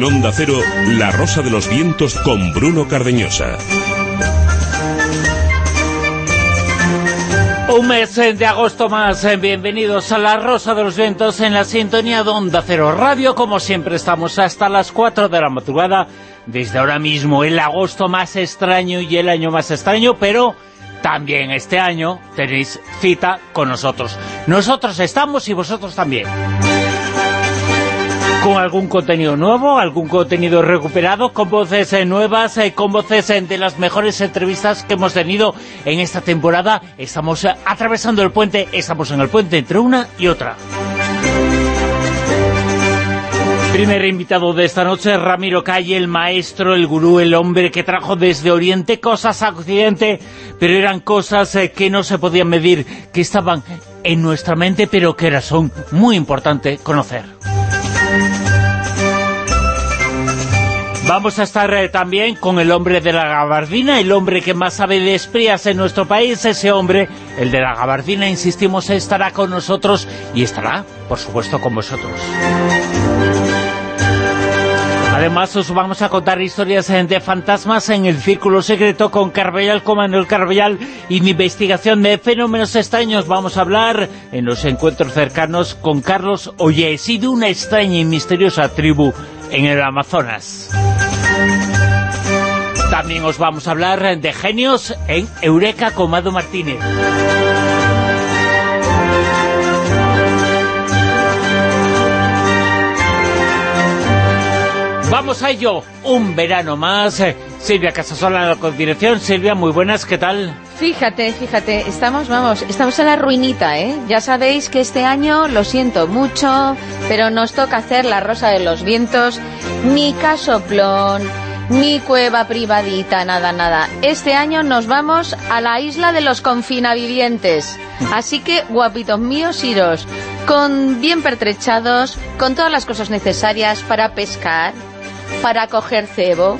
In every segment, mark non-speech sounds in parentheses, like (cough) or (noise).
En Onda Cero, La Rosa de los Vientos con Bruno Cardeñosa. Un mes de agosto más, bienvenidos a La Rosa de los Vientos en la sintonía de Onda Cero Radio. Como siempre estamos hasta las 4 de la madrugada, desde ahora mismo el agosto más extraño y el año más extraño, pero también este año tenéis cita con nosotros. Nosotros estamos y vosotros también con algún contenido nuevo, algún contenido recuperado, con voces eh, nuevas, eh, con voces eh, de las mejores entrevistas que hemos tenido en esta temporada. Estamos atravesando el puente, estamos en el puente entre una y otra. Primer invitado de esta noche, Ramiro Calle, el maestro, el gurú, el hombre que trajo desde Oriente cosas a Occidente, pero eran cosas que no se podían medir, que estaban en nuestra mente, pero que era son muy importante conocer. Vamos a estar eh, también con el hombre de la gabardina, el hombre que más sabe de esprías en nuestro país, ese hombre, el de la gabardina, insistimos, estará con nosotros y estará, por supuesto, con vosotros. Además os vamos a contar historias eh, de fantasmas en el Círculo Secreto con Carbellal, con Manuel Carbellal y mi investigación de fenómenos extraños. Vamos a hablar en los encuentros cercanos con Carlos Ollés y de una extraña y misteriosa tribu en el Amazonas. También os vamos a hablar de genios en Eureka con Mado Martínez. Vamos a ello, un verano más. Silvia Casasola en la. Silvia, muy buenas, ¿qué tal? Fíjate, fíjate, estamos, vamos, estamos en la ruinita, ¿eh? Ya sabéis que este año, lo siento mucho, pero nos toca hacer la rosa de los vientos, ni casoplón, ni cueva privadita, nada, nada. Este año nos vamos a la isla de los confinavivientes. Así que, guapitos míos, iros, con bien pertrechados, con todas las cosas necesarias para pescar, para coger cebo,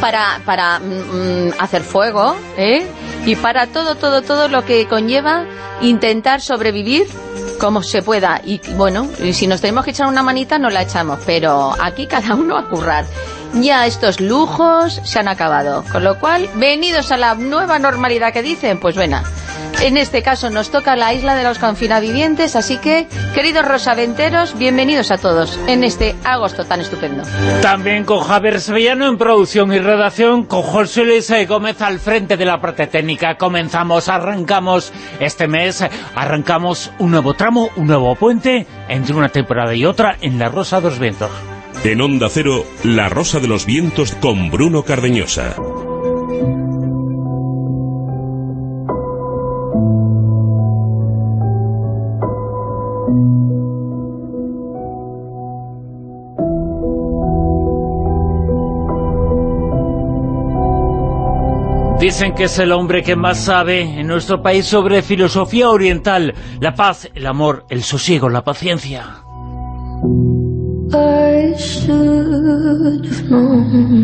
para, para mm, mm, hacer fuego, ¿eh? Y para todo, todo, todo lo que conlleva intentar sobrevivir como se pueda. Y bueno, si nos tenemos que echar una manita, no la echamos. Pero aquí cada uno a currar ya estos lujos se han acabado. Con lo cual, venidos a la nueva normalidad que dicen, pues bueno, en este caso nos toca la isla de los confinavivientes, así que, queridos rosaventeros, bienvenidos a todos en este agosto tan estupendo. También con Javier Sevillano en producción y redacción, con Jorge Luis Gómez al frente de la parte técnica. Comenzamos, arrancamos este mes, arrancamos un nuevo tramo, un nuevo puente entre una temporada y otra en la Rosa dos Vientos. En Onda Cero, La Rosa de los Vientos con Bruno Cardeñosa. Dicen que es el hombre que más sabe en nuestro país sobre filosofía oriental, la paz, el amor, el sosiego, la paciencia.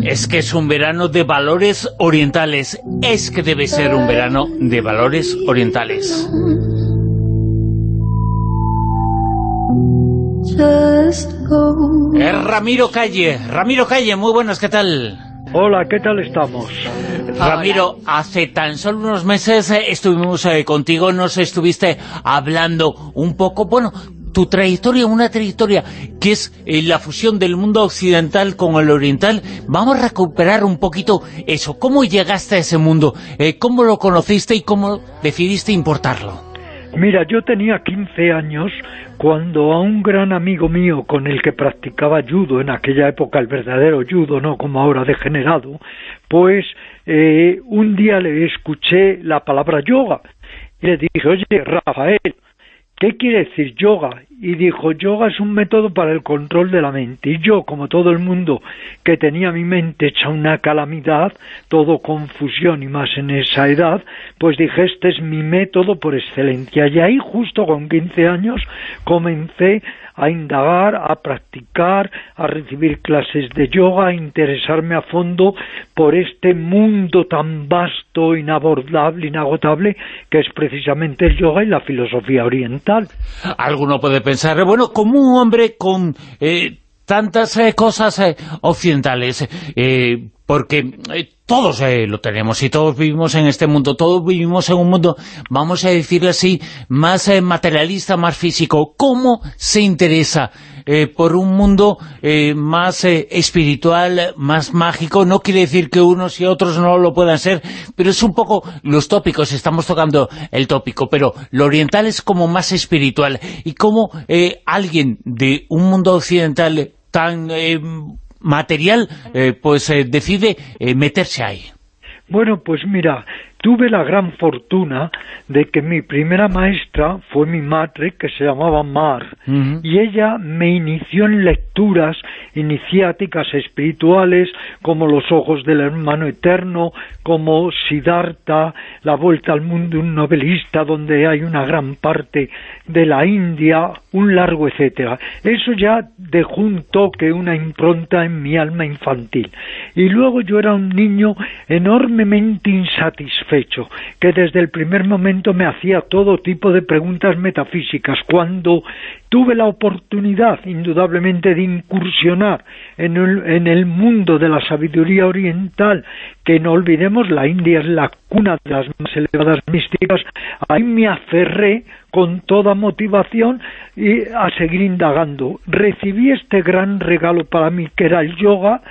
Es que es un verano de valores orientales. Es que debe ser un verano de valores orientales. Es Ramiro Calle. Ramiro Calle, muy buenas, ¿qué tal? Hola, ¿qué tal estamos? Ramiro, hace tan solo unos meses eh, estuvimos eh, contigo, nos estuviste hablando un poco, bueno, tu trayectoria, una trayectoria que es eh, la fusión del mundo occidental con el oriental. Vamos a recuperar un poquito eso. ¿Cómo llegaste a ese mundo? ¿Cómo lo conociste y cómo decidiste importarlo? Mira, yo tenía 15 años cuando a un gran amigo mío con el que practicaba judo, en aquella época el verdadero judo, no como ahora degenerado, pues eh, un día le escuché la palabra yoga y le dije, oye, Rafael, ¿qué quiere decir yoga? Y dijo, yoga es un método para el control de la mente. Y yo, como todo el mundo que tenía mi mente hecha una calamidad, todo confusión y más en esa edad, pues dije, este es mi método por excelencia. Y ahí, justo con 15 años, comencé a indagar, a practicar, a recibir clases de yoga, a interesarme a fondo por este mundo tan vasto, inabordable, inagotable, que es precisamente el yoga y la filosofía oriental. Alguno puede pensar, bueno, como un hombre con... Eh, tantas cosas occidentales, porque todos lo tenemos y todos vivimos en este mundo, todos vivimos en un mundo, vamos a decirlo así, más materialista, más físico. ¿Cómo se interesa eh, por un mundo eh, más eh, espiritual, más mágico. No quiere decir que unos y otros no lo puedan ser, pero es un poco los tópicos, estamos tocando el tópico, pero lo oriental es como más espiritual. Y como alguien de un mundo occidental tan material, pues decide meterse ahí. Bueno, pues mira, tuve la gran fortuna de que mi primera maestra fue mi madre, que se llamaba Mar, y ella me inició en lecturas iniciáticas espirituales, como Los ojos del hermano eterno, como Siddhartha, La vuelta al mundo, un novelista, donde hay una gran parte de la India, un largo etcétera. Eso ya dejó un toque, una impronta en mi alma infantil. Y luego yo era un niño enormemente insatisfecho, que desde el primer momento me hacía todo tipo de preguntas metafísicas. Cuando tuve la oportunidad, indudablemente, de incursionar en el, en el mundo de la sabiduría oriental, que no olvidemos, la India es la cuna de las más elevadas místicas, ahí me aferré con toda motivación y a seguir indagando. Recibí este gran regalo para mí que era el yoga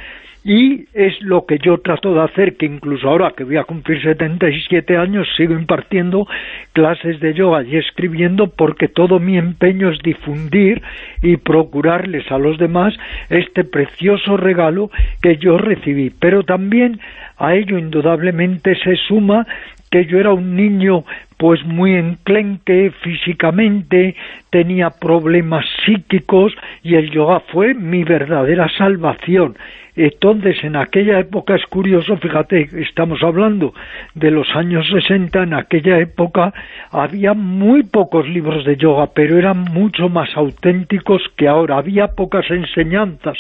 y es lo que yo trato de hacer, que incluso ahora que voy a cumplir 77 años sigo impartiendo clases de yoga y escribiendo porque todo mi empeño es difundir y procurarles a los demás este precioso regalo que yo recibí. Pero también a ello indudablemente se suma que yo era un niño pues muy enclenque físicamente, tenía problemas psíquicos y el yoga fue mi verdadera salvación. Entonces, en aquella época es curioso, fíjate, estamos hablando de los años 60, en aquella época había muy pocos libros de yoga, pero eran mucho más auténticos que ahora. Había pocas enseñanzas,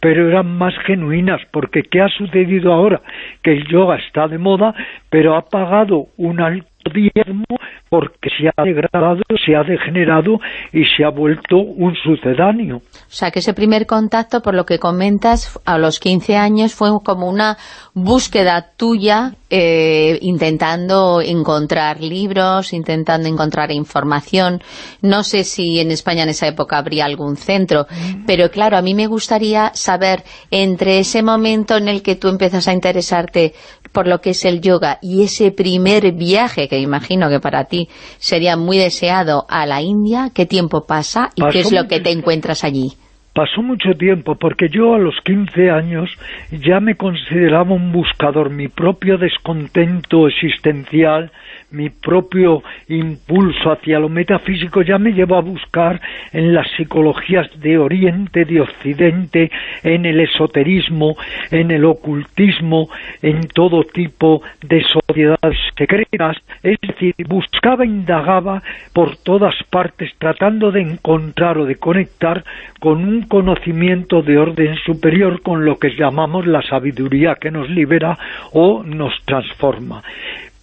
pero eran más genuinas, porque ¿qué ha sucedido ahora? Que el yoga está de moda, pero ha pagado un alto diezmo porque se ha degradado, se ha degenerado y se ha vuelto un sucedáneo. O sea, que ese primer contacto, por lo que comentas, a los 15 años fue como una búsqueda tuya eh, intentando encontrar libros, intentando encontrar información. No sé si en España en esa época habría algún centro, pero claro, a mí me gustaría saber entre ese momento en el que tú empiezas a interesarte por lo que es el yoga y ese primer viaje, que imagino que para ti sería muy deseado a la India, ¿qué tiempo pasa y qué es lo que te encuentras allí? Pasó mucho tiempo porque yo a los 15 años ya me consideraba un buscador, mi propio descontento existencial mi propio impulso hacia lo metafísico ya me llevó a buscar en las psicologías de Oriente, de Occidente, en el esoterismo, en el ocultismo, en todo tipo de sociedades secretas, es decir, buscaba, indagaba por todas partes tratando de encontrar o de conectar con un conocimiento de orden superior con lo que llamamos la sabiduría que nos libera o nos transforma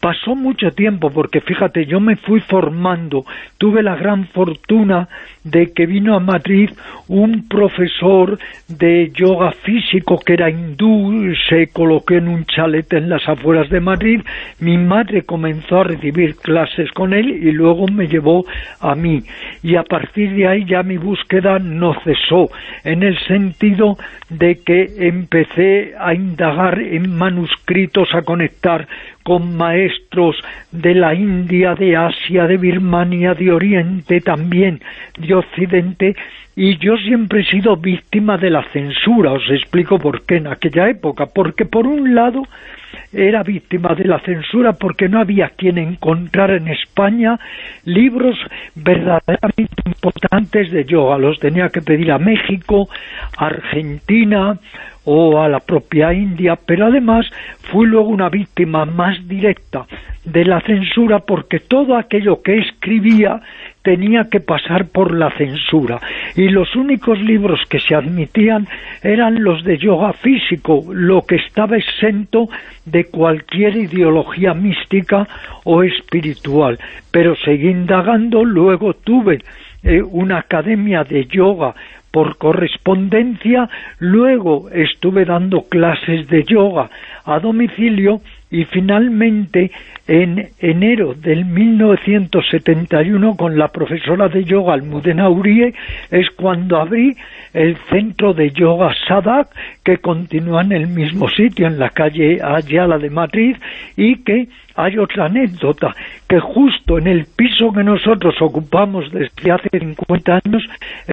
pasó mucho tiempo porque fíjate yo me fui formando. Tuve la gran fortuna de que vino a Madrid un profesor de yoga físico que era hindú se colocó en un chalet en las afueras de Madrid. Mi madre comenzó a recibir clases con él y luego me llevó a mí. Y a partir de ahí ya mi búsqueda no cesó en el sentido de que empecé a indagar en manuscritos a conectar con maestros de la India, de Asia, de Birmania, de Oriente también, de Occidente, y yo siempre he sido víctima de la censura, os explico por qué en aquella época, porque por un lado era víctima de la censura porque no había quien encontrar en España libros verdaderamente importantes de yoga, los tenía que pedir a México, Argentina, o a la propia India, pero además fui luego una víctima más directa de la censura porque todo aquello que escribía tenía que pasar por la censura y los únicos libros que se admitían eran los de yoga físico, lo que estaba exento de cualquier ideología mística o espiritual. Pero seguí indagando, luego tuve eh, una academia de yoga por correspondencia, luego estuve dando clases de yoga a domicilio y finalmente en enero del 1971 con la profesora de yoga Almudena Urie es cuando abrí el centro de yoga Sadak que continúa en el mismo sitio en la calle Ayala de Madrid y que hay otra anécdota que justo en el piso que nosotros ocupamos desde hace 50 años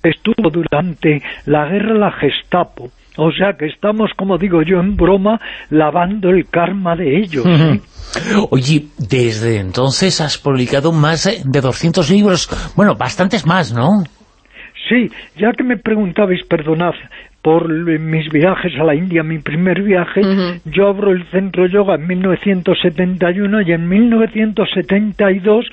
estuvo durante la guerra la Gestapo o sea que estamos, como digo yo en broma, lavando el karma de ellos. ¿eh? Oye, desde entonces has publicado más de 200 libros, bueno, bastantes más, ¿no? Sí, ya que me preguntabais, perdonad, por mis viajes a la India, mi primer viaje, yo abro el centro yoga en 1971 y en 1972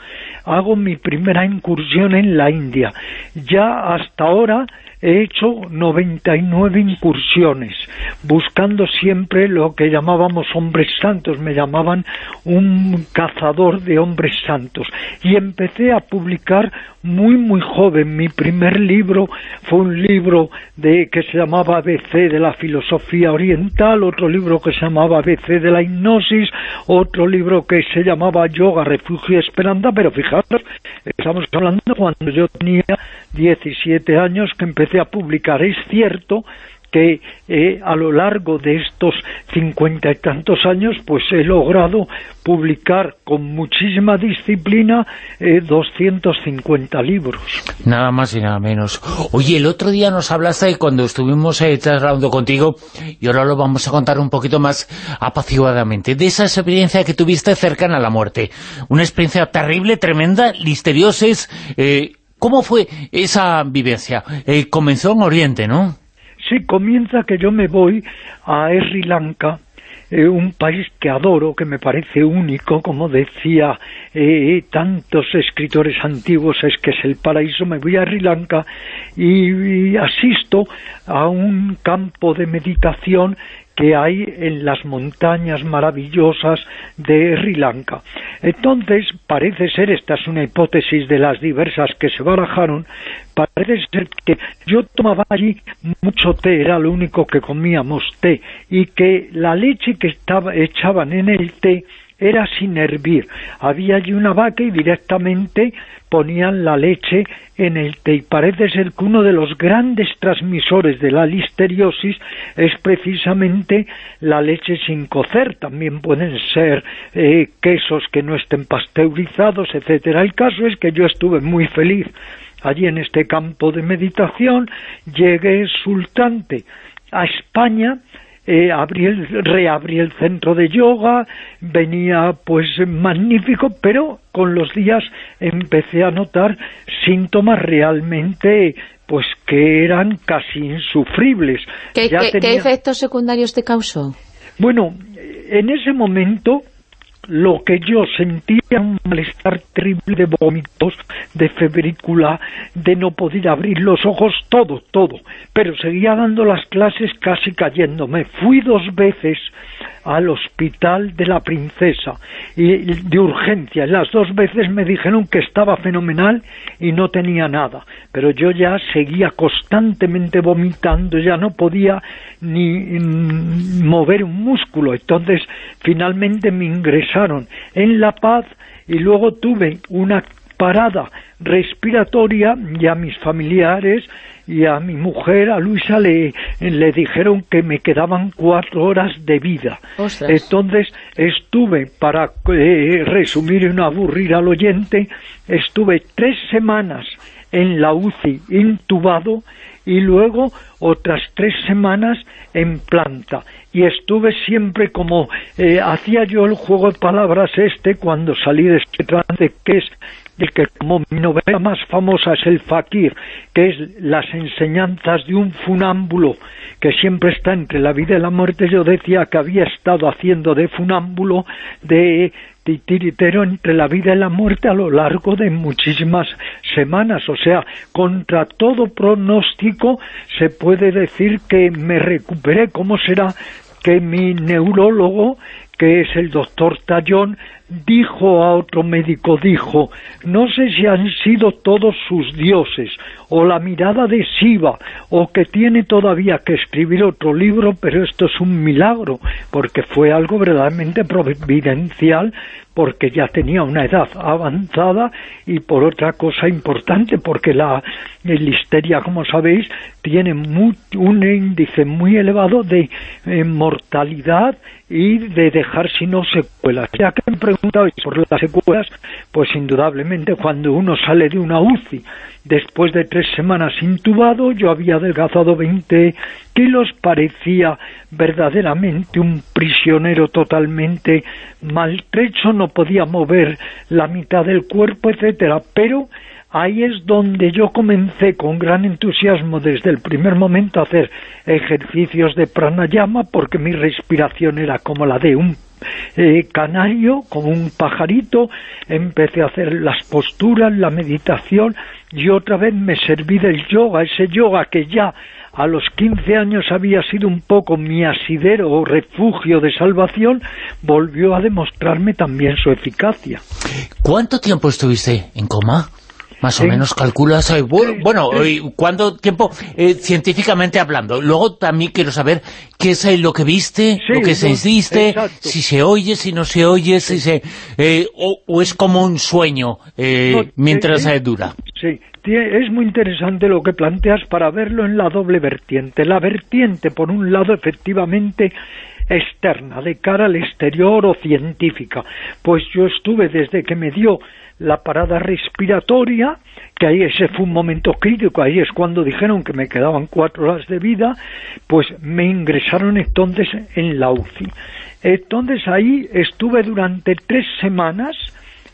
hago mi primera incursión en la India. Ya hasta ahora he hecho 99 incursiones, buscando siempre lo que llamábamos hombres santos, me llamaban un cazador de hombres santos. Y empecé a publicar muy muy joven. Mi primer libro fue un libro de que se llamaba ABC de la filosofía oriental, otro libro que se llamaba ABC de la hipnosis, otro libro que se llamaba Yoga, Refugio y Esperanza, pero fijaros, estamos hablando cuando yo tenía 17 años que empecé a publicar. Es cierto que eh, a lo largo de estos cincuenta y tantos años pues he logrado publicar con muchísima disciplina eh, 250 libros. Nada más y nada menos. Oye, el otro día nos hablaste cuando estuvimos eh, charlando contigo y ahora lo vamos a contar un poquito más apaciguadamente, de esa experiencia que tuviste cercana a la muerte. Una experiencia terrible, tremenda, misteriosa. Eh, ¿Cómo fue esa vivencia? Eh, comenzó en Oriente, ¿no? Sí, comienza que yo me voy a Sri Lanka, eh, un país que adoro, que me parece único, como decía eh, tantos escritores antiguos, es que es el paraíso, me voy a Sri Lanka y, y asisto a un campo de meditación que hay en las montañas maravillosas de Sri Lanka. Entonces, parece ser, esta es una hipótesis de las diversas que se barajaron, parece ser que yo tomaba allí mucho té, era lo único que comíamos té, y que la leche que estaba, echaban en el té era sin hervir. Había allí una vaca y directamente ponían la leche en el té. Y parece ser que uno de los grandes transmisores de la listeriosis es precisamente la leche sin cocer. También pueden ser eh, quesos que no estén pasteurizados, etcétera. El caso es que yo estuve muy feliz allí en este campo de meditación. Llegué sultante a España eh, reabrí el centro de yoga, venía pues magnífico, pero con los días empecé a notar síntomas realmente pues que eran casi insufribles. ¿Qué, efectos secundarios te causó? Bueno, en ese momento lo que yo sentía un malestar terrible de vómitos, de febrícula, de no poder abrir los ojos, todo, todo. Pero seguía dando las clases casi cayéndome. Fui dos veces al hospital de la princesa y de urgencia. Las dos veces me dijeron que estaba fenomenal y no tenía nada, pero yo ya seguía constantemente vomitando, ya no podía ni mm, mover un músculo. Entonces, finalmente me ingresaron en La Paz y luego tuve una parada respiratoria y a mis familiares y a mi mujer, a Luisa, le, le dijeron que me quedaban cuatro horas de vida. Entonces estuve, para eh, resumir y no aburrir al oyente, estuve tres semanas en la UCI intubado y luego otras tres semanas en planta. Y estuve siempre como eh, hacía yo el juego de palabras este cuando salí de este trance que es de que como mi novela más famosa es El Fakir, que es las enseñanzas de un funámbulo que siempre está entre la vida y la muerte, yo decía que había estado haciendo de funámbulo, de titiritero entre la vida y la muerte a lo largo de muchísimas semanas. O sea, contra todo pronóstico se puede decir que me recuperé. ¿Cómo será que mi neurólogo que es el doctor Tallón, dijo a otro médico, dijo, no sé si han sido todos sus dioses, o la mirada de Siva, o que tiene todavía que escribir otro libro, pero esto es un milagro, porque fue algo verdaderamente providencial, porque ya tenía una edad avanzada y por otra cosa importante, porque la listeria, como sabéis, tiene un índice muy elevado de eh, mortalidad y de dejar si no secuelas. Ya que preguntáis por las secuelas, pues indudablemente cuando uno sale de una UCI después de tres semanas intubado, yo había adelgazado 20 kilos, parecía verdaderamente un prisionero totalmente maltrecho, no podía mover la mitad del cuerpo, etcétera, pero ahí es donde yo comencé con gran entusiasmo desde el primer momento a hacer ejercicios de pranayama porque mi respiración era como la de un eh, canario, como un pajarito, empecé a hacer las posturas, la meditación y otra vez me serví del yoga, ese yoga que ya a los 15 años había sido un poco mi asidero o refugio de salvación, volvió a demostrarme también su eficacia. ¿Cuánto tiempo estuviste en coma? Más o menos calculas, eh, bueno, ¿cuánto tiempo eh, científicamente hablando? Luego también quiero saber qué es eh, lo que viste, lo que sentiste, si se oye, si no se oye, si se o, es como un sueño mientras dura. Sí, es muy interesante lo que planteas para verlo en la doble vertiente. La vertiente, por un lado, efectivamente externa, de cara al exterior o científica. Pues yo estuve desde que me dio la parada respiratoria, que ahí ese fue un momento crítico, ahí es cuando dijeron que me quedaban cuatro horas de vida, pues me ingresaron entonces en la UCI. Entonces ahí estuve durante tres semanas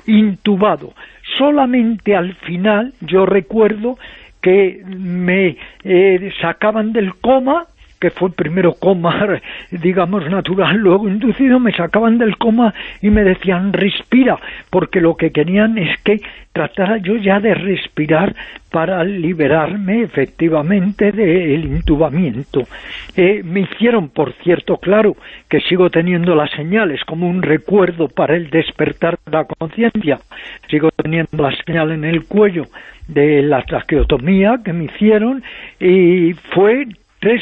intubado. Solamente al final yo recuerdo que me eh, sacaban del coma que fue primero coma, (laughs) digamos, natural, luego inducido, me sacaban del coma y me decían respira, porque lo que querían es que tratara yo ya de respirar para liberarme efectivamente del intubamiento. Eh, me hicieron, por cierto, claro, que sigo teniendo las señales como un recuerdo para el despertar de la conciencia, sigo teniendo la señal en el cuello de la traqueotomía que me hicieron y fue tres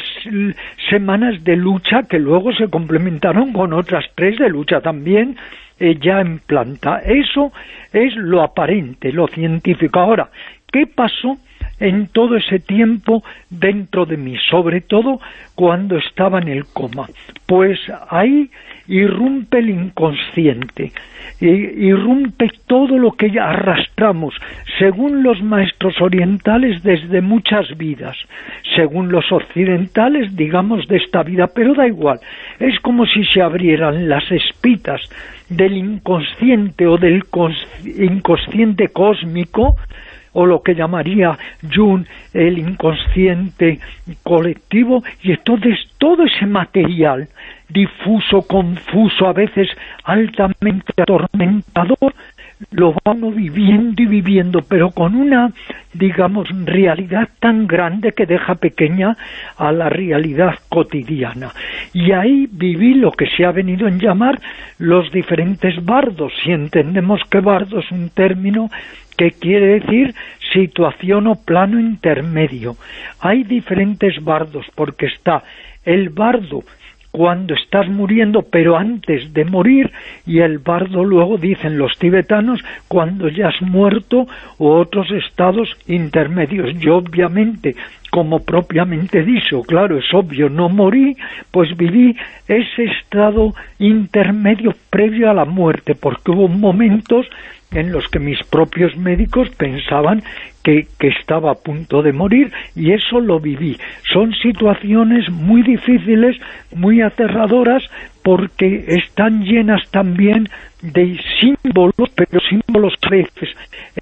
semanas de lucha que luego se complementaron con otras tres de lucha también eh, ya en planta. Eso es lo aparente, lo científico. Ahora, ¿qué pasó en todo ese tiempo dentro de mí? Sobre todo cuando estaba en el coma. Pues ahí irrumpe el inconsciente, irrumpe todo lo que ya arrastramos, según los maestros orientales, desde muchas vidas, según los occidentales, digamos, de esta vida, pero da igual, es como si se abrieran las espitas del inconsciente o del inconsciente cósmico, o lo que llamaría Jung el inconsciente colectivo, y entonces todo ese material difuso, confuso, a veces altamente atormentador, lo vamos viviendo y viviendo, pero con una, digamos, realidad tan grande que deja pequeña a la realidad cotidiana. Y ahí viví lo que se ha venido en llamar los diferentes bardos, si entendemos que bardo es un término que quiere decir situación o plano intermedio. Hay diferentes bardos porque está el bardo cuando estás muriendo, pero antes de morir, y el bardo luego dicen los tibetanos cuando ya has muerto o otros estados intermedios. Yo obviamente, como propiamente dicho, claro, es obvio, no morí, pues viví ese estado intermedio previo a la muerte, porque hubo momentos en los que mis propios médicos pensaban que, estaba a punto de morir y eso lo viví. Son situaciones muy difíciles, muy aterradoras, porque están llenas también de símbolos, pero símbolos a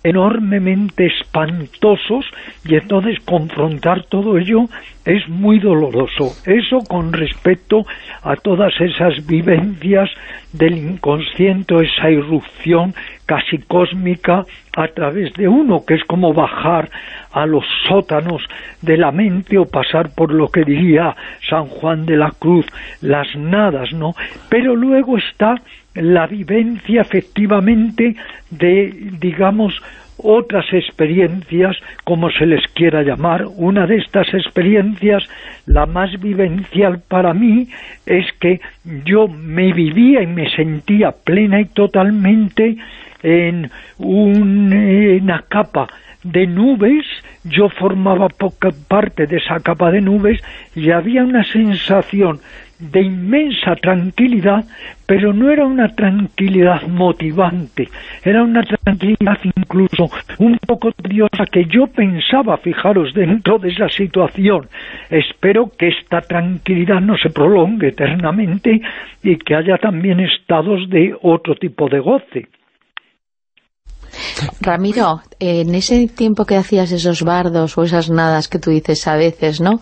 enormemente espantosos, y entonces confrontar todo ello es muy doloroso. Eso con respecto a todas esas vivencias del inconsciente, esa irrupción casi cósmica a través de uno, que es como bajar a los sótanos de la mente o pasar por lo que diría San Juan de la Cruz, las nadas, ¿no? Pero luego está la vivencia efectivamente de, digamos, otras experiencias, como se les quiera llamar. Una de estas experiencias, la más vivencial para mí, es que yo me vivía y me sentía plena y totalmente en una capa de nubes, yo formaba poca parte de esa capa de nubes y había una sensación de inmensa tranquilidad, pero no era una tranquilidad motivante, era una tranquilidad incluso un poco diosa que yo pensaba, fijaros, dentro de esa situación. Espero que esta tranquilidad no se prolongue eternamente y que haya también estados de otro tipo de goce. Ramiro, en ese tiempo que hacías esos bardos o esas nadas que tú dices a veces, ¿no?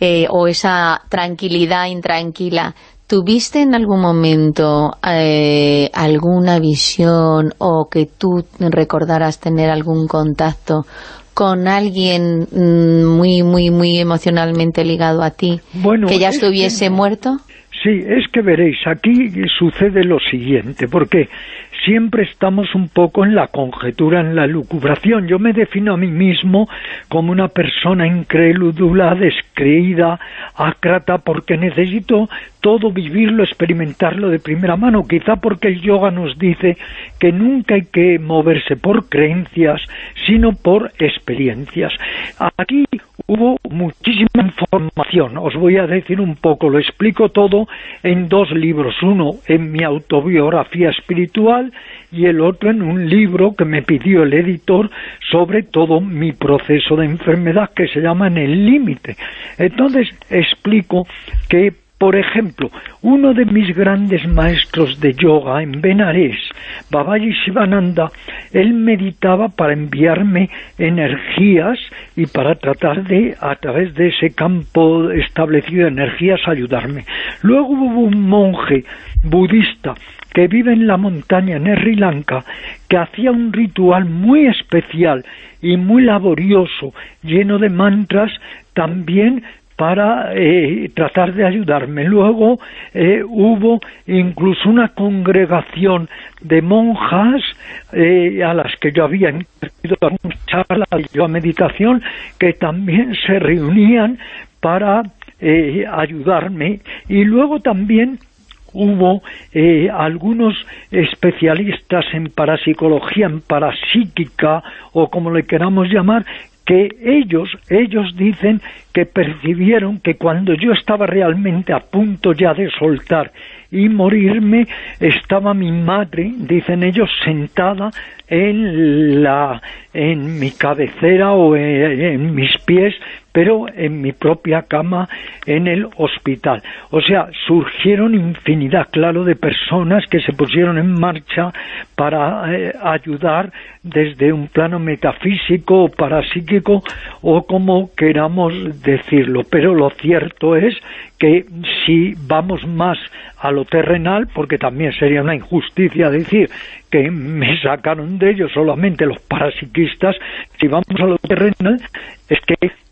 Eh, o esa tranquilidad intranquila, ¿tuviste en algún momento eh, alguna visión o que tú recordaras tener algún contacto con alguien mm, muy, muy, muy emocionalmente ligado a ti, que ya estuviese muerto? Sí, es que veréis, aquí sucede lo siguiente, porque siempre estamos un poco en la conjetura, en la lucubración. Yo me defino a mí mismo como una persona incrédula, descreída, ácrata, porque necesito todo vivirlo, experimentarlo de primera mano, quizá porque el yoga nos dice que nunca hay que moverse por creencias, sino por experiencias. Aquí hubo muchísima información, os voy a decir un poco, lo explico todo en dos libros, uno en mi autobiografía espiritual y el otro en un libro que me pidió el editor sobre todo mi proceso de enfermedad que se llama En el límite. Entonces explico que por ejemplo, uno de mis grandes maestros de yoga en Benares, Babaji Shivananda, él meditaba para enviarme energías y para tratar de, a través de ese campo establecido de energías, ayudarme. Luego hubo un monje budista que vive en la montaña en Sri Lanka, que hacía un ritual muy especial y muy laborioso, lleno de mantras, también para eh, tratar de ayudarme. Luego eh, hubo incluso una congregación de monjas eh, a las que yo había algunas charlas de meditación que también se reunían para ayudarme y luego también hubo algunos especialistas en parapsicología, en parapsíquica o como le queramos llamar, que ellos, ellos dicen que percibieron que cuando yo estaba realmente a punto ya de soltar y morirme, estaba mi madre, dicen ellos, sentada en la en mi cabecera o en mis pies pero en mi propia cama en el hospital. O sea, surgieron infinidad, claro, de personas que se pusieron en marcha para eh, ayudar desde un plano metafísico o parapsíquico o como queramos decirlo. Pero lo cierto es que si vamos más a lo terrenal, porque también sería una injusticia decir que me sacaron de ellos solamente los parapsiquistas, si vamos a lo terrenal, es que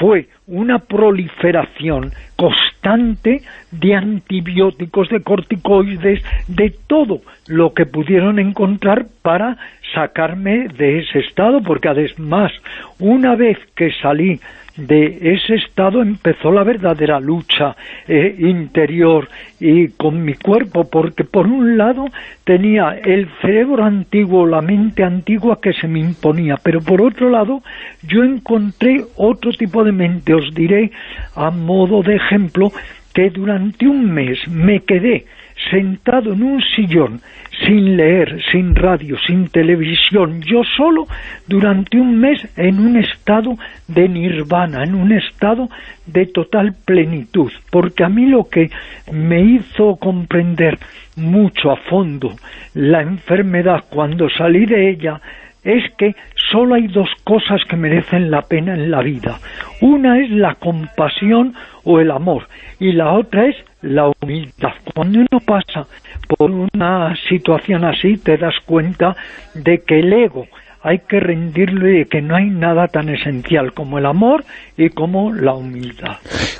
fue una proliferación constante de antibióticos, de corticoides, de todo lo que pudieron encontrar para sacarme de ese estado, porque además, una vez que salí de ese estado empezó la verdadera lucha eh, interior y con mi cuerpo, porque por un lado tenía el cerebro antiguo, la mente antigua que se me imponía, pero por otro lado yo encontré otro tipo de mente, os diré a modo de ejemplo que durante un mes me quedé sentado en un sillón, sin leer, sin radio, sin televisión, yo solo durante un mes en un estado de nirvana, en un estado de total plenitud, porque a mí lo que me hizo comprender mucho a fondo la enfermedad cuando salí de ella es que solo hay dos cosas que merecen la pena en la vida. Una es la compasión o el amor y la otra es la humildad. Cuando uno pasa por una situación así te das cuenta de que el ego hay que rendirle que no hay nada tan esencial como el amor y como la humildad.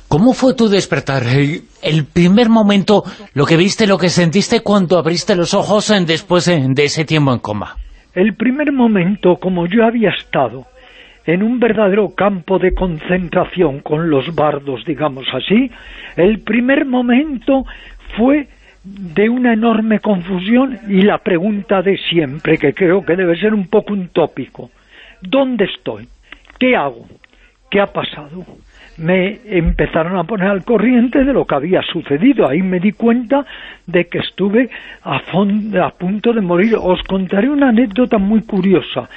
¿Cómo fue tu despertar? El primer momento, lo que viste, lo que sentiste cuando abriste los ojos después de ese tiempo en coma. El primer momento, como yo había estado en un verdadero campo de concentración con los bardos, digamos así, el primer momento fue de una enorme confusión y la pregunta de siempre, que creo que debe ser un poco un tópico. ¿Dónde estoy? ¿Qué hago? ¿Qué ha pasado? Me empezaron a poner al corriente de lo que había sucedido. Ahí me di cuenta de que estuve a, a punto de morir. Os contaré una anécdota muy curiosa,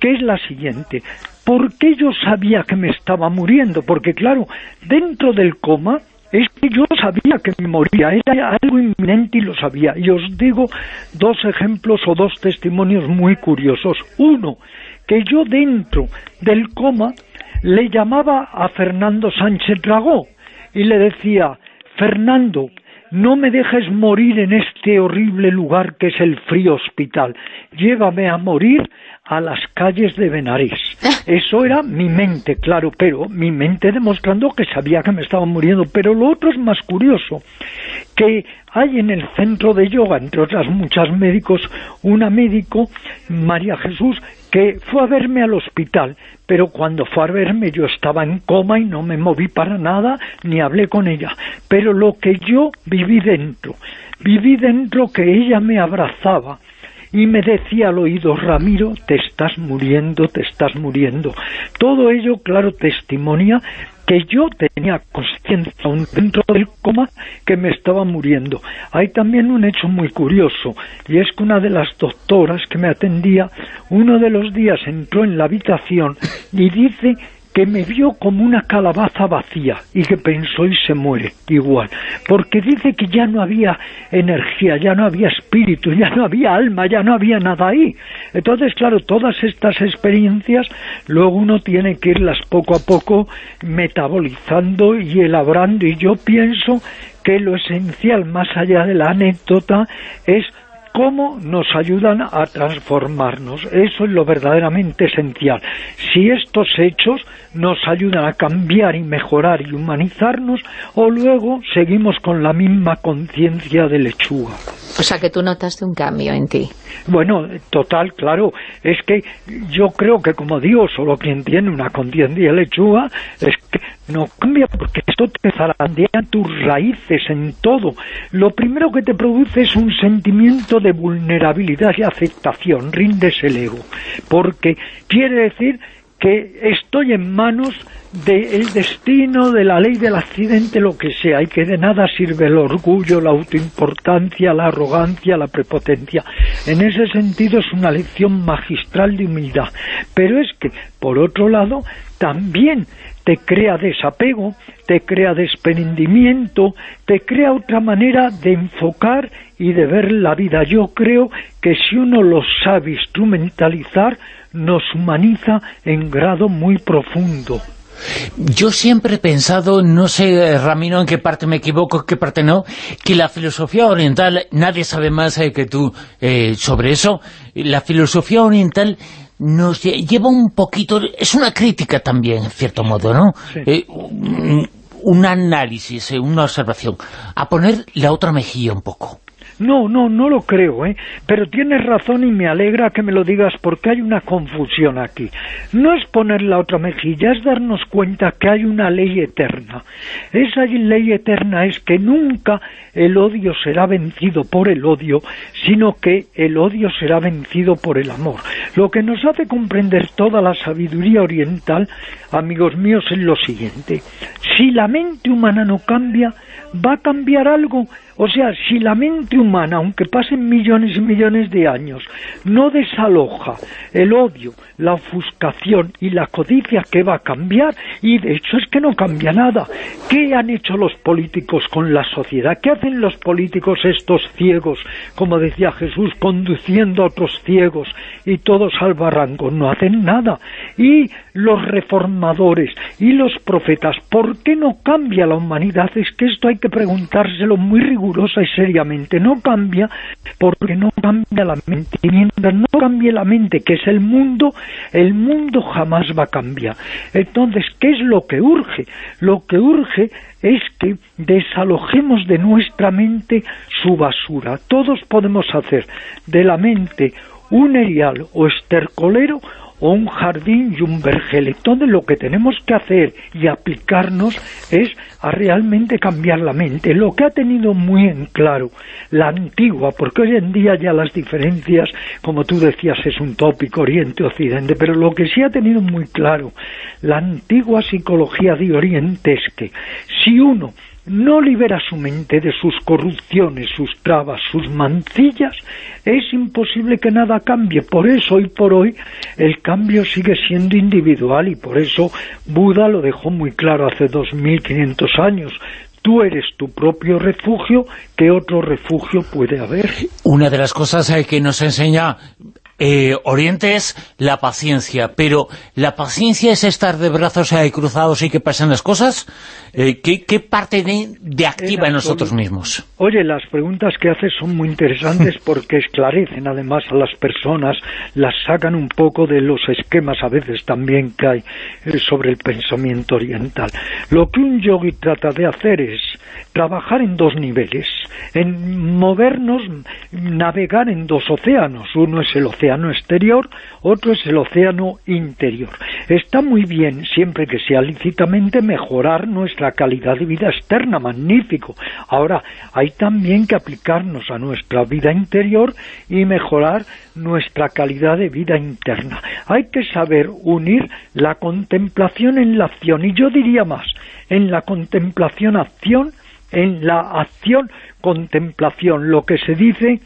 que es la siguiente. ¿Por qué yo sabía que me estaba muriendo? Porque claro, dentro del coma es que yo sabía que me moría, era algo inminente y lo sabía. Y os digo dos ejemplos o dos testimonios muy curiosos. Uno, que yo dentro del coma le llamaba a Fernando Sánchez Dragó y le decía, Fernando, no me dejes morir en este horrible lugar que es el frío hospital, llévame a morir a las calles de Benarés. (laughs) Eso era mi mente, claro, pero mi mente demostrando que sabía que me estaba muriendo. Pero lo otro es más curioso, que hay en el centro de yoga, entre otras muchas médicos, una médico, María Jesús, que fue a verme al hospital, pero cuando fue a verme yo estaba en coma y no me moví para nada, ni hablé con ella. Pero lo que yo viví dentro, viví dentro que ella me abrazaba, y me decía al oído, Ramiro, te estás muriendo, te estás muriendo. Todo ello, claro, testimonia que yo tenía conciencia dentro del coma que me estaba muriendo. Hay también un hecho muy curioso, y es que una de las doctoras que me atendía, uno de los días entró en la habitación y dice que me vio como una calabaza vacía y que pensó y se muere igual, porque dice que ya no había energía, ya no había espíritu, ya no había alma, ya no había nada ahí. Entonces, claro, todas estas experiencias luego uno tiene que irlas poco a poco metabolizando y elaborando y yo pienso que lo esencial más allá de la anécdota es cómo nos ayudan a transformarnos. Eso es lo verdaderamente esencial. Si estos hechos nos ayudan a cambiar y mejorar y humanizarnos, o luego seguimos con la misma conciencia de lechuga. O sea, que tú notaste un cambio en ti. Bueno, total, claro. Es que yo creo que, como digo, solo quien tiene una conciencia de lechuga es que no cambia porque esto te zarandea tus raíces en todo. Lo primero que te produce es un sentimiento de vulnerabilidad y aceptación, rindes el ego, porque quiere decir que estoy en manos del destino, de la ley del accidente, lo que sea, y que de nada sirve el orgullo, la autoimportancia, la arrogancia, la prepotencia. En ese sentido es una lección magistral de humildad. Pero es que, por otro lado, también te crea desapego, te crea desprendimiento, te crea otra manera de enfocar y de ver la vida. Yo creo que si uno lo sabe instrumentalizar, nos humaniza en grado muy profundo. Yo siempre he pensado, no sé, Ramiro, en qué parte me equivoco, en qué parte no, que la filosofía oriental, nadie sabe más eh, que tú eh, sobre eso, la filosofía oriental nos lleva un poquito, es una crítica también, en cierto modo, ¿no? Eh, un análisis, una observación, a poner la otra mejilla un poco. No, no, no lo creo, ¿eh? Pero tienes razón y me alegra que me lo digas porque hay una confusión aquí. No es poner la otra mejilla, es darnos cuenta que hay una ley eterna. Esa ley eterna es que nunca el odio será vencido por el odio, sino que el odio será vencido por el amor. Lo que nos hace comprender toda la sabiduría oriental, amigos míos, es lo siguiente. Si la mente humana no cambia, ¿va a cambiar algo? O sea, si la mente humana, aunque pasen millones y millones de años, no desaloja el odio, la ofuscación y la codicia, ¿qué va a cambiar? Y de hecho es que no cambia nada. ¿Qué han hecho los políticos con la sociedad? ¿Qué hacen los políticos estos ciegos, como decía Jesús, conduciendo a otros ciegos y todos al barranco? No hacen nada. Y los reformadores y los profetas, ¿por qué no cambia la humanidad? Es que esto hay que preguntárselo muy rigurosamente y seriamente. No cambia porque no cambia la mente. Y mientras no cambie la mente, que es el mundo, el mundo jamás va a cambiar. Entonces, ¿qué es lo que urge? Lo que urge es que desalojemos de nuestra mente su basura. Todos podemos hacer de la mente un erial o estercolero o un jardín y un vergel. Entonces lo que tenemos que hacer y aplicarnos es a realmente cambiar la mente. Lo que ha tenido muy en claro la antigua, porque hoy en día ya las diferencias, como tú decías, es un tópico Oriente-Occidente, pero lo que sí ha tenido muy claro la antigua psicología de Oriente es que si uno no libera su mente de sus corrupciones, sus trabas, sus mancillas, es imposible que nada cambie. Por eso, hoy por hoy, el cambio sigue siendo individual y por eso Buda lo dejó muy claro hace 2500 años. Tú eres tu propio refugio, ¿qué otro refugio puede haber? Una de las cosas eh, que nos enseña eh, Oriente es la paciencia, pero ¿la paciencia es estar de brazos eh, cruzados y que pasen las cosas? Eh, ¿qué, parte de, activa en, nosotros mismos? Oye, las preguntas que haces son muy interesantes (laughs) porque esclarecen además a las personas, las sacan un poco de los esquemas a veces también que hay sobre el pensamiento oriental. Lo que un yogi trata de hacer es trabajar en dos niveles, en movernos, navegar en dos océanos. Uno es el océano exterior, otro es el océano interior. Está muy bien, siempre que sea lícitamente, mejorar nuestra calidad de vida externa, magnífico. Ahora, hay también que aplicarnos a nuestra vida interior y mejorar nuestra calidad de vida interna. Hay que saber unir la contemplación en la acción, y yo diría más, en la contemplación-acción, en la acción-contemplación, lo que se dice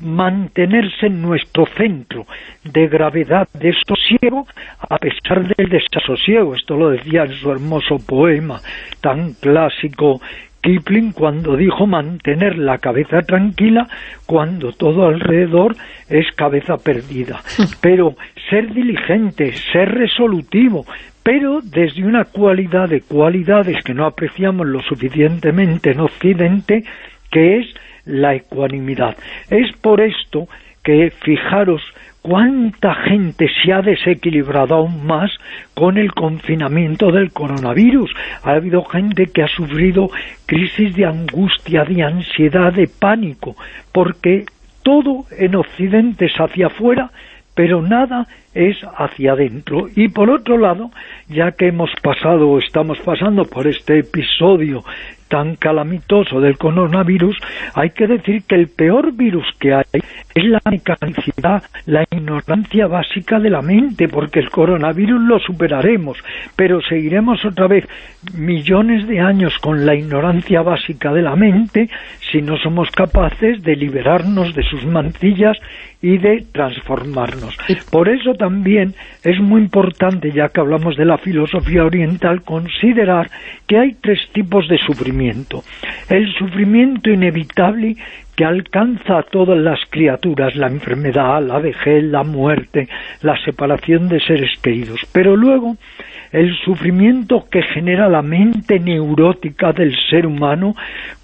mantenerse en nuestro centro de gravedad, de sosiego, a pesar del desasosiego. Esto lo decía en su hermoso poema tan clásico Kipling cuando dijo mantener la cabeza tranquila cuando todo alrededor es cabeza perdida. (laughs) Pero ser diligente, ser resolutivo, pero desde una cualidad de cualidades que no apreciamos lo suficientemente en Occidente, que es la ecuanimidad. Es por esto que, fijaros, cuánta gente se ha desequilibrado aún más con el confinamiento del coronavirus. Ha habido gente que ha sufrido crisis de angustia, de ansiedad, de pánico, porque todo en Occidente es hacia afuera, pero nada es hacia adentro. Y por otro lado, ya que hemos pasado o estamos pasando por este episodio tan calamitoso del coronavirus, hay que decir que el peor virus que hay es la mecanicidad, la ignorancia básica de la mente, porque el coronavirus lo superaremos, pero seguiremos otra vez millones de años con la ignorancia básica de la mente si no somos capaces de liberarnos de sus mancillas y de transformarnos. Por eso también es muy importante, ya que hablamos de la filosofía oriental, considerar que hay tres tipos de sufrimiento. El sufrimiento inevitable que alcanza a todas las criaturas, la enfermedad, la vejez, la muerte, la separación de seres queridos. Pero luego el sufrimiento que genera la mente neurótica del ser humano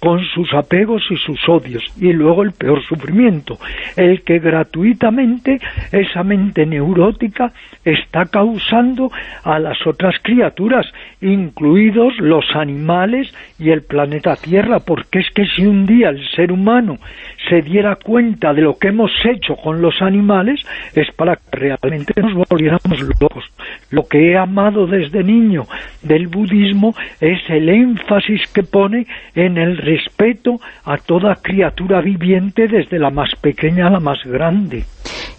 con sus apegos y sus odios, y luego el peor sufrimiento, el que gratuitamente esa mente neurótica está causando a las otras criaturas, incluidos los animales y el planeta Tierra, porque es que si un día el ser humano se diera cuenta de lo que hemos hecho con los animales, es para que realmente nos volviéramos locos. Lo que he amado desde niño del budismo es el énfasis que pone en el respeto a toda criatura viviente, desde la más pequeña a la más grande.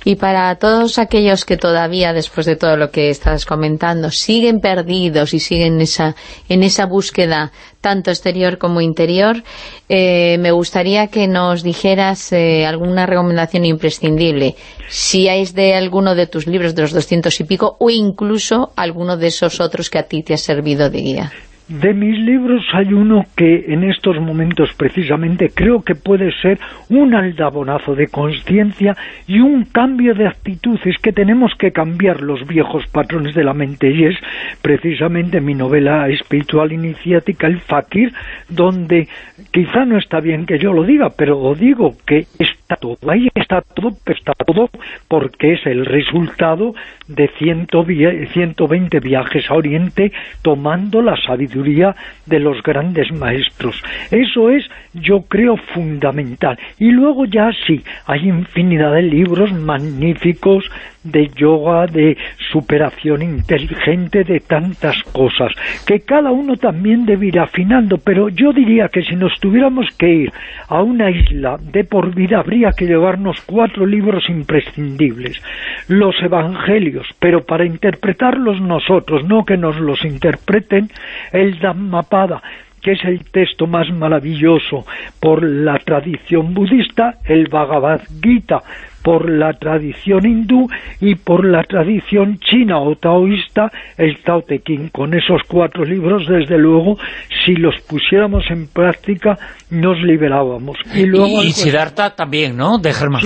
Y para todos aquellos que todavía, después de todo lo que estás comentando, siguen perdidos y siguen esa, en esa búsqueda tanto exterior como interior, eh, me gustaría que nos dijeras eh, alguna recomendación imprescindible, si es de alguno de tus libros, de los doscientos y pico, o incluso alguno de esos otros que a ti te ha servido de guía. De mis libros hay uno que en estos momentos precisamente creo que puede ser un aldabonazo de conciencia y un cambio de actitud. Es que tenemos que cambiar los viejos patrones de la mente y es precisamente mi novela espiritual iniciática, El Fakir, donde quizá no está bien que yo lo diga, pero digo que está todo, ahí está todo, está todo porque es el resultado de 120 viajes a Oriente tomando la sabiduría de los grandes maestros. Eso es, yo creo, fundamental. Y luego ya sí, hay infinidad de libros magníficos de yoga, de superación inteligente, de tantas cosas, que cada uno también debe ir afinando, pero yo diría que si nos tuviéramos que ir a una isla de por vida, habría que llevarnos cuatro libros imprescindibles. Los evangelios, pero para interpretarlos nosotros, no que nos los interpreten, el Dhammapada, que es el texto más maravilloso por la tradición budista, el Bhagavad Gita, por la tradición hindú y por la tradición china o taoísta, el Tao Te Ching. Con esos cuatro libros, desde luego, si los pusiéramos en práctica, nos liberábamos. Y, luego y, Siddhartha también, ¿no?, de Germán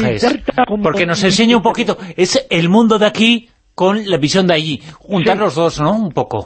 Porque nos enseña un poquito, es el mundo de aquí con la visión de allí. Juntar los dos, ¿no?, un poco.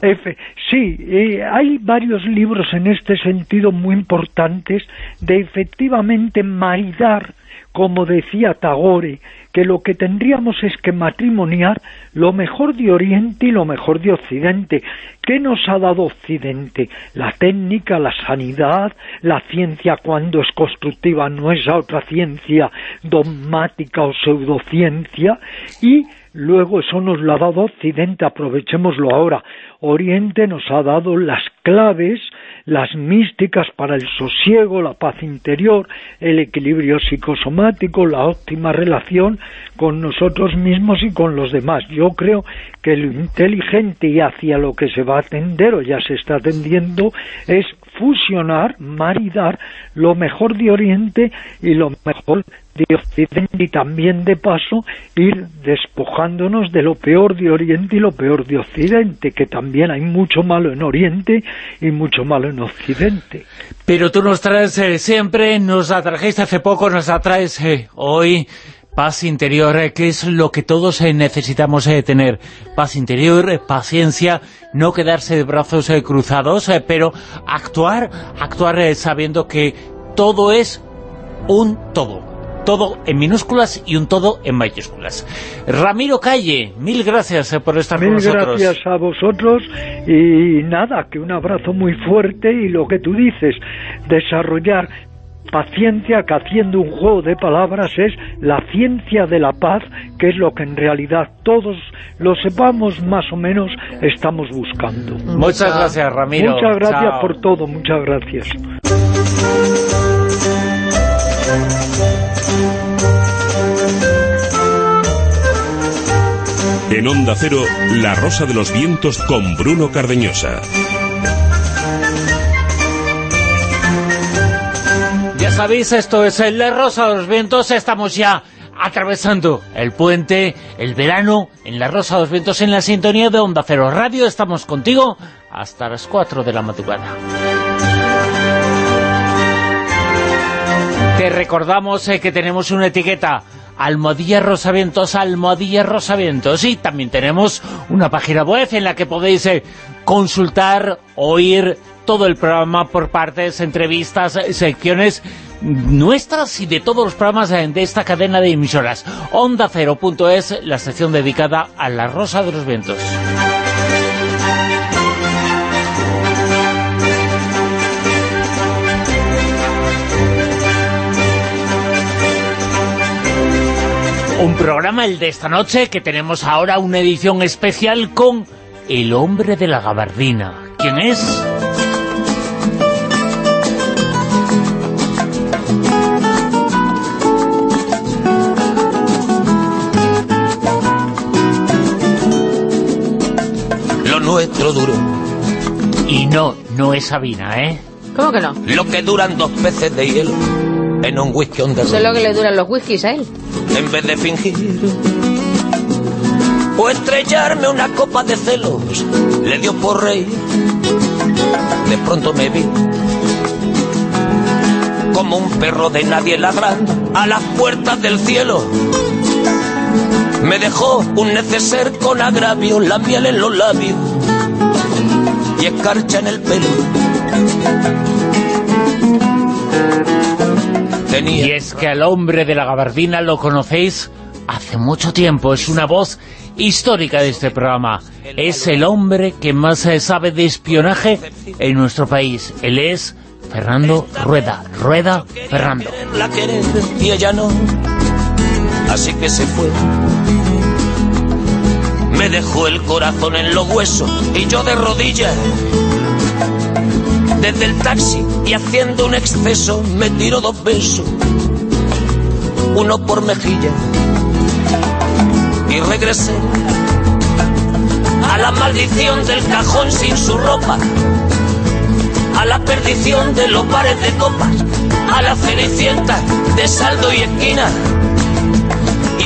sí, eh, hay varios libros en este sentido muy importantes de efectivamente maridar como decía Tagore, que lo que tendríamos es que matrimoniar lo mejor de Oriente y lo mejor de Occidente. ¿Qué nos ha dado Occidente? La técnica, la sanidad, la ciencia cuando es constructiva no es otra ciencia dogmática o pseudociencia y luego eso nos lo ha dado Occidente, aprovechémoslo ahora. Oriente nos ha dado las claves las místicas para el sosiego, la paz interior, el equilibrio psicosomático, la óptima relación con nosotros mismos y con los demás. Yo creo que lo inteligente y hacia lo que se va a atender o ya se está atendiendo es fusionar, maridar lo mejor de Oriente y lo mejor de Occidente y también de paso ir despojándonos de lo peor de Oriente y lo peor de Occidente, que también hay mucho malo en Oriente y mucho malo en Occidente. Pero tú nos traes eh, siempre, nos atrajiste hace poco, nos atraes eh, hoy paz interior, eh, que es lo que todos necesitamos tener. Paz interior, paciencia, no quedarse de brazos cruzados, pero actuar, actuar sabiendo que todo es un todo todo en minúsculas y un todo en mayúsculas. Ramiro Calle, mil gracias eh, por estar con nosotros. Mil gracias a vosotros y nada, que un abrazo muy fuerte y lo que tú dices, desarrollar paciencia que haciendo un juego de palabras es la ciencia de la paz, que es lo que en realidad todos lo sepamos más o menos estamos buscando. Muchas gracias, Ramiro. Muchas gracias por todo, muchas gracias. En Onda Cero, La Rosa de los Vientos con Bruno Cardeñosa. Ya sabéis, esto es La Rosa de los Vientos, estamos ya atravesando el puente, el verano, en La Rosa de los Vientos, en la sintonía de Onda Cero Radio, estamos contigo hasta las 4 de la madrugada. Te recordamos eh, que tenemos una etiqueta Almohadilla Rosavientos, Almohadilla Rosavientos. Y también tenemos una página web en la que podéis eh, consultar, oír todo el programa por partes, entrevistas, secciones nuestras y de todos los programas de esta cadena de emisoras. Onda Cero.es, la sección dedicada a la Rosa de los Vientos. Un programa, el de esta noche, que tenemos ahora una edición especial con El hombre de la gabardina. ¿Quién es? Lo nuestro duro. Y no, no es Sabina, ¿eh? ¿Cómo que no? Lo que duran dos peces de hielo en un whisky on the Eso es lo que le duran los whiskies a él. En vez de fingir o estrellarme una copa de celos, le dio por rey de pronto me vi como un perro de nadie ladrando a las puertas del cielo. Me dejó un neceser con agravio, la miel en los labios y escarcha en el pelo. Y es que al hombre de la gabardina lo conocéis hace mucho tiempo, es una voz histórica de este programa. Es el hombre que más sabe de espionaje en nuestro país. Él es Fernando Rueda. Rueda Fernando. La querer y ella no, así que se fue. Me dejó el corazón en los huesos y yo de rodillas. Desde el taxi y haciendo un exceso me tiro dos besos, uno por mejilla. Y regresé a la maldición del cajón sin su ropa a la perdición de los bares de copas, a la cenicienta de saldo y esquina.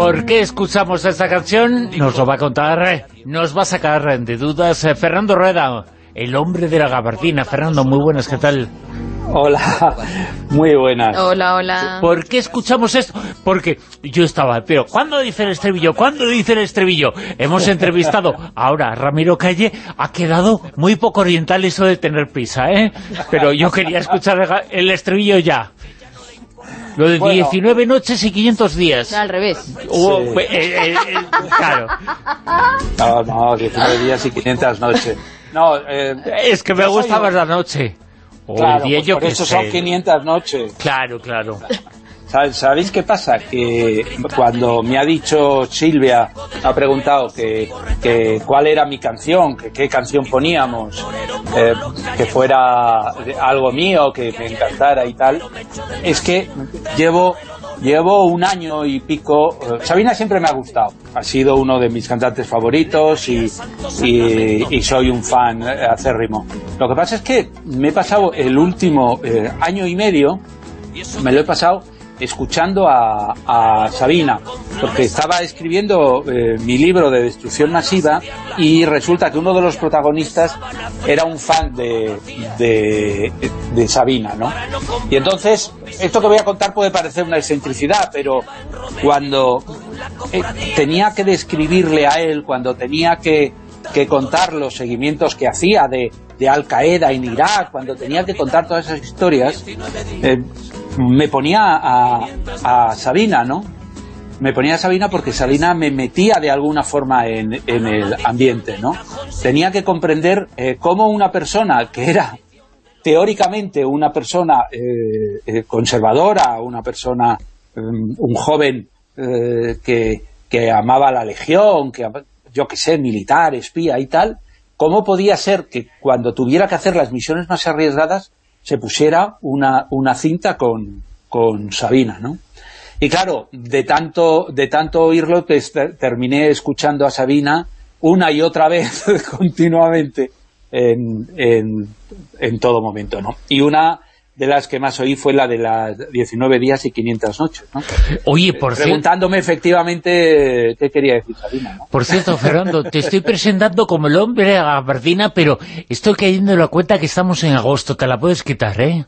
¿Por qué escuchamos esta canción? Nos lo va a contar, nos va a sacar de dudas eh, Fernando Rueda, el hombre de la gabardina. Fernando, muy buenas, ¿qué tal? Hola, muy buenas. Hola, hola. ¿Por qué escuchamos esto? Porque yo estaba, pero ¿cuándo dice el estribillo? ¿Cuándo dice el estribillo? Hemos entrevistado ahora a Ramiro Calle, ha quedado muy poco oriental eso de tener prisa, ¿eh? Pero yo quería escuchar el estribillo ya. Lo de 19 noches y 500 días. al revés. Eh, eh, eh, claro. No, no, 19 días y 500 noches. No, es que me gusta más la noche. claro, pues por eso son 500 noches. Claro, claro. ¿Sabéis qué pasa? Que cuando me ha dicho Silvia, ha preguntado que, cuál era mi canción, que qué canción poníamos, eh, que fuera algo mío, que me encantara y tal, es que llevo llevo un año y pico. Eh, Sabina siempre me ha gustado. Ha sido uno de mis cantantes favoritos y, y, soy un fan acérrimo. Lo que pasa es que me he pasado el último eh, año y medio, me lo he pasado escuchando a, Sabina, porque estaba escribiendo eh, mi libro de destrucción masiva y resulta que uno de los protagonistas era un fan de, de, Sabina, ¿no? Y entonces, esto que voy a contar puede parecer una excentricidad, pero cuando eh, tenía que describirle a él, cuando tenía que, contar los seguimientos que hacía de, de Al Qaeda en Irak, cuando tenía que contar todas esas historias, eh, me ponía a, Sabina, ¿no? Me ponía a Sabina porque Sabina me metía de alguna forma en, el ambiente, ¿no? Tenía que comprender eh, cómo una persona que era teóricamente una persona eh, eh, conservadora, una persona, mm, un joven que, que, amaba la legión, que yo que sé, militar, espía y tal, ¿cómo podía ser que cuando tuviera que hacer las misiones más arriesgadas se pusiera una, una cinta con, con Sabina, ¿no? Y claro, de tanto, de tanto oírlo, terminé escuchando a Sabina una y otra vez, (laughs) continuamente, en, en, en, todo momento, ¿no? Y una de las que más oí fue la de las 19 días y 500 noches, ¿no? Oye, por Preguntándome efectivamente qué quería decir Sabina, ¿no? Por cierto, Fernando, te estoy presentando como el hombre la gabardina, pero estoy cayendo en la cuenta que estamos en agosto, te la puedes quitar, ¿eh?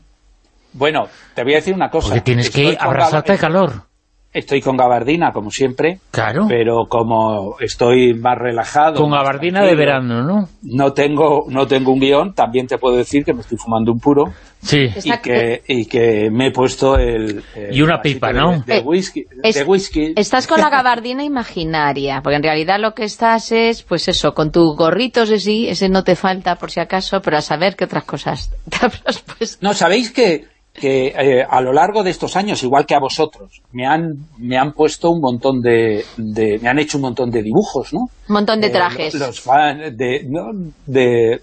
Bueno, te voy a decir una cosa. Porque tienes que abrazarte de calor. Estoy con gabardina, como siempre. Claro. Pero como estoy más relajado... Con gabardina de verano, ¿no? No tengo, no tengo un guion, también te puedo decir que me estoy fumando un puro. Sí. Y que, y que me he puesto el... y una pipa, ¿no? De, whisky, de whisky. Estás con la gabardina (laughs) imaginaria, porque en realidad lo que estás es, pues eso, con tus gorritos sí, ese no te falta por si acaso, pero a saber qué otras cosas (laughs) te habrás puesto. No, ¿sabéis que que eh, a lo largo de estos años, igual que a vosotros, me han, me han puesto un montón de, de me han hecho un montón de dibujos, ¿no? Un montón de Eh, trajes. los fan de, ¿no? de,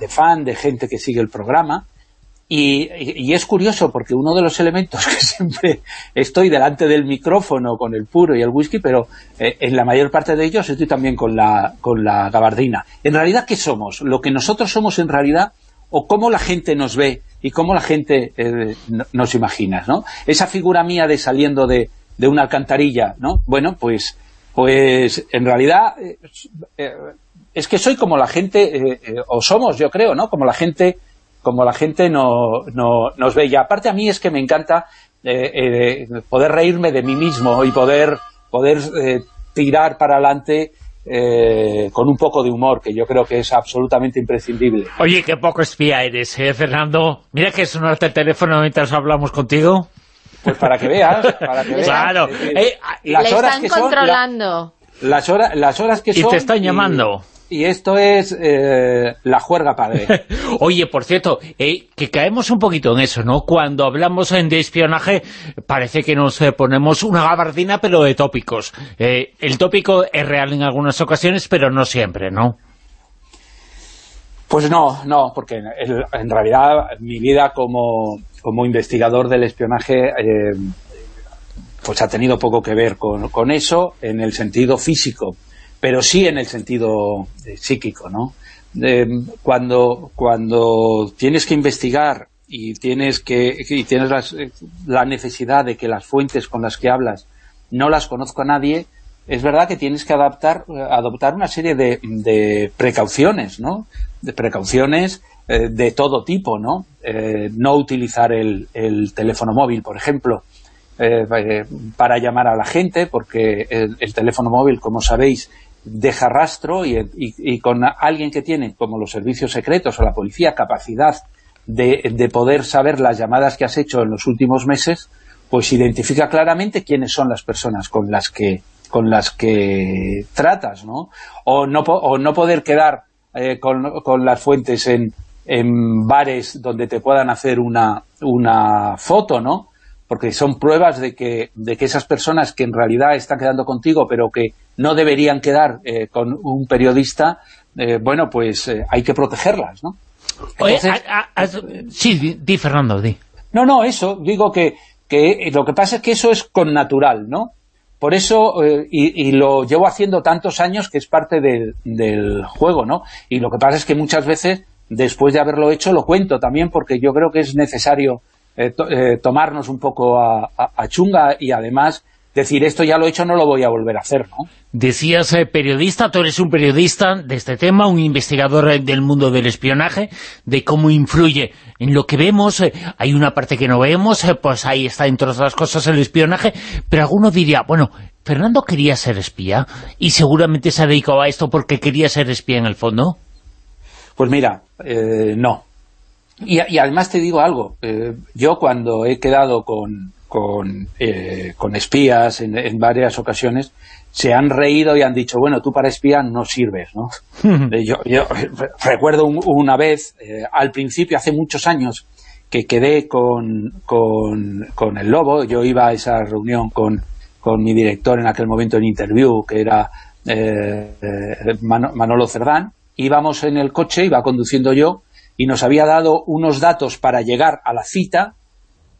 de fan, de gente que sigue el programa, y, y, y es curioso porque uno de los elementos (laughs) que siempre estoy delante del micrófono con el puro y el whisky, pero eh, en la mayor parte de ellos estoy también con la, con la gabardina. En realidad, ¿qué somos? Lo que nosotros somos en realidad, o cómo la gente nos ve y cómo la gente eh, no- nos imagina, ¿no? Esa figura mía de saliendo de, de una alcantarilla, ¿no? Bueno, pues, pues en realidad eh, eh, es que soy como la gente, o somos, yo creo, ¿no? Como la gente como la gente no, no- nos ve. Y aparte a mí es que me encanta poder reírme de mí mismo y poder, poder tirar para adelante eh, con un poco de humor, que yo creo que es absolutamente imprescindible. Oye, qué poco espía eres, ¿eh, Fernando? Mira que sonarte el teléfono mientras hablamos contigo. Pues para que veas, para que veas. Claro. Eh, las Le horas están que son, la- controlando. las, horas, las horas que Y son... te están llamando. Y esto es eh, la juerga padre. (laughs) Oye, por cierto, eh, que caemos un poquito en eso, ¿no? Cuando hablamos en de espionaje, parece que nos eh, ponemos una gabardina, pero de tópicos. Eh, el tópico es real en algunas ocasiones, pero no siempre, ¿no? Pues no, no, porque en, en realidad mi vida como, como investigador del espionaje pues ha tenido poco que ver con, con eso en el sentido físico, pero sí en el sentido eh, psíquico, ¿no? Eh, cuando, cuando tienes que investigar y tienes que y tienes eh, la necesidad de que las fuentes con las que hablas no las conozca nadie, es verdad que tienes que adaptar, eh, adoptar una serie de, de precauciones, ¿no? De precauciones de todo tipo, ¿no? No utilizar el, el teléfono móvil, por ejemplo, para llamar a la gente, porque el teléfono móvil, como sabéis, deja rastro y, y- con alguien que tiene, como los servicios secretos o la policía, capacidad de, de poder saber las llamadas que has hecho en los últimos meses, pues identifica claramente quiénes son las personas con las que con las que tratas, ¿no? O no, o no poder quedar eh, con, con las fuentes en, en bares donde te puedan hacer una, una foto, ¿no? Porque son pruebas de que, de que esas personas que en realidad están quedando contigo, pero que no deberían quedar eh, con un periodista, eh, bueno, pues eh, hay que protegerlas, ¿no? Oye, Entonces- a- a- a- sí, di, di, Fernando, di. No, no, eso, digo que, que lo que pasa es que eso es con natural, ¿no? Por eso, eh, y, y lo llevo haciendo tantos años que es parte del, del juego, ¿no? Y lo que pasa es que muchas veces, después de haberlo hecho, lo cuento también porque yo creo que es necesario eh, to- eh, tomarnos un poco a, a- a chunga y además decir, esto ya lo he hecho, no lo voy a volver a hacer, ¿no? Decías eh, periodista, tú eres un periodista de este tema, un investigador del mundo del espionaje, de cómo influye en lo que vemos, eh, hay una parte que no vemos, eh, pues ahí está entre otras cosas el espionaje, pero alguno diría, bueno, Fernando quería ser espía y seguramente se ha dedicado a esto porque quería ser espía en el fondo. Pues mira, no. Y, y además te digo algo, eh, yo cuando he quedado con, con, eh, con espías en, en varias ocasiones, se han reído y han dicho, bueno, tú para espía no sirves, ¿no? (laughs) Eh, yo, yo recuerdo un- una vez, eh, al principio, hace muchos años, que quedé con, con, con el Lobo, yo iba a esa reunión con, con mi director en aquel momento en Interview, que era eh, Mano- Manolo Cerdán, íbamos en el coche, iba conduciendo yo, y nos había dado unos datos para llegar a la cita,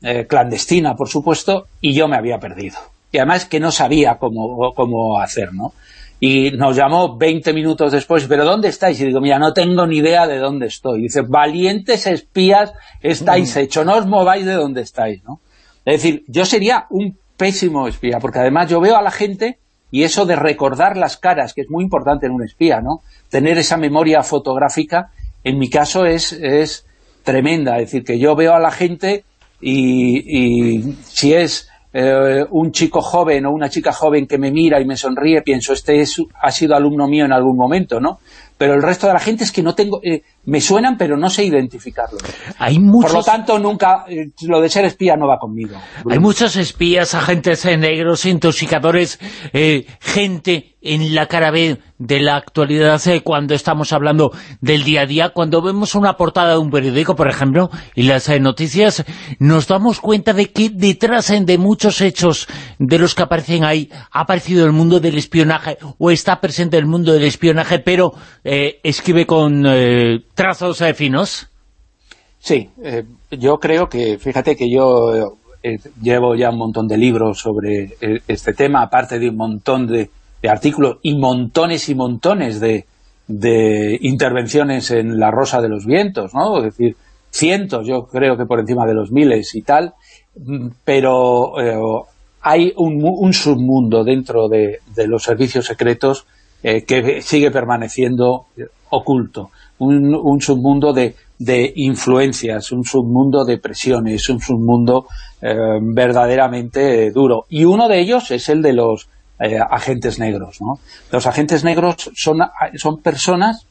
eh, clandestina, por supuesto, y yo me había perdido. Y además que no sabía cómo, cómo hacer, ¿no? Y nos llamó 20 minutos después, ¿pero dónde estáis? Y digo, mira, no tengo ni idea de dónde estoy. dice, valientes espías estáis hechos, no os mováis de donde estáis, ¿no? Es decir, yo sería un pésimo espía, porque además yo veo a la gente y eso de recordar las caras, que es muy importante en un espía, ¿no? Tener esa memoria fotográfica, en mi caso es, es tremenda. Es decir, que yo veo a la gente y, y si es eh, un chico joven o una chica joven que me mira y me sonríe, pienso, este es, ha sido alumno mío en algún momento, ¿no? Pero el resto de la gente es que no tengo... Eh, me suenan, pero no sé identificarlo. Hay muchos... Por lo tanto, nunca... Eh, lo de ser espía no va conmigo. Hay muchos espías, agentes negros, intoxicadores, gente en la cara B de la actualidad cuando estamos hablando del día a día, cuando vemos una portada de un periódico, por ejemplo, y las noticias, nos damos cuenta de que detrás de muchos hechos de los que aparecen ahí, ha aparecido el mundo del espionaje, o está presente el mundo del espionaje, pero eh, escribe con eh, trazos eh, finos. Sí, yo creo que, fíjate que yo llevo ya un montón de libros sobre este tema, aparte de un montón de de artículos y montones y montones de, intervenciones en La Rosa de los Vientos, ¿no? Es decir, cientos, yo creo que por encima de los miles y tal, mm, pero eh, hay un, submundo dentro de, los servicios secretos eh, que sigue permaneciendo oculto. Un, submundo de, de, influencias, un submundo de presiones, un submundo eh, verdaderamente duro. Y uno de ellos es el de los eh, agentes negros. ¿no? Los agentes negros son, son personas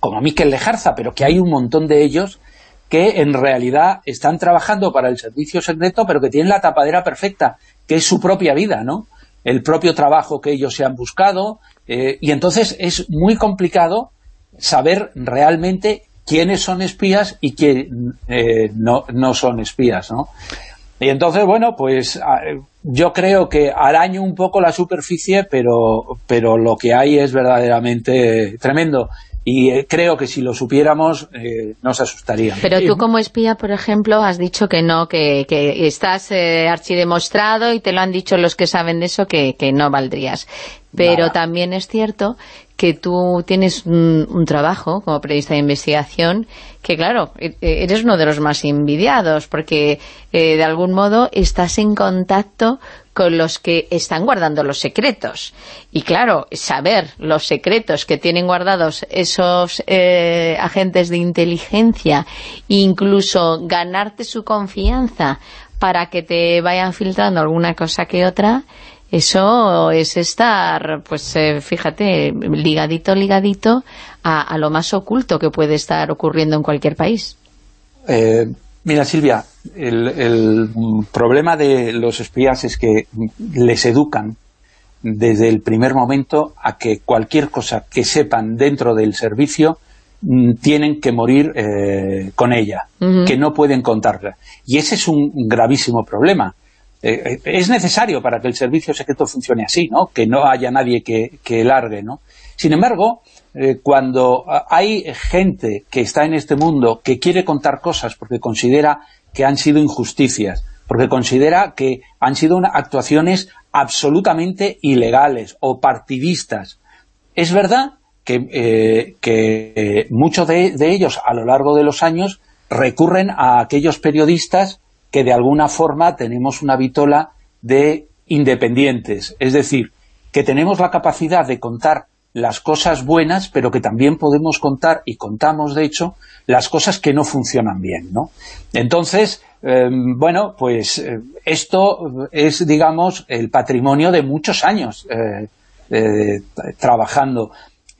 como Miquel Lejarza, pero que hay un montón de ellos que en realidad están trabajando para el servicio secreto, pero que tienen la tapadera perfecta, que es su propia vida, ¿no? El propio trabajo que ellos se han buscado, eh, y entonces es muy complicado saber realmente quiénes son espías y quién eh, no, no son espías, ¿no? Y entonces, bueno, pues yo creo que araño un poco la superficie, pero, pero lo que hay es verdaderamente tremendo. Y eh, creo que si lo supiéramos eh, nos asustaría. Pero tú como espía, por ejemplo, has dicho que no, que, que estás eh, archidemostrado y te lo han dicho los que saben de eso que, que no valdrías. Pero también es cierto que tú tienes un, trabajo como periodista de investigación que, claro, e, e, eres uno de los más envidiados porque eh, de algún modo estás en contacto con los que están guardando los secretos. Y claro, saber los secretos que tienen guardados esos eh, agentes de inteligencia, incluso ganarte su confianza para que te vayan filtrando alguna cosa que otra, eso es estar, pues eh, fíjate, ligadito, ligadito a, lo más oculto que puede estar ocurriendo en cualquier país. Eh, mira, Silvia, el, problema de los espías es que les educan desde el primer momento a que cualquier cosa que sepan dentro del servicio mm, tienen que morir eh, con ella, que no pueden contarla. Y ese es un gravísimo problema eh, es necesario para que el servicio secreto funcione así, ¿no? Que no haya nadie que, que largue, ¿no? Sin embargo, eh, cuando hay gente que está en este mundo que quiere contar cosas porque considera que han sido injusticias, porque considera que han sido actuaciones absolutamente ilegales o partidistas, es verdad que, eh, muchos de ellos a lo largo de los años recurren a aquellos periodistas que de alguna forma tenemos una vitola de independientes, es decir, que tenemos la capacidad de contar las cosas buenas, pero que también podemos contar, y contamos de hecho, las cosas que no funcionan bien, ¿no? Entonces, em, bueno, pues eh, esto es, digamos, el patrimonio de muchos años eh, eh, trabajando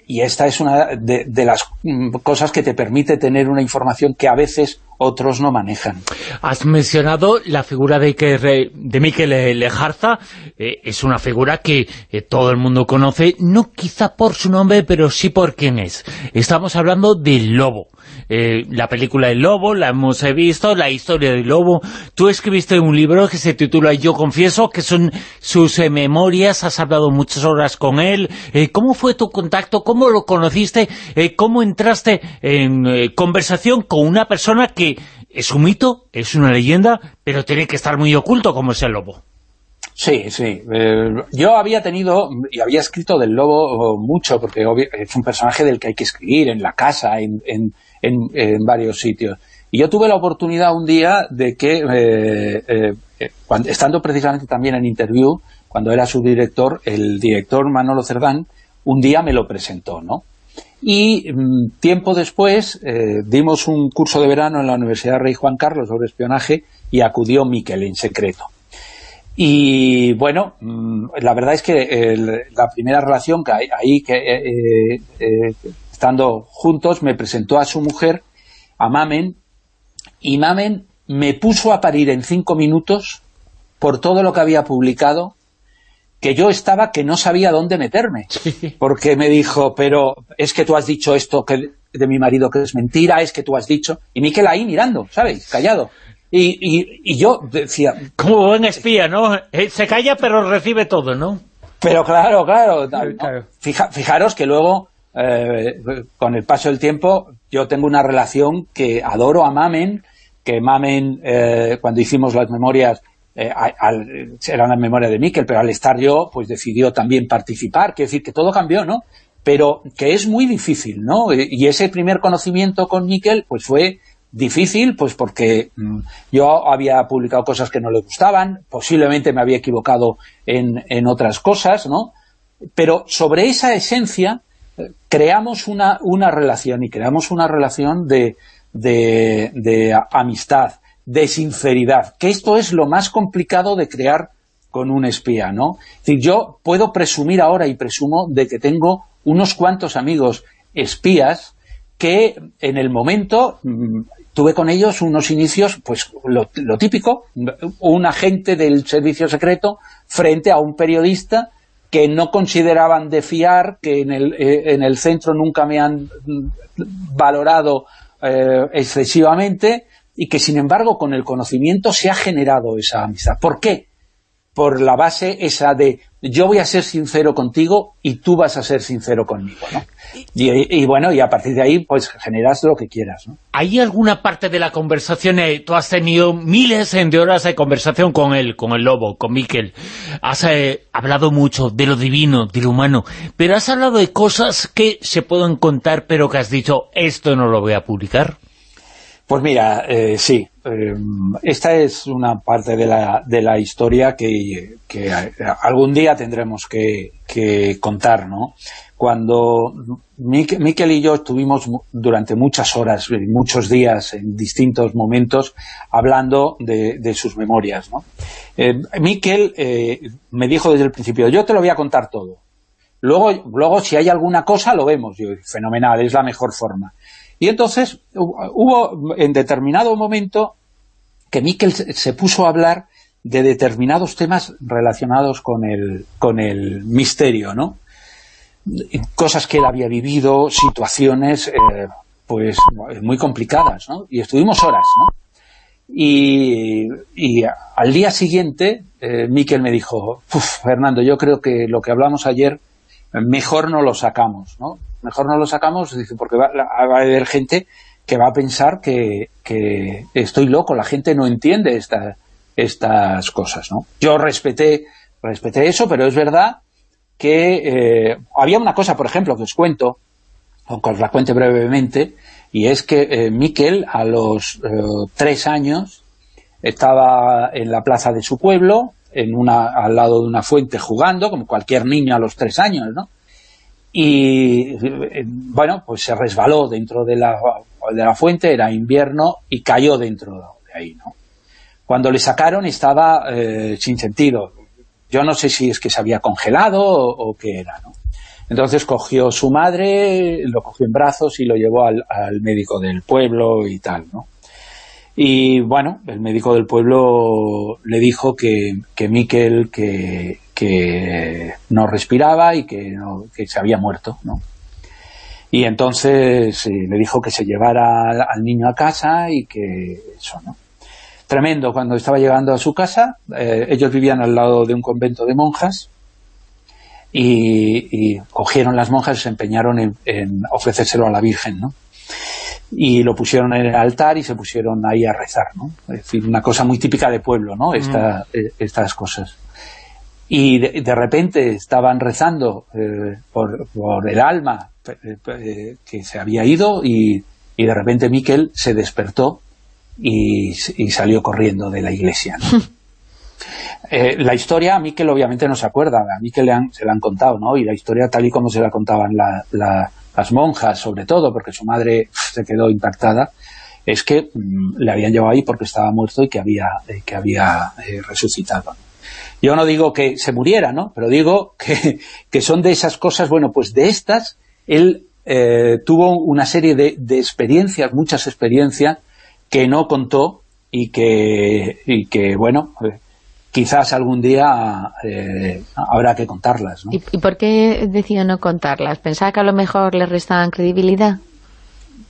y esta es una de, las mm, cosas que te permite tener una información que a veces otros no manejan. Has mencionado la figura de, de Miquel Lejarza, eh, es una figura que eh, todo el mundo conoce, no quizá por su nombre, pero sí por quién es. Estamos hablando del Lobo. Eh, la película El Lobo, la hemos visto, la historia del Lobo. Tú escribiste un libro que se titula Yo confieso, que son sus memorias, has hablado muchas horas con él. ¿Cómo fue tu contacto? ¿Cómo lo conociste? ¿Cómo entraste en conversación con una persona que es un mito, es una leyenda, pero tiene que estar muy oculto como es el lobo. Sí, sí. Eh, yo había tenido, y había escrito del lobo mucho, porque es un personaje del que hay que escribir en la casa, en, varios sitios. Y yo tuve la oportunidad un día de que, eh, eh, estando precisamente también en interview, cuando era su director, el director Manolo Cerdán, un día me lo presentó, ¿no? Y mm, tiempo después eh, dimos un curso de verano en la Universidad Rey Juan Carlos sobre espionaje y acudió Miquel en secreto. Y bueno, mm, la verdad es que la primera relación que ahí, que, eh, eh, estando juntos, me presentó a su mujer, a Mamen, y Mamen me puso a parir en cinco minutos por todo lo que había publicado, que yo estaba que no sabía dónde meterme, (laughs) porque me dijo, pero es que tú has dicho esto que de mi marido que es mentira, es que tú has dicho, y Miquel ahí mirando, ¿sabes?, callado. Y, yo decía... Como buen espía, ¿no? Eh, se calla pero recibe todo, ¿no? Pero claro, claro. fijaros que luego, eh, con el paso del tiempo, yo tengo una relación que adoro a Mamen, que Mamen, eh, cuando hicimos las memorias, era una memoria de Miquel, pero al estar yo, pues decidió también participar, quiere decir que todo cambió, ¿no? Pero que es muy difícil, ¿no? Y ese primer conocimiento con Miquel, pues fue difícil, pues porque mm, yo había publicado cosas que no le gustaban, posiblemente me había equivocado en, en otras cosas, ¿no? Pero sobre esa esencia eh, creamos una, una relación y creamos una relación de, de amistad, de sinceridad, que esto es lo más complicado de crear con un espía, ¿no? Es yo puedo presumir ahora y presumo de que tengo unos cuantos amigos espías que en el momento mm, tuve con ellos unos inicios, pues lo, típico, un agente del servicio secreto frente a un periodista que no consideraban de fiar, que en el, eh, en el centro nunca me han valorado eh, excesivamente y que sin embargo con el conocimiento se ha generado esa amistad. ¿Por qué? Por la base esa de yo voy a ser sincero contigo y tú vas a ser sincero conmigo, ¿no? Y, bueno, y a partir de ahí, pues generas lo que quieras. ¿no? ¿Hay alguna parte de la conversación, eh, tú has tenido miles de horas de conversación con él, con el lobo, con Miquel, has eh, hablado mucho de lo divino, de lo humano, pero has hablado de cosas que se pueden contar, pero que has dicho, esto no lo voy a publicar? Pues mira, eh, sí, esta es una parte de la, de la historia que, algún día tendremos que, que contar, ¿no? cuando Miquel y yo estuvimos durante muchas horas, muchos días, en distintos momentos, hablando de, sus memorias. ¿no? Eh, Miquel eh, me dijo desde el principio, yo te lo voy a contar todo. Luego, luego si hay alguna cosa, lo vemos. Yo, fenomenal, es la mejor forma. Y entonces hubo en determinado momento que Miquel se puso a hablar de determinados temas relacionados con el, misterio, ¿no? cosas que él había vivido, situaciones eh, pues muy complicadas, ¿no? Y estuvimos horas, ¿no? Y, al día siguiente, eh, Miquel me dijo, Fernando, yo creo que lo que hablamos ayer, mejor no lo sacamos, ¿no? Mejor no lo sacamos, porque va, a haber gente que va a pensar que, que estoy loco, la gente no entiende estas cosas, ¿no? Yo respeté, respeté eso, pero es verdad que eh, había una cosa, por ejemplo, que os cuento, aunque os la cuente brevemente, y es que eh, Miquel a los eh, tres años estaba en la plaza de su pueblo, en una, al lado de una fuente jugando, como cualquier niño a los tres años, ¿no? Y, bueno, pues se resbaló dentro de la, de la fuente, era invierno, y cayó dentro de ahí, ¿no? Cuando le sacaron estaba sin sentido, yo no sé si es que se había congelado o, qué era, ¿no? Entonces cogió su madre, lo cogió en brazos y lo llevó al, médico del pueblo y tal, ¿no? Y bueno, el médico del pueblo le dijo que, que Miquel que, que no respiraba y que, que se había muerto, ¿no? Y entonces eh, le dijo que se llevara al niño a casa y que eso, ¿no? tremendo cuando estaba llegando a su casa. Eh, ellos vivían al lado de un convento de monjas y, cogieron las monjas y se empeñaron en, ofrecérselo a la Virgen, ¿no? Y lo pusieron en el altar y se pusieron ahí a rezar, ¿no? Es decir, una cosa muy típica de pueblo, ¿no? Esta, mm. eh, estas cosas. Y de, repente estaban rezando eh, por, el alma que se había ido y, y de repente Miquel se despertó y, salió corriendo de la iglesia. (laughs) Eh, la historia, a Miquel obviamente no se acuerda, a Miquel le han, se la han contado, ¿no? Y la historia tal y como se la contaban las monjas, sobre todo, porque su madre se quedó impactada, es que mm, le habían llevado ahí porque estaba muerto y que había, eh, que había eh, resucitado. Yo no digo que se muriera, ¿no? Pero digo que, que son de esas cosas, bueno, pues de estas, él eh, tuvo una serie de, de, experiencias, muchas experiencias, que no contó y que, y que bueno, eh, quizás algún día eh, habrá que contarlas. ¿no? ¿Y, ¿Y, por qué decía no contarlas? ¿Pensaba que a lo mejor le restaban credibilidad?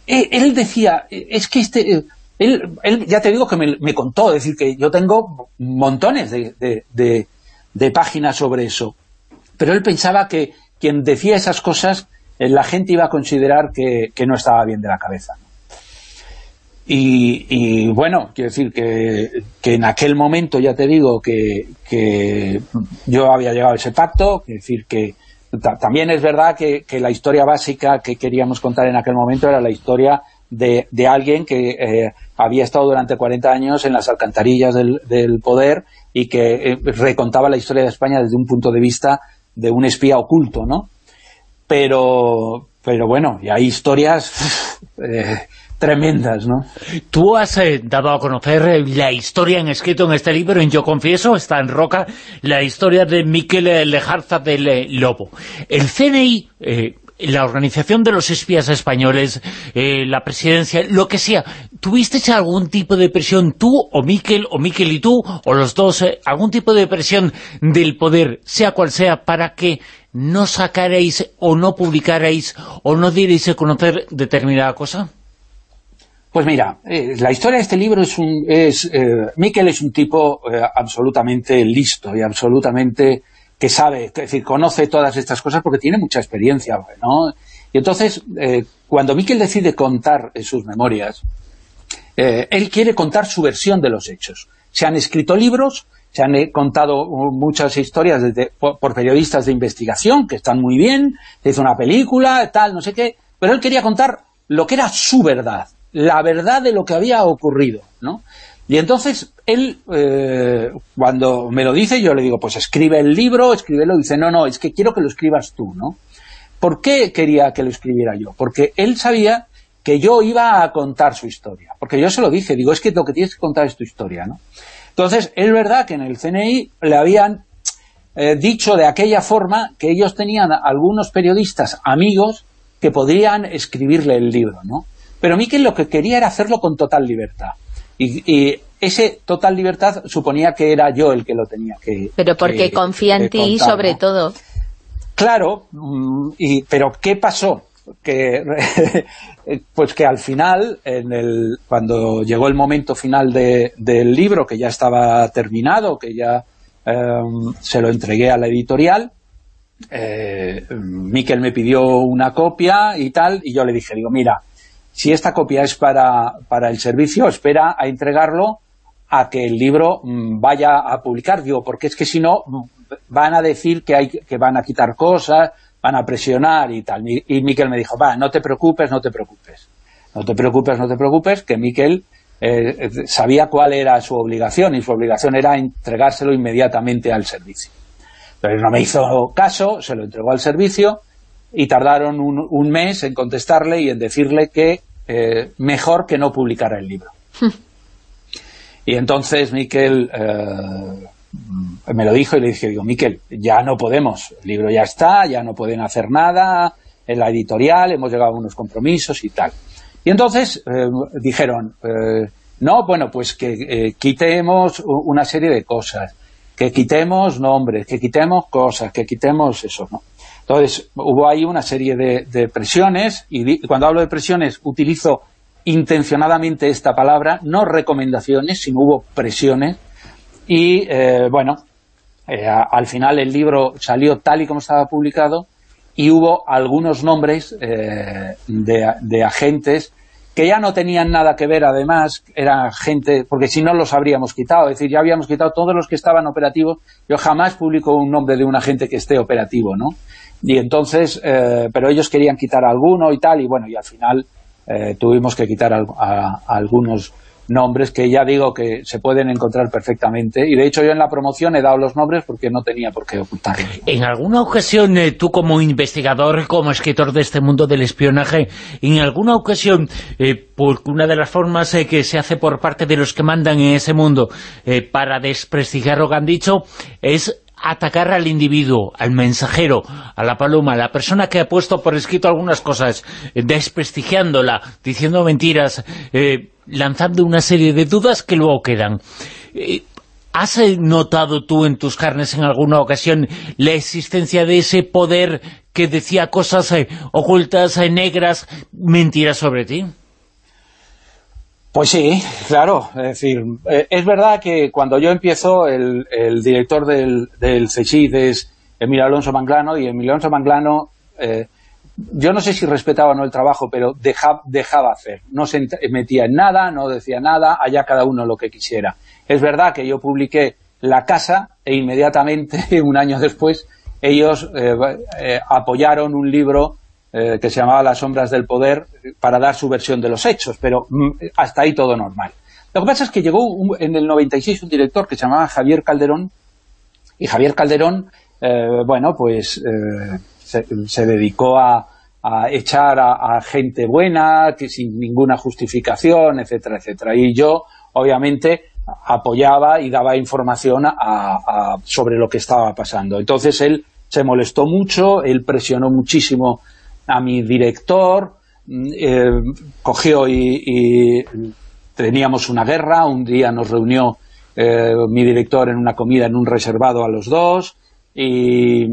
Eh, él decía, es que este... Él, él, ya te digo que me, contó, es decir, que yo tengo montones de, páginas sobre eso. Pero él pensaba que quien decía esas cosas la gente iba a considerar que, no estaba bien de la cabeza. Y, bueno, quiero decir que, en aquel momento ya te digo que, yo había llegado a ese pacto, quiero decir que también es verdad que, la historia básica que queríamos contar en aquel momento era la historia de, alguien que eh, había estado durante 40 años en las alcantarillas del, poder y que eh, recontaba la historia de España desde un punto de vista de un espía oculto, ¿no? pero pero bueno, y hay historias (laughs) eh, tremendas, ¿no? Tú has dado a conocer la historia en escrito en este libro, en Yo Confieso, está en Roca, la historia de Miquel Lejarza del Lobo. El CNI... la organización de los espías españoles, eh, la presidencia, lo que sea, ¿tuviste algún tipo de presión tú o Miquel, o Miquel y tú, o los dos, eh, algún tipo de presión del poder, sea cual sea, para que no sacarais o no publicarais o no dierais a conocer determinada cosa? Pues mira, eh, la historia de este libro es un... Es, Miquel es un tipo absolutamente listo y absolutamente que sabe, es decir, conoce todas estas cosas porque tiene mucha experiencia, ¿no? Y entonces, eh, cuando Miquel decide contar sus memorias, eh, él quiere contar su versión de los hechos. Se han escrito libros, se han contado muchas historias por, por, periodistas de investigación, que están muy bien, se hizo una película, tal, no sé qué, pero él quería contar lo que era su verdad, la verdad de lo que había ocurrido, ¿no? Y entonces, él, eh, cuando me lo dice, yo le digo, pues escribe el libro, escríbelo, dice, no, no, es que quiero que lo escribas tú, ¿no? ¿Por qué quería que lo escribiera yo? Porque él sabía que yo iba a contar su historia. Porque yo se lo dije, digo, es que lo que tienes que contar es tu historia, ¿no? Entonces, es verdad que en el CNI le habían eh, dicho de aquella forma que ellos tenían algunos periodistas amigos que podrían escribirle el libro, ¿no? Pero Miquel lo que quería era hacerlo con total libertad. Y, y, ese total libertad suponía que era yo el que lo tenía que Pero porque que, confía en ti sobre todo. Claro, mm, y, pero ¿qué pasó? Que, (laughs) pues que al final, en el, cuando llegó el momento final de, del libro, que ya estaba terminado, que ya eh, se lo entregué a la editorial, eh, Miquel me pidió una copia y tal, y yo le dije, digo, mira, si esta copia es para, para el servicio, espera a entregarlo a que el libro mmm, vaya a publicar, digo, porque es que si no van a decir que, hay, que van a quitar cosas, van a presionar y tal. Y, Miquel me dijo, va, no te preocupes, no te preocupes. No te preocupes, no te preocupes, que Miquel eh, sabía cuál era su obligación, y su obligación era entregárselo inmediatamente al servicio. Pero no me hizo caso, se lo entregó al servicio, y tardaron un, un mes en contestarle y en decirle que eh, mejor que no publicara el libro. (laughs) y entonces Miquel eh, me lo dijo y le dije, digo, Miquel, ya no podemos, el libro ya está, ya no pueden hacer nada, en la editorial hemos llegado a unos compromisos y tal. Y entonces eh, dijeron, no, bueno, pues que quitemos una serie de cosas, que quitemos nombres, que quitemos cosas, que quitemos eso, ¿no? Entonces, hubo ahí una serie de, de presiones, y cuando hablo de presiones utilizo intencionadamente esta palabra, no recomendaciones, sino hubo presiones, y eh, bueno, eh, al final el libro salió tal y como estaba publicado, y hubo algunos nombres eh, de, de, agentes que ya no tenían nada que ver, además, era gente, porque si no los habríamos quitado, es decir, ya habíamos quitado todos los que estaban operativos, yo jamás publico un nombre de un agente que esté operativo, ¿no? Y entonces, eh, pero ellos querían quitar alguno y tal, y bueno, y al final eh, tuvimos que quitar a, algunos nombres que ya digo que se pueden encontrar perfectamente y de hecho yo en la promoción he dado los nombres porque no tenía por qué ocultarlos. En alguna ocasión, eh, tú como investigador, como escritor de este mundo del espionaje, en alguna ocasión, eh, porque una de las formas eh, que se hace por parte de los que mandan en ese mundo para desprestigiar lo que han dicho es atacar al individuo, al mensajero, a la paloma, a la persona que ha puesto por escrito algunas cosas, desprestigiándola, diciendo mentiras, lanzando una serie de dudas que luego quedan. Eh, ¿Has notado tú en tus carnes en alguna ocasión la existencia de ese poder que decía cosas eh, ocultas, eh, negras, mentiras sobre ti? Pues sí, claro. Es decir, es verdad que cuando yo empiezo, el, director del, del es Emilio Alonso Manglano, y Emilio Alonso Manglano yo no sé si respetaba o no el trabajo, pero dejaba hacer. No se metía en nada, no decía nada, allá cada uno lo que quisiera. Es verdad que yo publiqué La Casa e inmediatamente, (laughs) un año después, ellos eh, eh, apoyaron un libro eh, que se llamaba Las sombras del poder para dar su versión de los hechos, pero mm, hasta ahí todo normal. Lo que pasa es que llegó en el 96 un director que se llamaba Javier Calderón, y Javier Calderón, bueno, pues se, dedicó a, echar a, gente buena, que sin ninguna justificación, etcétera, etcétera. Y yo, obviamente, apoyaba y daba información sobre lo que estaba pasando. Entonces él se molestó mucho, él presionó muchísimo a mi director, mm, eh, cogió y, teníamos una guerra, un día nos reunió eh, mi director en una comida en un reservado a los dos, y,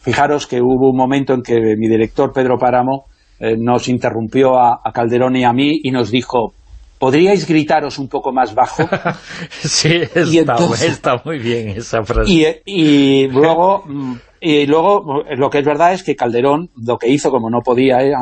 fijaros que hubo un momento en que mi director Pedro Páramo eh, nos interrumpió a, Calderón y a mí y nos dijo ¿podríais gritaros un poco más bajo? (laughs) sí, está, muy bien esa frase. Y, luego, mm, y luego lo que es verdad es que Calderón lo que hizo, como no podía, eh,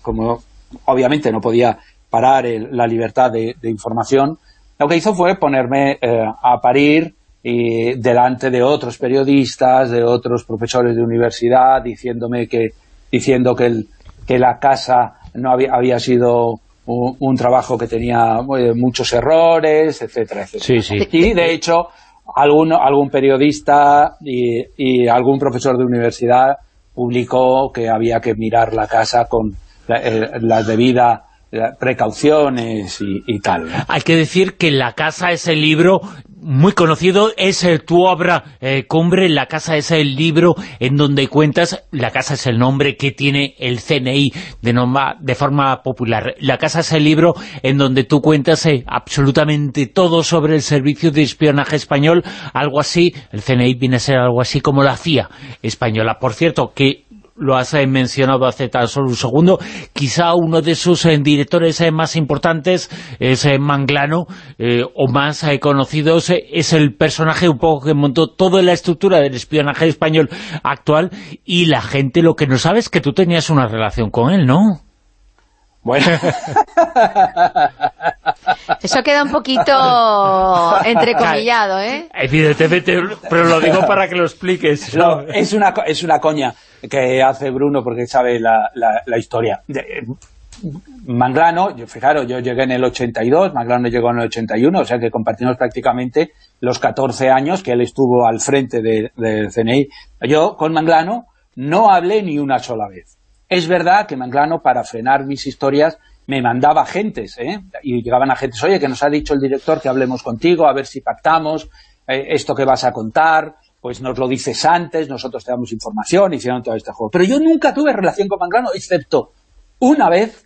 como obviamente no podía parar la libertad de, información, lo que hizo fue ponerme eh, a parir delante de otros periodistas, de otros profesores de universidad, diciéndome que diciendo que, el, que la casa no había, había sido un, trabajo que tenía eh, muchos errores, etcétera, etcétera. Y de hecho, algún, algún periodista y, y, algún profesor de universidad publicó que había que mirar la casa con la, eh, la debida precauciones y, tal. Hay que decir que La Casa es el libro muy conocido, es eh, tu obra eh, cumbre, La Casa es el libro en donde cuentas, La Casa es el nombre que tiene el CNI de, de forma popular, La Casa es el libro en donde tú cuentas eh, absolutamente todo sobre el servicio de espionaje español, algo así, el CNI viene a ser algo así como la CIA española. Por cierto, que lo has eh, mencionado hace tan solo un segundo, quizá uno de sus eh, directores eh, más importantes es Manglano, o más conocidos, es el personaje un poco que montó toda la estructura del espionaje español actual, y la gente lo que no sabe es que tú tenías una relación con él, ¿no? Bueno. (laughs) Eso queda un poquito entrecomillado, ¿eh? Evidentemente, pero lo digo para que lo expliques. es, una, es una coña que hace Bruno porque sabe la, la, historia. Manglano, fijaros, yo llegué en el 82, Manglano llegó en el 81, o sea que compartimos prácticamente los 14 años que él estuvo al frente del de CNI. Yo con Manglano no hablé ni una sola vez. Es verdad que Manglano, para frenar mis historias, me mandaba agentes, ¿eh? y llegaban agentes, oye, que nos ha dicho el director que hablemos contigo, a ver si pactamos, eh, esto que vas a contar, pues nos lo dices antes, nosotros te damos información, hicieron todo este juego. Pero yo nunca tuve relación con Manglano, excepto una vez,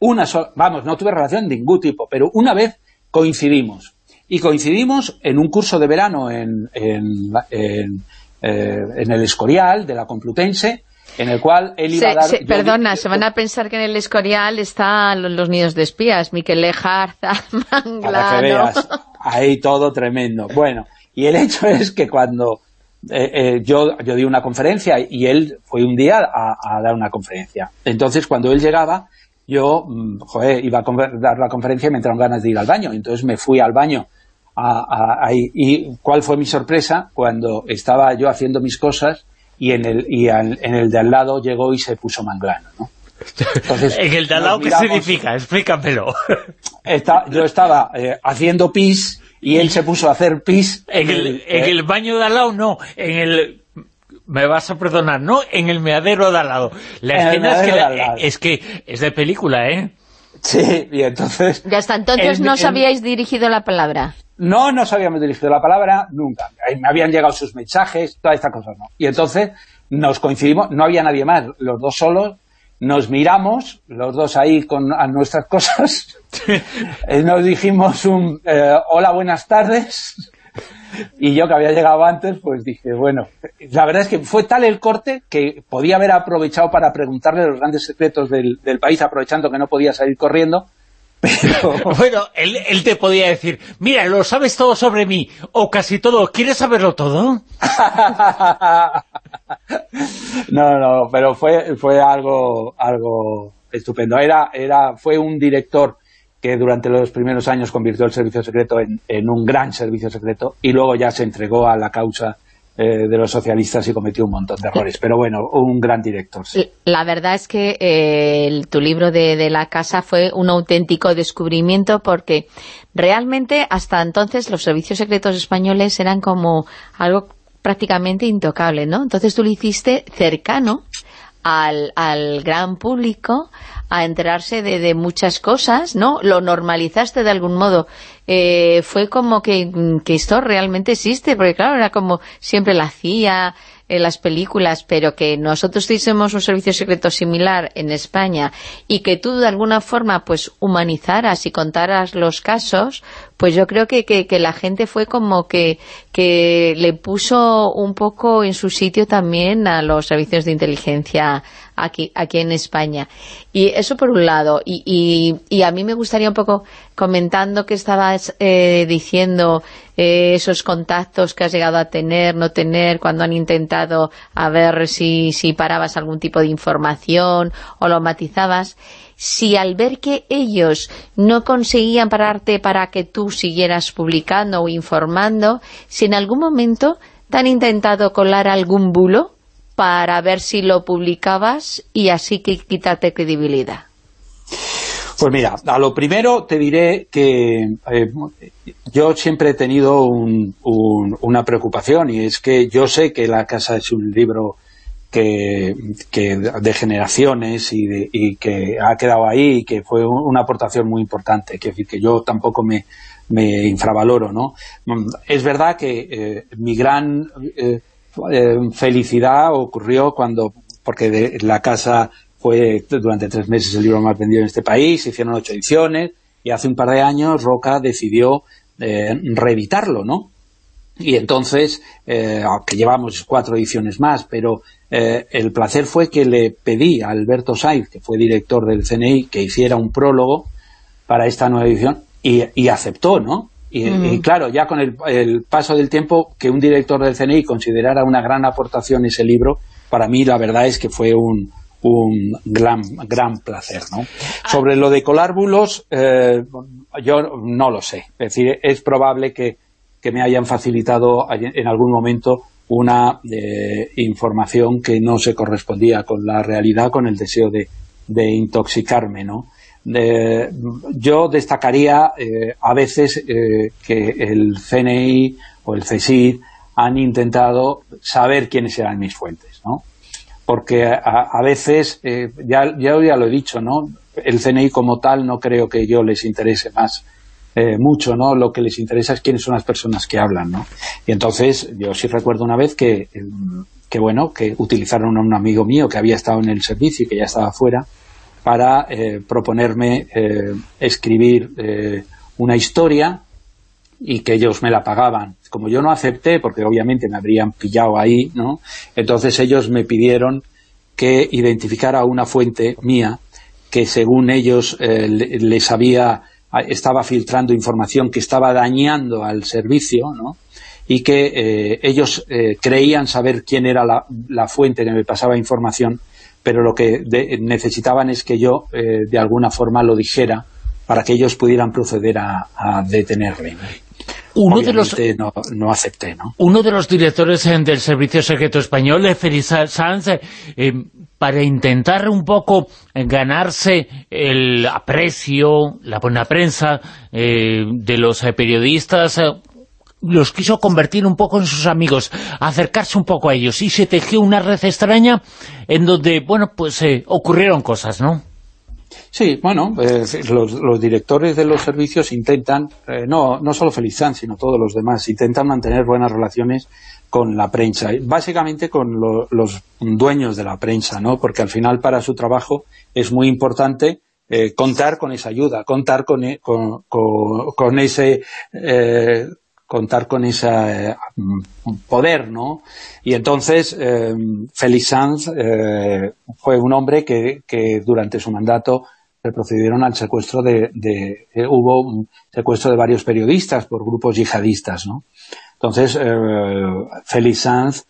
una sola, vamos, no tuve relación de ningún tipo, pero una vez coincidimos. Y coincidimos en un curso de verano en, en, en, eh, en el Escorial de la Complutense, en el cual él iba a dar... perdona, se van a pensar que en el Escorial están los, nidos de espías, Miquel Lejarza, (laughs) Manglano... Veas, ahí todo tremendo. Bueno, y el hecho (laughs) es que cuando eh, eh, yo, yo di una conferencia y él fue un día a, dar una conferencia. Entonces, cuando él llegaba, yo, mm, joder, iba a dar la conferencia y me entraron ganas de ir al baño. Entonces me fui al baño. y cuál fue mi sorpresa cuando estaba yo haciendo mis cosas y en el, y en el de al lado llegó y se puso Manglano, ¿no? (laughs) en el de al lado, ¿qué significa? Explícamelo. yo estaba eh, haciendo pis y él se puso a hacer pis. En el, en el baño de al lado, no. En el me vas a perdonar, no en el meadero de al lado. La escena es que, es que es de película, ¿eh? Sí, y entonces... Ya hasta entonces no os habíais dirigido la palabra. No nos habíamos dirigido la palabra nunca. Me habían llegado sus mensajes, toda esta cosa, ¿no? Y entonces nos coincidimos, no había nadie más, los dos solos, nos miramos, los dos ahí con nuestras cosas, (laughs) eh, nos dijimos un eh, hola, buenas tardes, y yo que había llegado antes, pues dije, bueno, la verdad es que fue tal el corte que podía haber aprovechado para preguntarle los grandes secretos del, país, aprovechando que no podía salir corriendo, (laughs) pero... Bueno, él, él, te podía decir, mira, lo sabes todo sobre mí, o casi todo, ¿quieres saberlo todo? (laughs) no, no, pero fue, fue algo, algo estupendo. Era, era, fue un director que durante los primeros años convirtió el servicio secreto en, un gran servicio secreto y luego ya se entregó a la causa eh, de los socialistas y cometió un montón de errores. (laughs) Pero bueno, un gran director. La verdad es que eh, tu libro de, de, La Casa fue un auténtico descubrimiento porque realmente hasta entonces los servicios secretos españoles eran como algo prácticamente intocable, ¿no? Entonces tú lo hiciste cercano al, al gran público a enterarse de, de, muchas cosas, ¿no? Lo normalizaste de algún modo. Eh, fue como que, que, esto realmente existe, porque claro, era como siempre la hacía en las películas, pero que nosotros tuviésemos un servicio secreto similar en España y que tú de alguna forma pues humanizaras y contaras los casos, pues yo creo que, que, la gente fue como que, que le puso un poco en su sitio también a los servicios de inteligencia aquí, aquí en España. Y eso por un lado. Y, y, a mí me gustaría un poco, comentando que estabas eh, diciendo eh, esos contactos que has llegado a tener, no tener, cuando han intentado a ver si, si parabas algún tipo de información o lo matizabas si al ver que ellos no conseguían pararte para que tú siguieras publicando o informando, si en algún momento te han intentado colar algún bulo para ver si lo publicabas y así que quitarte credibilidad? Pues mira, a lo primero te diré que eh, yo siempre he tenido una preocupación y es que yo sé que La Casa es un libro que, de generaciones y, que ha quedado ahí y que fue una aportación muy importante, que decir que yo tampoco me, infravaloro, ¿no? Es verdad que eh, mi gran... Eh, eh, felicidad ocurrió cuando, porque la casa fue durante tres meses el libro más vendido en este país, se hicieron ocho ediciones, y hace un par de años Roca decidió eh, reeditarlo, ¿no? Y entonces, eh, aunque llevamos cuatro ediciones más, pero el placer fue que le pedí a Alberto Saiz, que fue director del CNI, que hiciera un prólogo para esta nueva edición, y, y aceptó, ¿no? Y, claro, ya con el, paso del tiempo, que un director del CNI considerara una gran aportación ese libro, para mí la verdad es que fue un, gran, gran placer, ¿no? Sobre lo de colar bulos, eh, yo no lo sé. Es decir, es probable que, me hayan facilitado en algún momento una eh, información que no se correspondía con la realidad, con el deseo de, de intoxicarme, ¿no? Yo destacaría eh, a veces eh, que el CNI o el CSID han intentado saber quiénes eran mis fuentes, ¿no? Porque a, veces, eh, ya, ya, ya lo he dicho, ¿no? El CNI como tal no creo que yo les interese más mucho, ¿no? Lo que les interesa es quiénes son las personas que hablan, ¿no? Y entonces, yo sí recuerdo una vez que, que bueno, que utilizaron a un amigo mío que había estado en el servicio y que ya estaba fuera, para eh, proponerme eh, escribir eh, una historia y que ellos me la pagaban. Como yo no acepté, porque obviamente me habrían pillado ahí, ¿no? Entonces ellos me pidieron que identificara una fuente mía que según ellos les había estaba filtrando información que estaba dañando al servicio, ¿no? y que ellos creían saber quién era la fuente que me pasaba información pero lo que necesitaban es que yo eh, de alguna forma lo dijera para que ellos pudieran proceder a, detenerle. Uno de los, no, no, acepté, ¿no? Uno de los directores eh, del Servicio Secreto Español, Félix Sanz, eh, para intentar un poco ganarse el aprecio, la buena prensa eh, de los eh, periodistas, eh, los quiso convertir un poco en sus amigos, acercarse un poco a ellos, y se tejió una red extraña en donde, bueno, pues ocurrieron cosas, ¿no? Sí, bueno, los, directores de los servicios intentan, no, no solo Felizán, sino todos los demás, intentan mantener buenas relaciones con la prensa, básicamente con los dueños de la prensa, ¿no? porque al final para su trabajo es muy importante eh, contar con esa ayuda, contar con, e, con, ese... Eh, contar con ese eh, poder, ¿no? Y entonces Félix Sanz fue un hombre que, que, durante su mandato se procedieron al secuestro de, de hubo un secuestro de varios periodistas por grupos yihadistas, ¿no? Entonces, eh, Félix Sanz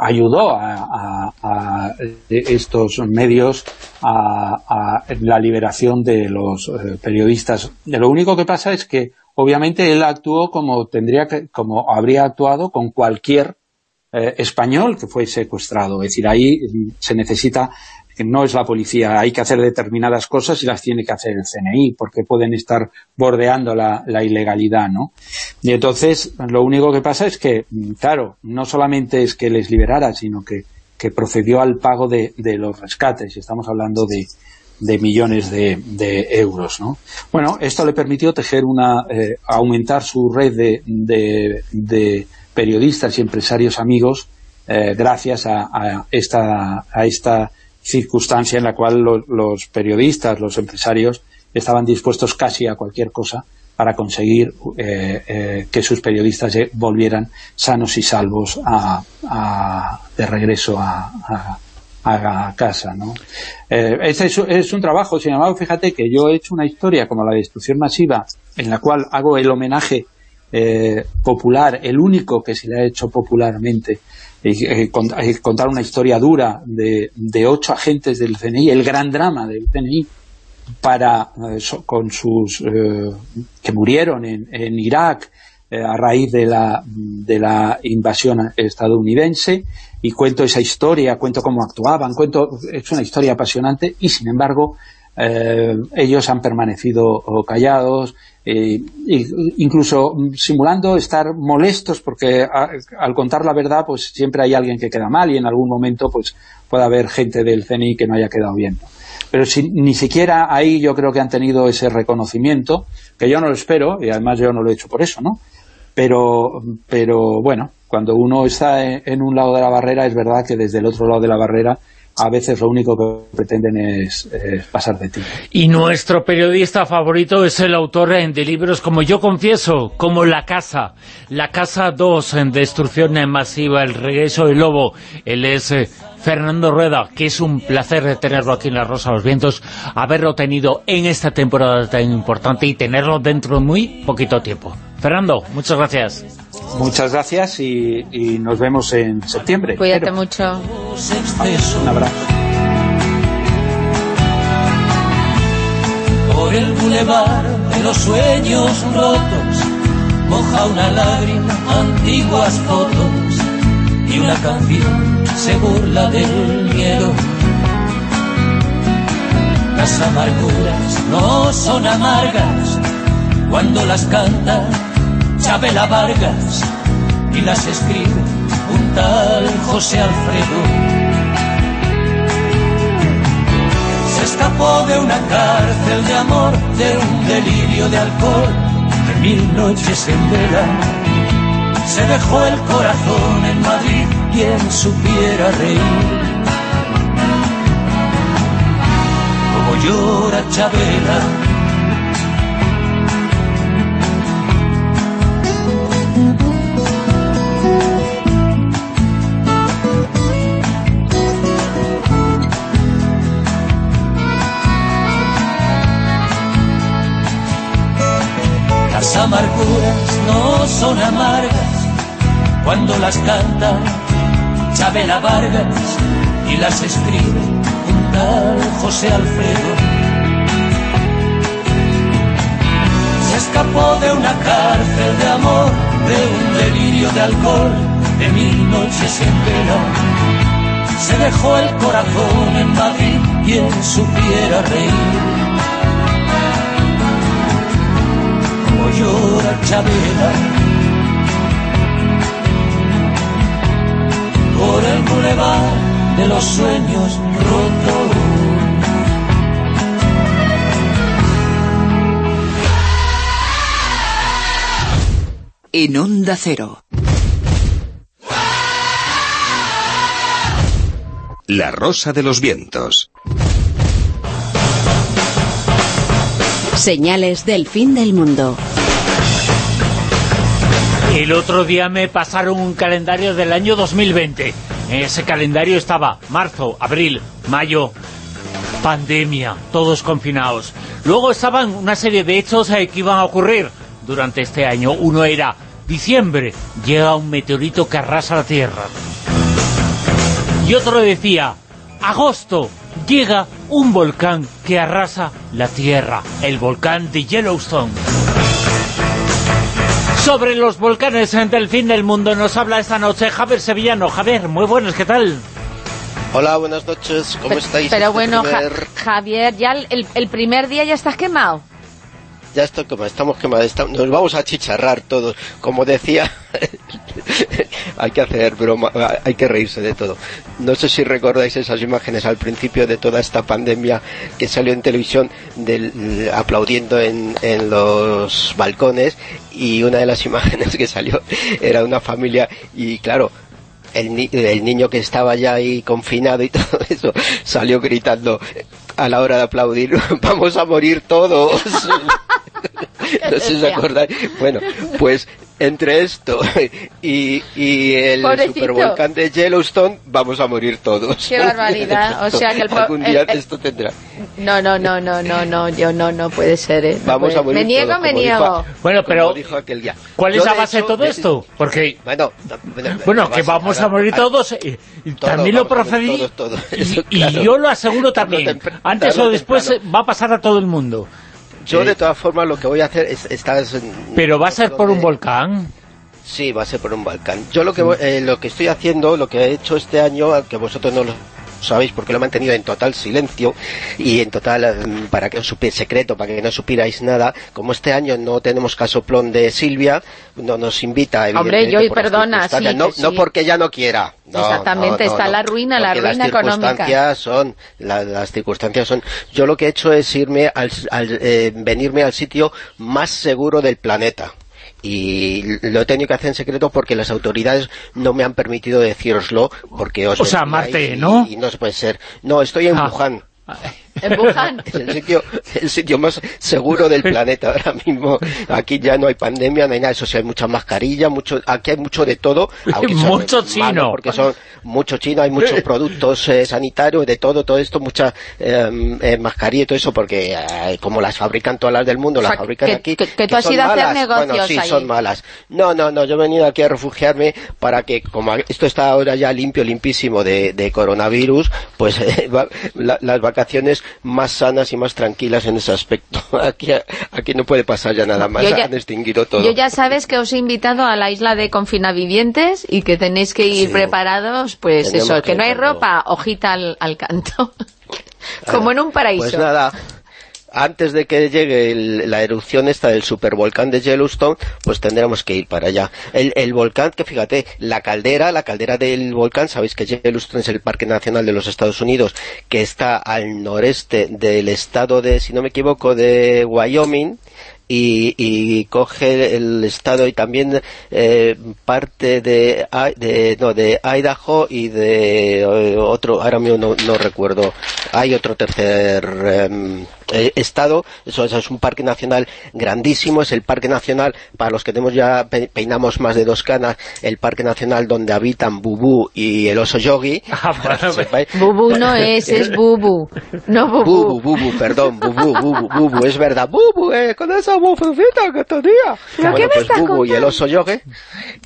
ayudó a, estos medios a, la liberación de los eh, periodistas. Lo único que pasa es que, obviamente, él actuó como tendría que, como habría actuado con cualquier eh, español que fue secuestrado. Es decir, ahí se necesita no es la policía, hay que hacer determinadas cosas y las tiene que hacer el CNI, porque pueden estar bordeando la, ilegalidad, ¿no? Y entonces, lo único que pasa es que, claro, no solamente es que les liberara, sino que, procedió al pago de, los rescates, estamos hablando de, millones de, euros, ¿no? Bueno, esto le permitió tejer una, eh, aumentar su red de, periodistas y empresarios amigos eh, gracias a, esta, a esta circunstancia en la cual los periodistas, los empresarios, estaban dispuestos casi a cualquier cosa para conseguir eh, eh, que sus periodistas volvieran sanos y salvos de regreso a, casa. ¿no? Eh, este es, un trabajo, sin embargo, fíjate que yo he hecho una historia como la destrucción masiva, en la cual hago el homenaje popular, el único que se le ha hecho popularmente eh, contar una historia dura de, de, ocho agentes del CNI, el gran drama del CNI, para eh, con sus eh, que murieron en, en Irak a raíz de la, de la invasión estadounidense. Y cuento esa historia, cuento cómo actuaban, cuento es una historia apasionante y sin embargo ellos han permanecido callados, eh, incluso simulando estar molestos porque al contar la verdad pues siempre hay alguien que queda mal y en algún momento pues puede haber gente del CNI que no haya quedado bien. Pero si, ni siquiera ahí yo creo que han tenido ese reconocimiento, que yo no lo espero, y además yo no lo he hecho por eso, ¿no? Pero, pero bueno, cuando uno está en un lado de la barrera, es verdad que desde el otro lado de la barrera a veces lo único que pretenden es, pasar de ti. Y nuestro periodista favorito es el autor de libros como Yo Confieso, como La Casa, La Casa 2, en Destrucción Masiva, El Regreso del Lobo. Él es eh, Fernando Rueda, que es un placer tenerlo aquí en La Rosa de los Vientos, haberlo tenido en esta temporada tan importante y tenerlo dentro de muy poquito tiempo. Fernando, muchas gracias. Muchas gracias y, nos vemos en septiembre. Cuídate mucho. un abrazo. Por el bulevar de los sueños rotos moja una lágrima antiguas fotos y una canción se burla del miedo. Las amarguras no son amargas cuando las canta Chabela Vargas y las escribe un tal José Alfredo. Se escapó de una cárcel de amor, de un delirio de alcohol, de mil noches en verano. Se dejó el corazón en Madrid, quien supiera reír. Como llora Chabela amarguras no son amargas cuando las canta Chabela Vargas y las escribe un tal José Alfredo. Se escapó de una cárcel de amor, de un delirio de alcohol, de mil noches en verano. se dejó el corazón en Madrid, quien supiera reír. Como llora Chabela por el bulevar de los sueños rotos. En Onda Cero. La Rosa de los Vientos. Señales del fin del mundo. El otro día me pasaron un calendario del año 2020. En ese calendario estaba marzo, abril, mayo, pandemia, todos confinados. Luego estaban una serie de hechos eh, que iban a ocurrir durante este año. Uno era diciembre, llega un meteorito que arrasa la Tierra. Y otro decía, agosto, llega un volcán que arrasa la Tierra, el volcán de Yellowstone. Sobre los volcanes del fin del mundo nos habla esta noche Javier Sevillano. Javier, muy buenos, ¿qué tal? Hola, buenas noches, ¿cómo estáis? Pero Este bueno, Ja- Javier, ya el, el primer día ya estás quemado. Ya estoy como estamos quemados, nos vamos a chicharrar todos. Como decía, (laughs) hay que hacer broma, hay que reírse de todo. No sé si recordáis esas imágenes al principio de toda esta pandemia que salió en televisión aplaudiendo en, en los balcones y una de las (laughs) imágenes que salió era una familia y claro, el, ni- el niño que estaba ya ahí confinado y (laughs) todo eso salió gritando a la hora de aplaudir, vamos a morir todos. No sé si acordáis. Bueno, pues entre esto y, y el Pobrecito. supervolcán de Yellowstone, vamos a morir todos. Qué barbaridad. O sea que el Algún día el- el- esto tendrá. No, no, no, no, no, no, yo no, no puede ser, ¿eh? No Vamos puede. a morir Me niego, todos, me niego. dijo- Bueno, pero dijo aquel día. ¿cuál Yo, es la base de hecho, todo de- esto? Porque, Bueno, no, bueno, que vamos a ahora- morir ah, todos, eh, y Todos, también lo a procedí, todos, todos. y- (laughs) Eso, y, claro. yo lo aseguro también. Antes o después temprano. eh, va a pasar a todo el mundo. Yo Eh, de todas formas lo que voy a hacer es estás Pero va a ser por un volcán. Sí, va a ser por un volcán. Yo lo que voy- eh, lo que estoy haciendo, lo que he hecho este año, que vosotros no lo sabéis porque lo he mantenido en total silencio y en total eh, para que os supiera secreto, para que no supierais nada. Como este año no tenemos casoplón de Silvia, no nos invita Hombre, yo, y perdona, sí, no, que no sí. porque ella no quiera. No, Exactamente, no, no, está la ruina, la ruina las económica. son la- las circunstancias son yo lo que he hecho es irme al, al, eh, venirme al sitio más seguro del planeta y lo he tenido que hacer en secreto porque las autoridades no me han permitido decíroslo porque os O sea, Marte, y- ¿no? y no se puede ser no estoy en Ah. Wuhan En Wuhan. (laughs) es el sitio, el sitio más seguro del planeta ahora mismo. Aquí ya no hay pandemia, no hay nada. Eso sí, hay mucha mascarilla, mucho, aquí hay mucho de todo. (laughs) Mucho chino. Porque son mucho chino, hay muchos productos eh, sanitarios, de todo, todo esto, mucha eh, eh, mascarilla y todo eso, porque eh, como las fabrican todas las del mundo, O sea, las fabrican que- aquí. que- que tú has ido a hacer negocios Bueno, sí, allí. son malas. No, no, no, yo he venido aquí a refugiarme para que, como esto está ahora ya limpio, limpísimo de, de coronavirus, pues (laughs) va- la- las vacaciones más sanas y más tranquilas en ese aspecto. (laughs) Aquí, aquí no puede pasar ya nada más, ya- han extinguido todo. Yo ya sabes que os he invitado a la isla de confinavivientes y que tenéis que ir Sí. preparados, pues Tenemos eso, que que no hay ropa, hojita al, al canto. (laughs) Como en un paraíso. Pues nada, antes de que llegue el- la erupción esta del supervolcán de Yellowstone, pues tendremos que ir para allá. El, el volcán, que fíjate, la caldera, la caldera del volcán, sabéis que Yellowstone es el Parque Nacional de los Estados Unidos, que está al noreste del estado de, si no me equivoco, de Wyoming, y, y coge el estado y también eh, parte de, de no de Idaho y de eh, otro ahora mismo no, no recuerdo hay otro tercer em, eh, estado eso, eso es un parque nacional grandísimo es el parque nacional para los que tenemos ya pe- peinamos más de dos canas el parque nacional donde habitan Bubú y el oso yogi (laughs) Ah, bueno, (laughs) sepáis. Bubu no es, es (laughs) bubu. No bubu. Bubu, bubu, perdón, bubu, bubu, bubu, es verdad, bubu, eh, con eso vocecita que tenía. ¿Pero qué me pues Bubu y el oso yogue.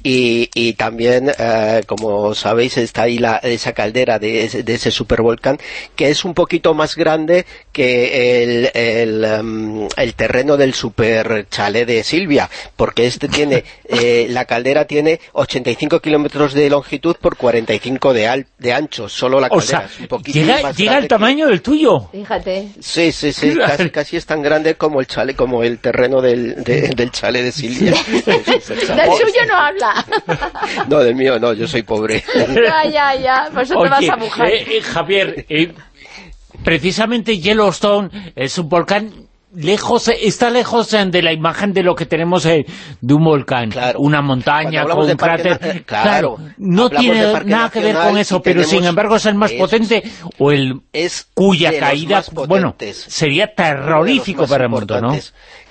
Y, y también, eh, como sabéis, está ahí la, esa caldera de, ese- de ese supervolcán, que es un poquito más grande que el, el, em, el terreno del super chalet de Silvia, porque este tiene, (laughs) eh, la caldera tiene 85 kilómetros de longitud por 45 de, al- de ancho, solo la O caldera. sea, es un poquito llega, más llega al que- tamaño del tuyo. Fíjate. Sí, sí, sí, casi, casi es tan grande como el chale, como el terreno del, de- del chale de Silvia. (laughs) Del suyo no habla. No, del mío no, yo soy pobre. ya, ya, ya. Por eso te vas a mojar. eh, eh, Javier, eh, precisamente Yellowstone es un volcán lejos, está lejos de la imagen de lo que tenemos eh, de un volcán, Claro. una montaña con un cráter, na- claro, no tiene nada que ver con eso, pero sin embargo es el más potente o el es cuya caída, bueno, sería terrorífico para el mundo, ¿no?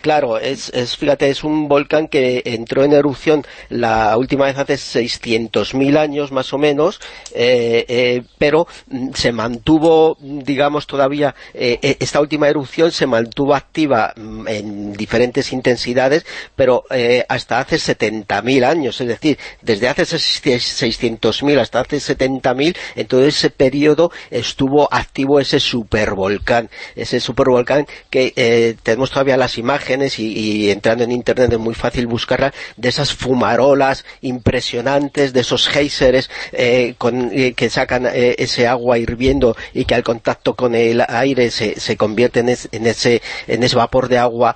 Claro, es, fíjate, es un volcán que entró en erupción la última vez hace 600.000 años más o menos, eh, eh, pero mm, se mantuvo, digamos, todavía, eh, esta última erupción se mantuvo activa mm, en diferentes intensidades, pero hasta hace 70.000 años, es decir, desde hace 600.000 hasta hace 70.000, en todo ese periodo estuvo activo ese supervolcán, ese supervolcán que tenemos todavía las imágenes y, entrando en internet es muy fácil buscarlas, de esas fumarolas impresionantes, de esos géiseres eh, con, eh, que sacan eh, ese agua hirviendo y que al contacto con el aire se, se convierte en, es- en ese en ese vapor de agua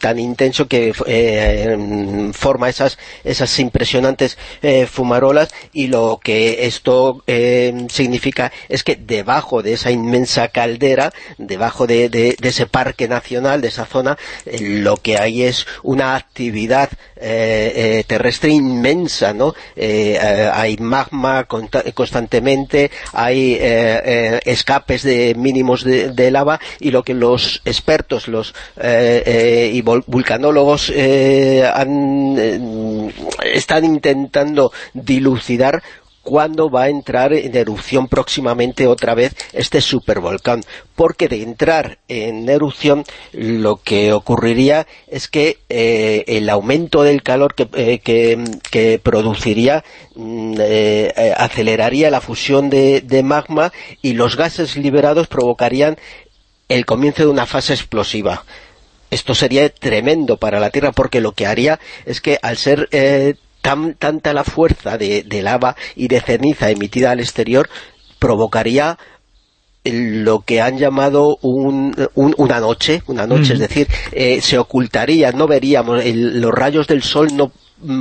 tan intenso que forma esas esas impresionantes fumarolas. Y lo que esto significa es que debajo de esa inmensa caldera, debajo de, de- de ese parque nacional, de esa zona, eh, lo que hay es una actividad eh, eh, terrestre inmensa, ¿no? Hay magma constantemente, hay escapes de mínimos de, lava y lo que los expertos, los y vulcanólogos han, están intentando dilucidar cuándo va a entrar en erupción próximamente otra vez este supervolcán. Porque de entrar en erupción lo que ocurriría es que eh, el aumento del calor que, eh, que, produciría mm, eh, aceleraría la fusión de, magma y los gases liberados provocarían el comienzo de una fase explosiva. Esto sería tremendo para la Tierra porque lo que haría es que al ser tan, tanta la fuerza de, de lava y de ceniza emitida al exterior provocaría lo que han llamado un, un- una noche, una noche, es decir, eh, se ocultaría, no veríamos, el- los rayos del sol no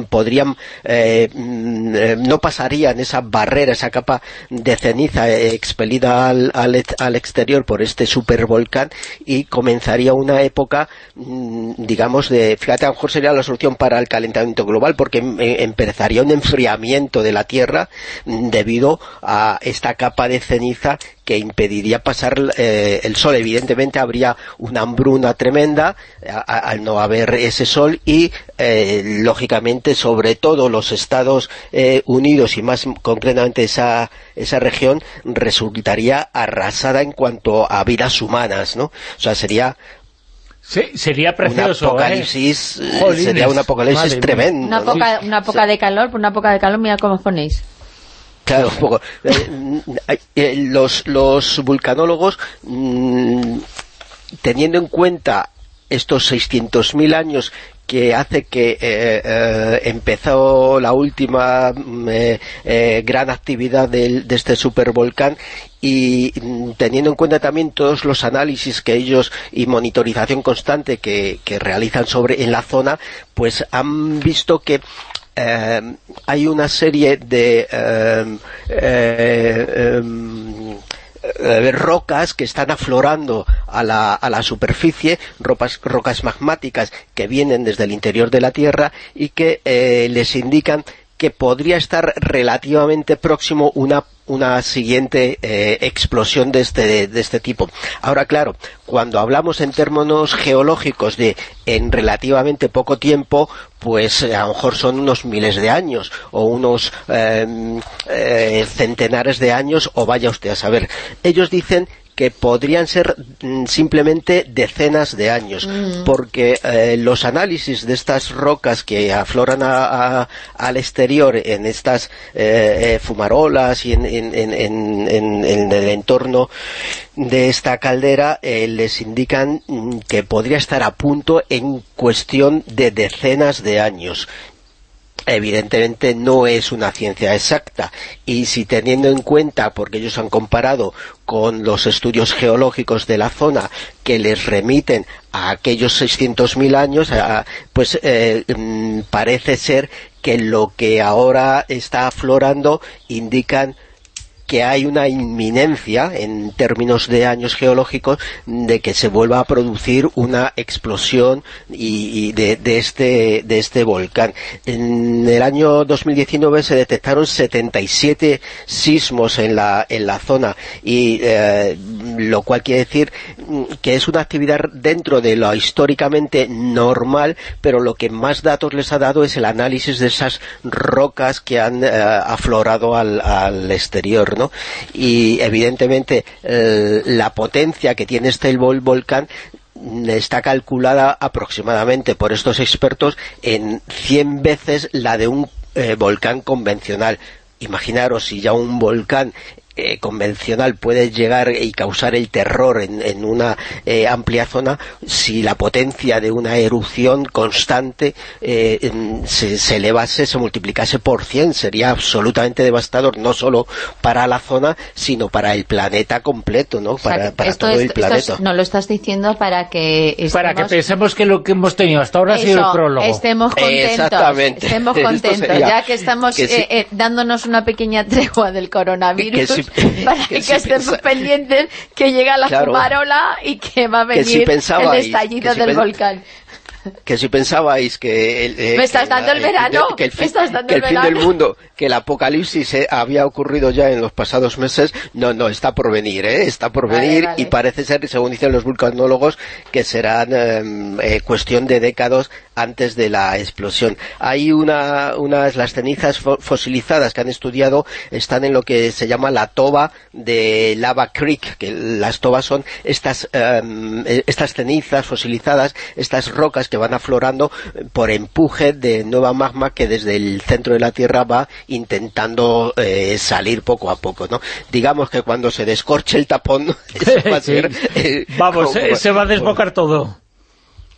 podrían eh, mm, eh, no pasarían esa barrera, esa capa de ceniza eh, expelida al, al, al exterior por este supervolcán y comenzaría una época mm, digamos de, fíjate a lo mejor sería la solución para el calentamiento global porque em- empezaría un enfriamiento de la Tierra mm, debido a esta capa de ceniza que impediría pasar eh, el sol. Evidentemente habría una hambruna tremenda al no haber ese sol y, eh, lógicamente, sobre todo los Estados eh, Unidos y más concretamente esa, esa región resultaría arrasada en cuanto a vidas humanas, ¿no? O sea, sería Sí, sería un precioso, ¿eh? apocalipsis, eh, Jolines, sería un apocalipsis madre tremendo. Una ¿no? poca, una poca de calor, por una poca de calor, mira cómo os ponéis. Claro, un poco. (laughs) Eh, eh, los, los vulcanólogos, mm, teniendo en cuenta estos 600.000 años que hace que eh, eh, empezó la última mm, eh, gran actividad del- de este supervolcán y mm, teniendo en cuenta también todos los análisis que ellos y monitorización constante que, que realizan sobre en la zona, pues han visto que eh, hay una serie de eh, eh, em, rocas que están aflorando a la, a la superficie, ropas- rocas magmáticas que vienen desde el interior de la Tierra y que les indican que podría estar relativamente próximo una una siguiente explosión de este, de este tipo. Ahora, claro, cuando hablamos en términos geológicos de en relativamente poco tiempo, pues a lo mejor son unos miles de años o unos eh, eh, centenares de años o vaya usted a saber. Ellos dicen que podrían ser mm, simplemente decenas de años, Mm. porque eh, los análisis de estas rocas que afloran a- a- al exterior en estas eh, eh, fumarolas y en, en- en- en- en- en el entorno de esta caldera eh, les indican mm, que podría estar a punto en cuestión de decenas de años evidentemente no es una ciencia exacta. Y si teniendo en cuenta, porque ellos han comparado con los estudios geológicos de la zona que les remiten a aquellos 600.000 años, pues eh, mm, parece ser que lo que ahora está aflorando indican que hay una inminencia en términos de años geológicos de que se vuelva a producir una explosión y, de este de este volcán. En el año 2019 se detectaron 77 sismos en la en la zona y eh, lo cual quiere decir mm, que es una actividad dentro de lo históricamente normal, pero lo que más datos les ha dado es el análisis de esas rocas que han eh, aflorado al, al exterior, Y evidentemente la potencia que tiene este vol- volcán está calculada aproximadamente por estos expertos en 100 veces la de un eh, volcán convencional. Imaginaros si ya un volcán eh, convencional puede llegar y causar el terror en, en una eh, amplia zona, si la potencia de una erupción constante eh, se, se elevase, se multiplicase por 100, sería absolutamente devastador, no solo para la zona, sino para el planeta completo, ¿no? O sea, Para, que para esto todo es- el esto planeta. es- no lo estás diciendo para que Para que pensemos que lo que hemos tenido hasta ahora ha sido el Eso, prólogo. estemos contentos, Exactamente. estemos (laughs) contentos, sería- ya que estamos que si- eh, eh, dándonos una pequeña tregua del coronavirus, Que si- (laughs) para (laughs) que que, si estemos pensa- pendientes que llega la Claro. fumarola y que va a si venir el estallido si del pen- volcán. que si pensabais que el, eh, ¿Me estás que dando el verano? que el ¿Me fin, estás dando que el el fin del mundo que el apocalipsis eh, había ocurrido ya en los pasados meses no no está por venir ¿eh? está por Vale, venir vale. y parece ser según dicen los vulcanólogos que serán em, eh, cuestión de décadas antes de la explosión hay una unas las cenizas fo- fosilizadas que han estudiado están en lo que se llama la toba de Lava Creek que las tobas son estas em, eh, estas cenizas fosilizadas estas rocas que van aflorando eh, por empuje de nueva magma que desde el centro de la Tierra va intentando eh, salir poco a poco, ¿no? Digamos que cuando se descorche el tapón, (laughs) eso va a (laughs) ser... eh, Vamos, (laughs) como- se va a desbocar todo.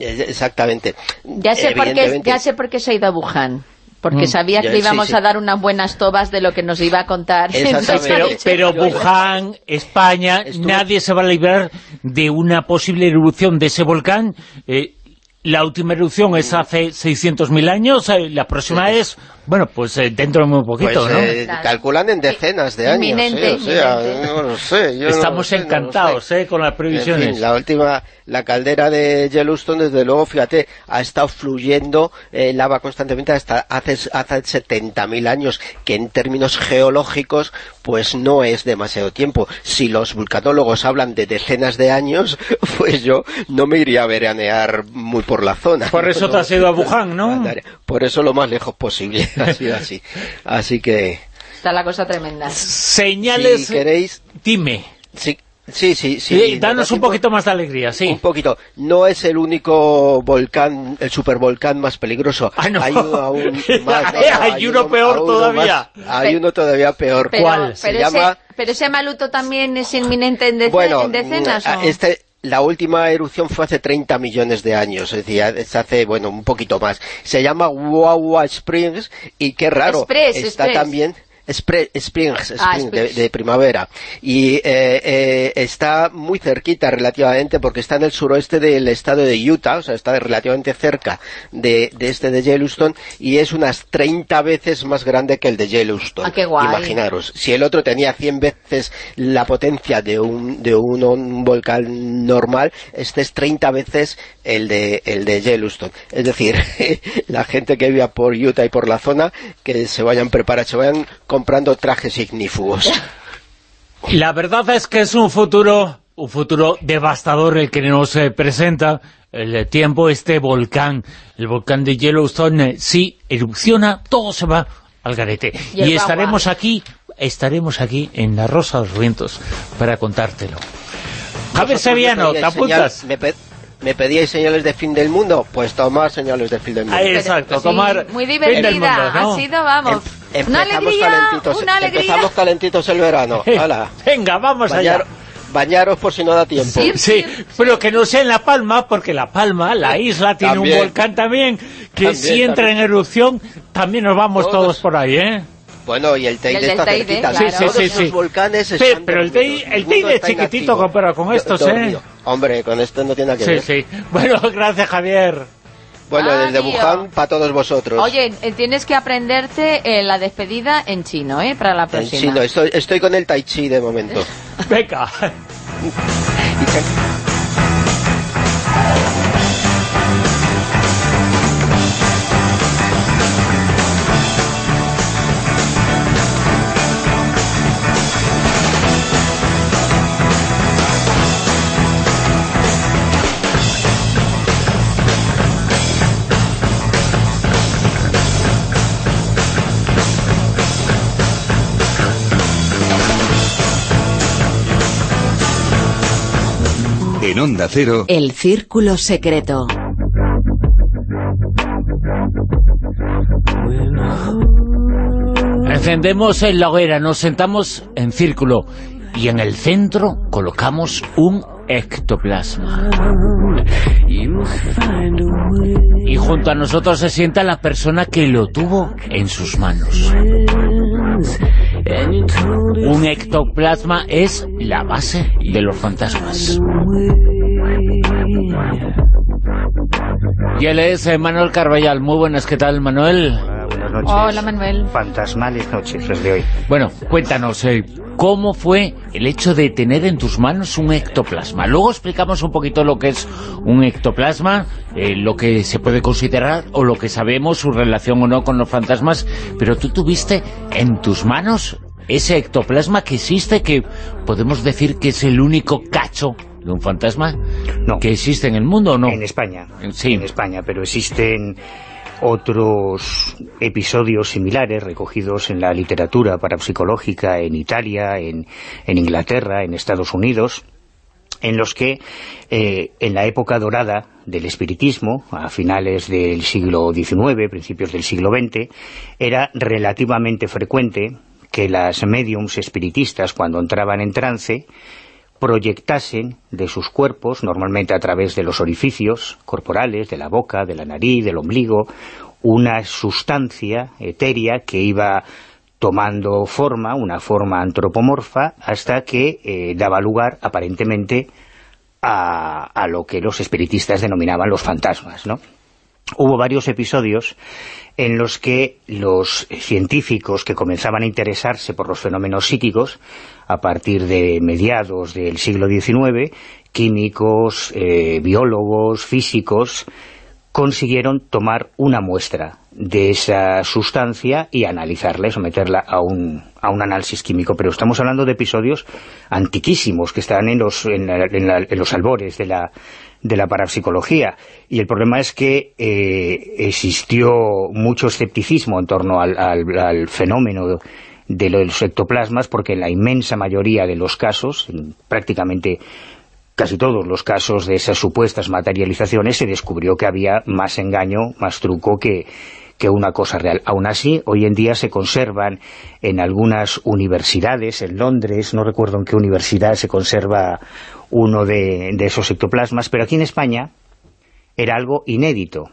Eh, Exactamente. Ya sé, por qué, Evidentemente- ya sé por qué se ha ido a Wuhan. Porque Mm. sabía Ya, que íbamos sí. a dar unas buenas tobas de lo que nos iba a contar. (laughs) Pero, (laughs) pero Wuhan, España, Estuvo- nadie se va a librar de una posible erupción de ese volcán. Eh, la última erupción es hace 600.000 años, eh, la próxima es, bueno, pues eh, dentro de muy Pues, poquito, ¿no? eh, Claro. calculan en decenas de años, Inminente, ¿eh? o sea, no lo sé. yo no Estamos lo sé, no lo encantados sé. eh, con las En previsiones. fin, la última, la caldera de Yellowstone, desde luego, fíjate, ha estado fluyendo eh, lava constantemente hasta hace, hace 70.000 años, que en términos geológicos, pues no es demasiado tiempo. Si los vulcanólogos hablan de decenas de años, (laughs) pues yo no me iría a veranear muy por la zona. Por eso te has ido a Wuhan, ¿no? (laughs) Por eso lo más lejos posible, (laughs) ha sido así. Así que, Está la cosa tremenda. Señales, si queréis, dime. sí, sí, sí. sí Eh, nos danos da un poquito más de alegría, sí. Un poquito. No es el único volcán, el supervolcán más peligroso. Ah, no. Hay uno aún (laughs) más. no, no, Hay uno peor aún todavía. más. hay uno todavía peor. Pero, ¿Cuál? Se pero, llama... ese, pero ese maluto también es inminente en, dece- Bueno, en decenas. mm, ¿o? este, la última erupción fue hace 30 millones de años, es decir, hace, bueno, un poquito más. Se llama Wawa Springs y qué raro, Express, está Express. también... Spre- Springs, Ah, de, Springs. de primavera y eh, eh, está muy cerquita relativamente porque está en el suroeste del estado de Utah, o sea, está relativamente cerca de, de este de Yellowstone y es unas 30 veces más grande que el de Yellowstone. Ah, qué guay. Imaginaros, si el otro tenía 100 veces la potencia de un, de un, un volcán normal, este es 30 veces el de, el de Yellowstone. Es decir, (laughs) la gente que viva por Utah y por la zona, que se vayan preparando, se vayan comprando trajes ignífugos. (laughs) La verdad es que es un futuro, un futuro devastador el que nos eh, presenta el eh, tiempo, este volcán, el volcán de Yellowstone, eh, si erupciona, todo se va al garete. Y estaremos agua. aquí, estaremos aquí en La Rosa de los Vientos para contártelo. Javier Sevillano, ¿te apuntas? Me, pedíais señales de fin del mundo, pues tomar señales de fin del mundo. exacto, tomar Muy divertida, ha sido, vamos... Em, una alegría, calentitos, una alegría. Empezamos calentitos el verano. Venga, vamos allá. Bañaros por si no da tiempo. Sí, pero que no sea en La Palma, porque La Palma, la isla, tiene un volcán también, que si entra en erupción, también nos vamos todos, por ahí, ¿eh? Bueno, y el Teide está cerquita. Sí, sí, sí, sí. volcanes Pero el Teide, el Teide es chiquitito comparado con estos, ¿eh? Hombre, con esto no tiene nada que ver. Sí, sí. (laughs) Bueno, gracias, Javier. Bueno, desde Wuhan para todos vosotros. Oye, eh, tienes que aprenderte eh, la despedida en chino, ¿eh? Para la próxima. En chino, estoy, estoy con el tai chi de momento. (laughs) Venga. (laughs) Onda Cero... El Círculo Secreto. Encendemos la hoguera, nos sentamos en círculo y en el centro colocamos un ectoplasma. Y junto a nosotros se sienta la persona que lo tuvo en sus manos. Un ectoplasma es la base de los fantasmas. Y él es eh, Manuel Carballal. Muy buenas, ¿qué tal, Manuel? buenas noches. Hola, Manuel. Fantasmales noches los de hoy. Bueno, cuéntanos, eh, ¿cómo fue el hecho de tener en tus manos un ectoplasma? Luego explicamos un poquito lo que es un ectoplasma, eh, lo que se puede considerar o lo que sabemos, su relación o no con los fantasmas, pero tú tuviste en tus manos ese ectoplasma que existe, que podemos decir que es el único cacho de un fantasma que existe en el mundo, ¿o no? En España, sí. en España, pero existen otros episodios similares recogidos en la literatura parapsicológica en Italia, en, Inglaterra, en Estados Unidos, en los que eh, en la época dorada del espiritismo, a finales del siglo XIX, principios del siglo XX, era relativamente frecuente que las mediums espiritistas, cuando entraban en trance, proyectasen de sus cuerpos, normalmente a través de los orificios corporales, de la boca, de la nariz, del ombligo, una sustancia etérea que iba tomando forma, una forma antropomorfa, hasta que eh, daba lugar, aparentemente, a, a, lo que los espiritistas denominaban los fantasmas, ¿no? Hubo varios episodios en los que los científicos que comenzaban a interesarse por los fenómenos psíquicos a partir de mediados del siglo XIX, químicos, eh, biólogos, físicos, consiguieron tomar una muestra de esa sustancia y analizarla y someterla a un, a un análisis químico. Pero estamos hablando de episodios antiquísimos que están en los, en, los albores de la, de la parapsicología. Y el problema es que eh, existió mucho escepticismo en torno al, al, fenómeno de los ectoplasmas, porque en la inmensa mayoría de los casos, en prácticamente casi todos los casos de esas supuestas materializaciones, se descubrió que había más engaño, más truco que, que una cosa real. Aún así, hoy en día se conservan en algunas universidades, en Londres, no recuerdo en qué universidad se conserva uno de, esos ectoplasmas, pero aquí en España era algo inédito,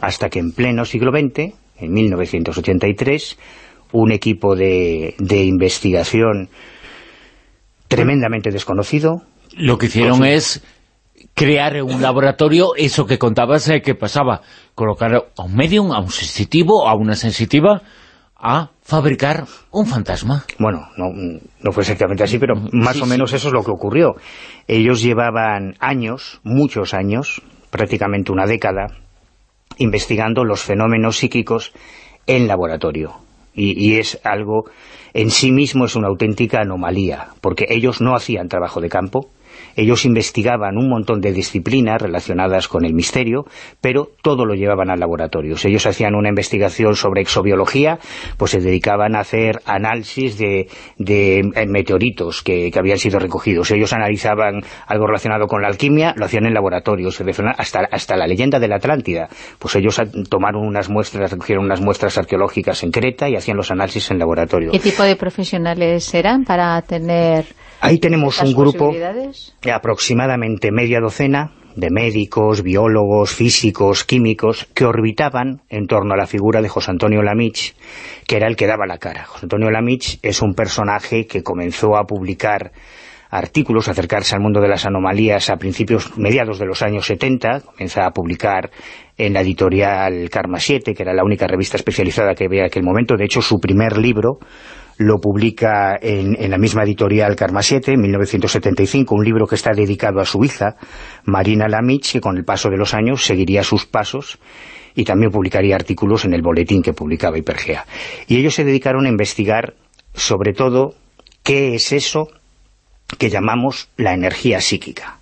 hasta que en pleno siglo XX, en 1983, un equipo de, de investigación tremendamente desconocido... Lo que hicieron es crear un laboratorio eso que contabas eh, que pasaba, colocar a un medium, a un sensitivo, a una sensitiva, a fabricar un fantasma. Bueno, no, no fue exactamente así, pero más o menos eso es lo que ocurrió. Ellos llevaban años, muchos años, prácticamente una década, investigando los fenómenos psíquicos en laboratorio. Y, y, es algo, en sí mismo es una auténtica anomalía, porque ellos no hacían trabajo de campo, Ellos investigaban un montón de disciplinas relacionadas con el misterio, pero todo lo llevaban al laboratorio. Si ellos hacían una investigación sobre exobiología, pues se dedicaban a hacer análisis de, meteoritos que, habían sido recogidos. Ellos analizaban algo relacionado con la alquimia, lo hacían en laboratorios, hasta, hasta la leyenda de la Atlántida. Pues ellos tomaron unas muestras, recogieron unas muestras arqueológicas en Creta y hacían los análisis en laboratorio. ¿Qué tipo de profesionales eran para tener Ahí tenemos un grupo de aproximadamente media docena de médicos, biólogos, físicos, químicos, que orbitaban en torno a la figura de José Antonio Lamich, que era el que daba la cara. José Antonio Lamich es un personaje que comenzó a publicar artículos, acercarse al mundo de las anomalías a principios, mediados de los años 70, comienza a publicar en la editorial Karma 7, que era la única revista especializada que había en aquel momento, de hecho su primer libro lo publica en, la misma editorial Karma 7, en 1975, un libro que está dedicado a su hija, Marina Lamich, que con el paso de los años seguiría sus pasos y también publicaría artículos en el boletín que publicaba Hipergea. Y ellos se dedicaron a investigar, sobre todo, qué es eso que llamamos la energía psíquica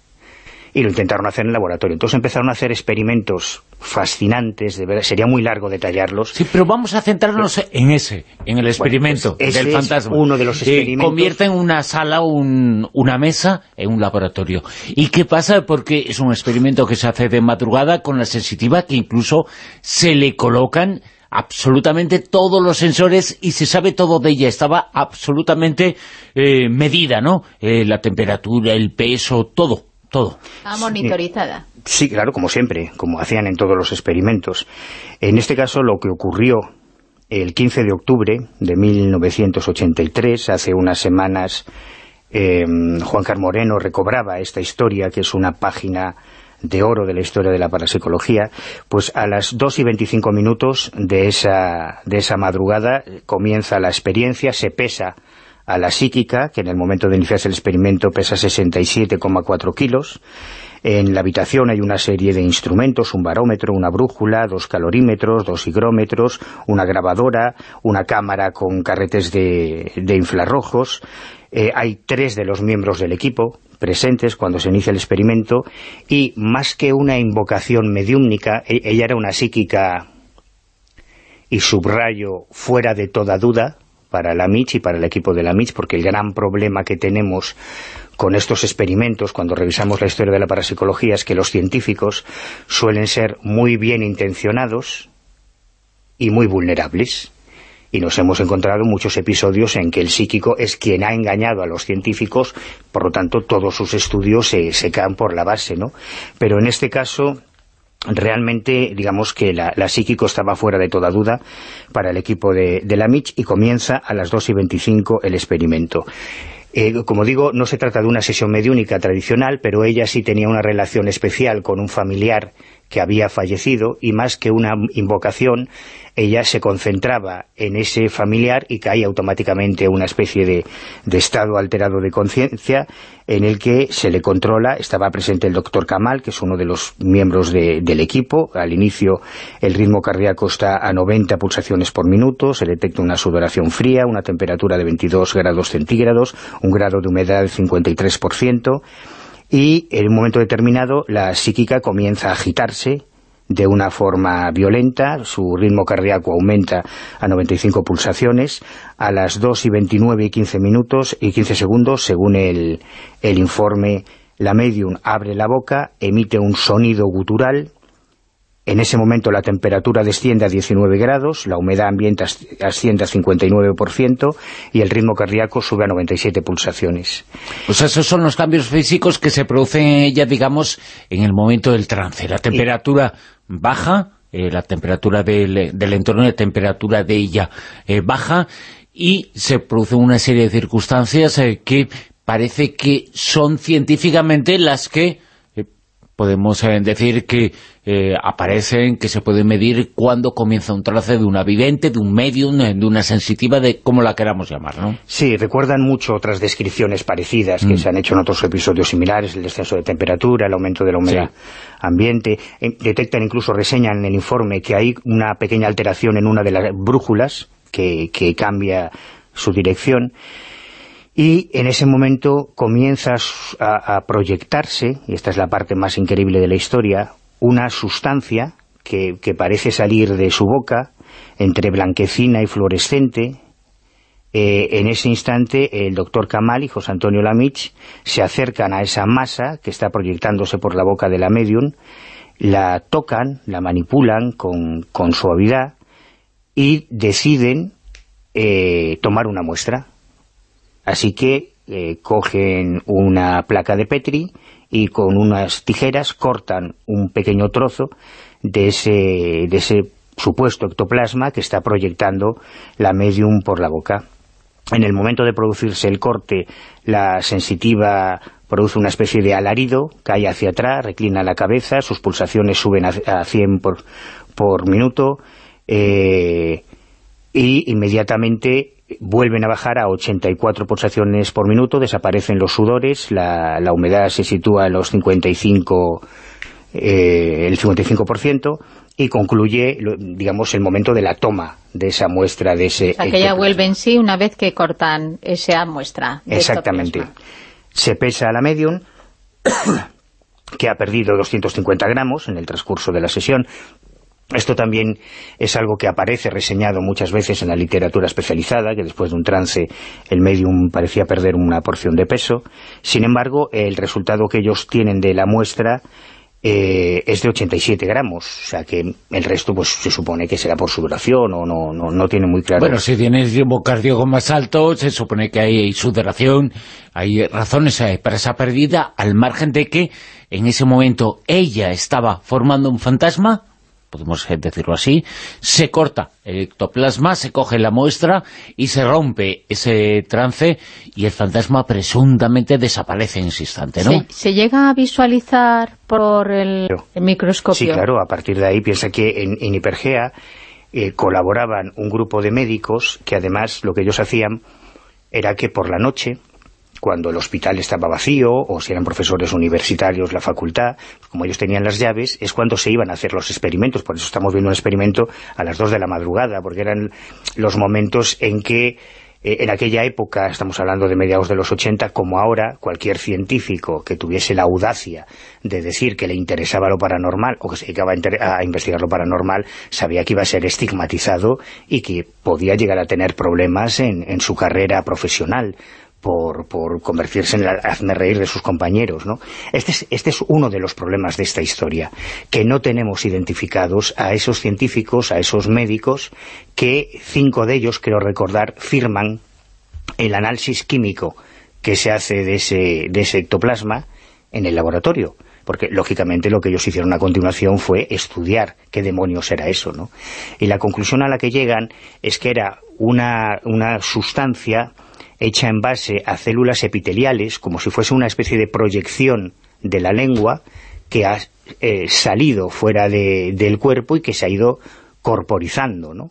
y lo intentaron hacer en el laboratorio. Entonces empezaron a hacer experimentos fascinantes, de verdad, sería muy largo detallarlos. Sí, pero vamos a centrarnos en ese, en el experimento pues del fantasma. uno de los experimentos. convierte en una sala, un, una mesa, en un laboratorio. ¿Y qué pasa? Porque es un experimento que se hace de madrugada con la sensitiva que incluso se le colocan absolutamente todos los sensores y se sabe todo de ella. Estaba absolutamente eh, medida, ¿no? Eh, la temperatura, el peso, todo todo. Está monitorizada. Sí, claro, como siempre, como hacían en todos los experimentos. En este caso, lo que ocurrió el 15 de octubre de 1983, hace unas semanas, eh, Juan Carmoreno recobraba esta historia, que es una página de oro de la historia de la parapsicología, pues a las 2 y 25 minutos de esa, de esa madrugada comienza la experiencia, se pesa a la psíquica, que en el momento de iniciarse el experimento pesa 67,4 kilos. En la habitación hay una serie de instrumentos, un barómetro, una brújula, dos calorímetros, dos higrómetros, una grabadora, una cámara con carretes de, infrarrojos. Eh, hay tres de los miembros del equipo presentes cuando se inicia el experimento y más que una invocación mediúmnica, e, ella era una psíquica y subrayo fuera de toda duda, para la MICH y para el equipo de la MICH, porque el gran problema que tenemos con estos experimentos, cuando revisamos la historia de la parapsicología, es que los científicos suelen ser muy bien intencionados y muy vulnerables. Y nos hemos encontrado muchos episodios en que el psíquico es quien ha engañado a los científicos, por lo tanto todos sus estudios se, se caen por la base, ¿no? Pero en este caso realmente, digamos que la, psíquico estaba fuera de toda duda para el equipo de, la MICH y comienza a las 2 y 25 el experimento. Eh, como digo, no se trata de una sesión mediúnica tradicional, pero ella sí tenía una relación especial con un familiar que había fallecido y más que una invocación, ella se concentraba en ese familiar y caía automáticamente una especie de, estado alterado de conciencia en el que se le controla, estaba presente el doctor Kamal, que es uno de los miembros del equipo, al inicio el ritmo cardíaco está a 90 pulsaciones por minuto, se detecta una sudoración fría, una temperatura de 22 grados centígrados, un grado de humedad del 53%, y en un momento determinado la psíquica comienza a agitarse de una forma violenta, su ritmo cardíaco aumenta a 95 pulsaciones, a las 2 y 29 y 15 minutos y 15 segundos, según el, el informe, la medium abre la boca, emite un sonido gutural, en ese momento la temperatura desciende a 19 grados, la humedad ambiente asciende a 59% y el ritmo cardíaco sube a 97 pulsaciones. Pues esos son los cambios físicos que se producen ya, digamos, en el momento del trance. La temperatura baja, eh, la temperatura del, entorno, la temperatura de ella eh, baja y se produce una serie de circunstancias eh, que parece que son científicamente las que podemos eh, decir que eh, aparecen, que se puede medir cuando comienza un trance de una vidente, de un medium, eh, de una sensitiva, de como la queramos llamar, ¿no? Sí, recuerdan mucho otras descripciones parecidas que mm. se han hecho en otros episodios similares, el descenso de temperatura, el aumento de la humedad ambiente, detectan incluso, reseñan en el informe que hay una pequeña alteración en una de las brújulas que, que cambia su dirección y en ese momento comienzas a, proyectarse, y esta es la parte más increíble de la historia, una sustancia que, parece salir de su boca, entre blanquecina y fluorescente, eh, en ese instante el doctor Kamal y José Antonio Lamich se acercan a esa masa que está proyectándose por la boca de la medium, la tocan, la manipulan con, con suavidad y deciden eh, tomar una muestra. Así que eh, cogen una placa de Petri y con unas tijeras cortan un pequeño trozo de ese, supuesto ectoplasma que está proyectando la medium por la boca. En el momento de producirse el corte, la sensitiva produce una especie de alarido, cae hacia atrás, reclina la cabeza, sus pulsaciones suben a, 100 por, por minuto, eh, y inmediatamente vuelven a bajar a 84 pulsaciones por minuto, desaparecen los sudores, la, humedad se sitúa en los 55, eh, el 55%, y concluye, digamos, el momento de la toma de esa muestra, de ese... O sea, que ya vuelve en sí una vez que cortan esa muestra. Exactamente. Se pesa a la medium, (coughs) que ha perdido 250 gramos en el transcurso de la sesión, esto también es algo que aparece reseñado muchas veces en la literatura especializada, que después de un trance el medium parecía perder una porción de peso. Sin embargo, el resultado que ellos tienen de la muestra eh, es de 87 gramos, o sea que el resto pues se supone que será por su duración o no, no, tiene muy claro. Bueno, si tienes cardíaco más alto, se supone que hay sudoración, hay razones eh, para esa pérdida, al margen de que en ese momento ella estaba formando un fantasma podemos decirlo así, se corta el ectoplasma, se coge la muestra y se rompe ese trance y el fantasma presuntamente desaparece en ese instante, ¿no? ¿Se, llega a visualizar por el, microscopio? Sí, claro, a partir de ahí piensa que en, Hipergea eh, colaboraban un grupo de médicos que además lo que ellos hacían era que por la noche cuando el hospital estaba vacío, o si eran profesores universitarios, la facultad, como ellos tenían las llaves, es cuando se iban a hacer los experimentos. Por eso estamos viendo un experimento a las 2 de la madrugada, porque eran los momentos en que eh, en aquella época, estamos hablando de mediados de los 80, como ahora, cualquier científico que tuviese la audacia de decir que le interesaba lo paranormal o que se dedicaba a, investigar lo paranormal, sabía que iba a ser estigmatizado y que podía llegar a tener problemas en su carrera profesional por, por convertirse en el hazme reír de sus compañeros, ¿no? Este es, este es uno de los problemas de esta historia, que no tenemos identificados a esos científicos, a esos médicos, que cinco de ellos, creo recordar, firman el análisis químico que se hace de ese, de ese ectoplasma en el laboratorio porque lógicamente lo que ellos hicieron a continuación fue estudiar qué demonios era eso, ¿no? Y la conclusión a la que llegan es que era una, una sustancia hecha en base a células epiteliales, como si fuese una especie de proyección de la lengua que ha eh, salido fuera del cuerpo y que se ha ido corporizando, ¿no?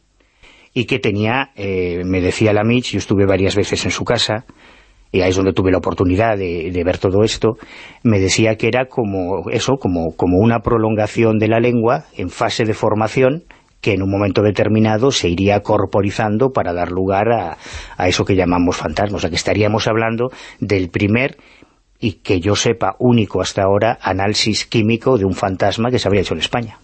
Y que tenía, eh, me decía la Mitch, yo estuve varias veces en su casa, y ahí es donde tuve la oportunidad de, de, ver todo esto, me decía que era como eso, como, como una prolongación de la lengua en fase de formación que en un momento determinado se iría corporizando para dar lugar a, a eso que llamamos fantasmas. O sea, que estaríamos hablando del primer y que yo sepa único hasta ahora análisis químico de un fantasma que se habría hecho en España.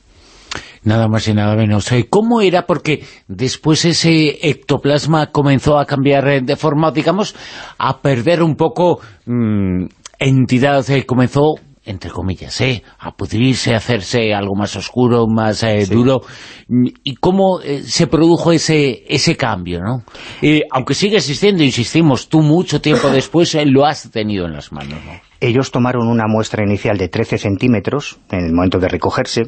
Nada más y nada menos. Eh, ¿Cómo era? Porque después ese ectoplasma comenzó a cambiar eh, de forma, digamos, a perder un poco mm, entidad, eh, comenzó entre comillas, ¿eh? a pudrirse, a hacerse algo más oscuro, más eh, duro. ¿Y cómo eh, se produjo ese ese cambio? ¿no? aunque sigue existiendo, insistimos, tú mucho tiempo (coughs) después eh, lo has tenido en las manos. ¿no? Ellos tomaron una muestra inicial de 13 centímetros en el momento de recogerse,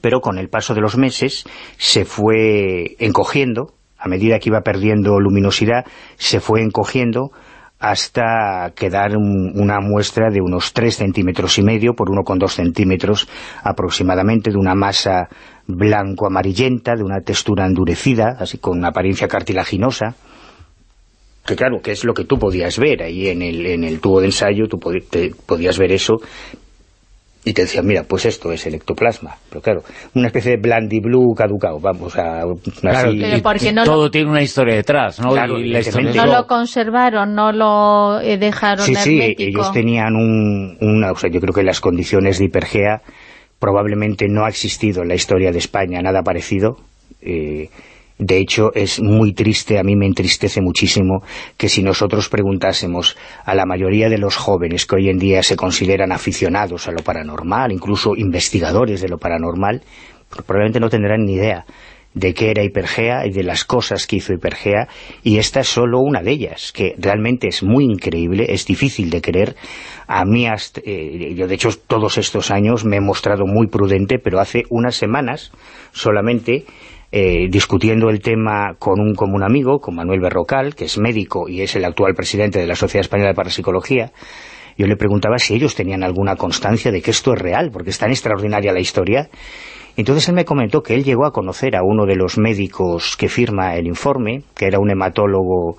pero con el paso de los meses se fue encogiendo, a medida que iba perdiendo luminosidad, se fue encogiendo hasta quedar una muestra de unos 3 centímetros y medio por 1,2 centímetros aproximadamente, de una masa blanco-amarillenta, de una textura endurecida, así con una apariencia cartilaginosa, que claro, que es lo que tú podías ver ahí en el, en el tubo de ensayo, tú podías ver eso, y te decían, mira, pues esto es el ectoplasma. Pero claro, una especie de blandiblue caducado, vamos a... Claro, así- Pero porque no todo lo- tiene una historia detrás, ¿no? Claro, Y la historia. No lo conservaron, no lo eh, dejaron Sí, sí, ellos tenían un, una... O sea, yo creo que las condiciones de hipergea probablemente no ha existido en la historia de España nada parecido. Eh, de hecho, es muy triste, a mí me entristece muchísimo que si nosotros preguntásemos a la mayoría de los jóvenes que hoy en día se consideran aficionados a lo paranormal, incluso investigadores de lo paranormal, probablemente no tendrán ni idea de qué era Hipergea y de las cosas que hizo Hipergea, y esta es solo una de ellas, que realmente es muy increíble, es difícil de creer. A mí, hasta- eh, yo de hecho todos estos años me he mostrado muy prudente, pero hace unas semanas solamente eh, discutiendo el tema con un, con un amigo, con Manuel Berrocal, que es médico y es el actual presidente de la Sociedad Española de Parapsicología, yo le preguntaba si ellos tenían alguna constancia de que esto es real, porque es tan extraordinaria la historia. Entonces él me comentó que él llegó a conocer a uno de los médicos que firma el informe, que era un hematólogo...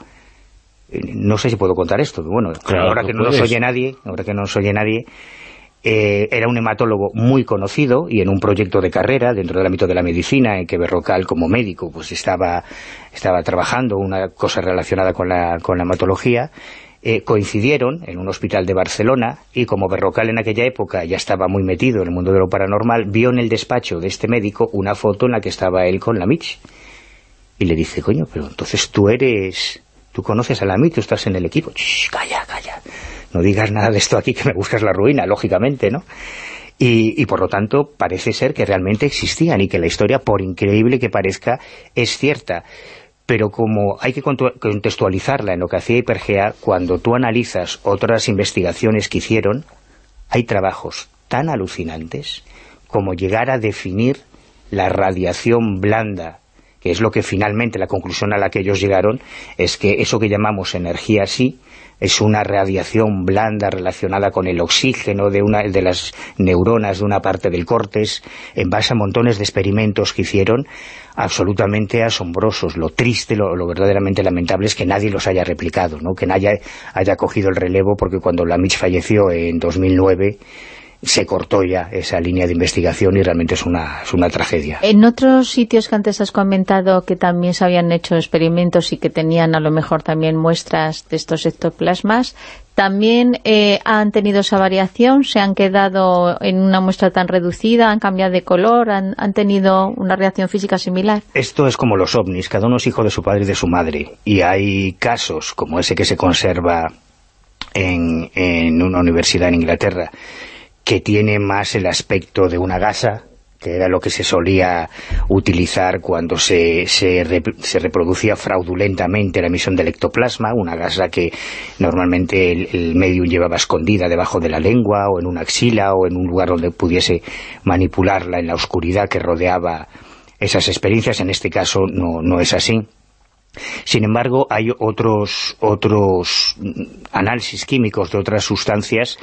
eh, No sé si puedo contar esto, bueno, Claro ahora que no nos oye nadie, ahora que no nos oye nadie, eh, era un hematólogo muy conocido y en un proyecto de carrera dentro del ámbito de la medicina en que Berrocal como médico pues estaba, estaba trabajando una cosa relacionada con la, con la hematología eh, coincidieron en un hospital de Barcelona y como Berrocal en aquella época ya estaba muy metido en el mundo de lo paranormal vio en el despacho de este médico una foto en la que estaba él con la Mitch y le dice, coño, pero entonces tú eres... Tú conoces a la Mitch, tú estás en el equipo. Shh, calla, calla. No digas nada de esto aquí que me buscas la ruina, lógicamente, ¿no? Y, por lo tanto parece ser que realmente existían y que la historia, por increíble que parezca, es cierta. Pero como hay que contextualizarla en lo que hacía Hipergea, cuando tú analizas otras investigaciones que hicieron, hay trabajos tan alucinantes como llegar a definir la radiación blanda, que es lo que finalmente la conclusión a la que ellos llegaron, es que eso que llamamos energía sí, es una radiación blanda relacionada con el oxígeno de una de las neuronas de una parte del córtex, en base a montones de experimentos que hicieron, absolutamente asombrosos. Lo triste, lo, lo verdaderamente lamentable es que nadie los haya replicado, ¿no? que nadie haya cogido el relevo, porque cuando la Mitch falleció en 2009 se cortó ya esa línea de investigación y realmente es una, es una tragedia. En otros sitios que antes has comentado que también se habían hecho experimentos y que tenían a lo mejor también muestras de estos ectoplasmas, ¿también eh, han tenido esa variación? ¿Se han quedado en una muestra tan reducida? ¿Han cambiado de color? ¿Han, han tenido una reacción física similar? Esto es como los ovnis, cada uno es hijo de su padre y de su madre. Y hay casos como ese que se conserva en, en una universidad en Inglaterra, que tiene más el aspecto de una gasa, que era lo que se solía utilizar cuando se, se, se reproducía fraudulentamente la emisión del ectoplasma, una gasa que normalmente el, el medium llevaba escondida debajo de la lengua o en una axila o en un lugar donde pudiese manipularla en la oscuridad que rodeaba esas experiencias. En este caso no, no es así. Sin embargo, hay otros, otros análisis químicos de otras sustancias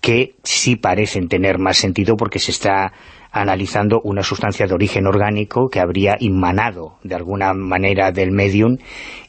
que sí parecen tener más sentido porque se está analizando una sustancia de origen orgánico que habría inmanado de alguna manera del medium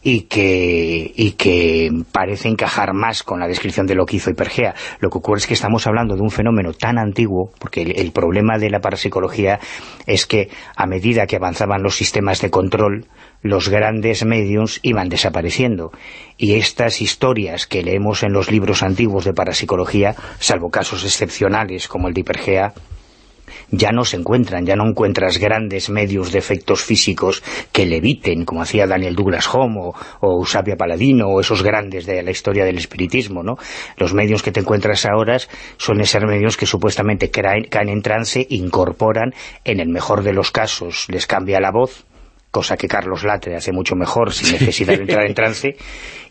y que, y que parece encajar más con la descripción de lo que hizo Hipergea. Lo que ocurre es que estamos hablando de un fenómeno tan antiguo, porque el, el problema de la parapsicología es que a medida que avanzaban los sistemas de control, los grandes mediums iban desapareciendo. Y estas historias que leemos en los libros antiguos de parapsicología, salvo casos excepcionales como el de Hipergea, ya no se encuentran, ya no encuentras grandes medios de efectos físicos que leviten, como hacía Daniel Douglas Home o, o Eusapia Paladino o esos grandes de la historia del espiritismo, ¿no? Los medios que te encuentras ahora suelen ser medios que supuestamente caen en trance, incorporan, en el mejor de los casos les cambia la voz, cosa que Carlos Latre hace mucho mejor sin (laughs) necesidad de entrar en trance,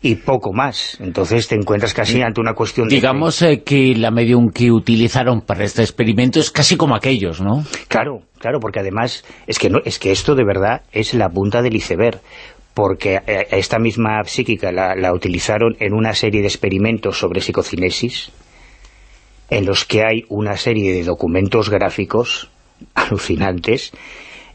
y poco más. Entonces te encuentras casi ante una cuestión de... Digamos eh, que la medium que utilizaron para este experimento es casi como aquellos, ¿no? Claro, claro, porque además es que no, es que esto de verdad es la punta del iceberg porque eh, esta misma psíquica la, la utilizaron en una serie de experimentos sobre psicocinesis en los que hay una serie de documentos gráficos alucinantes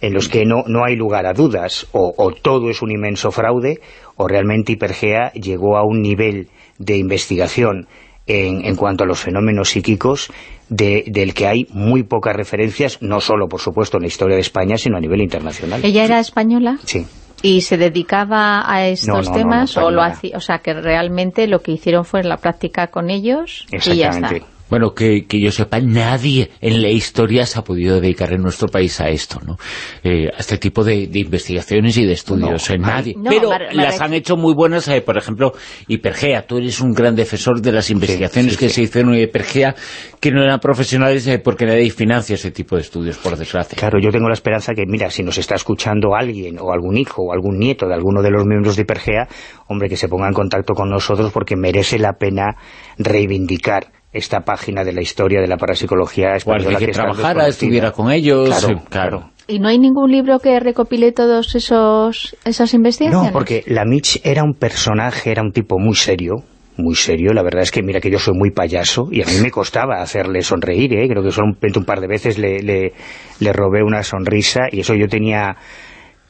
en los que no, no hay lugar a dudas, o, o todo es un inmenso fraude, o realmente Hipergea llegó a un nivel de investigación en, en cuanto a los fenómenos psíquicos de, del que hay muy pocas referencias, no solo, por supuesto, en la historia de España, sino a nivel internacional. ¿Ella era española? Sí. ¿Y se dedicaba a estos No, no, no, temas no, o lo hacía, o sea, que realmente lo que hicieron fue la práctica con ellos y ya está? Bueno, que, que yo sepa, nadie en la historia se ha podido dedicar en nuestro país a esto, ¿no? Eh, a este tipo de, de investigaciones y de estudios. eh, nadie. No, Pero Mar- las han hecho muy buenas, eh, por ejemplo, Hipergea. Tú eres un gran defensor de las investigaciones sí, que sí. se hicieron en Hipergea, que no eran profesionales eh, porque nadie financia ese tipo de estudios, por desgracia. Claro, yo tengo la esperanza que, mira, si nos está escuchando alguien, o algún hijo, o algún nieto de alguno de los miembros de Hipergea, hombre, que se ponga en contacto con nosotros porque merece la pena reivindicar esta página de la historia de la parapsicología española alguien que trabajara, estuviera con ellos. Claro, claro. ¿Y no hay ningún libro que recopile todos esos esas investigaciones? No, porque la Mitch era un personaje, era un tipo muy serio, muy serio. La verdad es que, mira, que yo soy muy payaso y a mí me costaba hacerle sonreír, ¿eh? Creo que solamente un par de veces le, le, le robé una sonrisa y eso yo tenía...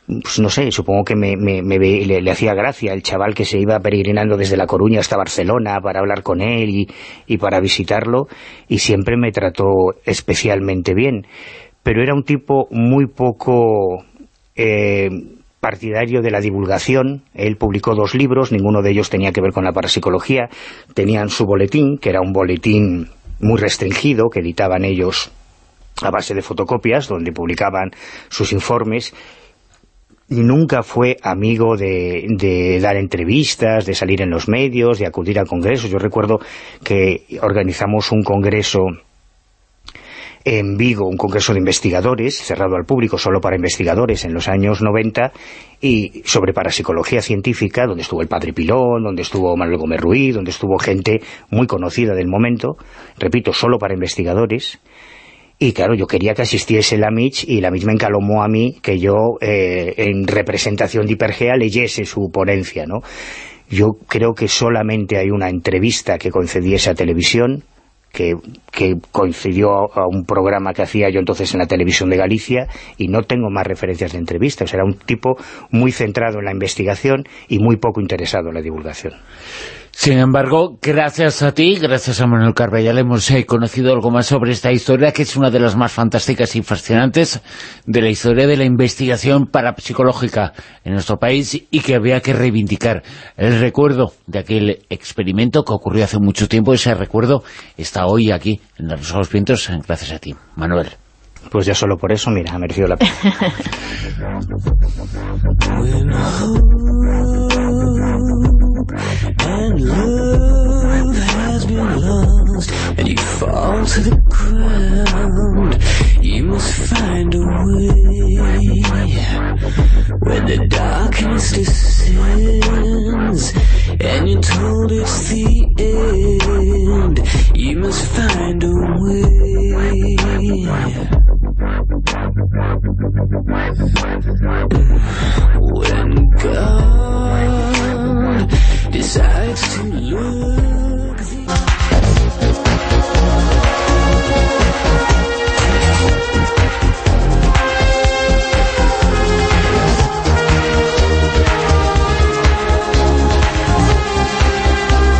Pues no sé, supongo que me, me, me le, le hacía gracia el chaval que se iba peregrinando desde La Coruña hasta Barcelona para hablar con él y, y para visitarlo y siempre me trató especialmente bien. Pero era un tipo muy poco eh, partidario de la divulgación. Él publicó dos libros, ninguno de ellos tenía que ver con la parapsicología. Tenían su boletín, que era un boletín muy restringido, que editaban ellos a base de fotocopias, donde publicaban sus informes nunca fue amigo de, de dar entrevistas, de salir en los medios, de acudir a congresos. Yo recuerdo que organizamos un congreso en Vigo, un congreso de investigadores, cerrado al público, solo para investigadores, en los años 90, y sobre parapsicología científica, donde estuvo el Padre Pilón, donde estuvo Manuel Gómez Ruiz, donde estuvo gente muy conocida del momento, repito, solo para investigadores, y claro, yo quería que asistiese la Mitch y la Mitch me encalomó a mí que yo, eh, en representación de Hipergea, leyese su ponencia, ¿no? Yo creo que solamente hay una entrevista que concediese a televisión, que, que coincidió a un programa que hacía yo entonces en la televisión de Galicia, y no tengo más referencias de entrevistas. Era un tipo muy centrado en la investigación y muy poco interesado en la divulgación. Sin embargo, gracias a ti, gracias a Manuel Carballal, hemos eh, conocido algo más sobre esta historia, que es una de las más fantásticas y fascinantes de la historia de la investigación parapsicológica en nuestro país y que había que reivindicar. El recuerdo de aquel experimento que ocurrió hace mucho tiempo, ese recuerdo está hoy aquí, en los Ojos Vientos, gracias a ti, Manuel. Pues ya solo por eso, mira, ha merecido la pena. (laughs) and love has been lost and you fall to the ground. You must find a way when the darkness descends and you're told it's the end. You must find a way. When God decides to look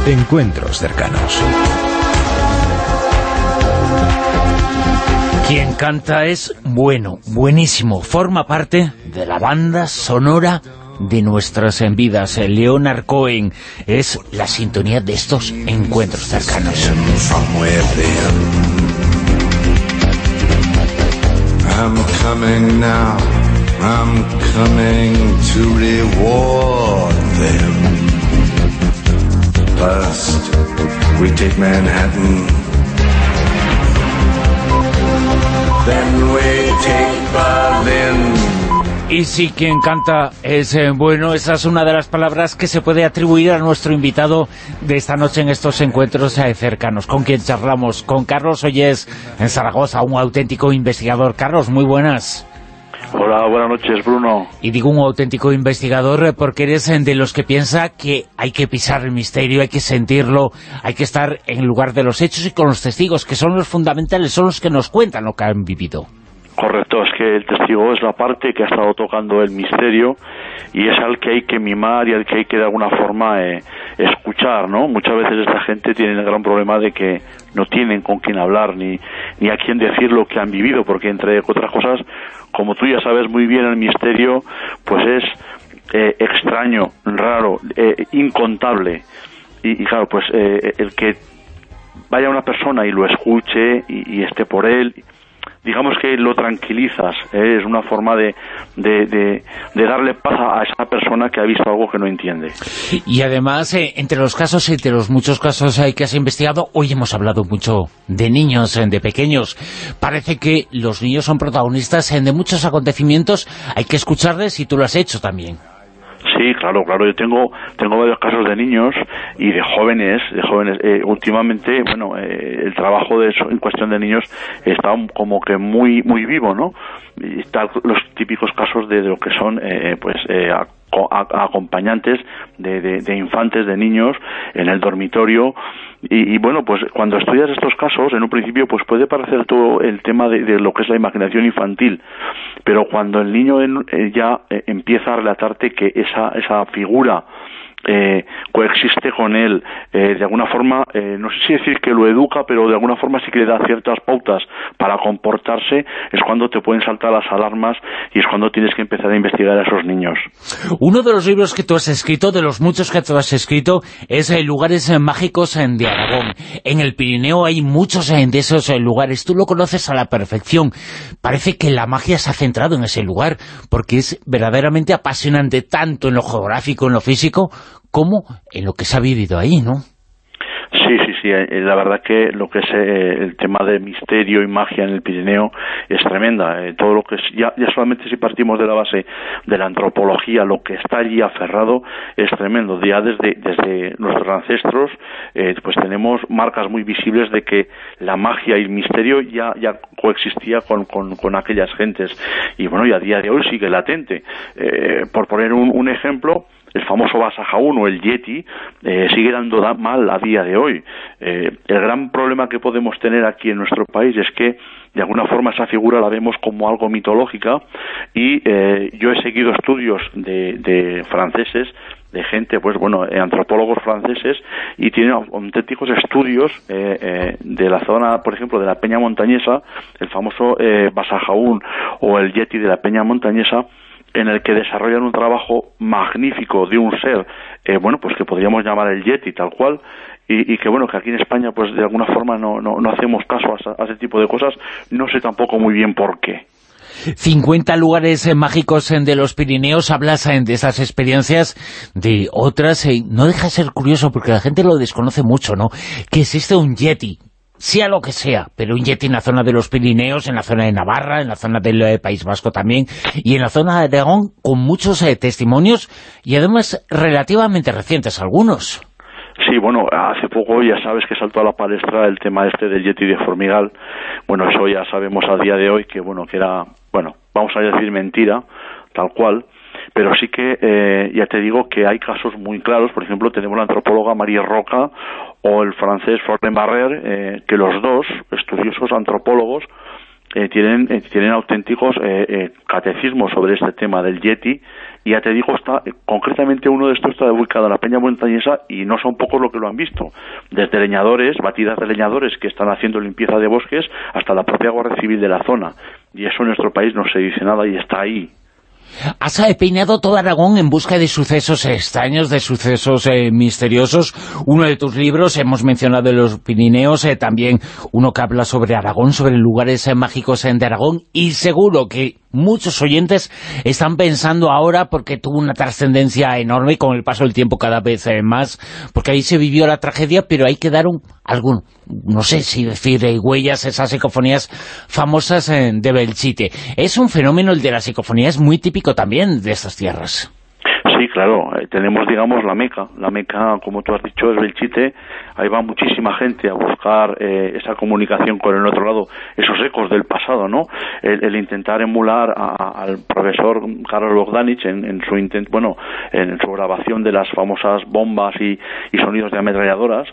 Encuentros cercanos. Quien canta es bueno, buenísimo, forma parte de la banda sonora de nuestras vidas. Leonard Cohen es la sintonía de estos encuentros cercanos. I'm coming now, I'm coming to reward them. First, we take Manhattan. Then we take Berlin. Y si quien canta es eh, bueno, esa es una de las palabras que se puede atribuir a nuestro invitado de esta noche en estos encuentros eh, cercanos, con quien charlamos, con Carlos Oyes en Zaragoza, un auténtico investigador. Carlos, muy buenas. Hola, buenas noches, Bruno. Y digo un auténtico investigador eh, porque eres de los que piensa que hay que pisar el misterio, hay que sentirlo, hay que estar en lugar de los hechos y con los testigos, que son los fundamentales, son los que nos cuentan lo que han vivido. Correcto, es que el testigo es la parte que ha estado tocando el misterio y es al que hay que mimar y al que hay que de alguna forma eh, escuchar, ¿no? Muchas veces esta gente tiene el gran problema de que no tienen con quién hablar ni, ni a quién decir lo que han vivido, porque entre otras cosas, como tú ya sabes muy bien, el misterio pues es eh, extraño, raro, eh, incontable. Y, y, claro, pues eh, el que vaya una persona y lo escuche y, y esté por él digamos que lo tranquilizas, ¿eh? es una forma de, de, darle paz a esa persona que ha visto algo que no entiende. Y además, eh, entre los casos, entre los muchos casos eh, que has investigado, hoy hemos hablado mucho de niños, de pequeños. Parece que los niños son protagonistas de muchos acontecimientos, hay que escucharles y tú lo has hecho también. Sí, claro, claro. Yo tengo tengo varios casos de niños y de jóvenes, de jóvenes. Eh, últimamente, bueno, eh, el trabajo de eso, en cuestión de niños está como que muy muy vivo, ¿no? Y están los típicos casos de, lo que son, eh, pues, acompañantes de, de, infantes, de niños en el dormitorio. Y, y, bueno, pues cuando estudias estos casos, en un principio pues puede parecer todo el tema de, de lo que es la imaginación infantil, pero cuando el niño en, eh, ya eh, empieza a relatarte que esa, esa figura eh, coexiste con él, eh, de alguna forma, eh, no sé si decir que lo educa, pero de alguna forma sí que le da ciertas pautas para comportarse, es cuando te pueden saltar las alarmas y es cuando tienes que empezar a investigar a esos niños. Uno de los libros que tú has escrito, de los muchos que tú has escrito, es Lugares Mágicos de Aragón. En el Pirineo hay muchos de esos lugares, tú lo conoces a la perfección. Parece que la magia se ha centrado en ese lugar, porque es verdaderamente apasionante, tanto en lo geográfico, en lo físico, como en lo que se ha vivido ahí, ¿no? Sí, sí, sí. La verdad que lo que es eh, el tema de misterio y magia en el Pirineo es tremenda. Eh, todo lo que ya, ya solamente si partimos de la base de la antropología, lo que está allí aferrado es tremendo. Ya desde, nuestros ancestros, eh, pues tenemos marcas muy visibles de que la magia y el misterio ya, ya coexistía con, con, con aquellas gentes. Y bueno, y a día de hoy sigue latente. por poner un ejemplo, el famoso Basaja 1, el Yeti, eh, sigue dando da mal a día de hoy. Eh, el gran problema que podemos tener aquí en nuestro país es que de alguna forma esa figura la vemos como algo mitológica y eh, yo he seguido estudios de, de franceses de gente, pues bueno, antropólogos franceses y tienen auténticos estudios eh, eh, de la zona, por ejemplo, de la Peña Montañesa, el famoso eh, Basajaún o el Yeti de la Peña Montañesa, en el que desarrollan un trabajo magnífico de un ser, eh, bueno, pues que podríamos llamar el Yeti, tal cual, y, que bueno, que aquí en España pues de alguna forma no, no, hacemos caso a, ese tipo de cosas, no sé tampoco muy bien por qué. 50 lugares eh, mágicos de los Pirineos, hablas eh, de esas experiencias, de otras, eh, no deja de ser curioso porque la gente lo desconoce mucho, ¿no? Que existe un Yeti, sea lo que sea, pero un Yeti en la zona de los Pirineos, en la zona de Navarra, en la zona del eh, País Vasco también, y en la zona de Aragón, con muchos eh, testimonios, y además relativamente recientes algunos. Sí, bueno, hace poco ya sabes que saltó a la palestra el tema este del Yeti de Formigal. Bueno, eso ya sabemos a día de hoy que, bueno, que era, bueno, vamos a decir mentira, tal cual, pero sí que eh, ya te digo que hay casos muy claros, por ejemplo tenemos la antropóloga María Roca o el francés Forten Barrer, eh, que los dos, estudiosos antropólogos, eh, tienen, eh, auténticos eh, eh, catecismos sobre este tema del Yeti. Y ya te digo, está concretamente uno de estos está ubicado en la Peña Montañesa y no son pocos los que lo han visto, desde leñadores, batidas de leñadores que están haciendo limpieza de bosques hasta la propia Guardia Civil de la zona. Y eso en nuestro país no se dice nada y está ahí Has peinado todo Aragón en busca de sucesos extraños, de sucesos eh, misteriosos. Uno de tus libros, hemos mencionado los Pirineos, eh, también uno que habla sobre Aragón, sobre lugares eh, mágicos de Aragón, y seguro que muchos oyentes están pensando ahora, porque tuvo una trascendencia enorme y con el paso del tiempo cada vez eh, más, porque ahí se vivió la tragedia, pero ahí quedaron algún, no sé si decir eh, huellas, esas psicofonías famosas eh, de Belchite. Es un fenómeno el de la psicofonía, es muy típico también de estas tierras. Sí, claro, eh, tenemos, digamos, la Meca. La Meca, como tú has dicho, es Belchite. Ahí va muchísima gente a buscar eh, esa comunicación con el otro lado, esos ecos del pasado, ¿no? El, intentar emular a, al profesor Karol Bogdanich en, su intent, bueno, en su grabación de las famosas bombas y, y sonidos de ametralladoras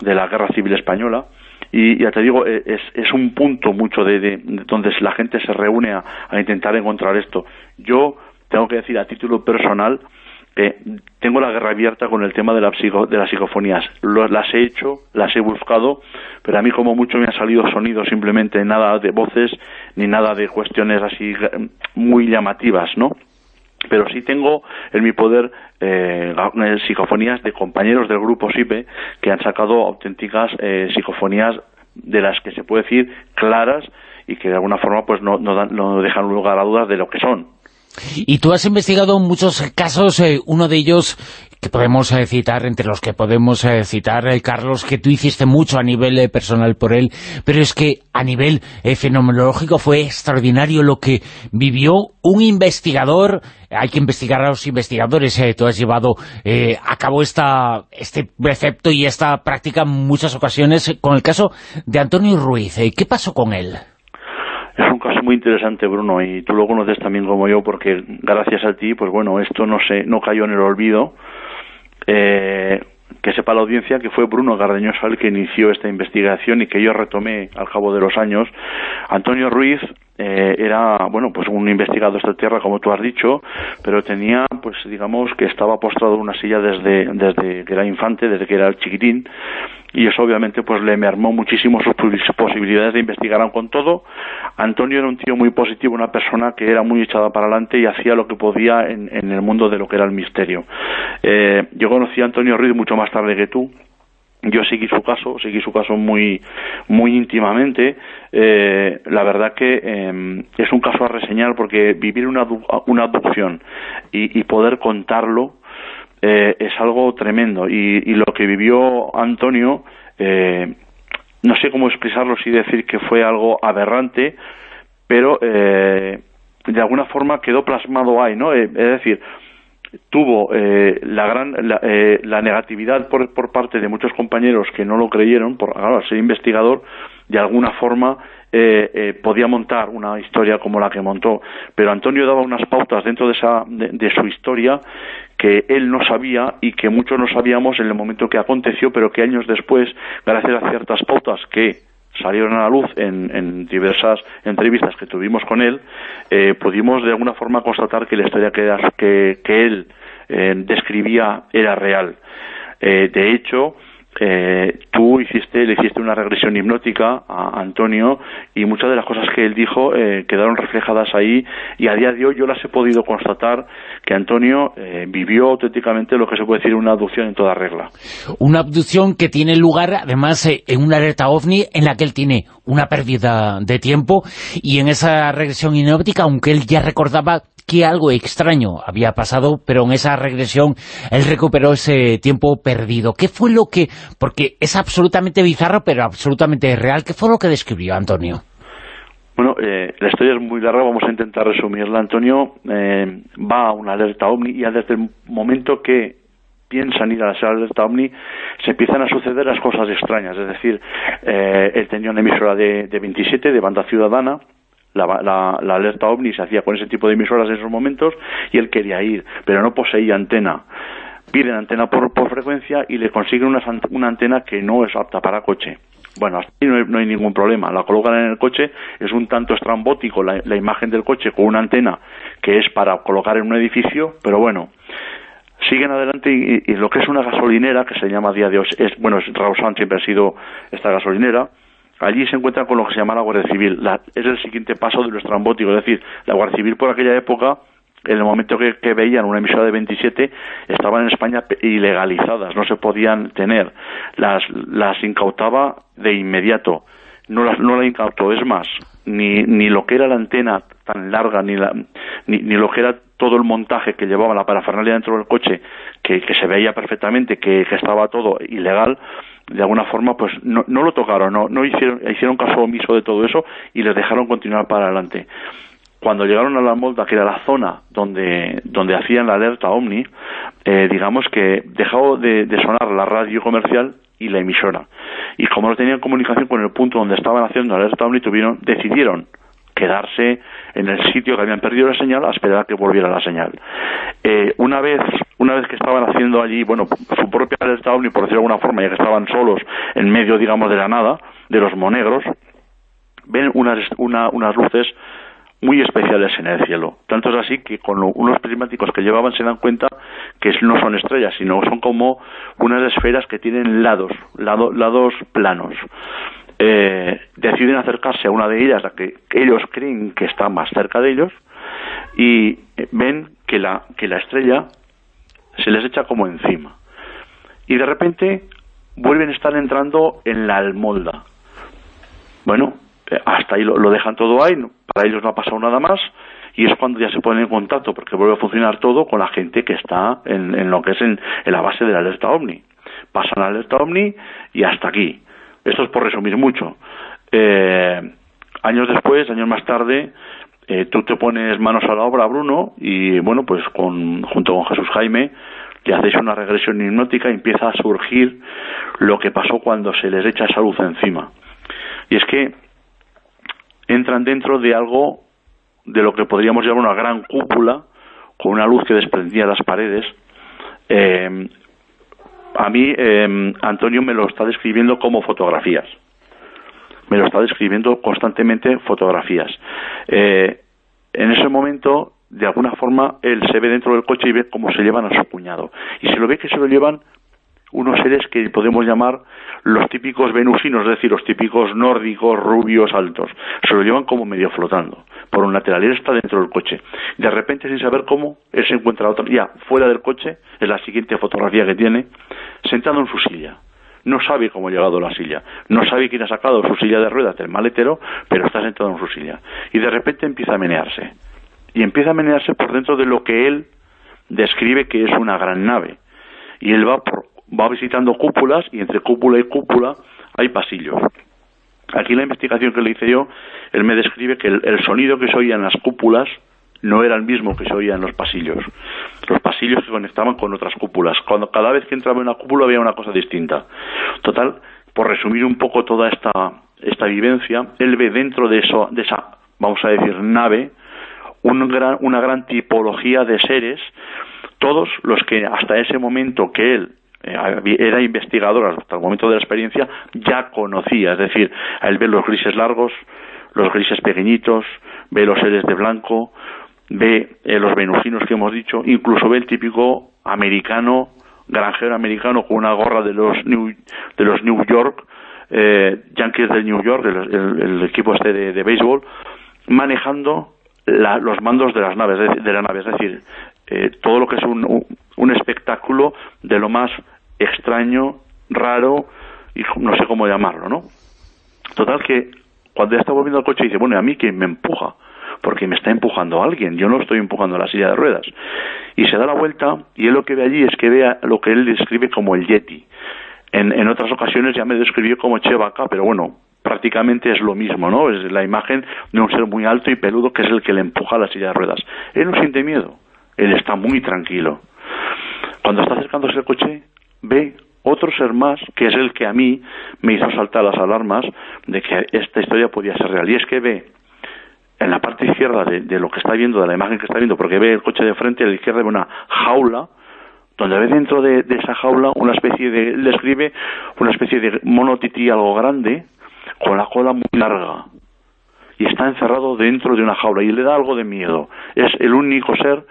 de la Guerra Civil Española. Y ya te digo, es, es un punto mucho de, de, de donde la gente se reúne a intentar encontrar esto. Yo tengo que decir a título personal, eh, tengo la guerra abierta con el tema de, la de las psicofonías. las he hecho, las he buscado, pero a mí como mucho me han salido sonidos simplemente, nada de voces ni nada de cuestiones así eh, muy llamativas, ¿no? pero sí tengo en mi poder eh, psicofonías de compañeros del grupo SIPE que han sacado auténticas eh, psicofonías de las que se puede decir claras y que de alguna forma pues no, no, no dejan lugar a dudas de lo que son. Y tú has investigado muchos casos, eh, uno de ellos que podemos eh, citar, entre los que podemos eh, citar, Carlos, que tú hiciste mucho a nivel personal por él, pero es que a nivel fenomenológico fue extraordinario lo que vivió un investigador, hay que investigar a los investigadores, tú has llevado a cabo esta, este precepto y esta práctica en muchas ocasiones con el caso de Antonio Ruiz. ¿Qué pasó con él? Es un caso muy interesante, Bruno, y tú lo conoces también como yo, porque gracias a ti, pues bueno, esto no se, no cayó en el olvido. Eh, que sepa la audiencia que fue Bruno Gardeñosa el que inició esta investigación y que yo retomé al cabo de los años. Antonio Ruiz eh, era, bueno, pues un investigador de esta tierra, como tú has dicho, pero tenía, pues digamos, que estaba postrado en una silla desde, desde que era infante, desde que era chiquitín, y eso obviamente pues le mermó muchísimo sus posibilidades de investigar con todo. Antonio era un tío muy positivo, una persona que era muy echada para adelante y hacía lo que podía en, el mundo de lo que era el misterio. Eh, yo conocí a Antonio Ruiz mucho más tarde que tú, yo seguí su caso, seguí su caso muy, muy íntimamente. Eh, la verdad que eh, es un caso a reseñar porque vivir una, una abducción y poder contarlo eh, es algo tremendo. Y, lo que vivió Antonio, eh, no sé cómo expresarlo sin decir que fue algo aberrante, pero eh, de alguna forma quedó plasmado ahí, ¿no? es decir, tuvo eh, la gran la, eh, la negatividad por, por, parte de muchos compañeros que no lo creyeron por claro, al ser investigador de alguna forma eh, eh, podía montar una historia como la que montó pero Antonio daba unas pautas dentro de esa de, su historia que él no sabía y que muchos no sabíamos en el momento que aconteció pero que años después gracias a ciertas pautas que salieron a la luz en, en diversas entrevistas que tuvimos con él, eh, pudimos de alguna forma constatar que la historia que, él eh, describía era real. Eh, de hecho, eh, tú hiciste, le hiciste una regresión hipnótica a Antonio y muchas de las cosas que él dijo eh, quedaron reflejadas ahí y a día de hoy yo las he podido constatar que Antonio eh, vivió auténticamente lo que se puede decir una abducción en toda regla. Una abducción que tiene lugar además eh, en una alerta OVNI en la que él tiene una pérdida de tiempo y en esa regresión hipnótica, aunque él ya recordaba que algo extraño había pasado, pero en esa regresión él recuperó ese tiempo perdido. ¿Qué fue lo que...? Porque es absolutamente bizarro, pero absolutamente real. ¿Qué fue lo que describió Antonio? Bueno, eh, la historia es muy larga, vamos a intentar resumirla. Antonio eh, va a una alerta OVNI y desde el momento que piensan ir a la alerta OVNI, se empiezan a suceder las cosas extrañas. Es decir, eh, él tenía una emisora de, de 27, de banda ciudadana, la, la, alerta OVNI se hacía con ese tipo de emisoras en esos momentos y él quería ir, pero no poseía antena. Piden antena por, por frecuencia y le consiguen una, una antena que no es apta para coche. Bueno, hasta ahí no hay, ningún problema. La colocan en el coche, es un tanto estrambótico la, la imagen del coche con una antena que es para colocar en un edificio, pero bueno, siguen adelante y, lo que es una gasolinera, que se llama a día de hoy, es, bueno, Rausan siempre ha sido esta gasolinera, allí se encuentran con lo que se llama la Guardia Civil. es el siguiente paso de lo estrambótico, es decir, la Guardia Civil por aquella época en el momento que, veían una emisora de 27 estaban en España ilegalizadas, no se podían tener. Las, las incautaba de inmediato. No las, no la incautó, es más, ni, ni lo que era la antena tan larga, ni, la, ni, ni lo que era todo el montaje que llevaba la parafernalia dentro del coche, que, que se veía perfectamente que, que estaba todo ilegal, de alguna forma pues no, no lo tocaron, no, no hicieron, hicieron caso omiso de todo eso y les dejaron continuar para adelante. Cuando llegaron a la Molda, que era la zona donde, donde hacían la alerta OVNI, eh, digamos que dejó de, sonar la radio comercial y la emisora. Y como no tenían comunicación con el punto donde estaban haciendo alerta OVNI, tuvieron, decidieron quedarse en el sitio que habían perdido la señal a esperar a que volviera la señal. Eh, una vez una vez que estaban haciendo allí, bueno, su propia alerta OVNI, por decirlo de alguna forma, ya que estaban solos en medio, digamos, de la nada, de los monegros, ven unas, unas luces muy especiales en el cielo. Tanto es así que con unos prismáticos que llevaban se dan cuenta que no son estrellas, sino son como unas esferas que tienen lados, lado- lados planos. Eh, deciden acercarse a una de ellas, la que, ellos creen que está más cerca de ellos, y ven que la, que la estrella se les echa como encima. Y de repente vuelven a estar entrando en la almolda. Bueno, eh, hasta ahí lo, dejan todo ahí, para ellos no ha pasado nada más, y es cuando ya se ponen en contacto, porque vuelve a funcionar todo con la gente que está en, en lo que es en, la base de la alerta OVNI. Pasan la alerta OVNI y hasta aquí. Esto es por resumir mucho. Eh, años después, años más tarde, eh, tú te pones manos a la obra, Bruno, y bueno, pues con, junto con Jesús Jaime, le hacéis una regresión hipnótica y empieza a surgir lo que pasó cuando se les echa esa luz encima. Y es que entran dentro de algo de lo que podríamos llamar una gran cúpula, con una luz que desprendía las paredes. Eh, a mí, eh, Antonio me lo está describiendo como fotografías. Me lo está describiendo constantemente fotografías. Eh, en ese momento, de alguna forma, él se ve dentro del coche y ve cómo se llevan a su cuñado. Y se lo ve que se lo llevan unos seres que podemos llamar los típicos venusinos, es decir, los típicos nórdicos, rubios, altos. Se lo llevan como medio flotando por un lateral. Él está dentro del coche. De repente, sin saber cómo, él se encuentra otro, ya fuera del coche, es la siguiente fotografía que tiene, sentado en su silla. No sabe cómo ha llegado la silla. No sabe quién ha sacado su silla de ruedas del maletero, pero está sentado en su silla. Y de repente empieza a menearse. Y empieza a menearse por dentro de lo que él describe que es una gran nave. Y él va, por, va visitando cúpulas y entre cúpula y cúpula hay pasillos. Aquí la investigación que le hice yo, él me describe que el, el sonido que se oía en las cúpulas no era el mismo que se oía en los pasillos. Los pasillos se conectaban con otras cúpulas. Cuando cada vez que entraba en una cúpula había una cosa distinta. Total, por resumir un poco toda esta, esta vivencia, él ve dentro de, eso, de esa, vamos a decir, nave, un gran, una gran tipología de seres, todos los que hasta ese momento que él eh, era investigador hasta el momento de la experiencia, ya conocía, es decir, él ve los grises largos, los grises pequeñitos, ve los seres de blanco, ve eh, los venusinos que hemos dicho, incluso ve el típico americano, granjero americano con una gorra de los New, de los New York, eh, Yankees de New York, el, equipo este de, de béisbol, manejando la, los mandos de las naves, de, de la nave, es decir, eh, todo lo que es un, un espectáculo de lo más extraño, raro y no sé cómo llamarlo, ¿no? Total que cuando ya está volviendo al coche dice, bueno, ¿y a mí quién me empuja? Porque me está empujando alguien, yo no estoy empujando la silla de ruedas. Y se da la vuelta y él lo que ve allí es que ve lo que él describe como el Yeti. En, en otras ocasiones ya me describió como Chewbacca, pero bueno, prácticamente es lo mismo, ¿no? Es la imagen de un ser muy alto y peludo que es el que le empuja la silla de ruedas. Él no siente miedo, él está muy tranquilo. Cuando está acercándose al coche, ve otro ser más, que es el que a mí me hizo saltar las alarmas de que esta historia podía ser real. Y es que ve en la parte izquierda de, lo que está viendo, de la imagen que está viendo, porque ve el coche de frente, a la izquierda ve una jaula, donde ve dentro de, esa jaula una especie de, él describe una especie de mono tití algo grande, con la cola muy larga, y está encerrado dentro de una jaula, y le da algo de miedo. Es el único ser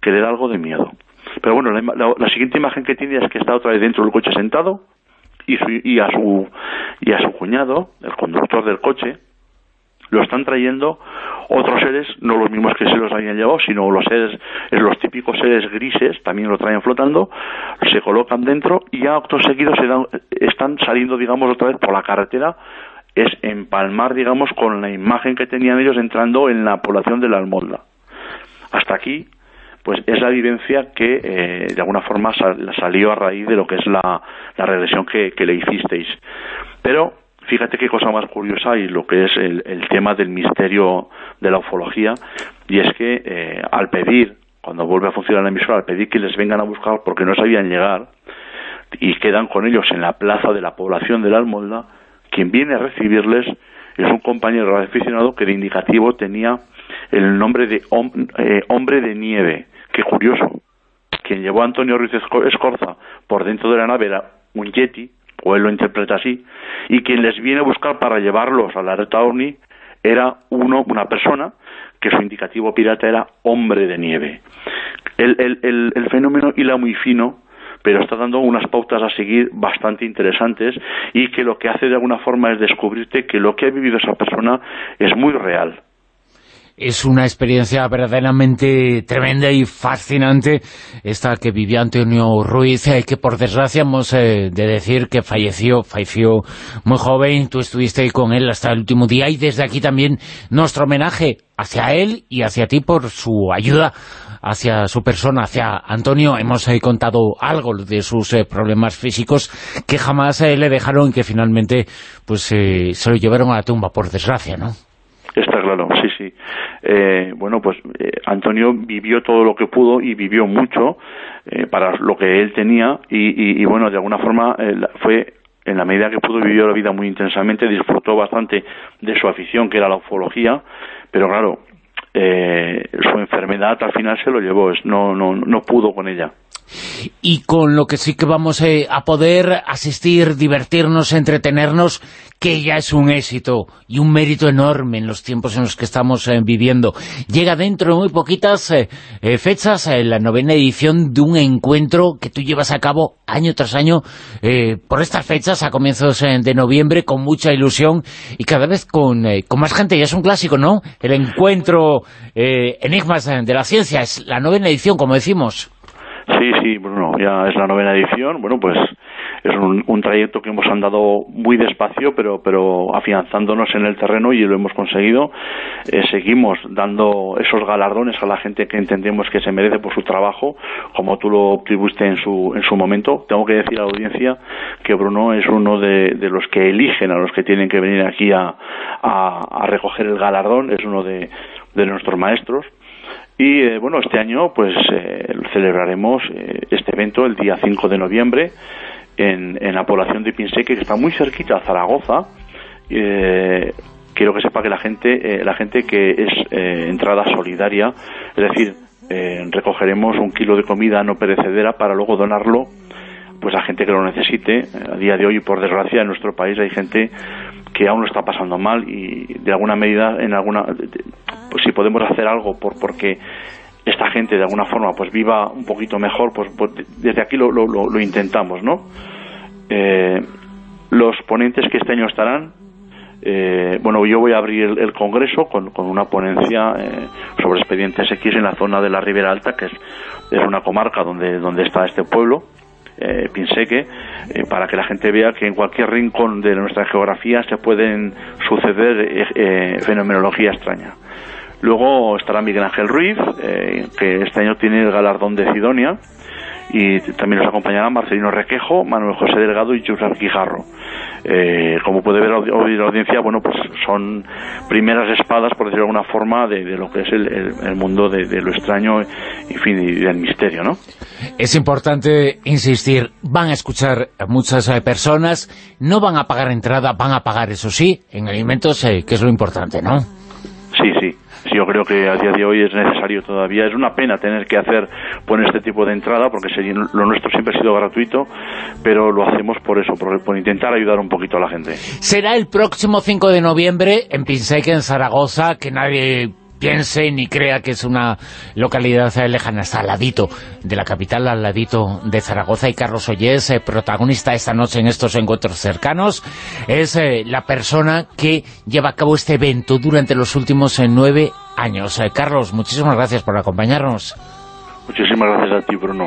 que le da algo de miedo. Pero bueno, la, la, la, siguiente imagen que tiene es que está otra vez dentro del coche sentado y, su, y, a su, y a su cuñado, el conductor del coche, lo están trayendo otros seres, no los mismos que se los habían llevado, sino los seres, los típicos seres grises, también lo traen flotando, se colocan dentro y a actos seguidos se dan, están saliendo, digamos, otra vez por la carretera, es empalmar, digamos, con la imagen que tenían ellos entrando en la población de la Almolda. Hasta aquí, pues es la vivencia que eh, de alguna forma sal, salió a raíz de lo que es la, la regresión que, le hicisteis. Pero fíjate qué cosa más curiosa y lo que es el, el tema del misterio de la ufología, y es que eh, al pedir, cuando vuelve a funcionar la emisora, al pedir que les vengan a buscar porque no sabían llegar, y quedan con ellos en la plaza de la población de la Almolda, quien viene a recibirles es un compañero aficionado que de indicativo tenía el nombre de eh, hombre de nieve. Qué curioso. Quien llevó a Antonio Ruiz Escorza por dentro de la nave era un Yeti, o él lo interpreta así, y quien les viene a buscar para llevarlos a la Reta OVNI era uno, una persona que su indicativo pirata era hombre de nieve. El, el, el, el fenómeno hila muy fino pero está dando unas pautas a seguir bastante interesantes y que lo que hace de alguna forma es descubrirte que lo que ha vivido esa persona es muy real es una experiencia verdaderamente tremenda y fascinante esta que vivía Antonio Ruiz, eh, que por desgracia hemos eh, de decir que falleció, falleció muy joven, tú estuviste con él hasta el último día y desde aquí también nuestro homenaje hacia él y hacia ti por su ayuda hacia su persona, hacia Antonio. Hemos eh, contado algo de sus problemas físicos que jamás le dejaron y que finalmente pues se lo llevaron a la tumba, por desgracia, ¿no? Está claro, sí, sí. Eh, bueno, pues eh, Antonio vivió todo lo que pudo y vivió mucho eh, para lo que él tenía y, bueno, de alguna forma fue en la medida que pudo vivió la vida muy intensamente, disfrutó bastante de su afición que era la ufología, pero claro, su enfermedad al final se lo llevó, no, no, no pudo con ella y con lo que sí que vamos eh, a poder asistir, divertirnos, entretenernos, que ya es un éxito y un mérito enorme en los tiempos en los que estamos eh, viviendo. Llega dentro de muy poquitas eh, fechas la novena edición de un encuentro que tú llevas a cabo año tras año por estas fechas, a comienzos de noviembre, con mucha ilusión y cada vez con, con más gente. Ya es un clásico, ¿no? El encuentro Enigmas de la Ciencia es la novena edición, como decimos. Sí, sí, Bruno, ya es la novena edición. Bueno, pues es un, trayecto que hemos andado muy despacio, pero, pero afianzándonos en el terreno y lo hemos conseguido. Eh, seguimos dando esos galardones a la gente que entendemos que se merece por su trabajo, como tú lo obtuviste en su, en su momento. Tengo que decir a la audiencia que Bruno es uno de, los que eligen a los que tienen que venir aquí a, a, recoger el galardón, es uno de, de nuestros maestros y eh, bueno, este año pues eh, celebraremos eh, este evento el día 5 de noviembre en, en, la población de Pinseque, que está muy cerquita a Zaragoza. quiero que sepa que la gente, la gente que es entrada solidaria, es decir, recogeremos un kilo de comida no perecedera para luego donarlo pues a gente que lo necesite. A día de hoy, por desgracia, en nuestro país hay gente que aún lo está pasando mal y de alguna medida, en alguna, pues si podemos hacer algo por porque esta gente de alguna forma pues viva un poquito mejor, pues, pues desde aquí lo, lo, intentamos, ¿no? Eh, los ponentes que este año estarán, eh, bueno, yo voy a abrir el, congreso con, con, una ponencia eh, sobre expedientes X en la zona de la Ribera Alta, que es, es una comarca donde, donde está este pueblo, eh, Pinseque, eh, para que la gente vea que en cualquier rincón de nuestra geografía se pueden suceder eh, eh, fenomenología extraña. Luego estará Miguel Ángel Ruiz, que este año tiene el galardón de Sidonia, y también nos acompañarán Marcelino Requejo, Manuel José Delgado y José Quijarro. Eh, como puede ver la audiencia, bueno, pues son primeras espadas, por decirlo de alguna forma, de, lo que es el, mundo de, lo extraño en fin, y del misterio, ¿no? Es importante insistir, van a escuchar muchas eh, personas, no van a pagar entrada, van a pagar, eso sí, en alimentos, eh, que es lo importante, ¿no? Sí, sí yo creo que a día de hoy es necesario todavía. Es una pena tener que hacer poner este tipo de entrada, porque lo nuestro siempre ha sido gratuito, pero lo hacemos por eso, por, intentar ayudar un poquito a la gente. Será el próximo 5 de noviembre en Pinseque, en Zaragoza, que nadie piense ni crea que es una localidad lejana, está al ladito de la capital, al ladito de Zaragoza, y Carlos Ollés, eh, protagonista esta noche en estos encuentros cercanos, es eh, la persona que lleva a cabo este evento durante los últimos eh, nueve años. Carlos, muchísimas gracias por acompañarnos. Muchísimas gracias a ti, Bruno.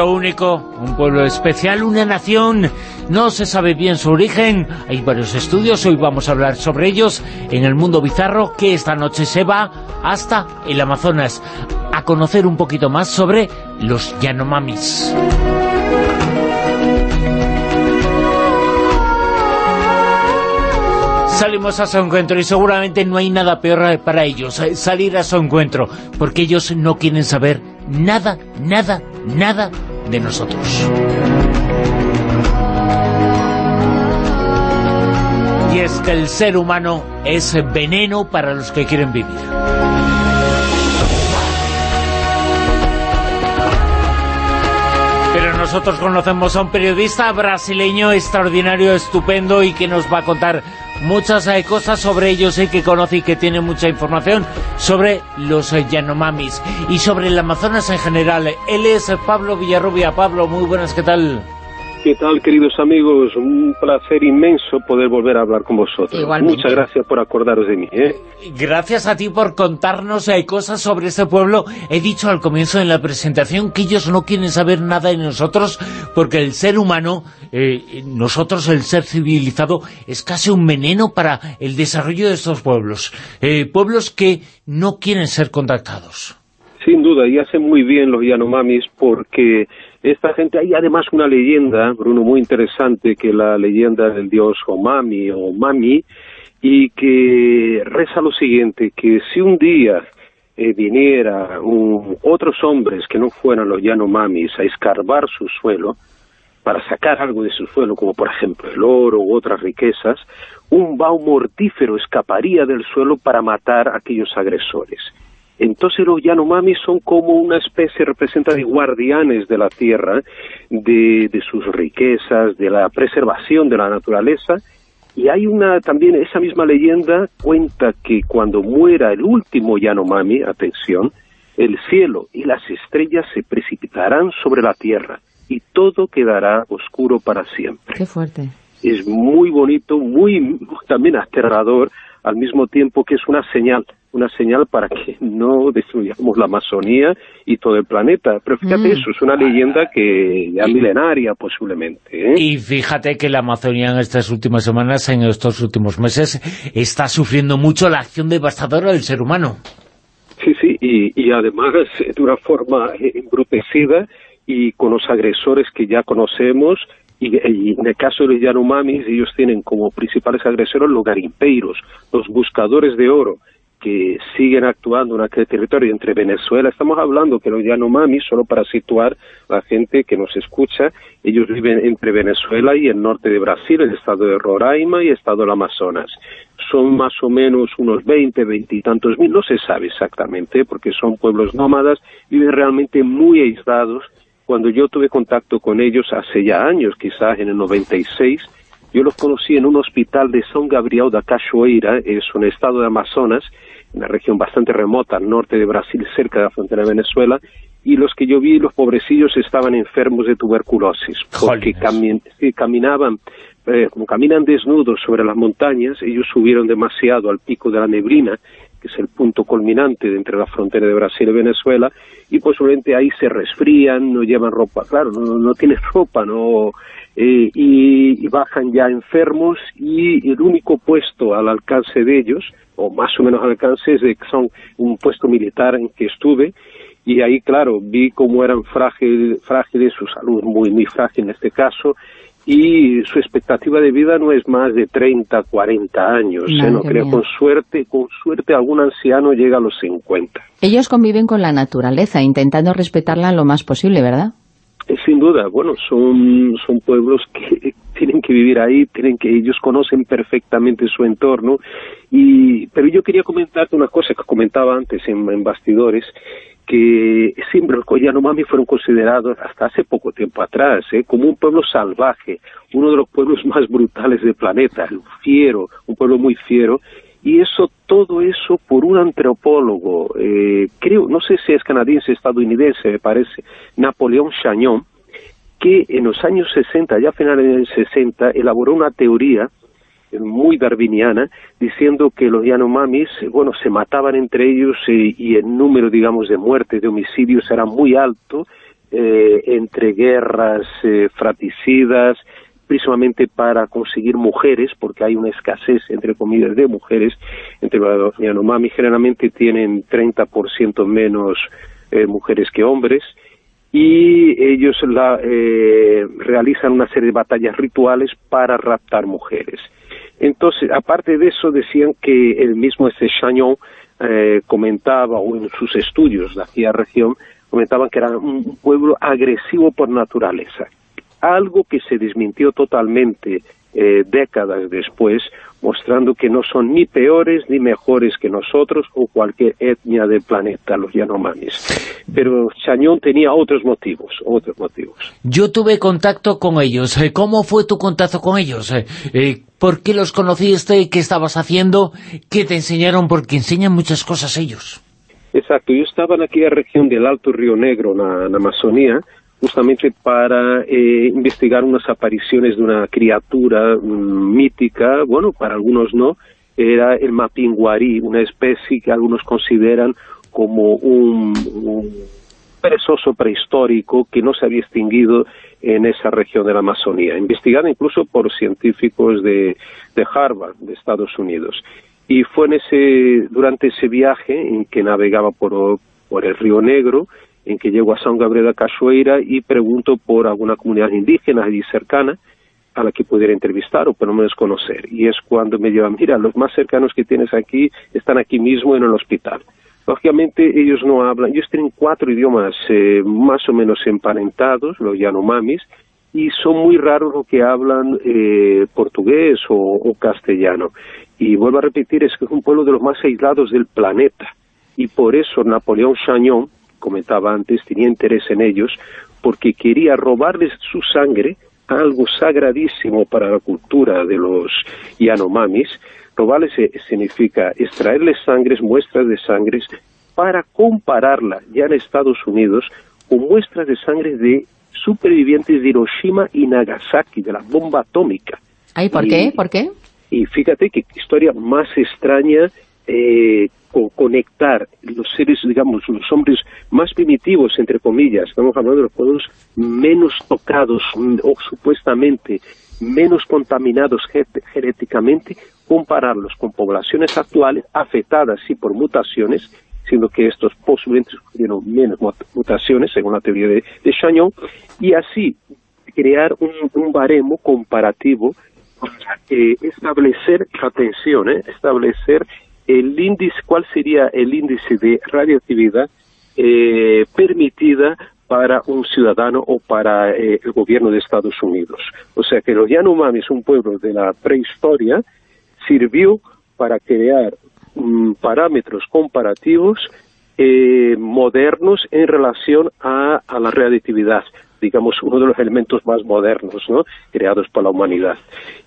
Único, un pueblo especial, una nación. No se sabe bien su origen, hay varios estudios, hoy vamos a hablar sobre ellos en el mundo bizarro, que esta noche se va hasta el Amazonas, a conocer un poquito más sobre los Yanomamis. salimos a su encuentro y seguramente no hay nada peor para ellos, eh, salir a su encuentro, porque ellos no quieren saber nada, nada, nada de nosotros. Y es que el ser humano es veneno para los que quieren vivir. Pero nosotros conocemos a un periodista brasileño extraordinario, estupendo y que nos va a contar muchas hay cosas sobre ellos y que conoce y que tiene mucha información sobre los eh, Yanomamis y sobre el Amazonas en general. Él es Pablo Villarrubia. Pablo, muy buenas, ¿qué tal? ¿Qué tal, queridos amigos? Un placer inmenso poder volver a hablar con vosotros. Muchas gracias por acordaros de mí. ¿eh? Gracias a ti por contarnos hay cosas sobre este pueblo. He dicho al comienzo de la presentación que ellos no quieren saber nada de nosotros porque el ser humano, eh, nosotros el ser civilizado, es casi un veneno para el desarrollo de estos pueblos. Eh, pueblos que no quieren ser contactados. Sin duda, y hacen muy bien los Yanomamis porque esta gente, hay además una leyenda, Bruno, muy interesante, que la leyenda del dios Omami o Mami, y que reza lo siguiente, que si un día eh, viniera otros hombres que no fueran los Yanomamis a escarbar su suelo, para sacar algo de su suelo, como por ejemplo el oro u otras riquezas, un bao mortífero escaparía del suelo para matar a aquellos agresores. Entonces los Yanomami son como una especie, representa de guardianes de la tierra, de, sus riquezas, de la preservación de la naturaleza, y hay una también, esa misma leyenda cuenta que cuando muera el último Yanomami, atención, el cielo y las estrellas se precipitarán sobre la tierra y todo quedará oscuro para siempre. Qué fuerte. Es muy bonito, muy también aterrador, al mismo tiempo que es una señal una señal para que (laughs) no destruyamos la Amazonía y todo el planeta. Pero fíjate, mm. eso es una leyenda que ya milenaria posiblemente. ¿eh? Y fíjate que la Amazonía en estas últimas semanas, en estos últimos meses, está sufriendo mucho la acción devastadora del ser humano. Sí, sí, y, además de una forma embrutecida y con los agresores que ya conocemos, y, en el caso de los Yanomamis, ellos tienen como principales agresores los garimpeiros, los buscadores de oro, que siguen actuando en aquel territorio entre Venezuela. Estamos hablando que los Yanomami, solo para situar la gente que nos escucha, ellos viven entre Venezuela y el norte de Brasil, el estado de Roraima y el estado del Amazonas. Son más o menos unos 20, 20 y tantos mil, no se sabe exactamente, porque son pueblos nómadas, viven realmente muy aislados. Cuando yo tuve contacto con ellos hace ya años, quizás en el 96, yo los conocí en un hospital de São Gabriel da Cachoeira, es un estado de Amazonas, una región bastante remota al norte de Brasil, cerca de la frontera de Venezuela, y los que yo vi, los pobrecillos, estaban enfermos de tuberculosis, porque caminaban, eh, como caminan desnudos sobre las montañas, ellos subieron demasiado al pico de la neblina, que es el punto culminante entre la frontera de Brasil y Venezuela, y posiblemente ahí se resfrían, no llevan ropa, claro, no, no tienen (laughs) ropa, no eh, y, bajan ya enfermos y el único puesto al alcance de ellos, o más o menos al alcance, es de son un puesto militar en que estuve y ahí, claro, vi cómo eran frágiles, frágiles su salud muy, muy frágil en este caso, y su expectativa de vida no es más de 30, 40 años, ¿eh? no creo, con suerte, con suerte algún anciano llega a los 50. Ellos conviven con la naturaleza, intentando respetarla lo más posible, ¿verdad? Eh, sin duda, bueno, son, son pueblos que (laughs) tienen que vivir ahí, tienen que ellos conocen perfectamente su entorno, y pero yo quería comentarte una cosa que comentaba antes en, bastidores, que siempre los Yanomami fueron considerados hasta hace poco tiempo atrás ¿eh? como un pueblo salvaje, uno de los pueblos (laughs) más brutales del planeta, fiero, un pueblo muy fiero, y eso, todo eso por un antropólogo, eh, creo, no sé si es canadiense, estadounidense, me parece, Napoleón Chagnon, que en los años 60, ya a finales de los 60, elaboró una teoría muy darwiniana, diciendo que los Yanomamis, eh, bueno, se mataban entre ellos y el número, digamos, de muertes, de homicidios era muy alto, eh, entre guerras eh, fratricidas, precisamente para conseguir mujeres, porque hay una escasez, entre comillas, de mujeres, entre los Yanomami generalmente tienen 30% menos eh, mujeres que hombres, y ellos la, eh, realizan una serie de batallas rituales para raptar mujeres. Entonces, aparte de eso, decían que el mismo este eh, comentaba, o en sus estudios de aquella región, comentaban que era un pueblo agresivo por naturaleza. Algo que se desmintió totalmente eh, décadas después, mostrando que no son ni peores ni mejores que nosotros o cualquier etnia del planeta, los Yanomamis. Pero Chañón tenía otros motivos, otros motivos. Yo tuve contacto con ellos. Eh, ¿Cómo fue tu contacto con ellos? Eh, eh, ¿Por qué los conociste? ¿Qué estabas haciendo? ¿Qué te enseñaron? Porque enseñan muchas cosas ellos. Exacto, yo estaba en aquella región del Alto Río Negro, en la Amazonía, justamente para eh, investigar unas apariciones de una criatura mm, mítica, bueno, para algunos no, era el mapinguarí, una especie que algunos consideran como un, un perezoso prehistórico que no se había extinguido en esa región de la Amazonía, investigada incluso por científicos de, de Harvard, de Estados Unidos. Y fue en ese, durante ese viaje en que navegaba por, por el Río Negro, en que llego a San Gabriel de Cachoeira y pregunto por alguna comunidad indígena allí cercana a la que pudiera entrevistar o por lo menos conocer. Y es cuando me llevan, mira, los más cercanos que tienes aquí están aquí mismo en el hospital. Lógicamente ellos no hablan, ellos tienen cuatro idiomas eh, más o menos emparentados, los Yanomamis, y son muy raros los que hablan eh, portugués o, o castellano. Y vuelvo a repetir, es que es un pueblo de los más aislados del planeta. Y por eso Napoleón Chagnon, comentaba antes, tenía interés en ellos porque quería robarles su sangre, algo sagradísimo para la cultura de los Yanomamis. Robarles eh, significa extraerles sangres, muestras de sangres, para compararla ya en Estados Unidos con muestras de sangre de supervivientes de Hiroshima y Nagasaki, de la bomba atómica. Ay, ¿por Y- qué? ¿Por qué? y fíjate qué historia más extraña eh, co- conectar los seres, digamos, los hombres más primitivos, entre comillas, estamos hablando de los pueblos menos tocados mm, o supuestamente menos contaminados ge- genéticamente, compararlos con poblaciones actuales afectadas sí por mutaciones, siendo que estos posiblemente sufrieron menos mut- mutaciones, según la teoría de, de Chagnon, y así crear un, un baremo comparativo para eh, establecer, atención, eh, establecer el índice, cuál sería el índice de radioactividad eh, permitida para un ciudadano o para eh, el gobierno de Estados Unidos. O sea que los Yanomamis, un pueblo de la prehistoria, sirvió para crear mm, parámetros comparativos eh, modernos en relación a, la radioactividad digamos, uno de los elementos más modernos, ¿no?, creados por la humanidad.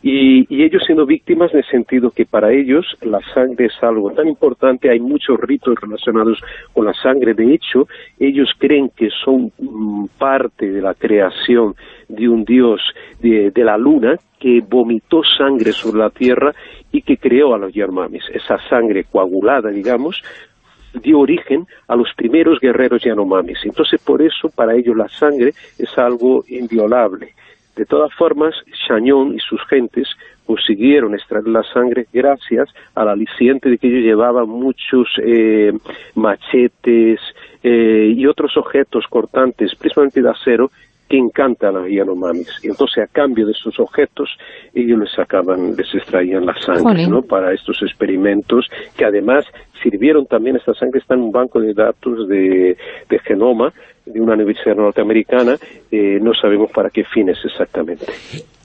Y, y ellos siendo víctimas en el sentido que para ellos la sangre es algo tan importante, hay muchos ritos relacionados con la sangre, de hecho, ellos creen que son mm, parte de la creación de un dios de, de la luna que vomitó sangre sobre la tierra y que creó a los Yarmamis. Esa sangre coagulada, digamos, dio origen a los primeros guerreros Yanomamis. Entonces, por eso, para ellos la sangre es algo inviolable. De todas formas, Chagnon y sus gentes consiguieron extraer la sangre gracias al aliciente de que ellos llevaban muchos eh, machetes eh, y otros objetos cortantes, principalmente de acero, que encantan a los Yanomamis. Y entonces, a cambio de esos objetos, ellos les sacaban, les extraían la sangre, Jolín. ¿no? Para estos experimentos, que además sirvieron también, esta sangre está en un banco de datos de, de genoma de una universidad norteamericana, eh, no sabemos para qué fines exactamente.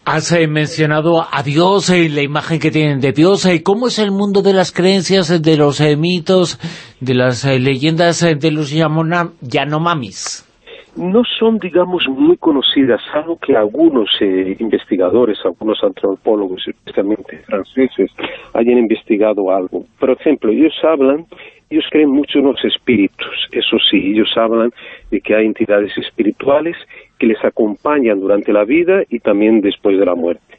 Has eh, mencionado a Dios, eh, la imagen que tienen de Dios. eh, ¿Cómo es el mundo de las creencias, de los eh, mitos, de las eh, leyendas eh, de los Yamona- Yanomamis? No son, digamos, muy conocidas, algo que algunos eh, investigadores, algunos antropólogos, especialmente franceses, hayan investigado algo. Por ejemplo, ellos hablan, ellos creen mucho en los espíritus, eso sí, ellos hablan de que hay entidades espirituales que les acompañan durante la vida y también después de la muerte.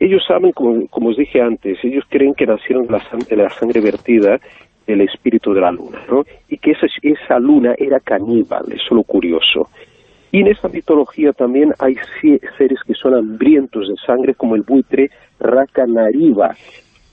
Ellos saben, como, como os dije antes, ellos creen que nacieron la, de la sangre vertida del espíritu de la luna, ¿no? Y que esa, esa luna era caníbal, eso es lo curioso. Y en esta mitología también hay seres que son hambrientos de sangre, como el buitre Rakanariva,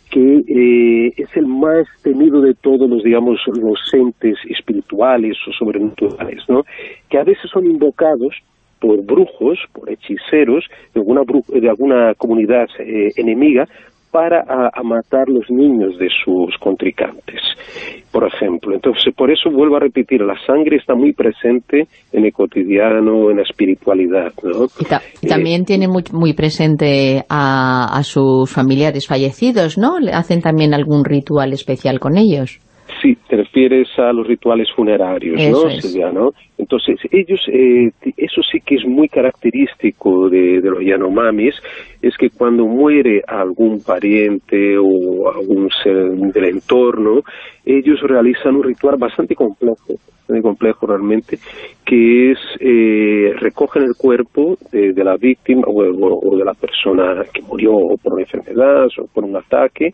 que eh, es el más temido de todos los, digamos, los entes espirituales o sobrenaturales, ¿no? Que a veces son invocados por brujos, por hechiceros de alguna, de alguna comunidad eh, enemiga para a, a matar los niños de sus contrincantes, por ejemplo. Entonces, por eso vuelvo a repetir, la sangre está muy presente en el cotidiano, en la espiritualidad, ¿no? Y, ta- y también tiene muy, muy presente a, a sus familiares fallecidos, ¿no? ¿Le ¿Hacen también algún ritual especial con ellos? Sí, te refieres a los rituales funerarios, Eso ¿no, es. Silvia, no? Entonces, ellos, eh, eso sí que es muy característico de, de los Yanomamis, es que cuando muere algún pariente o algún ser del entorno, ellos realizan un ritual bastante complejo, bastante complejo realmente, que es, eh, recogen el cuerpo de, de la víctima o, o- o de la persona que murió o por una enfermedad o por un ataque,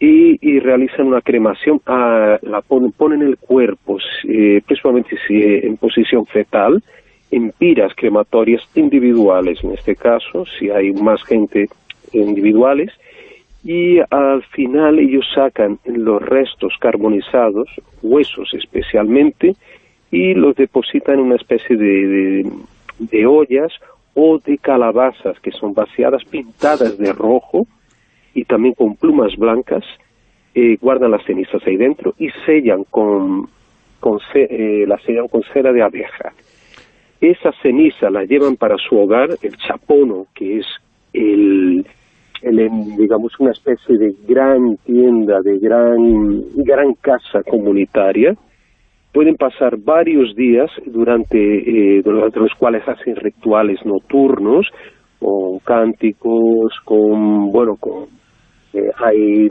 y, realizan una cremación, ah, la ponen, el cuerpo, eh, principalmente en posición fetal, en piras crematorias individuales, en este caso, si hay más gente individuales, y al final ellos sacan los restos carbonizados, huesos especialmente, y los depositan en una especie de, de ollas o de calabazas que son vaciadas, pintadas de rojo, y también con plumas blancas, eh, guardan las cenizas ahí dentro y sellan con, con eh, la sellan con cera de abeja. Esa ceniza la llevan para su hogar, el chapono, que es el, digamos, una especie de gran tienda, de gran, gran casa comunitaria. Pueden pasar varios días durante, eh, durante los cuales hacen rituales nocturnos, con cánticos, con, bueno, con, eh, hay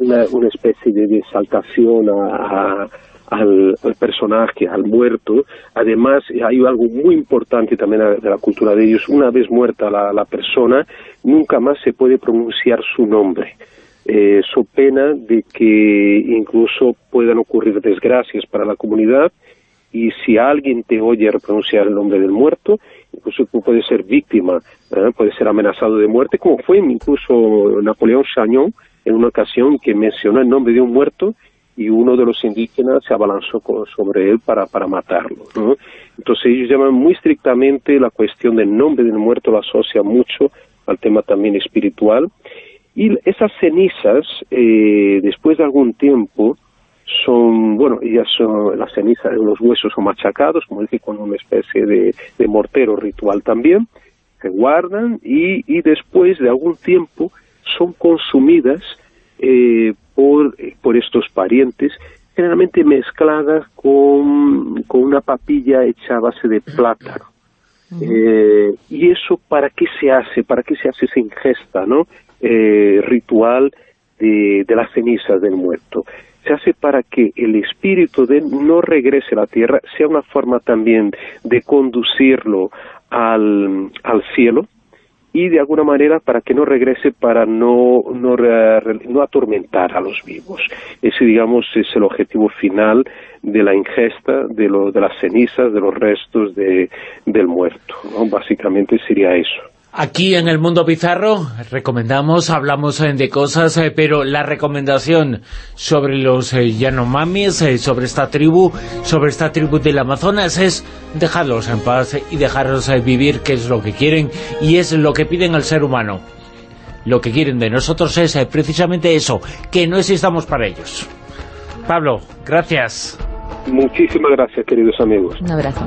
una, una especie de, exaltación a- al, personaje, al muerto. Además, hay algo muy importante también de la cultura de ellos. Una vez muerta la, la persona, nunca más se puede pronunciar su nombre. Eh, pena de que incluso puedan ocurrir desgracias para la comunidad y si alguien te oye pronunciar el nombre del muerto, incluso tú puedes ser víctima, ¿eh? puedes ser amenazado de muerte, como fue incluso Napoleón Chagnon en una ocasión que mencionó el nombre de un muerto y uno de los indígenas se abalanzó sobre él para, para matarlo. Entonces ellos llaman muy estrictamente la cuestión del nombre del muerto, lo asocia mucho al tema también espiritual. Y esas cenizas, eh, después de algún tiempo, son, bueno, ellas son, las cenizas, los huesos son machacados, como dije, con una especie de, de mortero ritual también, se guardan y, y después de algún tiempo son consumidas eh, por, por estos parientes, generalmente mezcladas con, con una papilla hecha a base de plátano. Eh, y eso para qué se hace, para qué se hace esa ingesta, ¿no? Eh, ritual de, las cenizas del muerto. Se hace para que el espíritu de él no regrese a la tierra, sea una forma también de conducirlo al, al cielo y de alguna manera para que no regrese para no, no, no atormentar a los vivos. Ese, digamos, es el objetivo final de la ingesta de, lo, de las cenizas, de los restos de, del muerto. Básicamente sería eso. Aquí en el Mundo Bizarro recomendamos, hablamos eh, de cosas, eh, pero la recomendación sobre los eh, Yanomamis, sobre esta tribu, sobre esta tribu del Amazonas es dejarlos en paz y dejarlos vivir, que es lo que quieren y es lo que piden al ser humano. Lo que quieren de nosotros es precisamente eso, que no existamos para ellos. Pablo, gracias. Muchísimas gracias, queridos amigos. Un abrazo.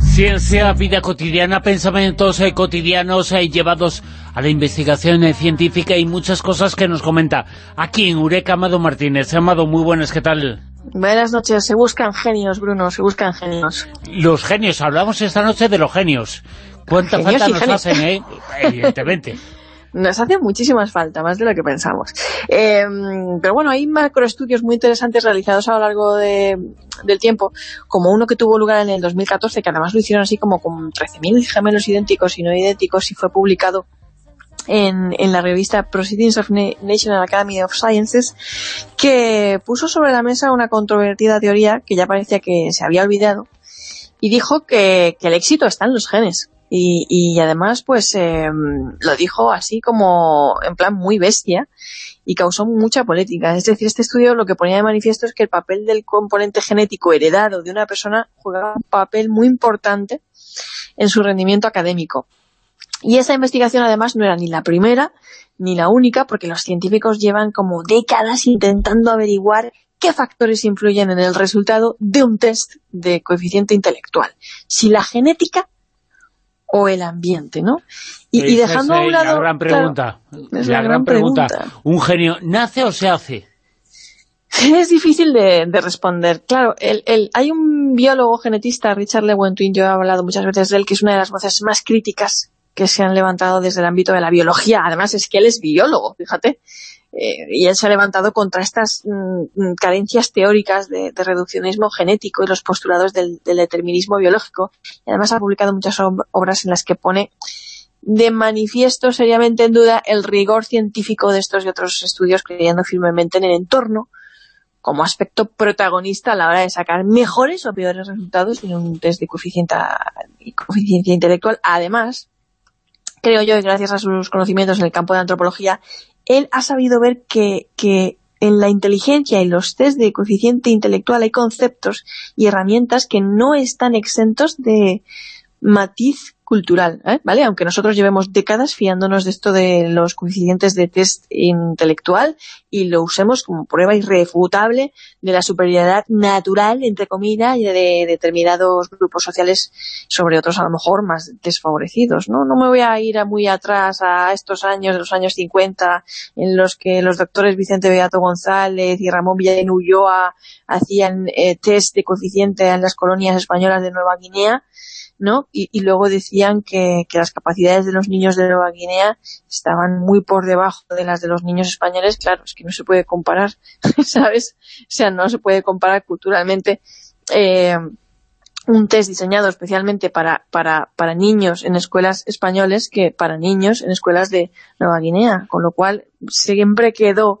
Ciencia, vida cotidiana, pensamientos eh, cotidianos eh, llevados a la investigación eh, científica y muchas cosas que nos comenta aquí en Eureka Amado Martínez. Amado, muy buenas, ¿qué tal? Buenas noches, se buscan genios, Bruno, se buscan genios. Los genios, hablamos esta noche de los genios. ¿Cuánta Genios falta nos genios. hacen, eh? (laughs) Evidentemente. Nos hace muchísimas falta, más de lo que pensamos. Eh, pero bueno, hay macroestudios muy interesantes realizados a lo largo de- del tiempo, como uno que tuvo lugar en el 2014, que además lo hicieron así como con 13.000 gemelos idénticos y no idénticos, y fue publicado en, en la revista Proceedings of Na- National Academy of Sciences, que puso sobre la mesa una controvertida teoría que ya parecía que se había olvidado, y dijo que, que el éxito está en los genes. Y, y además, pues, eh, lo dijo así como en plan muy bestia y causó mucha polémica. Es decir, este estudio lo que ponía de manifiesto es que el papel del componente genético heredado de una persona jugaba un papel muy importante en su rendimiento académico. Y esa investigación además no era ni la primera ni la única, porque los científicos llevan como décadas intentando averiguar qué factores influyen en el resultado de un test de coeficiente intelectual. Si la genética o el ambiente, ¿no? Y, dejando es, a un lado... La gran claro, pregunta. es la, la gran gran pregunta. pregunta. ¿Un genio nace o se hace? (laughs) Es difícil de, de responder. Claro, el, el- hay un biólogo genetista, Richard Lewontin, yo he hablado muchas veces de él, que es una de las voces más críticas que se han levantado desde el ámbito de la biología. Además, es que él es biólogo, fíjate. Eh, y él se ha levantado contra estas mm, mm, carencias teóricas de, reduccionismo genético y los postulados del, determinismo biológico. Y además ha publicado muchas ob- obras en las que pone de manifiesto seriamente en duda el rigor científico de estos y otros estudios, creyendo firmemente en el entorno como aspecto protagonista a la hora de sacar mejores o peores resultados en un test de coeficiencia intelectual. Además, creo yo, gracias a sus conocimientos en el campo de antropología, él ha sabido ver que, que en la inteligencia y los test de coeficiente intelectual hay conceptos y herramientas que no están exentos de matiz cultural, ¿eh? ¿vale? Aunque nosotros llevemos décadas fiándonos de esto de los coeficientes de test intelectual y lo usemos como prueba irrefutable de la superioridad natural, entre comillas, de determinados grupos sociales sobre otros a lo mejor más desfavorecidos, ¿no? No me voy a ir a muy atrás a estos años, los años 50, en los que los doctores Vicente Beato González y Ramón Villarén Ulloa hacían eh, test de coeficiente en las colonias españolas de Nueva Guinea, ¿no? Y, y luego decían que, las capacidades de los niños de Nueva Guinea estaban muy por debajo de las de los niños españoles, claro, es que no se puede comparar, (laughs) ¿sabes? O sea, no se puede comparar culturalmente eh, un test diseñado especialmente para, para, para niños en escuelas españoles que para niños en escuelas de Nueva Guinea, con lo cual siempre quedó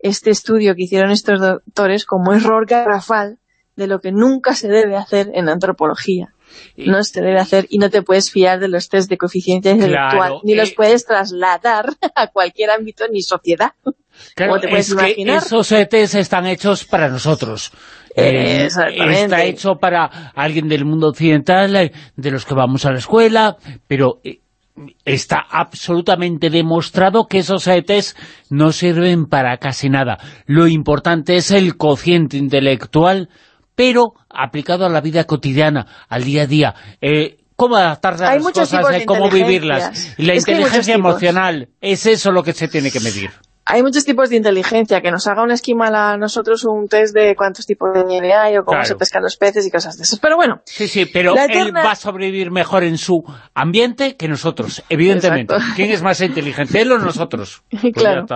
este estudio que hicieron estos doctores como error garrafal de lo que nunca se debe hacer en antropología. No se debe hacer y no te puedes fiar de los test de coeficiencia intelectual, Claro, ni los eh, puedes trasladar (laughs) a cualquier ámbito ni sociedad. Claro, como te puedes es que imaginar. esos ETs están hechos para nosotros. Eh, está hecho para alguien del mundo occidental, eh, de los que vamos a la escuela, pero está absolutamente demostrado que esos ETs no sirven para casi nada. Lo importante es el cociente intelectual, pero aplicado a la vida cotidiana, al día a día. Eh, cómo adaptarse a Hay las cosas, eh, de cómo vivirlas. la Es inteligencia emocional, es eso lo que se tiene que medir. Hay muchos tipos de inteligencia, que nos haga un esquimal a nosotros un test de cuántos tipos de nieve hay o cómo Claro. se pescan los peces y cosas de esas. Pero bueno, Sí, sí, pero él va a sobrevivir mejor en su ambiente que nosotros, evidentemente. Exacto. ¿Quién es más inteligente, él o nosotros? (laughs) Pues Claro.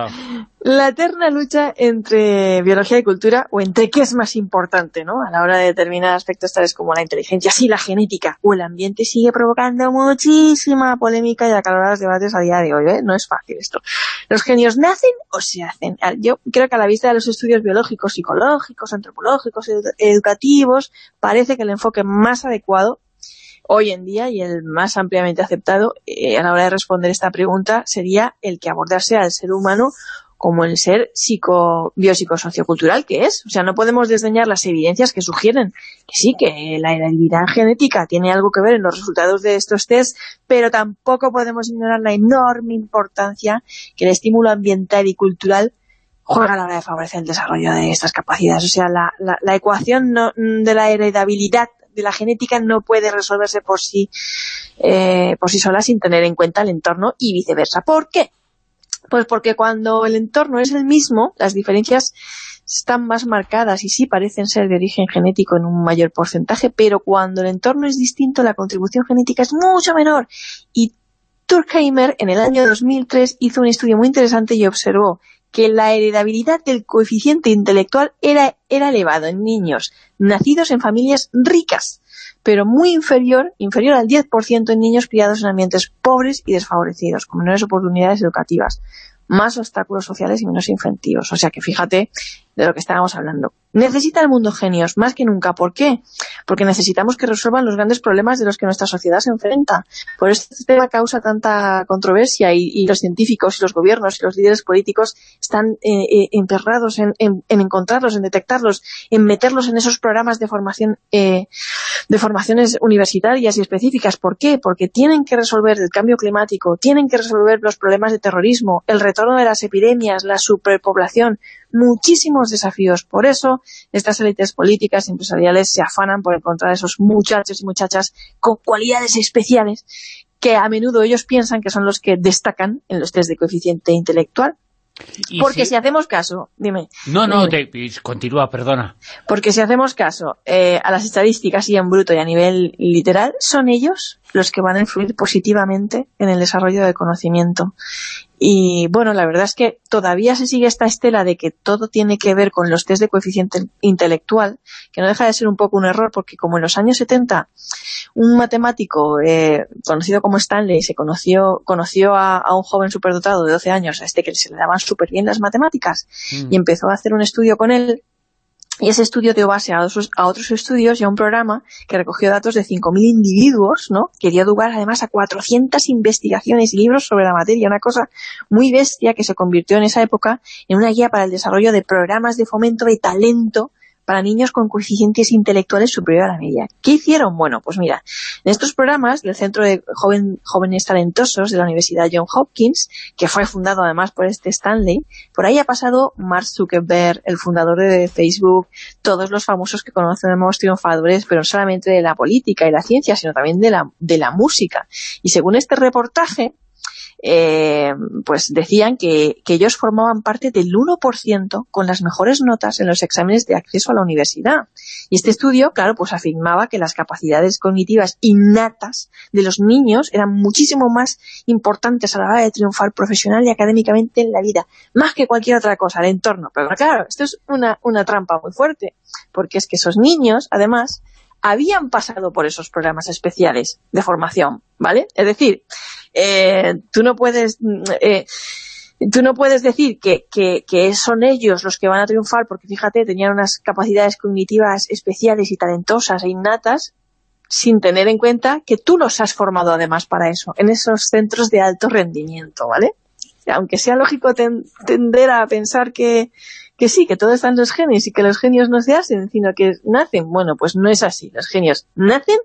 La eterna lucha entre biología y cultura, o entre qué es más importante, ¿no? A la hora de determinar aspectos tales como la inteligencia, sí, la genética o el ambiente, sigue provocando muchísima polémica y acalorados debates a día de hoy, ¿eh? No es fácil esto. ¿Los genios nacen o se hacen? Yo creo que a la vista de los estudios biológicos, psicológicos, antropológicos, edu- educativos, parece que el enfoque más adecuado hoy en día y el más ampliamente aceptado eh, a la hora de responder esta pregunta sería el que abordarse al ser humano como el ser psico, biopsicosociocultural que es. O sea, no podemos desdeñar las evidencias que sugieren que sí, que la heredabilidad genética tiene algo que ver en los resultados de estos test, pero tampoco podemos ignorar la enorme importancia que el estímulo ambiental y cultural juega a la hora de favorecer el desarrollo de estas capacidades. O sea, la, la, la ecuación no- de la heredabilidad de la genética no puede resolverse por sí, eh, por sí sola sin tener en cuenta el entorno y viceversa. ¿Por qué? Pues porque cuando el entorno es el mismo, las diferencias están más marcadas y sí parecen ser de origen genético en un mayor porcentaje, pero cuando el entorno es distinto, la contribución genética es mucho menor. Y Turkheimer en el año 2003 hizo un estudio muy interesante y observó que la heredabilidad del coeficiente intelectual era, era elevado en niños nacidos en familias ricas, pero muy inferior, inferior al 10% en niños criados en ambientes pobres y desfavorecidos, con menores oportunidades educativas, más obstáculos sociales y menos incentivos. O sea que fíjate de lo que estábamos hablando. Necesita el mundo genios, más que nunca. ¿Por qué? Porque necesitamos que resuelvan los grandes problemas de los que nuestra sociedad se enfrenta. Por eso este tema causa tanta controversia y, los científicos y los gobiernos y los líderes políticos están eh, eh, enterrados en, encontrarlos, en detectarlos, en meterlos en esos programas de formación eh, de formaciones universitarias y específicas. ¿Por qué? Porque tienen que resolver el cambio climático, tienen que resolver los problemas de terrorismo, el retorno de las epidemias, la superpoblación, muchísimos desafíos. Por eso, estas élites políticas y empresariales se afanan por encontrar esos muchachos y muchachas con cualidades especiales que a menudo ellos piensan que son los que destacan en los test de coeficiente intelectual. Porque si... hacemos caso, dime. No, no, continúa, perdona. Porque si hacemos caso eh, a las estadísticas y en bruto y a nivel literal, son ellos los que van a influir positivamente en el desarrollo del conocimiento. Y bueno, la verdad es que todavía se sigue esta estela de que todo tiene que ver con los test de coeficiente intelectual, que no deja de ser un poco un error, porque como en los años 70 un matemático eh, conocido como Stanley se conoció conoció a, un joven superdotado de 12 años, a este que se le daban súper bien las matemáticas, mm. y empezó a hacer un estudio con él y ese estudio dio base a otros, a otros estudios y a un programa que recogió datos de 5.000 individuos, ¿no? Que dio lugar además a 400 investigaciones y libros sobre la materia, una cosa muy bestia que se convirtió en esa época en una guía para el desarrollo de programas de fomento de talento para niños con coeficientes intelectuales superior a la media. ¿Qué hicieron? Bueno, pues mira, en estos programas del Centro de Jóvenes Talentosos de la Universidad John Hopkins, que fue fundado además por este Stanley, por ahí ha pasado Mark Zuckerberg, el fundador de Facebook, todos los famosos que conocemos triunfadores, pero no solamente de la política y la ciencia, sino también de la, de la música. Y según este reportaje, eh, pues decían que, ellos formaban parte del 1% con las mejores notas en los exámenes de acceso a la universidad. Y este estudio, claro, pues afirmaba que las capacidades cognitivas innatas de los niños eran muchísimo más importantes a la hora de triunfar profesional y académicamente en la vida, más que cualquier otra cosa, el entorno. Pero claro, esto es una, una trampa muy fuerte, porque es que esos niños, además, habían pasado por esos programas especiales de formación, ¿vale? Es decir, eh, tú no puedes... Mm, eh, tú no puedes decir que, son ellos los que van a triunfar porque, fíjate, tenían unas capacidades cognitivas especiales y talentosas e innatas sin tener en cuenta que tú los has formado además para eso, en esos centros de alto rendimiento, ¿vale? Aunque sea lógico tender a pensar que, que sí, que todo está en los genios y que los genios no se hacen, sino que nacen. Bueno, pues no es así. Los genios nacen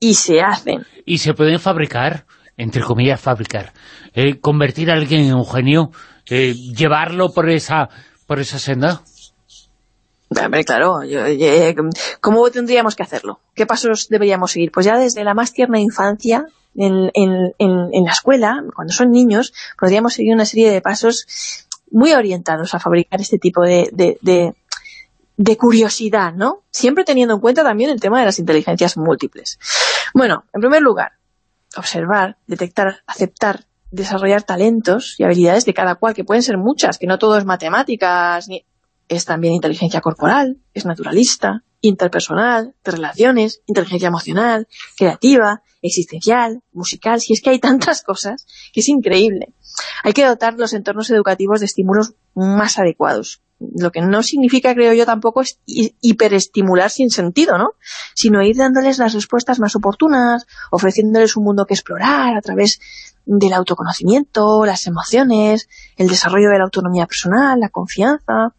y se hacen. Y se pueden fabricar, entre comillas, fabricar. Eh, convertir a alguien en un genio, eh, llevarlo por esa, por esa senda. Hombre, claro, eh, ¿cómo tendríamos que hacerlo? ¿Qué pasos deberíamos seguir? Pues ya desde la más tierna infancia, en, en, en la escuela, cuando son niños, podríamos seguir una serie de pasos muy orientados a fabricar este tipo de, de, curiosidad, ¿no? Siempre teniendo en cuenta también el tema de las inteligencias múltiples. Bueno, en primer lugar, observar, detectar, aceptar, desarrollar talentos y habilidades de cada cual, que pueden ser muchas, que no todo es matemáticas, ni... es también inteligencia corporal, es naturalista, interpersonal, de relaciones, inteligencia emocional, creativa, existencial, musical, si es que hay tantas (laughs) cosas que es increíble. Hay que dotar los entornos educativos de estímulos más adecuados. Lo que no significa, creo yo, tampoco es hiperestimular sin sentido, ¿no? Sino ir dándoles las respuestas más oportunas, ofreciéndoles un mundo que explorar a través del autoconocimiento, las emociones, el desarrollo de la autonomía personal, la confianza.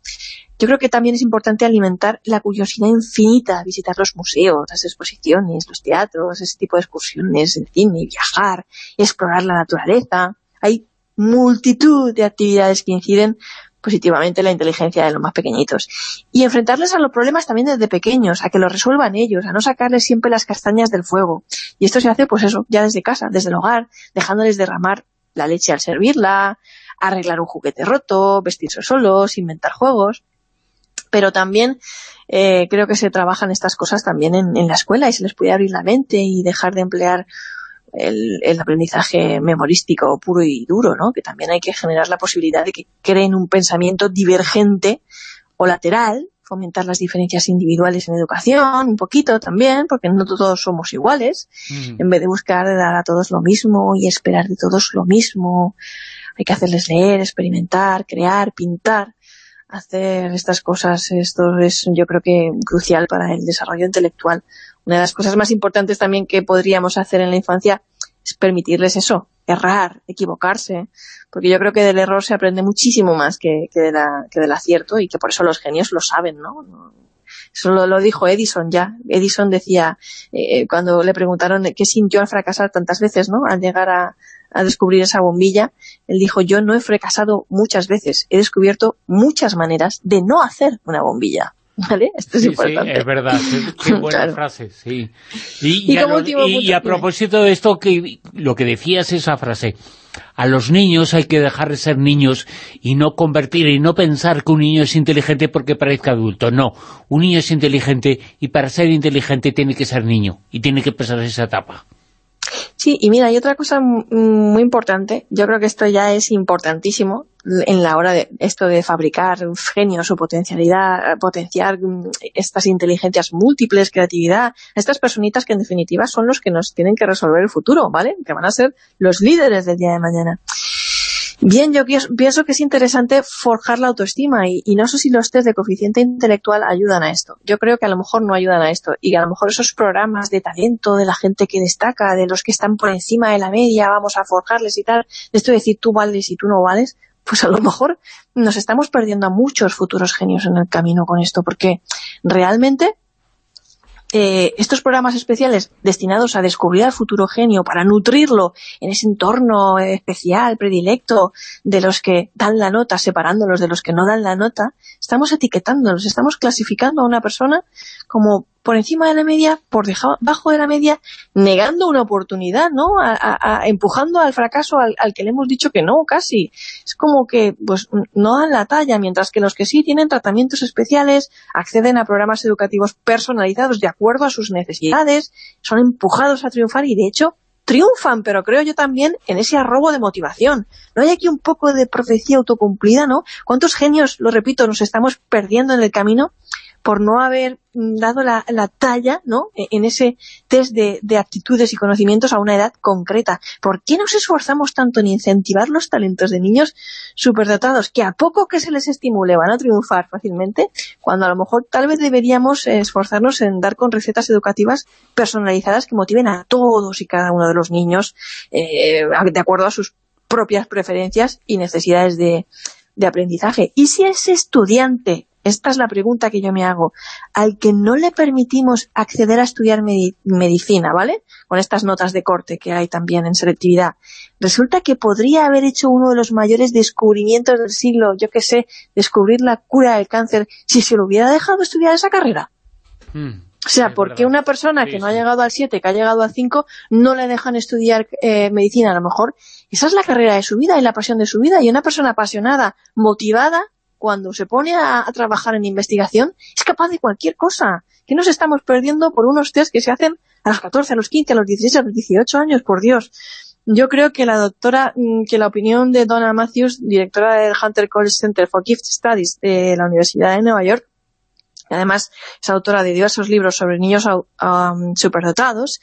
Yo creo que también es importante alimentar la curiosidad infinita, visitar los museos, las exposiciones, los teatros, ese tipo de excursiones, el cine, viajar, explorar la naturaleza. Hay multitud de actividades que inciden positivamente la inteligencia de los más pequeñitos. Y enfrentarles a los problemas también desde pequeños, a que los resuelvan ellos, a no sacarles siempre las castañas del fuego. Y esto se hace, pues eso, ya desde casa, desde el hogar, dejándoles derramar la leche al servirla, arreglar un juguete roto, vestirse solos, inventar juegos. Pero también eh, creo que se trabajan estas cosas también en, en la escuela y se les puede abrir la mente y dejar de emplear el, aprendizaje memorístico puro y duro, ¿no? Que también hay que generar la posibilidad de que creen un pensamiento divergente o lateral, fomentar las diferencias individuales en educación, un poquito también, porque no todos somos iguales, en vez de buscar dar a todos lo mismo y esperar de todos lo mismo, hay que hacerles leer, experimentar, crear, pintar, hacer estas cosas, esto es yo creo que crucial para el desarrollo intelectual una de las cosas más importantes también que podríamos hacer en la infancia es permitirles eso, errar, equivocarse, porque yo creo que del error se aprende muchísimo más que, de la, que del acierto y que por eso los genios lo saben, ¿no? Eso lo, dijo Edison ya. Edison decía, eh, cuando le preguntaron qué sintió al fracasar tantas veces, ¿no? Al llegar a, a descubrir esa bombilla, él dijo, yo no he fracasado muchas veces, he descubierto muchas maneras de no hacer una bombilla. ¿Vale? Esto es importante. Sí, es verdad, qué (laughs) buena frase, sí. Y, a, propósito de esto, que lo que decías esa frase, a los niños hay que dejar de ser niños y no convertir y no pensar que un niño es inteligente porque parezca adulto. No, un niño es inteligente y para ser inteligente tiene que ser niño y tiene que pasar esa etapa. Sí, y mira, hay otra cosa muy importante, yo creo que esto ya es importantísimo en la hora de esto de fabricar genios o potencialidad, potenciar mm, estas inteligencias múltiples, creatividad, estas personitas que en definitiva son los que nos tienen que resolver el futuro, ¿vale? Que van a ser los líderes del día de mañana. Bien, yo pienso que es interesante forjar la autoestima y, no sé si los test de coeficiente intelectual ayudan a esto. Yo creo que a lo mejor no ayudan a esto y a lo mejor esos programas de talento de la gente que destaca, de los que están por encima de la media, vamos a forjarles y tal, esto de decir tú vales y tú no vales, pues a lo mejor nos estamos perdiendo a muchos futuros genios en el camino con esto, porque realmente eh, estos programas especiales destinados a descubrir al futuro genio, para nutrirlo en ese entorno especial, predilecto, de los que dan la nota, separándolos de los que no dan la nota, estamos etiquetándolos, estamos clasificando a una persona como por encima de la media, por debajo de la media, negando una oportunidad, ¿no? A, empujando al fracaso al, que le hemos dicho que no, casi. Es como que pues no dan la talla, mientras que los que sí tienen tratamientos especiales, acceden a programas educativos personalizados de acuerdo a sus necesidades, son empujados a triunfar y de hecho triunfan, pero creo yo también en ese arrobo de motivación. ¿No hay aquí un poco de profecía autocumplida, no? ¿Cuántos genios, lo repito, nos estamos perdiendo en el camino por no haber dado la, talla ¿no? E, en ese test de, de, aptitudes y conocimientos a una edad concreta. ¿Por qué nos esforzamos tanto en incentivar los talentos de niños superdotados que a poco que se les estimule van a triunfar fácilmente, cuando a lo mejor tal vez deberíamos esforzarnos en dar con recetas educativas personalizadas que motiven a todos y cada uno de los niños eh, de acuerdo a sus propias preferencias y necesidades de, de aprendizaje. Y si ese estudiante esta es la pregunta que yo me hago. Al que no le permitimos acceder a estudiar medicina, ¿vale? Con estas notas de corte que hay también en selectividad. Resulta que podría haber hecho uno de los mayores descubrimientos del siglo, yo qué sé, descubrir la cura del cáncer, si se lo hubiera dejado estudiar esa carrera. Hmm. o sea, ¿por qué una persona que no ha llegado al 7, que ha llegado al 5, no le dejan estudiar eh, medicina? A lo mejor esa es la carrera de su vida y la pasión de su vida. Y una persona apasionada, motivada, cuando se pone a, trabajar en investigación, es capaz de cualquier cosa. ¿Qué nos estamos perdiendo por unos test que se hacen a los 14, a los 15, a los 16, a los 18 años? Por Dios. Yo creo que la doctora, mm, que la opinión de Donna Matthews, directora del Hunter College Center for Gift Studies de la Universidad de Nueva York, además es autora de diversos libros sobre niños superdotados,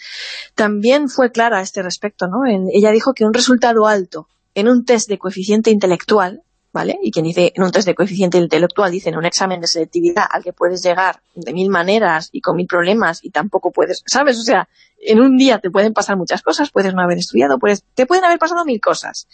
también fue clara a este respecto. ¿no? ella dijo que un resultado alto en un test de coeficiente intelectual ¿vale? Y quien dice en un test de coeficiente intelectual, dice en un examen de selectividad al que puedes llegar de mil maneras y con mil problemas y tampoco puedes, ¿sabes? O sea, en un día te pueden pasar muchas cosas, puedes no haber estudiado, puedes, te pueden haber pasado mil cosas,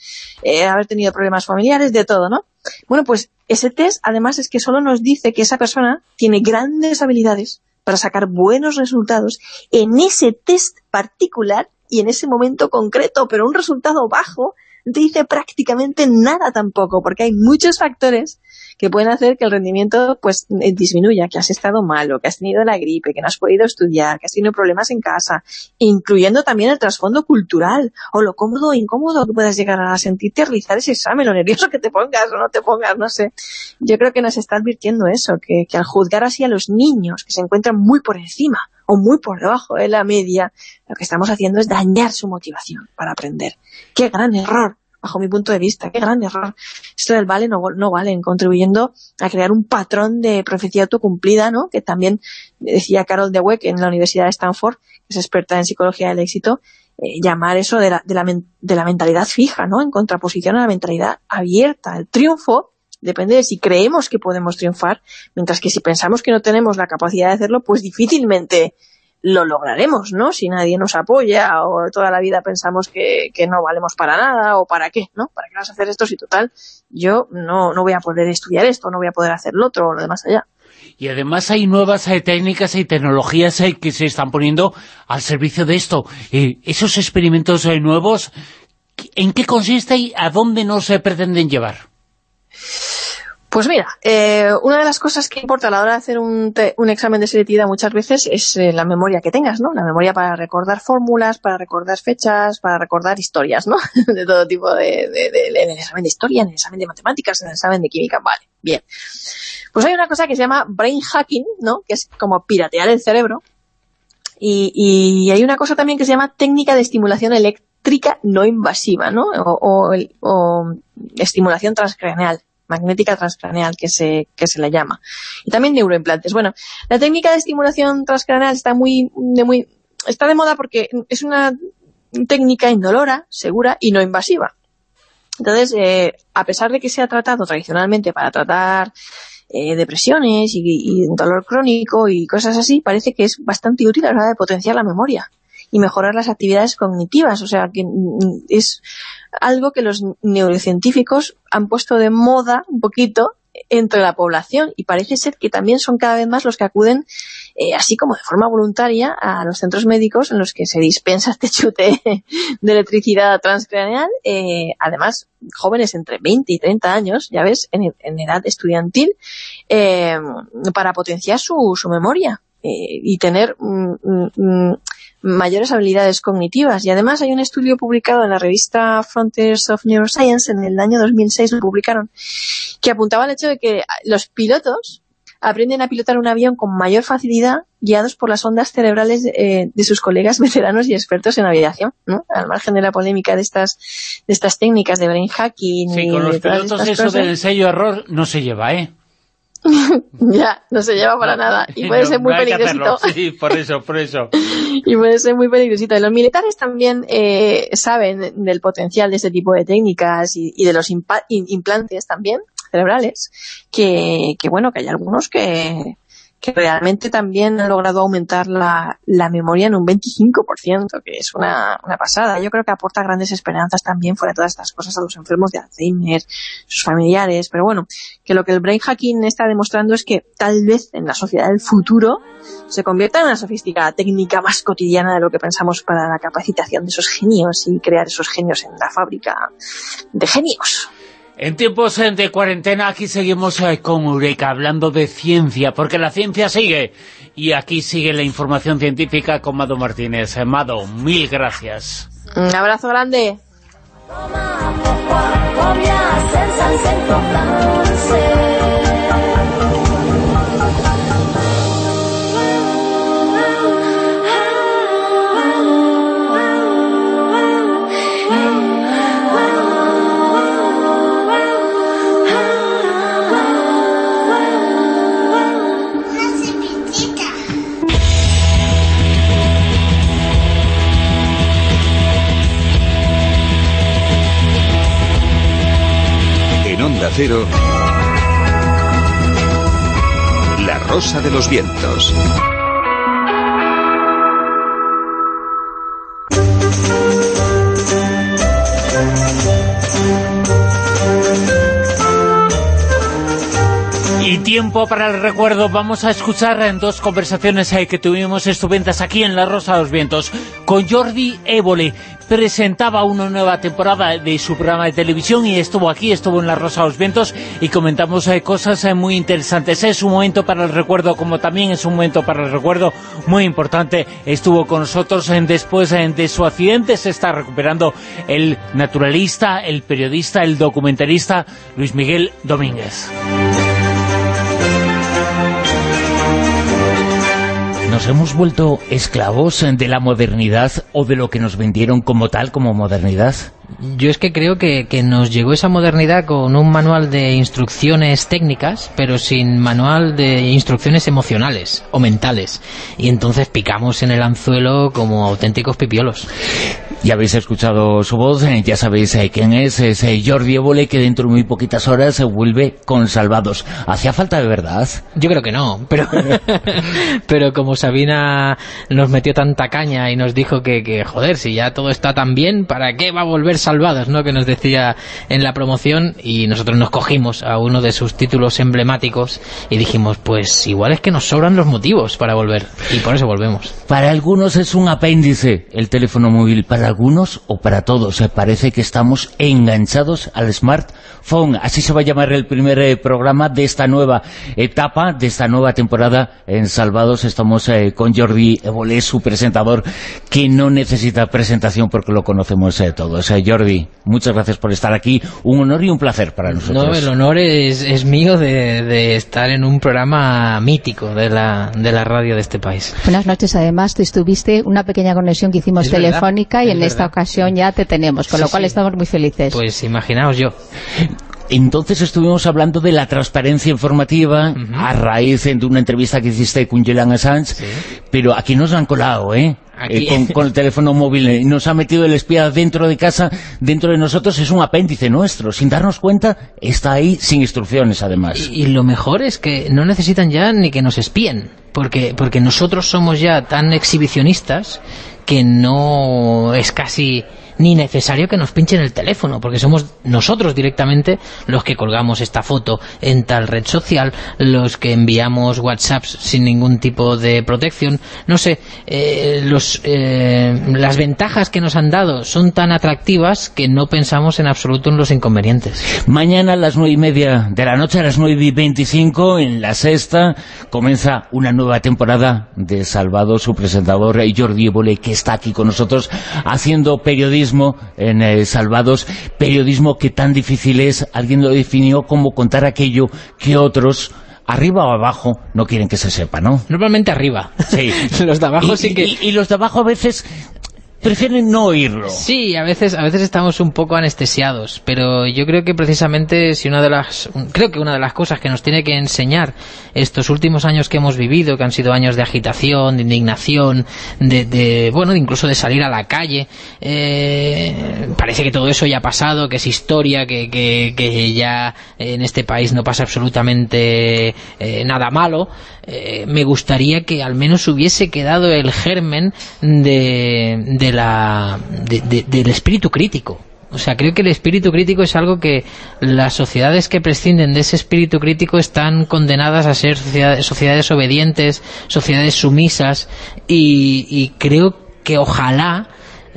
eh, haber tenido problemas familiares, de todo, ¿no? Bueno, pues ese test además es que solo nos dice que esa persona tiene grandes habilidades para sacar buenos resultados en ese test particular y en ese momento concreto, pero un resultado bajo dice prácticamente nada tampoco, porque hay muchos factores que pueden hacer que el rendimiento pues eh, disminuya, que has estado malo, que has tenido la gripe, que no has podido estudiar, que has tenido problemas en casa, incluyendo también el trasfondo cultural, o lo cómodo o incómodo que puedas llegar a sentirte a realizar ese examen, lo nervioso que te pongas o no te pongas, no sé. Yo creo que nos está advirtiendo eso, que, que al juzgar así a los niños, que se encuentran muy por encima o muy por debajo de la media, lo que estamos haciendo es dañar su motivación para aprender. ¡Qué gran error! Bajo mi punto de vista. ¡Qué gran error! Esto del vale no, no vale, contribuyendo a crear un patrón de profecía autocumplida, ¿no? Que también decía Carol Dweck en la Universidad de Stanford, que es experta en psicología del éxito, eh, llamar eso de la, de, la, de la mentalidad fija, ¿no? En contraposición a la mentalidad abierta. El triunfo depende de si creemos que podemos triunfar, mientras que si pensamos que no tenemos la capacidad de hacerlo, pues difícilmente lo lograremos, ¿no? Si nadie nos apoya o toda la vida pensamos que, que, no valemos para nada o para qué, ¿no? ¿Para qué vas a hacer esto si total yo no, no voy a poder estudiar esto, no voy a poder hacer lo otro o lo demás allá? Y además hay nuevas eh, técnicas y tecnologías eh, que se están poniendo al servicio de esto. Eh, esos experimentos nuevos, ¿en qué consiste y a dónde nos se pretenden llevar? Pues mira, eh, una de las cosas que importa a la hora de hacer un, un examen de selectividad muchas veces es eh, la memoria que tengas, ¿no? La memoria para recordar fórmulas, para recordar fechas, para recordar historias, ¿no? (laughs) de todo tipo de, de, de, en el examen de historia, en el examen de matemáticas, en el examen de química, vale, bien. Pues hay una cosa que se llama brain hacking, ¿no? Que es como piratear el cerebro. Y, y hay una cosa también que se llama técnica de estimulación eléctrica no invasiva, ¿no? O, o, o estimulación transcraneal magnética transcraneal que se, que se le llama. Y también neuroimplantes. Bueno, la técnica de estimulación transcraneal está muy, de muy, está de moda porque es una técnica indolora, segura y no invasiva. Entonces, eh, a pesar de que se ha tratado tradicionalmente para tratar eh, depresiones y, y, dolor crónico y cosas así, parece que es bastante útil a la hora de potenciar la memoria y mejorar las actividades cognitivas. O sea, que es algo que los neurocientíficos han puesto de moda un poquito entre la población y parece ser que también son cada vez más los que acuden eh, así como de forma voluntaria a los centros médicos en los que se dispensa este chute de electricidad transcraneal eh, además jóvenes entre 20 y 30 años ya ves, en, edad estudiantil eh, para potenciar su, su memoria y tener mm, mm, mayores habilidades cognitivas. Y además hay un estudio publicado en la revista Frontiers of Neuroscience, en el año 2006 lo publicaron, que apuntaba al hecho de que los pilotos aprenden a pilotar un avión con mayor facilidad guiados por las ondas cerebrales eh, de sus colegas (laughs) veteranos y expertos en aviación, ¿no? Al margen de la polémica de estas de estas técnicas de brain hacking sí, y con los pilotos eso cosas. del sello error no se lleva, ¿eh? (laughs) ya, no se lleva para (laughs) nada. Y puede no, ser muy no peligrosito. Sí, por eso, por eso. (laughs) y puede ser muy peligrosito. Los militares también eh, saben del potencial de este tipo de técnicas y, y de los implantes también cerebrales, que, que bueno, que hay algunos que, que realmente también han logrado aumentar la, la memoria en un 25%, que es una, una, pasada. Yo creo que aporta grandes esperanzas también fuera de todas estas cosas a los enfermos de Alzheimer, sus familiares, pero bueno, que lo que el brain hacking está demostrando es que tal vez en la sociedad del futuro se convierta en una sofisticada técnica más cotidiana de lo que pensamos para la capacitación de esos genios y crear esos genios en la fábrica de genios. En tiempos de cuarentena aquí seguimos con Eureka hablando de ciencia, porque la ciencia sigue. Y aquí sigue la información científica con Mado Martínez. Mado, mil gracias. Un abrazo grande. Cero, La Rosa de los Vientos. Y Tiempo para el recuerdo. Vamos a escuchar en dos conversaciones eh, que tuvimos estupendas aquí en La Rosa de los Vientos. Con Jordi Évole. Presentaba una nueva temporada de su programa de televisión y estuvo aquí, estuvo en La Rosa de los Vientos y comentamos eh, cosas eh, muy interesantes. Es un momento para el recuerdo, como también es un momento para el recuerdo muy importante. Estuvo con nosotros después de su accidente. Se está recuperando el naturalista, el periodista, el documentalista Luis Miguel Domínguez. ¿Nos hemos vuelto esclavos de la modernidad o de lo que nos vendieron como tal, como modernidad? Yo es que creo que, que, nos llegó esa modernidad con un manual de instrucciones técnicas, pero sin manual de instrucciones emocionales o mentales. Y entonces picamos en el anzuelo como auténticos pipiolos. Ya habéis escuchado su voz, eh, ya sabéis eh, quién es, es eh, Jordi Évole, que dentro de muy poquitas horas se vuelve con Salvados. ¿Hacía falta de verdad? Yo creo que no, pero, (laughs) pero como Sabina nos metió tanta caña y nos dijo que, que, joder, si ya todo está tan bien, ¿para qué va a volver Salvados? ¿no? Que nos decía en la promoción y nosotros nos cogimos a uno de sus títulos emblemáticos y dijimos, pues igual es que nos sobran los motivos para volver y por eso volvemos. Para algunos es un apéndice el teléfono móvil, para algunos o para todos. Eh, parece que estamos enganchados al smartphone. Así se va a llamar el primer eh, programa de esta nueva etapa, de esta nueva temporada en Salvados. Estamos eh, con Jordi Evolé, su presentador, que no necesita presentación porque lo conocemos eh, todos. Jordi, muchas gracias por estar aquí. Un honor y un placer para nosotros. No, el honor es, es mío de, de, estar en un programa mítico de la, de la radio de este país. Buenas noches. Además, tú estuviste una pequeña conexión que hicimos Es telefónica verdad, y es en verdad. esta ocasión ya te tenemos, con Sí, lo cual sí. estamos muy felices. Pues imaginaos yo. Entonces estuvimos hablando de la transparencia informativa a raíz de una entrevista que hiciste con Julian Assange, pero aquí nos han colado, ¿eh? Aquí. Eh, con, con el teléfono móvil, eh, nos ha metido el espía dentro de casa, dentro de nosotros, es un apéndice nuestro, sin darnos cuenta, está ahí sin instrucciones además. Y, y lo mejor es que no necesitan ya ni que nos espíen, porque, porque nosotros somos ya tan exhibicionistas que no es casi ni necesario que nos pinchen el teléfono, porque somos nosotros directamente los que colgamos esta foto en tal red social, los que enviamos WhatsApps sin ningún tipo de protección. No sé, eh, los, eh, las ventajas que nos han dado son tan atractivas que no pensamos en absoluto en los inconvenientes. Mañana a las nueve y media de la noche, a las nueve y veinticinco, en la sexta, comienza una nueva temporada de Salvado, su presentador Jordi Évole, que está aquí con nosotros haciendo periodismo en eh, Salvados, periodismo que tan difícil es, alguien lo definió como contar aquello que otros arriba o abajo no quieren que se sepa, ¿no? Normalmente arriba. Sí. (laughs) los de abajo y, sí que... y, y los de abajo a veces prefieren no oírlo. Sí, a veces, a veces estamos un poco anestesiados, pero yo creo que precisamente si una de las, creo que una de las cosas que nos tiene que enseñar estos últimos años que hemos vivido, que han sido años de agitación, de indignación, de, de bueno, incluso de salir a la calle, eh, parece que todo eso ya ha pasado, que es historia, que, que, que ya en este país no pasa absolutamente eh, nada malo. Eh, me gustaría que al menos hubiese quedado el germen de, de la, de, de, del espíritu crítico. O sea, creo que el espíritu crítico es algo que las sociedades que prescinden de ese espíritu crítico están condenadas a ser sociedades, obedientes, sociedades sumisas, y creo que ojalá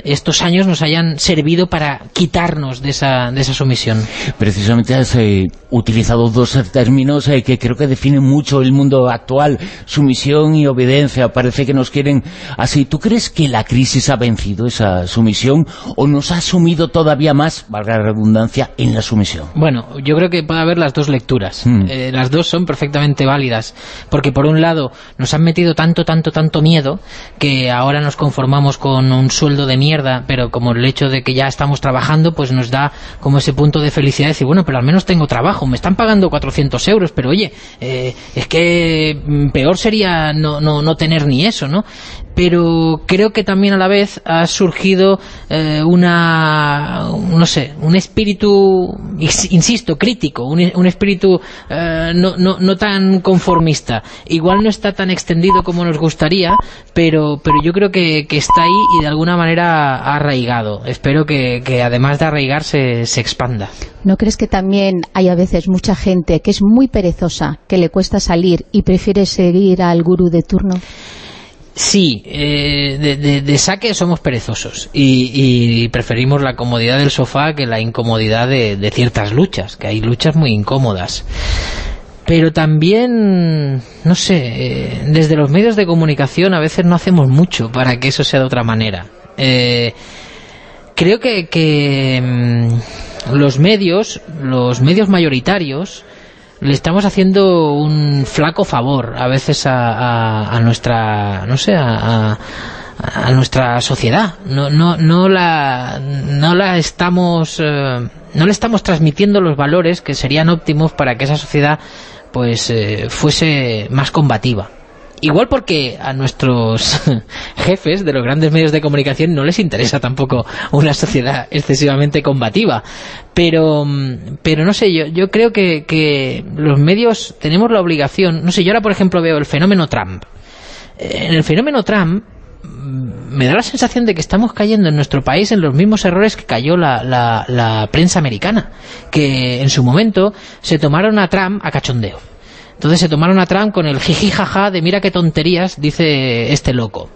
estos años nos hayan servido para quitarnos de esa, de esa sumisión. Precisamente has eh, utilizado dos términos eh, que creo que definen mucho el mundo actual, sumisión y obediencia. Parece que nos quieren así. ¿Tú crees que la crisis ha vencido esa sumisión o nos ha sumido todavía más, valga la redundancia, en la sumisión? Bueno, yo creo que puede haber las dos lecturas. Mm. Eh, las dos son perfectamente válidas. Porque por un lado nos han metido tanto, tanto, tanto miedo que ahora nos conformamos con un sueldo de mierda, pero como el hecho de que ya estamos trabajando, pues nos da como ese punto de felicidad de decir, bueno, pero al menos tengo trabajo, me están pagando 400 euros, pero oye, eh, es que mm, peor sería no, no, no tener ni eso, ¿no? Pero creo que también a la vez ha surgido eh, una, no sé, un espíritu, insisto, crítico, un, un espíritu eh, no, no, no, tan conformista. Igual no está tan extendido como nos gustaría, pero, pero yo creo que, está ahí y de alguna manera ha arraigado. Espero que, que además de arraigar se, se expanda. ¿No crees que también hay a veces mucha gente que es muy perezosa, que le cuesta salir y prefiere seguir al gurú de turno? Sí, eh, de, de, saque somos perezosos y, y, preferimos la comodidad del sofá que la incomodidad de, ciertas luchas, que hay luchas muy incómodas. Pero también, no sé, eh, desde los medios de comunicación a veces no hacemos mucho para que eso sea de otra manera. Eh, creo que, que mmm, los medios, los medios mayoritarios, le estamos haciendo un flaco favor a veces a, a, nuestra, no sé, a, a, nuestra sociedad. No, no, no la, no la estamos, eh, no le estamos transmitiendo los valores que serían óptimos para que esa sociedad pues eh, fuese más combativa. Igual porque a nuestros (laughs) jefes de los grandes medios de comunicación no les interesa tampoco una sociedad excesivamente combativa. Pero, pero no sé, yo, yo creo que, que los medios tenemos la obligación... No sé, yo ahora por ejemplo veo el fenómeno Trump. En el fenómeno Trump me da la sensación de que estamos cayendo en nuestro país en los mismos errores que cayó la, la, la prensa americana. Que en su momento se tomaron a Trump a cachondeo. Entonces se tomaron a Trump con el jiji jaja de mira qué tonterías dice este loco.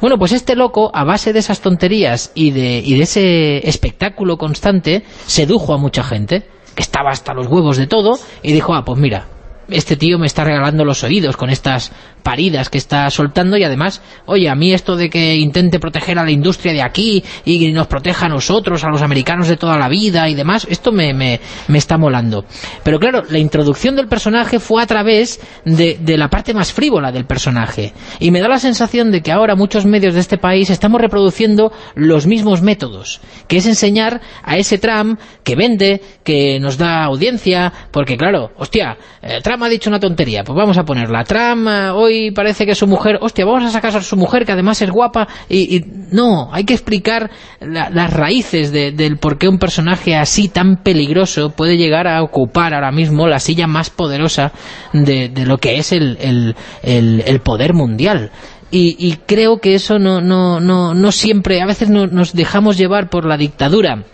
Bueno, pues este loco, a base de esas tonterías y de, y de ese espectáculo constante, sedujo a mucha gente, que estaba hasta los huevos de todo, y dijo, ah, pues mira, este tío me está regalando los oídos con estas paridas que está soltando y además, oye, a mí esto de que intente proteger a la industria de aquí y nos proteja a nosotros, a los americanos de toda la vida y demás, esto me, me, me está molando. Pero claro, la introducción del personaje fue a través de, de, la parte más frívola del personaje. Y me da la sensación de que ahora muchos medios de este país estamos reproduciendo los mismos métodos, que es enseñar a ese Trump que vende, que nos da audiencia, porque claro, hostia, eh, Trump ha dicho una tontería, pues vamos a ponerla. Trump eh, hoy parece que su mujer, hostia, vamos a sacar a su mujer que además es guapa y, y no, hay que explicar la, las raíces de, del por qué un personaje así tan peligroso puede llegar a ocupar ahora mismo la silla más poderosa de, de lo que es el, el, el, el poder mundial. Y, y, creo que eso no, no, no, no siempre, a veces no, nos dejamos llevar por la dictadura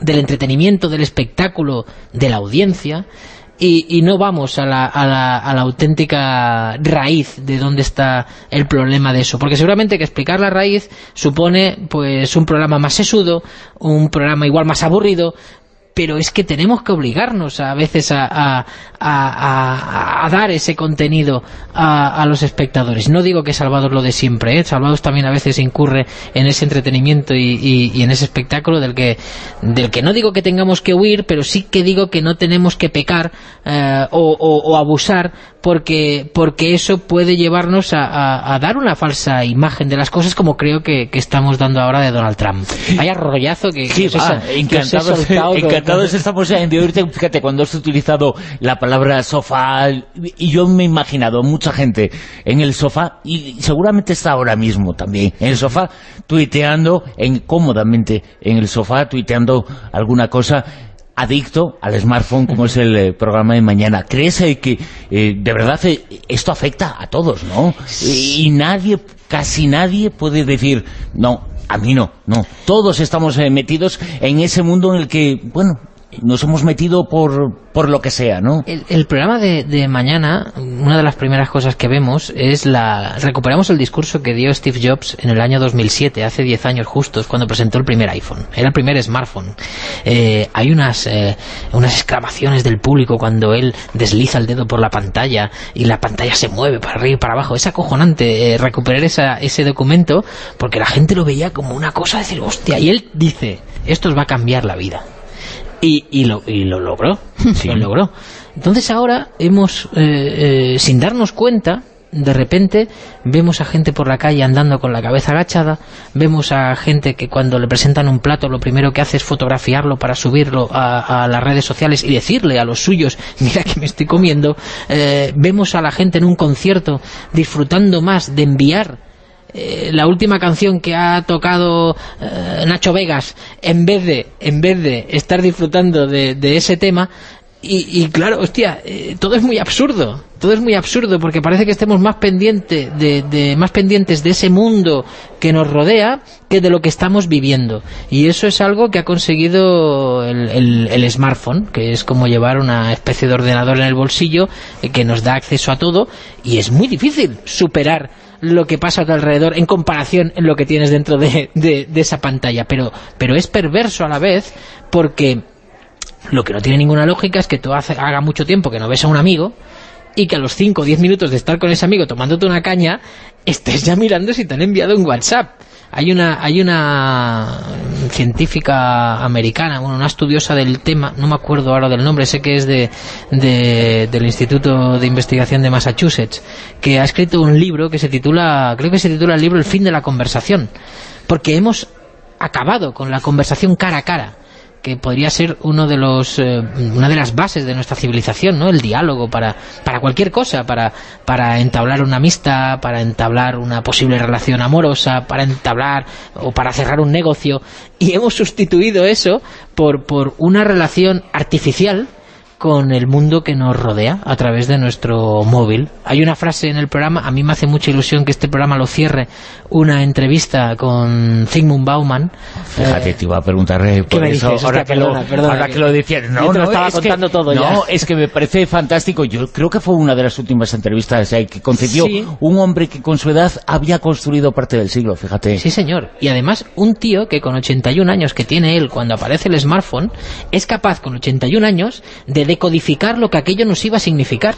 del entretenimiento, del espectáculo, de la audiencia, y, y, no vamos a la, a, la, a la, auténtica raíz de dónde está el problema de eso, porque seguramente que explicar la raíz supone pues un programa más sesudo, un programa igual más aburrido, pero es que tenemos que obligarnos a veces a, a, a, a dar ese contenido a, los espectadores. No digo que Salvados lo de siempre, ¿eh? Salvados también a veces incurre en ese entretenimiento y, y, y, en ese espectáculo del que, del que no digo que tengamos que huir, pero sí que digo que no tenemos que pecar eh, o, o, o, abusar porque, porque eso puede llevarnos a, dar una falsa imagen de las cosas como creo que, que estamos dando ahora de Donald Trump. Vaya rollazo que, sí, que va, encantado, encantados estamos de oírte, fíjate, cuando has utilizado la palabra sofá, y yo me he imaginado mucha gente en el sofá, y seguramente está ahora mismo también, en el sofá, tuiteando, en, cómodamente en el sofá, tuiteando alguna cosa, adicto al smartphone como es el eh, programa de mañana. ¿Crees eh, que eh, de verdad esto afecta a todos, no? Y nadie, casi nadie puede decir, no, a mí no, no. Todos estamos eh, metidos en ese mundo en el que, bueno, nos hemos metido por, por lo que sea, ¿no? El, el programa de, de, mañana, una de las primeras cosas que vemos es la... Recuperamos el discurso que dio Steve Jobs en el año 2007, hace 10 años justos, cuando presentó el primer iPhone. Era el primer smartphone. Eh, hay unas, eh, unas exclamaciones del público cuando él desliza el dedo por la pantalla y la pantalla se mueve para arriba y para abajo. Es acojonante eh, recuperar esa, ese documento porque la gente lo veía como una cosa de decir, hostia, y él dice, esto os va a cambiar la vida y, y, lo, y lo logró, (laughs) sí. lo logró. Entonces ahora hemos, eh, eh, sin darnos cuenta, de repente vemos a gente por la calle andando con la cabeza agachada, vemos a gente que cuando le presentan un plato lo primero que hace es fotografiarlo para subirlo a, a las redes sociales y decirle a los suyos, (laughs) mira que me estoy comiendo, eh, vemos a la gente en un concierto disfrutando más de enviar eh, la última canción que ha tocado eh, Nacho Vegas, en vez de, en vez de estar disfrutando de, ese tema, y, y claro, hostia, eh, todo es muy absurdo, todo es muy absurdo porque parece que estemos más, pendiente de, de- más pendientes de ese mundo que nos rodea que de lo que estamos viviendo. Y eso es algo que ha conseguido el, smartphone, que es como llevar una especie de ordenador en el bolsillo que nos da acceso a todo y es muy difícil superar lo que pasa a tu alrededor en comparación en lo que tienes dentro de, de- esa pantalla. Pero, pero es perverso a la vez porque lo que no tiene ninguna lógica es que tú hace- haga mucho tiempo que no ves a un amigo y que a los 5 o 10 minutos de estar con ese amigo tomándote una caña estés ya mirando si te han enviado un WhatsApp. Hay una, hay una científica americana, bueno, una estudiosa del tema, no me acuerdo ahora del nombre, sé que es de, de- del Instituto de Investigación de Massachusetts, que ha escrito un libro que se titula, creo que se titula el libro El fin de la conversación, porque hemos acabado con la conversación cara a cara que podría ser uno de los eh, una de las bases de nuestra civilización, ¿no? El diálogo para, para cualquier cosa, para, para entablar una amistad, para entablar una posible relación amorosa, para entablar o para cerrar un negocio y hemos sustituido eso por, por una relación artificial con el mundo que nos rodea a través de nuestro móvil. Hay una frase en el programa, a mí me hace mucha ilusión que este programa lo cierre, una entrevista con Zygmunt Bauman. Fíjate, te iba a preguntar eh, por eso, dices? ahora, que perdona, lo, perdona, ahora que- que lo decías. No, lo no, estaba es que- contando todo ya. No, es que me parece fantástico. Yo creo que fue una de las últimas entrevistas eh, que concedió Sí. un hombre que con su edad había construido parte del siglo, fíjate. Sí, señor. Y además, un tío que con 81 años que tiene él cuando aparece el smartphone, es capaz con 81 años de decodificar lo que aquello nos iba a significar.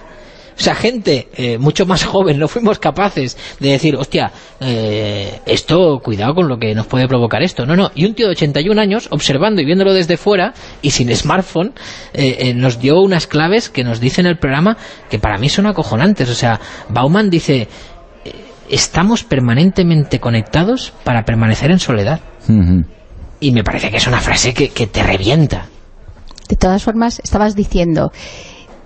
O sea, gente eh, mucho más (laughs) joven no fuimos capaces de decir, hostia, eh, esto, cuidado con lo que nos puede provocar esto. No, no. Y un tío de 81 años, observando y viéndolo desde fuera, y sin smartphone, eh, nos dio unas claves que nos dice en el programa que para mí son acojonantes. O sea, Bauman dice, estamos permanentemente conectados para permanecer en soledad. Y me parece que es una frase que, que te revienta. De todas formas, estabas diciendo,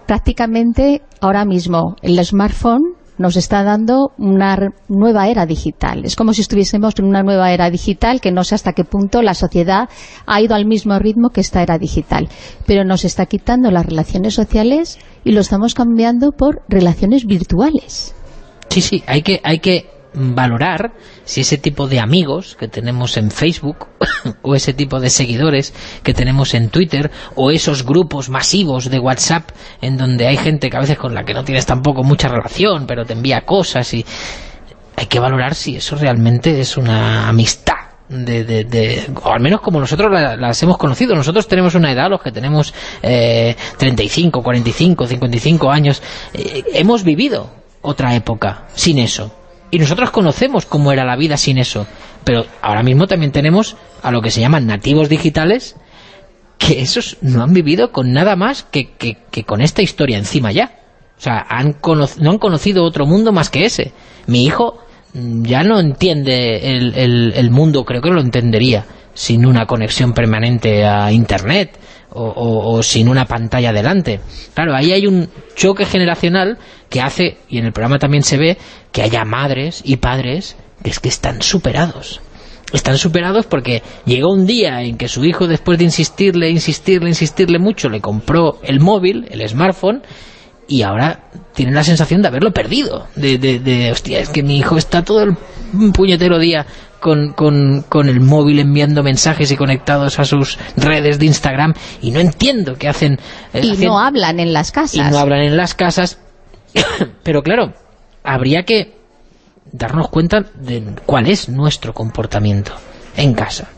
prácticamente ahora mismo el smartphone nos está dando una nueva era digital. Es como si estuviésemos en una nueva era digital que no sé hasta qué punto la sociedad ha ido al mismo ritmo que esta era digital. Pero nos está quitando las relaciones sociales y lo estamos cambiando por relaciones virtuales. Sí, sí, hay que, hay que valorar si ese tipo de amigos que tenemos en Facebook (coughs) o ese tipo de seguidores que tenemos en Twitter o esos grupos masivos de WhatsApp en donde hay gente que a veces con la que no tienes tampoco mucha relación pero te envía cosas y hay que valorar si eso realmente es una amistad de, de, o al menos como nosotros la- las hemos conocido. Nosotros tenemos una edad, los que tenemos eh, 35, 45, 55 años, eh, hemos vivido otra época sin eso. Y nosotros conocemos cómo era la vida sin eso. Pero ahora mismo también tenemos a lo que se llaman nativos digitales, que esos no han vivido con nada más que, que, con esta historia encima ya. O sea, han no han conocido otro mundo más que ese. Mi hijo mm, ya no entiende el, el- el mundo, creo que lo entendería, sin una conexión permanente a Internet o, sin una pantalla delante. Claro, ahí hay un choque generacional que hace, y en el programa también se ve, que haya madres y padres que es que están superados están superados porque llegó un día en que su hijo, después de insistirle, insistirle, insistirle mucho, le compró el móvil, el smartphone, y ahora tienen la sensación de haberlo perdido. De, de, de, hostia, es que mi hijo está todo el puñetero día con, con, con el móvil enviando mensajes y conectados a sus redes de Instagram y no entiendo qué hacen. eh, Y no hablan en las casas. y no hablan en las casas. (coughs) Pero claro, habría que darnos cuenta de cuál es nuestro comportamiento en casa.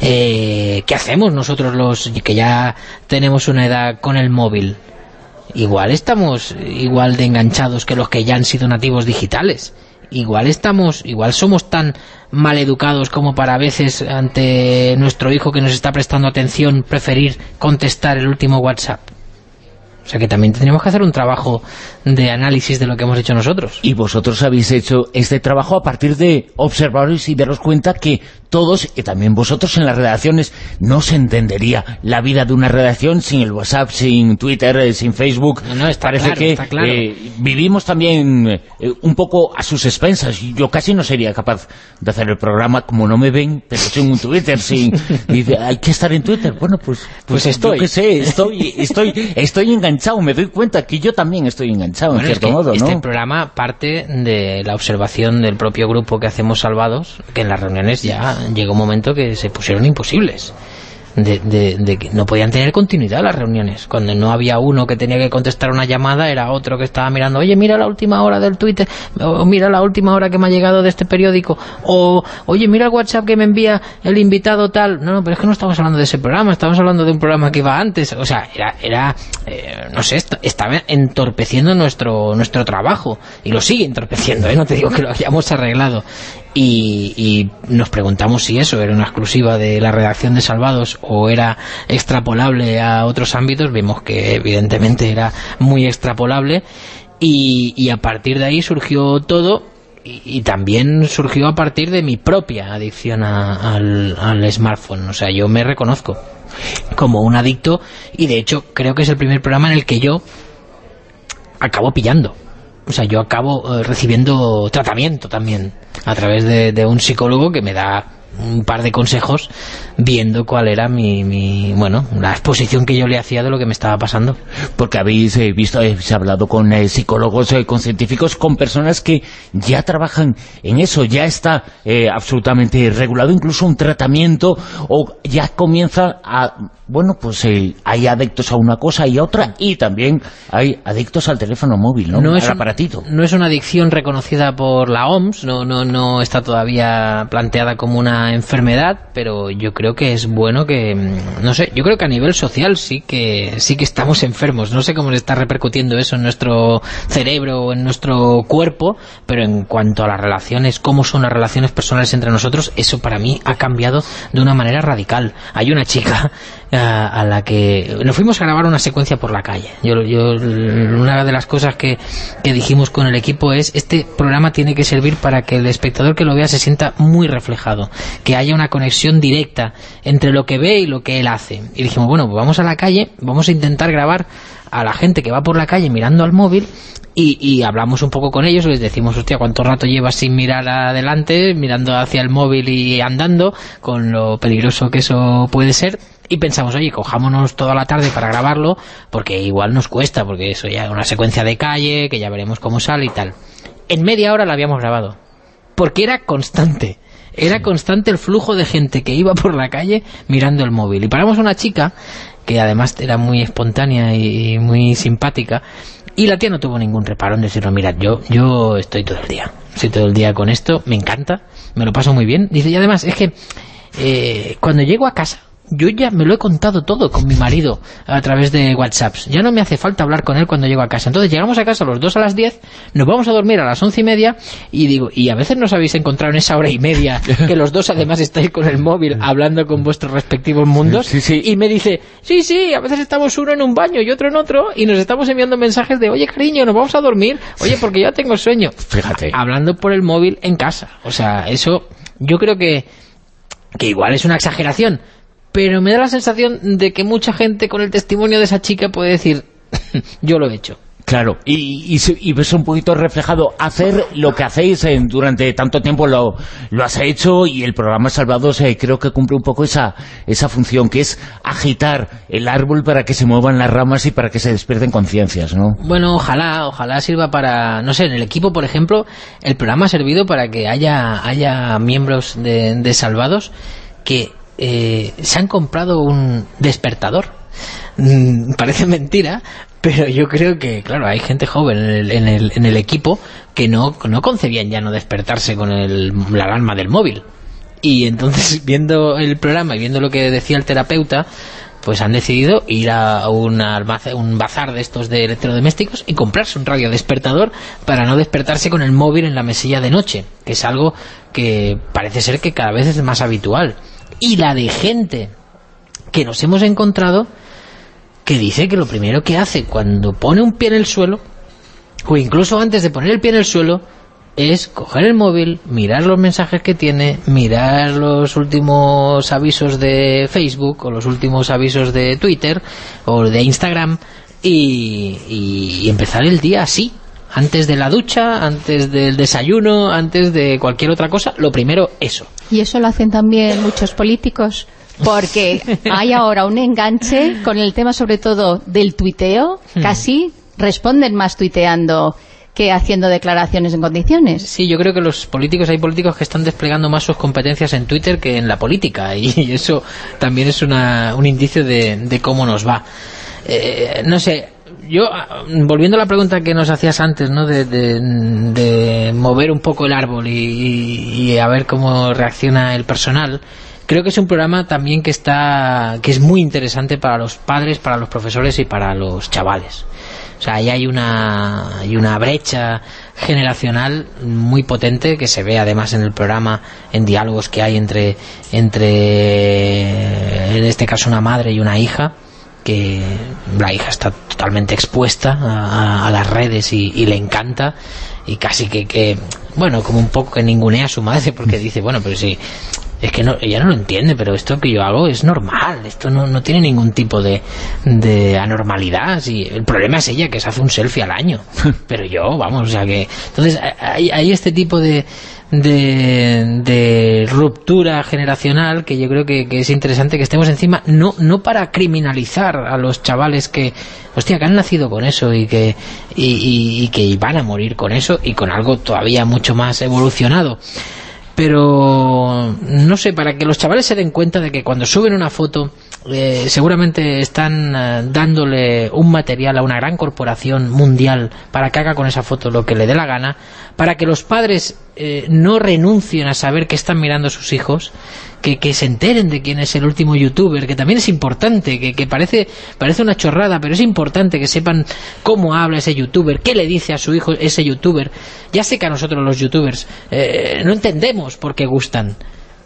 Eh, ¿Qué hacemos nosotros los que ya tenemos una edad con el móvil? Igual estamos igual de enganchados que los que ya han sido nativos digitales. Igual estamos, igual somos tan mal educados como para a veces ante nuestro hijo que nos está prestando atención preferir contestar el último WhatsApp. O sea que también tendríamos que hacer un trabajo de análisis de lo que hemos hecho nosotros. Y vosotros habéis hecho este trabajo a partir de observaros y daros cuenta que todos, y también vosotros en las redacciones, no se entendería la vida de una redacción sin el WhatsApp, sin Twitter, eh, sin Facebook. No, está Parece claro, que está claro. eh, vivimos también eh, un poco a sus expensas. Yo casi no sería capaz de hacer el programa como no me ven, pero sin un Twitter, sin... Dice, hay que estar en Twitter. Bueno, pues, Pues estoy. Yo qué sé, estoy, estoy, estoy enganchado. Me doy cuenta que yo también estoy enganchado, Bueno, en es cierto que modo, ¿no? este programa parte de la observación del propio grupo que hacemos Salvados, que en las reuniones ya llegó un momento que se pusieron imposibles. De, de- de que no podían tener continuidad las reuniones. Cuando no había uno que tenía que contestar una llamada, era otro que estaba mirando, oye, mira la última hora del Twitter, o mira la última hora que me ha llegado de este periódico, o oye, mira el WhatsApp que me envía el invitado tal. No, no, pero es que no estamos hablando de ese programa, estamos hablando de un programa que iba antes. O sea, era, era eh, no sé, est- estaba entorpeciendo nuestro, nuestro trabajo. Y lo sigue entorpeciendo, ¿eh? No te digo que lo hayamos arreglado. Y, y nos preguntamos si eso era una exclusiva de la redacción de Salvados o era extrapolable a otros ámbitos. Vimos que evidentemente era muy extrapolable. Y, a partir de ahí surgió todo y, también surgió a partir de mi propia adicción al smartphone. O sea, yo me reconozco como un adicto y de hecho creo que es el primer programa en el que yo acabo pillando. O sea, yo acabo eh, recibiendo tratamiento también a través de, de un psicólogo que me da un par de consejos viendo cuál era mi, mi, bueno, la exposición que yo le hacía de lo que me estaba pasando. Porque habéis eh, visto, habéis hablado con eh, psicólogos, eh, con científicos, con personas que ya trabajan en eso, ya está eh, absolutamente regulado, incluso un tratamiento, o ya comienza a, bueno, pues eh, hay adictos a una cosa y a otra, y también hay adictos al teléfono móvil, ¿no? No es al un- aparatito. No es una adicción reconocida por la OMS, no, no, no está todavía planteada como una enfermedad, pero yo creo que es bueno que, mm, no sé, yo creo que a nivel social sí que sí que estamos enfermos. No sé cómo le está repercutiendo eso en nuestro cerebro o en nuestro cuerpo, pero en cuanto a las relaciones, cómo son las relaciones personales entre nosotros, eso para mí ha cambiado de una manera radical. Hay una chica a, a la que nos fuimos a grabar una secuencia por la calle. Yo, yo una de las cosas que, que dijimos con el equipo es este programa tiene que servir para que el espectador que lo vea se sienta muy reflejado, que haya una conexión directa entre lo que ve y lo que él hace. Y dijimos, bueno, pues vamos a la calle, vamos a intentar grabar a la gente que va por la calle mirando al móvil y, y hablamos un poco con ellos, les decimos, hostia, ¿cuánto rato llevas sin mirar adelante, mirando hacia el móvil y andando, con lo peligroso que eso puede ser? Y pensamos, oye, cojámonos toda la tarde para grabarlo, porque igual nos cuesta, porque eso ya es una secuencia de calle, que ya veremos cómo sale y tal. En media hora la habíamos grabado, porque era constante. Era constante el flujo de gente que iba por la calle mirando el móvil. Y paramos a una chica, que además era muy espontánea y muy simpática, y la tía no tuvo ningún reparo en decirnos, mira, yo, yo estoy todo el día, estoy todo el día con esto, me encanta, me lo paso muy bien. Dice, y además es que eh, cuando llego a casa, yo ya me lo he contado todo con mi marido a través de WhatsApps. Ya no me hace falta hablar con él cuando llego a casa. Entonces llegamos a casa los dos a las 10, nos vamos a dormir a las once y media y digo, y a veces nos habéis encontrado en esa hora y media (laughs) que los dos además estáis con el móvil hablando con vuestros respectivos mundos y me dice, sí, sí, a veces estamos uno en un baño y otro en otro y nos estamos enviando mensajes de, oye cariño, nos vamos a dormir, oye porque ya tengo sueño. Fíjate. Hablando por el móvil en casa. O sea, eso yo creo que que igual es una exageración, pero me da la sensación de que mucha gente con el testimonio de esa chica puede decir, (laughs) yo lo he hecho. Claro, y, y, y ves un poquito reflejado hacer lo que hacéis eh, durante tanto tiempo lo, lo has hecho y el programa Salvados eh, creo que cumple un poco esa, esa función que es agitar el árbol para que se muevan las ramas y para que se despierten conciencias, ¿no? Bueno, ojalá, ojalá sirva para, no sé, en el equipo, por ejemplo, el programa ha servido para que haya, haya miembros de, de Salvados que eh, se han comprado un despertador. Mm, parece mentira, pero yo creo que, claro, hay gente joven en el, en el, en el equipo que no, no concebían ya no despertarse con el, la alarma del móvil. Y entonces, (laughs) viendo el programa y viendo lo que decía el terapeuta, pues han decidido ir a un, bazar de estos de electrodomésticos y comprarse un radio despertador para no despertarse con el móvil en la mesilla de noche, que es algo que parece ser que cada vez es más habitual. Y la de gente que nos hemos encontrado que dice que lo primero que hace cuando pone un pie en el suelo, o incluso antes de poner el pie en el suelo, es coger el móvil, mirar los mensajes que tiene, mirar los últimos avisos de Facebook o los últimos avisos de Twitter o de Instagram y, empezar el día así, antes de la ducha, antes del desayuno, antes de cualquier otra cosa, lo primero eso. Y eso lo hacen también muchos políticos, porque hay ahora un enganche con el tema sobre todo del tuiteo, Hmm. casi responden más tuiteando que haciendo declaraciones en condiciones. Sí, yo creo que los políticos, hay políticos que están desplegando más sus competencias en Twitter que en la política y (laughs) eso también es una, un indicio de, de cómo nos va. Eh, no sé, yo, ah, volviendo a la pregunta que nos hacías antes, ¿no? De, mover un poco el árbol y, y- y a ver cómo reacciona el personal, creo que es un programa también que está que es muy interesante para los padres, para los profesores y para los chavales. O sea, ahí hay una, hay una brecha generacional muy potente que se ve además en el programa, en diálogos que hay entre, entre en este caso una madre y una hija, que la hija está totalmente expuesta a, a- a las redes y, y le encanta y casi que, que, bueno, como un poco que ningunea a su madre porque dice, bueno, pero si es que no, ella no lo entiende, pero esto que yo hago es normal, esto no, no tiene ningún tipo de, de anormalidad. Si, el problema es ella que se hace un selfie al año, (laughs) pero yo, vamos, o sea que... Entonces hay, hay este tipo de, de, ruptura generacional que yo creo que, es interesante que estemos encima, no, no para criminalizar a los chavales que, hostia, que han nacido con eso y que, y que van a morir con eso y con algo todavía mucho más evolucionado. Pero no sé, para que los chavales se den cuenta de que cuando suben una foto eh, seguramente están eh, dándole un material a una gran corporación mundial para que haga con esa foto lo que le dé la gana, para que los padres eh, no renuncien a saber que están mirando a sus hijos, que, se enteren de quién es el último youtuber, que también es importante, que, que parece, parece una chorrada, pero es importante que sepan cómo habla ese youtuber, qué le dice a su hijo ese youtuber. Ya sé que a nosotros los youtubers eh, no entendemos por qué gustan,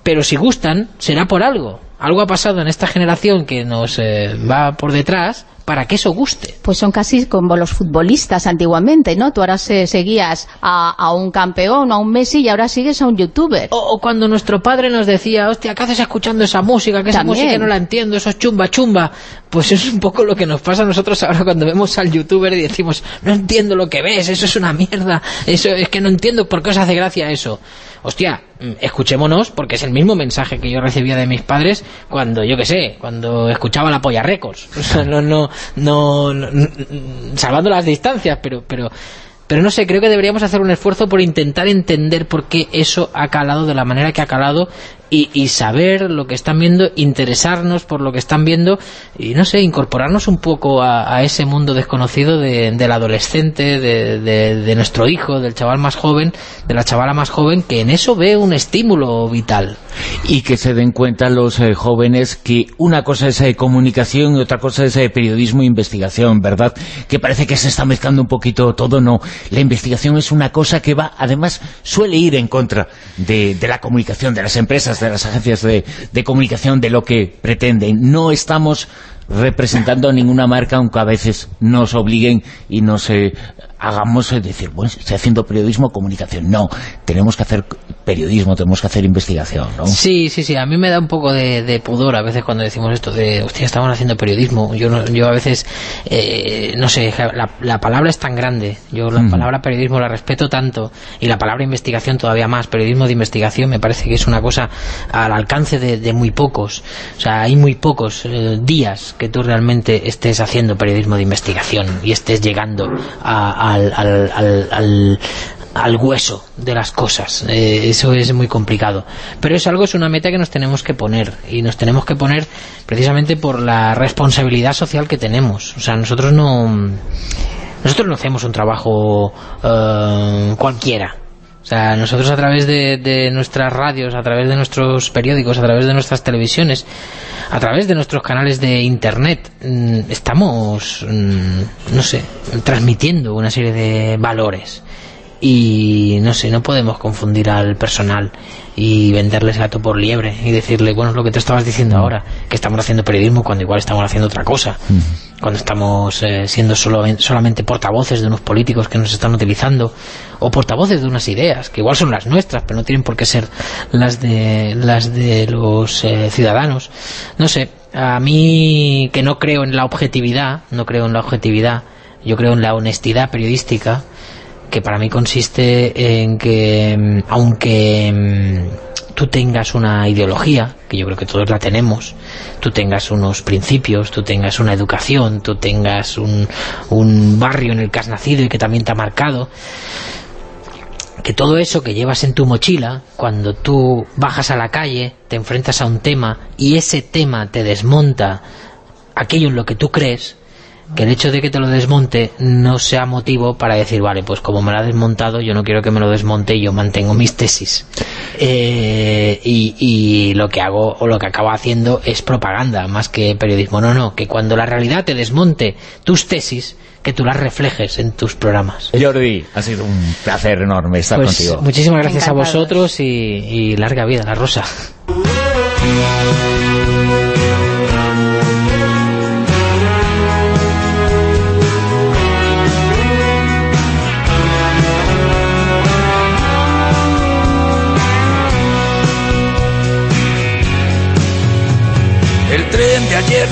pero si gustan será por algo. Algo ha pasado en esta generación que nos eh, va por detrás para que eso guste. Pues son casi como los futbolistas antiguamente, ¿no? Tú ahora se- seguías a, a un campeón, a un Messi y ahora sigues a un youtuber. O, o cuando nuestro padre nos decía, hostia, ¿qué haces escuchando esa música? Que esa También. música no la entiendo, eso es chumba chumba. Pues es un poco lo que nos pasa a nosotros ahora cuando vemos al youtuber y decimos, no entiendo lo que ves, eso es una mierda, eso es que no entiendo por qué os hace gracia eso. Hostia, mm, escuchémonos porque es el mismo mensaje que yo recibía de mis padres cuando, yo qué sé, cuando escuchaba la Polla Records. (laughs) O sea, no, no, no, no- salvando las distancias, pero, pero, pero no sé, creo que deberíamos hacer un esfuerzo por intentar entender por qué eso ha calado de la manera que ha calado y, y saber lo que están viendo, interesarnos por lo que están viendo y no sé, incorporarnos un poco a, ese mundo desconocido de- del adolescente, de, de- nuestro hijo, del chaval más joven, de la chavala más joven, que en eso ve un estímulo vital. y que se den cuenta los eh, jóvenes que una cosa es eh, comunicación y otra cosa es eh, periodismo e investigación, ¿verdad? Que parece que se está mezclando un poquito todo, no. La investigación es una cosa que va, además, suele ir en contra de la comunicación, de las empresas, de las agencias de, de comunicación, de lo que pretenden. No estamos representando ninguna marca, aunque a veces nos obliguen y nos eh, hagamos eh, decir, bueno, estoy haciendo periodismo comunicación. No, tenemos que hacer periodismo, tenemos que hacer investigación, ¿no? Sí, sí, sí, a mí me da un poco de, de pudor a veces cuando decimos esto de, hostia, estamos haciendo periodismo. Yo, no- yo a veces, eh, no sé, la, la palabra es tan grande. Yo la Ujú. palabra periodismo la respeto tanto y la palabra investigación todavía más. Periodismo de investigación me parece que es una cosa al alcance de, de muy pocos. O sea, hay muy pocos eh, días que tú realmente estés haciendo periodismo de investigación y estés llegando a- al, al- al- al- al hueso de las cosas. Eh, eso es muy complicado. Pero es algo, es una meta que nos tenemos que poner. Y nos tenemos que poner precisamente por la responsabilidad social que tenemos. O sea, nosotros no... Nosotros no hacemos un trabajo eh, cualquiera. O sea, nosotros a través de, nuestras radios, a través de nuestros periódicos, a través de nuestras televisiones, a través de nuestros canales de internet, mm, estamos, mm, no sé, transmitiendo una serie de valores. Y no sé, no podemos confundir al personal y venderles gato por liebre y decirle, bueno, es lo que te estabas diciendo ahora, que estamos haciendo periodismo cuando igual estamos haciendo otra cosa. Cuando estamos eh, siendo solo, solamente portavoces de unos políticos que nos están utilizando, o portavoces de unas ideas, que igual son las nuestras, pero no tienen por qué ser las de, las de los eh, ciudadanos. No sé, a mí que no creo en la objetividad, no creo en la objetividad, yo creo en la honestidad periodística, que para mí consiste en que, mm, aunque mm, tú tengas una ideología, que yo creo que todos la tenemos, tú tengas unos principios, tú tengas una educación, tú tengas un, barrio en el que has nacido y que también te ha marcado, que todo eso que llevas en tu mochila, cuando tú bajas a la calle, te enfrentas a un tema y ese tema te desmonta aquello en lo que tú crees, que el hecho de que te lo desmonte no sea motivo para decir, vale, pues como me lo ha desmontado, yo no quiero que me lo desmonte y yo mantengo mis tesis. Eh, y, y lo que hago o lo que acabo haciendo es propaganda más que periodismo. No, no, que cuando la realidad te desmonte tus tesis, que tú las reflejes en tus programas. Jordi, ha sido un placer enorme estar Pues contigo. muchísimas gracias a vosotros y, y larga vida, la rosa. (laughs)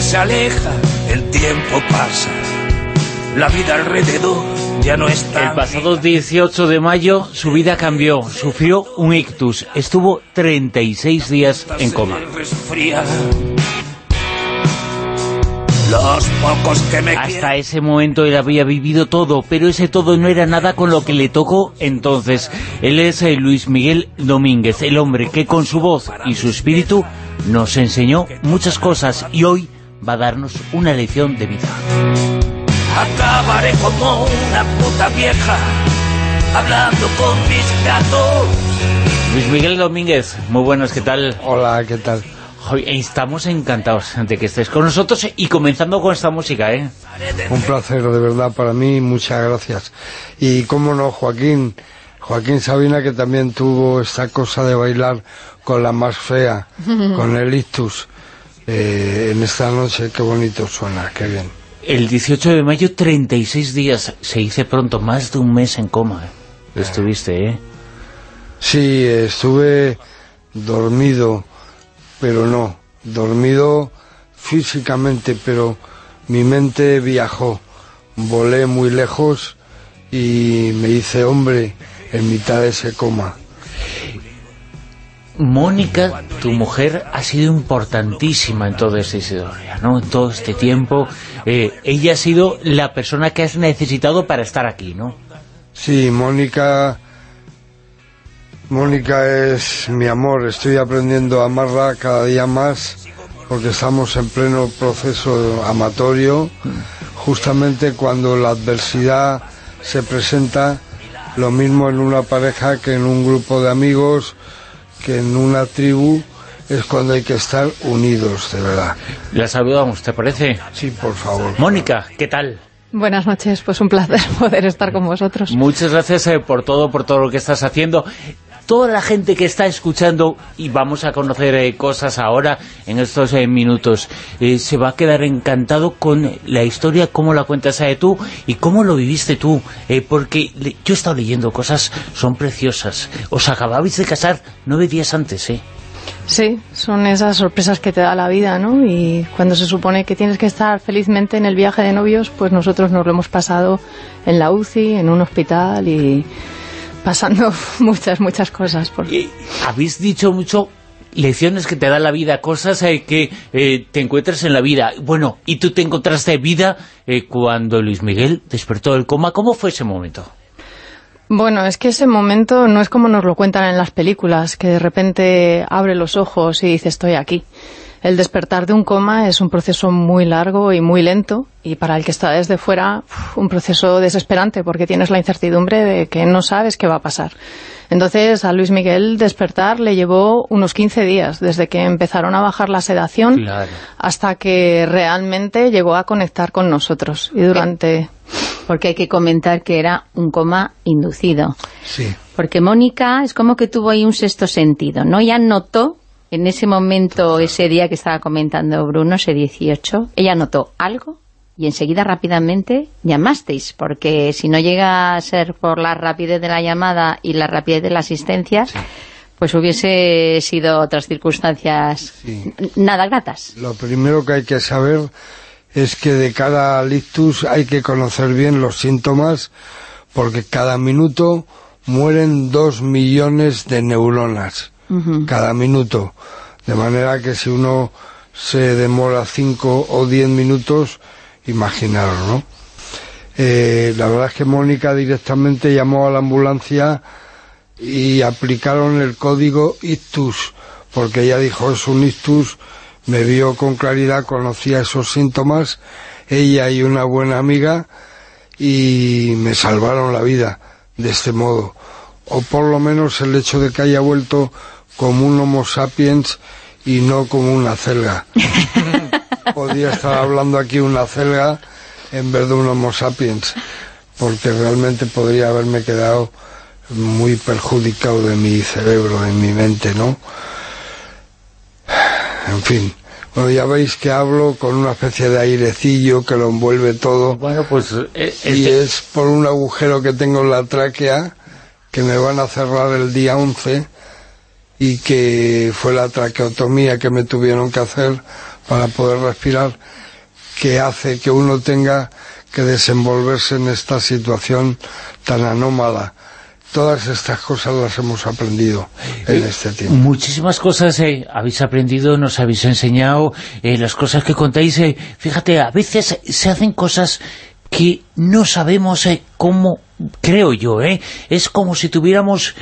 se aleja, el tiempo pasa, la vida alrededor ya no está. El pasado 18 de mayo su vida cambió, sufrió un ictus, estuvo 36 días en coma. resfría. Los pocos que me Hasta ese momento él había vivido todo, pero ese todo no era nada con lo que le tocó entonces. Él es eh, Luis Miguel Domínguez, el hombre que con su voz y su espíritu nos enseñó muchas cosas y hoy va a darnos una lección de vida. acabaré como una puta vieja, hablando con mis gatos. Luis Miguel Domínguez, muy buenos, ¿qué tal? Hola, ¿qué tal? Hoy estamos encantados de que estés con nosotros y comenzando con esta música, ¿eh? Un placer, de verdad, para mí, muchas gracias. Y cómo no, Joaquín, Joaquín Sabina, que también tuvo esta cosa de bailar con la más fea, (laughs) con el ictus, eh, en esta noche, qué bonito suena, qué bien. El 18 de mayo, 36 días, se dice pronto, más de un mes en coma. ¿eh? Estuviste, ¿eh? Sí, estuve dormido, pero no, dormido físicamente, pero mi mente viajó, volé muy lejos y me hice hombre en mitad de ese coma. Mónica, tu mujer, ha sido importantísima en toda esta historia, ¿no? En todo este tiempo. Eh, ella ha sido la persona que has necesitado para estar aquí, ¿no? Sí, Mónica, Mónica es mi amor, estoy aprendiendo a amarla cada día más porque estamos en pleno proceso amatorio, justamente cuando la adversidad se presenta, lo mismo en una pareja que en un grupo de amigos, que en una tribu, es cuando hay que estar unidos, de verdad. La saludamos, ¿te parece? Sí, por favor. Mónica, ¿qué tal? Buenas noches, pues un placer (laughs) poder estar con vosotros. Muchas gracias eh, por todo, por todo lo que estás haciendo. Toda la gente que está escuchando, y vamos a conocer eh, cosas ahora, en estos eh, minutos, eh, se va a quedar encantado con la historia, cómo la cuentas eh, tú y cómo lo viviste tú. eh, porque le- yo he estado leyendo cosas, son preciosas. Os acababais de casar nueve días antes, ¿eh? Sí, son esas sorpresas que te da la vida, ¿no? Y cuando se supone que tienes que estar felizmente en el viaje de novios, pues nosotros nos lo hemos pasado en la UCI, en un hospital y pasando (laughs) muchas, muchas cosas. Por... Habéis dicho mucho lecciones que te da la vida, cosas eh, que eh, te encuentras en la vida. Bueno, y tú te encontraste vida eh, cuando Luis Miguel despertó del coma. ¿Cómo fue ese momento? Bueno, es que ese momento no es como nos lo cuentan en las películas, que de repente abre los ojos y dice estoy aquí. El despertar de un coma es un proceso muy largo y muy lento y para el que está desde fuera un proceso desesperante porque tienes la incertidumbre de que no sabes qué va a pasar. Entonces a Luis Miguel despertar le llevó unos 15 días desde que empezaron a bajar la sedación hasta que realmente llegó a conectar con nosotros y durante... Porque hay que comentar que era un coma inducido. Sí. Porque Mónica es como que tuvo ahí un sexto sentido, ¿no? Ya notó en ese momento, ese día que estaba comentando Bruno, ese 18, ella notó algo y enseguida rápidamente llamasteis, porque si no llega a ser por la rapidez de la llamada y la rapidez de la asistencia, pues hubiese sido otras circunstancias nada gratas. Lo primero que hay que saber es que de cara al ictus hay que conocer bien los síntomas, porque cada minuto mueren dos millones de neuronas, cada minuto. De manera que si uno se demora cinco o diez minutos, imaginaros, ¿no? Eh, la verdad es que Mónica directamente llamó a la ambulancia y aplicaron el código ictus, porque ella dijo es un ictus, me vio con claridad, conocía esos síntomas, ella y una buena amiga, y me salvaron la vida de este modo. O por lo menos el hecho de que haya vuelto como un homo sapiens y no como una celga. (laughs) Podría estar hablando aquí una celga en vez de un homo sapiens, porque realmente podría haberme quedado muy perjudicado de mi cerebro, de mi mente, ¿no? En fin, bueno, ya veis que hablo con una especie de airecillo que lo envuelve todo. Bueno, pues... eh, y este- es por un agujero que tengo en la tráquea que me van a cerrar el día 11 y que fue la traqueotomía que me tuvieron que hacer para poder respirar que hace que uno tenga que desenvolverse en esta situación tan anómala. Todas estas cosas las hemos aprendido en este tiempo. Muchísimas cosas eh, habéis aprendido, nos habéis enseñado, eh, las cosas que contáis. eh, fíjate, a veces se hacen cosas que no sabemos eh, cómo, creo yo, ¿eh? es como si tuviéramos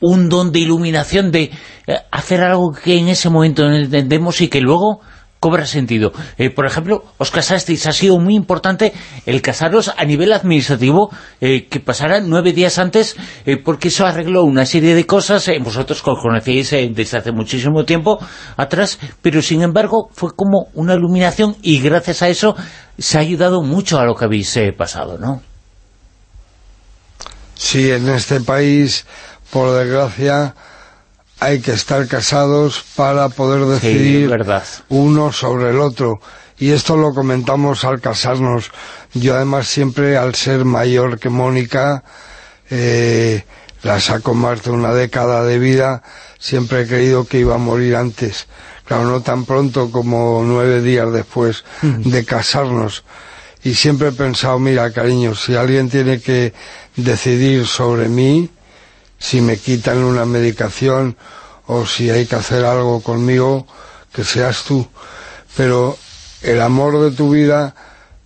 un don de iluminación de eh, hacer algo que en ese momento no entendemos y que luego cobra sentido. Eh, por ejemplo, os casasteis, ha sido muy importante el casaros a nivel administrativo, eh, que pasara nueve días antes, porque eso arregló una serie de cosas, vosotros os conocíais desde hace muchísimo tiempo atrás, pero sin embargo fue como una iluminación y gracias a eso se ha ayudado mucho a lo que habéis pasado, ¿no? Sí, en este país, por desgracia, hay que estar casados para poder decidir verdad. uno sobre el otro. Y esto lo comentamos al casarnos. Yo además siempre, al ser mayor que Mónica, eh, la saco más de una década de vida, siempre he creído que iba a morir antes. Claro, no tan pronto como nueve días después de casarnos. Y siempre he pensado, mira, cariño, si alguien tiene que decidir sobre mí, si me quitan una medicación o si hay que hacer algo conmigo, que seas tú. Pero el amor de tu vida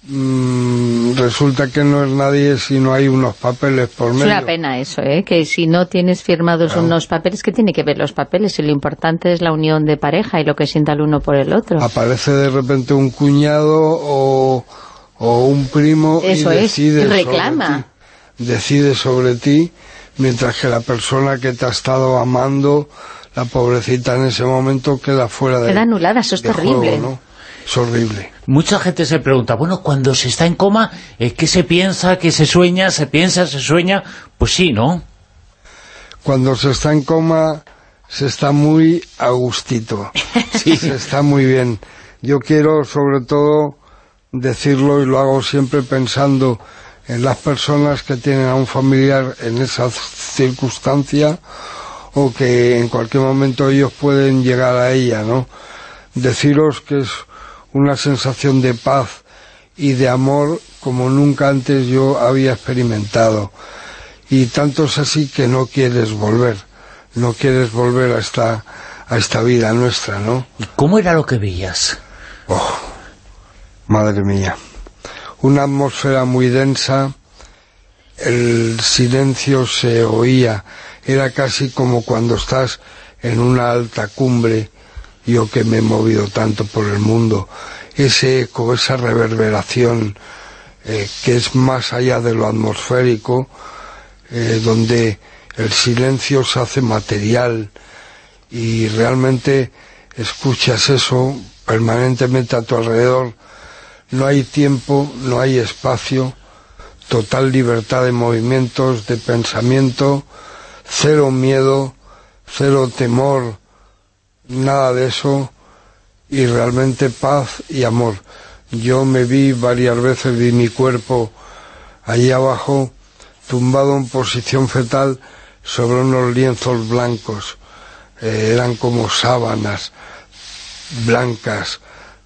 mm, resulta que no es nadie si no hay unos papeles por Es medio. una pena eso, ¿eh? que si no tienes firmados unos papeles, ¿qué tiene que ver los papeles? Y lo importante es la unión de pareja y lo que sienta el uno por el otro. Aparece de repente un cuñado o, o un primo Eso y es, decide sobre reclama. ti. Decide sobre ti, mientras que la persona que te ha estado amando, la pobrecita en ese momento queda fuera de Queda anulada, eso es juego, terrible. ¿no? Es horrible. Mucha gente se pregunta, bueno, cuando se está en coma, eh, ¿qué se piensa, qué se sueña, se piensa, se sueña? Pues sí, ¿no? Cuando se está en coma, se está muy a gustito. (laughs) Se está muy bien. Yo quiero, sobre todo, decirlo y lo hago siempre pensando en las personas que tienen a un familiar en esa circunstancia o que en cualquier momento ellos pueden llegar a ella, ¿no? Deciros que es una sensación de paz y de amor como nunca antes yo había experimentado. Y tanto es así que no quieres volver, no quieres volver a esta, a esta vida nuestra, ¿no? ¿Cómo era lo que veías? Oh, madre mía. Una atmósfera muy densa, el silencio se oía, era casi como cuando estás en una alta cumbre, yo que me he movido tanto por el mundo, ese eco, esa reverberación eh, que es más allá de lo atmosférico, eh, donde el silencio se hace material y realmente escuchas eso permanentemente a tu alrededor. No hay tiempo, no hay espacio, total libertad de movimientos, de pensamiento, cero miedo, cero temor, nada de eso y realmente paz y amor. yo me vi varias veces, vi mi cuerpo allí abajo, tumbado en posición fetal sobre unos lienzos blancos. Eh, eran como sábanas blancas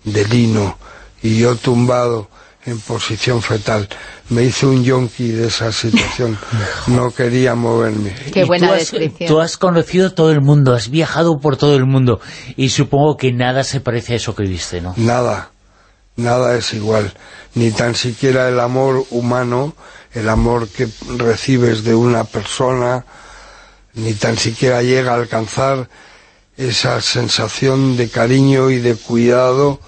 de lino y yo tumbado en posición fetal. Me hice un yonki de esa situación. (laughs) No quería moverme. Qué buena tú has, descripción. Tú has conocido todo el mundo, has viajado por todo el mundo y supongo que nada se parece a eso que viste, ¿no? Nada, nada es igual. Ni tan siquiera el amor humano, el amor que recibes de una persona, ni tan siquiera llega a alcanzar esa sensación de cariño y de cuidado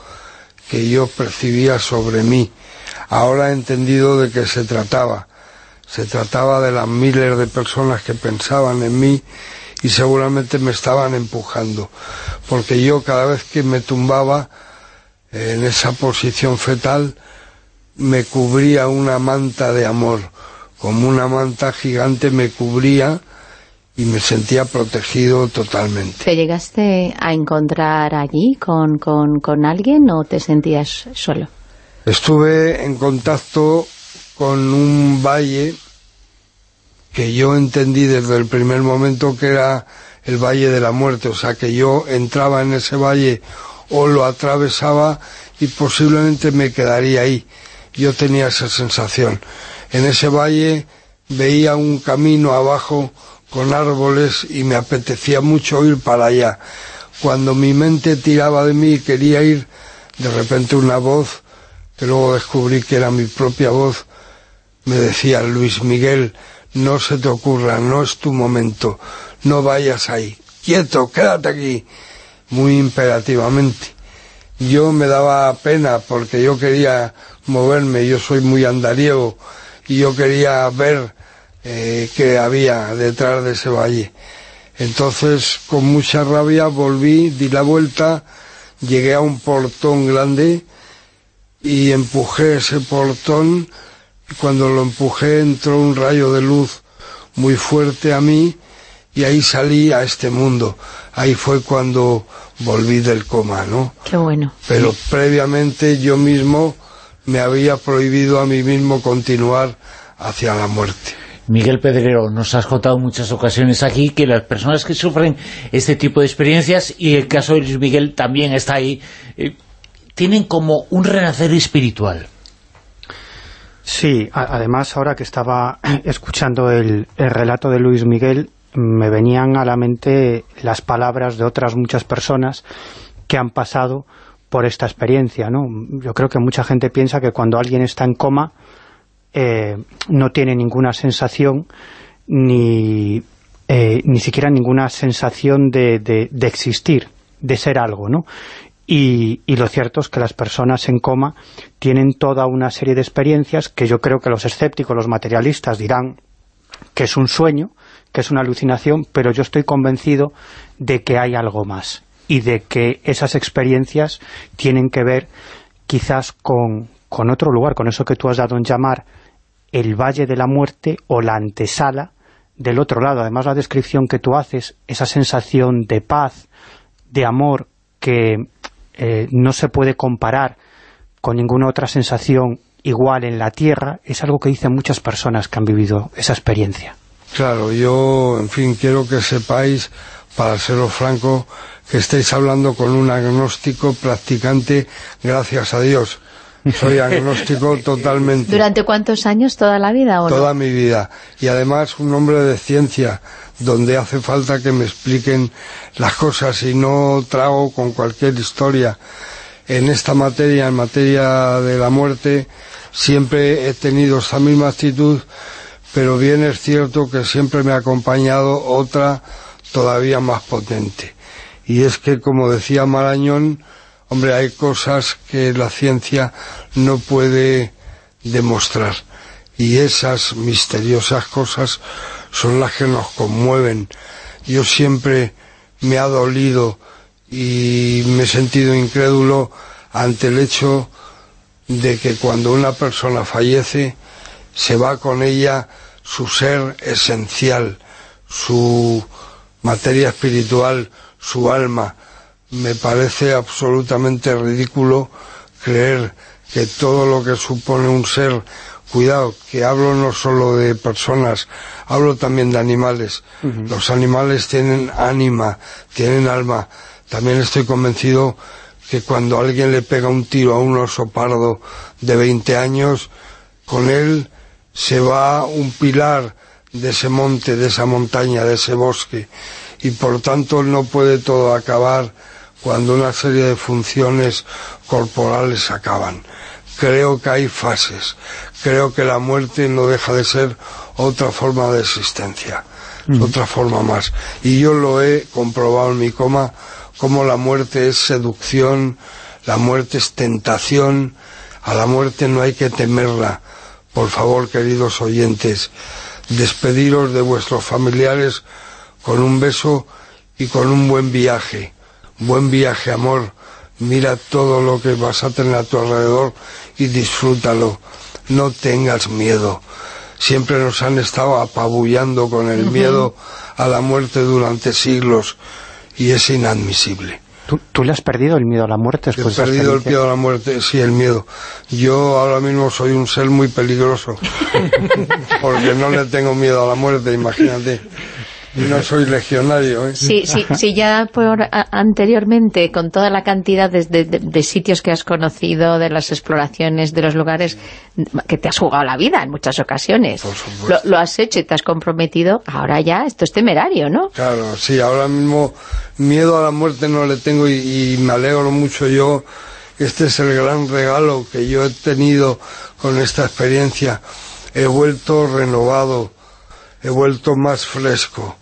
que yo percibía sobre mí. Ahora he entendido de qué se trataba. Se trataba de las miles de personas que pensaban en mí y seguramente me estaban empujando. Porque yo cada vez que me tumbaba en esa posición fetal me cubría una manta de amor. Como una manta gigante me cubría y me sentía protegido totalmente. ¿Te llegaste a encontrar allí con, con, con alguien o te sentías solo? Estuve en contacto con un valle que yo entendí desde el primer momento que era el Valle de la Muerte, o sea que yo entraba en ese valle o lo atravesaba y posiblemente me quedaría ahí. Yo tenía esa sensación. En ese valle veía un camino abajo con árboles y me apetecía mucho ir para allá. Cuando mi mente tiraba de mí y quería ir, de repente una voz, que luego descubrí que era mi propia voz, me decía, Luis Miguel, no se te ocurra, no es tu momento, no vayas ahí, quieto, quédate aquí, muy imperativamente. Yo me daba pena porque yo quería moverme, yo soy muy andariego y yo quería ver eh, qué había detrás de ese valle. Entonces, con mucha rabia volví, di la vuelta, llegué a un portón grande y empujé ese portón y cuando lo empujé entró un rayo de luz muy fuerte a mí y ahí salí a este mundo. Ahí fue cuando volví del coma, ¿no? Qué bueno. Pero previamente yo mismo me había prohibido a mí mismo continuar hacia la muerte. Miguel Pedrero, nos has contado muchas ocasiones aquí que las personas que sufren este tipo de experiencias, y el caso de Luis Miguel también está ahí, eh, tienen como un renacer espiritual. Sí, además ahora que estaba escuchando el, el relato de Luis Miguel, me venían a la mente las palabras de otras muchas personas que han pasado por esta experiencia, ¿no? Yo creo que mucha gente piensa que cuando alguien está en coma eh, no tiene ninguna sensación ni, eh, ni siquiera ninguna sensación de, de- de existir, de ser algo, ¿no? Y, y lo cierto es que las personas en coma tienen toda una serie de experiencias que yo creo que los escépticos, los materialistas dirán que es un sueño, que es una alucinación, pero yo estoy convencido de que hay algo más y de que esas experiencias tienen que ver quizás con, con otro lugar, con eso que tú has dado en llamar el Valle de la Muerte o la antesala del otro lado. Además, la descripción que tú haces, esa sensación de paz, de amor, que eh, no se puede comparar con ninguna otra sensación igual en la Tierra, es algo que dicen muchas personas que han vivido esa experiencia. Claro, yo, en fin, quiero que sepáis, para seros franco, que estáis hablando con un agnóstico practicante, gracias a Dios. Soy agnóstico (laughs) totalmente. ¿Durante cuántos años? ¿Toda la vida o no? toda mi vida. Y además un hombre de ciencia, donde hace falta que me expliquen las cosas y no trago con cualquier historia. En esta materia, en materia de la muerte, siempre he tenido esta misma actitud, pero bien es cierto que siempre me ha acompañado otra todavía más potente. Y es que, como decía Marañón, hombre, hay cosas que la ciencia no puede demostrar. Y esas misteriosas cosas son las que nos conmueven. Yo siempre me ha dolido y me he sentido incrédulo ante el hecho de que cuando una persona fallece se va con ella su ser esencial, su materia espiritual, su alma. Me parece absolutamente ridículo creer que todo lo que supone un ser, cuidado, que hablo no solo de personas, hablo también de animales. Los animales tienen ánima, tienen alma. También estoy convencido que cuando alguien le pega un tiro a un oso pardo de 20 años, con él se va un pilar de ese monte, de esa montaña, de ese bosque, y por tanto no puede todo acabar cuando una serie de funciones corporales acaban. Creo que hay fases, creo que la muerte no deja de ser otra forma de existencia, otra forma más. Y yo lo he comprobado en mi coma, como la muerte es seducción, la muerte es tentación, a la muerte no hay que temerla. Por favor, queridos oyentes, despediros de vuestros familiares con un beso y con un buen viaje. Buen viaje, amor. Mira todo lo que vas a tener a tu alrededor y disfrútalo. No tengas miedo. Siempre nos han estado apabullando con el miedo a la muerte durante siglos y es inadmisible. ¿Tú, tú le has perdido el miedo a la muerte He perdido el miedo a la muerte, sí, el miedo. Yo ahora mismo soy un ser muy peligroso, (laughs) porque no le tengo miedo a la muerte, imagínate. Y no soy legionario, ¿eh? Sí, sí, sí, ya por a- anteriormente, con toda la cantidad de, de- sitios que has conocido, de las exploraciones, de los lugares que te has jugado la vida en muchas ocasiones, lo, lo has hecho y te has comprometido, ahora ya esto es temerario, ¿no? Claro, sí, ahora mismo miedo a la muerte no le tengo y, y me alegro mucho yo. Este es el gran regalo que yo he tenido con esta experiencia. He vuelto renovado, he vuelto más fresco.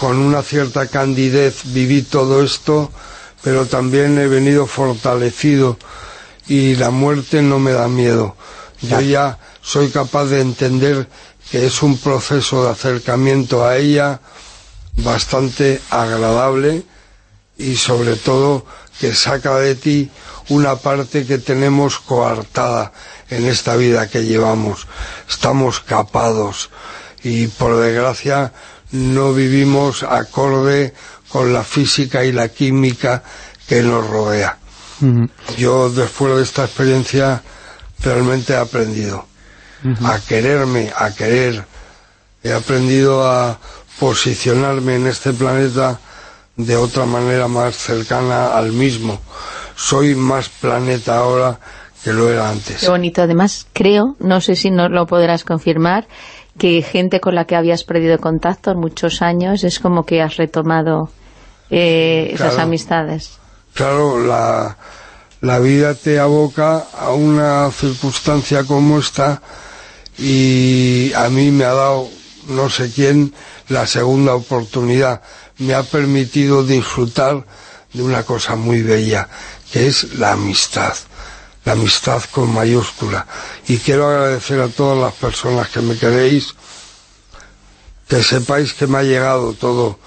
Con una cierta candidez viví todo esto, pero también he venido fortalecido y la muerte no me da miedo. Yo ya soy capaz de entender que es un proceso de acercamiento a ella bastante agradable y sobre todo que saca de ti una parte que tenemos coartada en esta vida que llevamos. Estamos capados y por desgracia no vivimos acorde con la física y la química que nos rodea. Yo después de esta experiencia realmente he aprendido a quererme, a querer. He aprendido a posicionarme en este planeta de otra manera más cercana al mismo. Soy más planeta ahora que lo era antes. Qué bonito. Además, creo, no sé si no lo podrás confirmar, que gente con la que habías perdido contacto en muchos años es como que has retomado eh, esas amistades. Claro, la, la vida te aboca a una circunstancia como esta y a mí me ha dado, no sé quién, la segunda oportunidad. Me ha permitido disfrutar de una cosa muy bella, que es la amistad. La amistad con mayúscula. Y quiero agradecer a todas las personas que me queréis, que sepáis que me ha llegado todo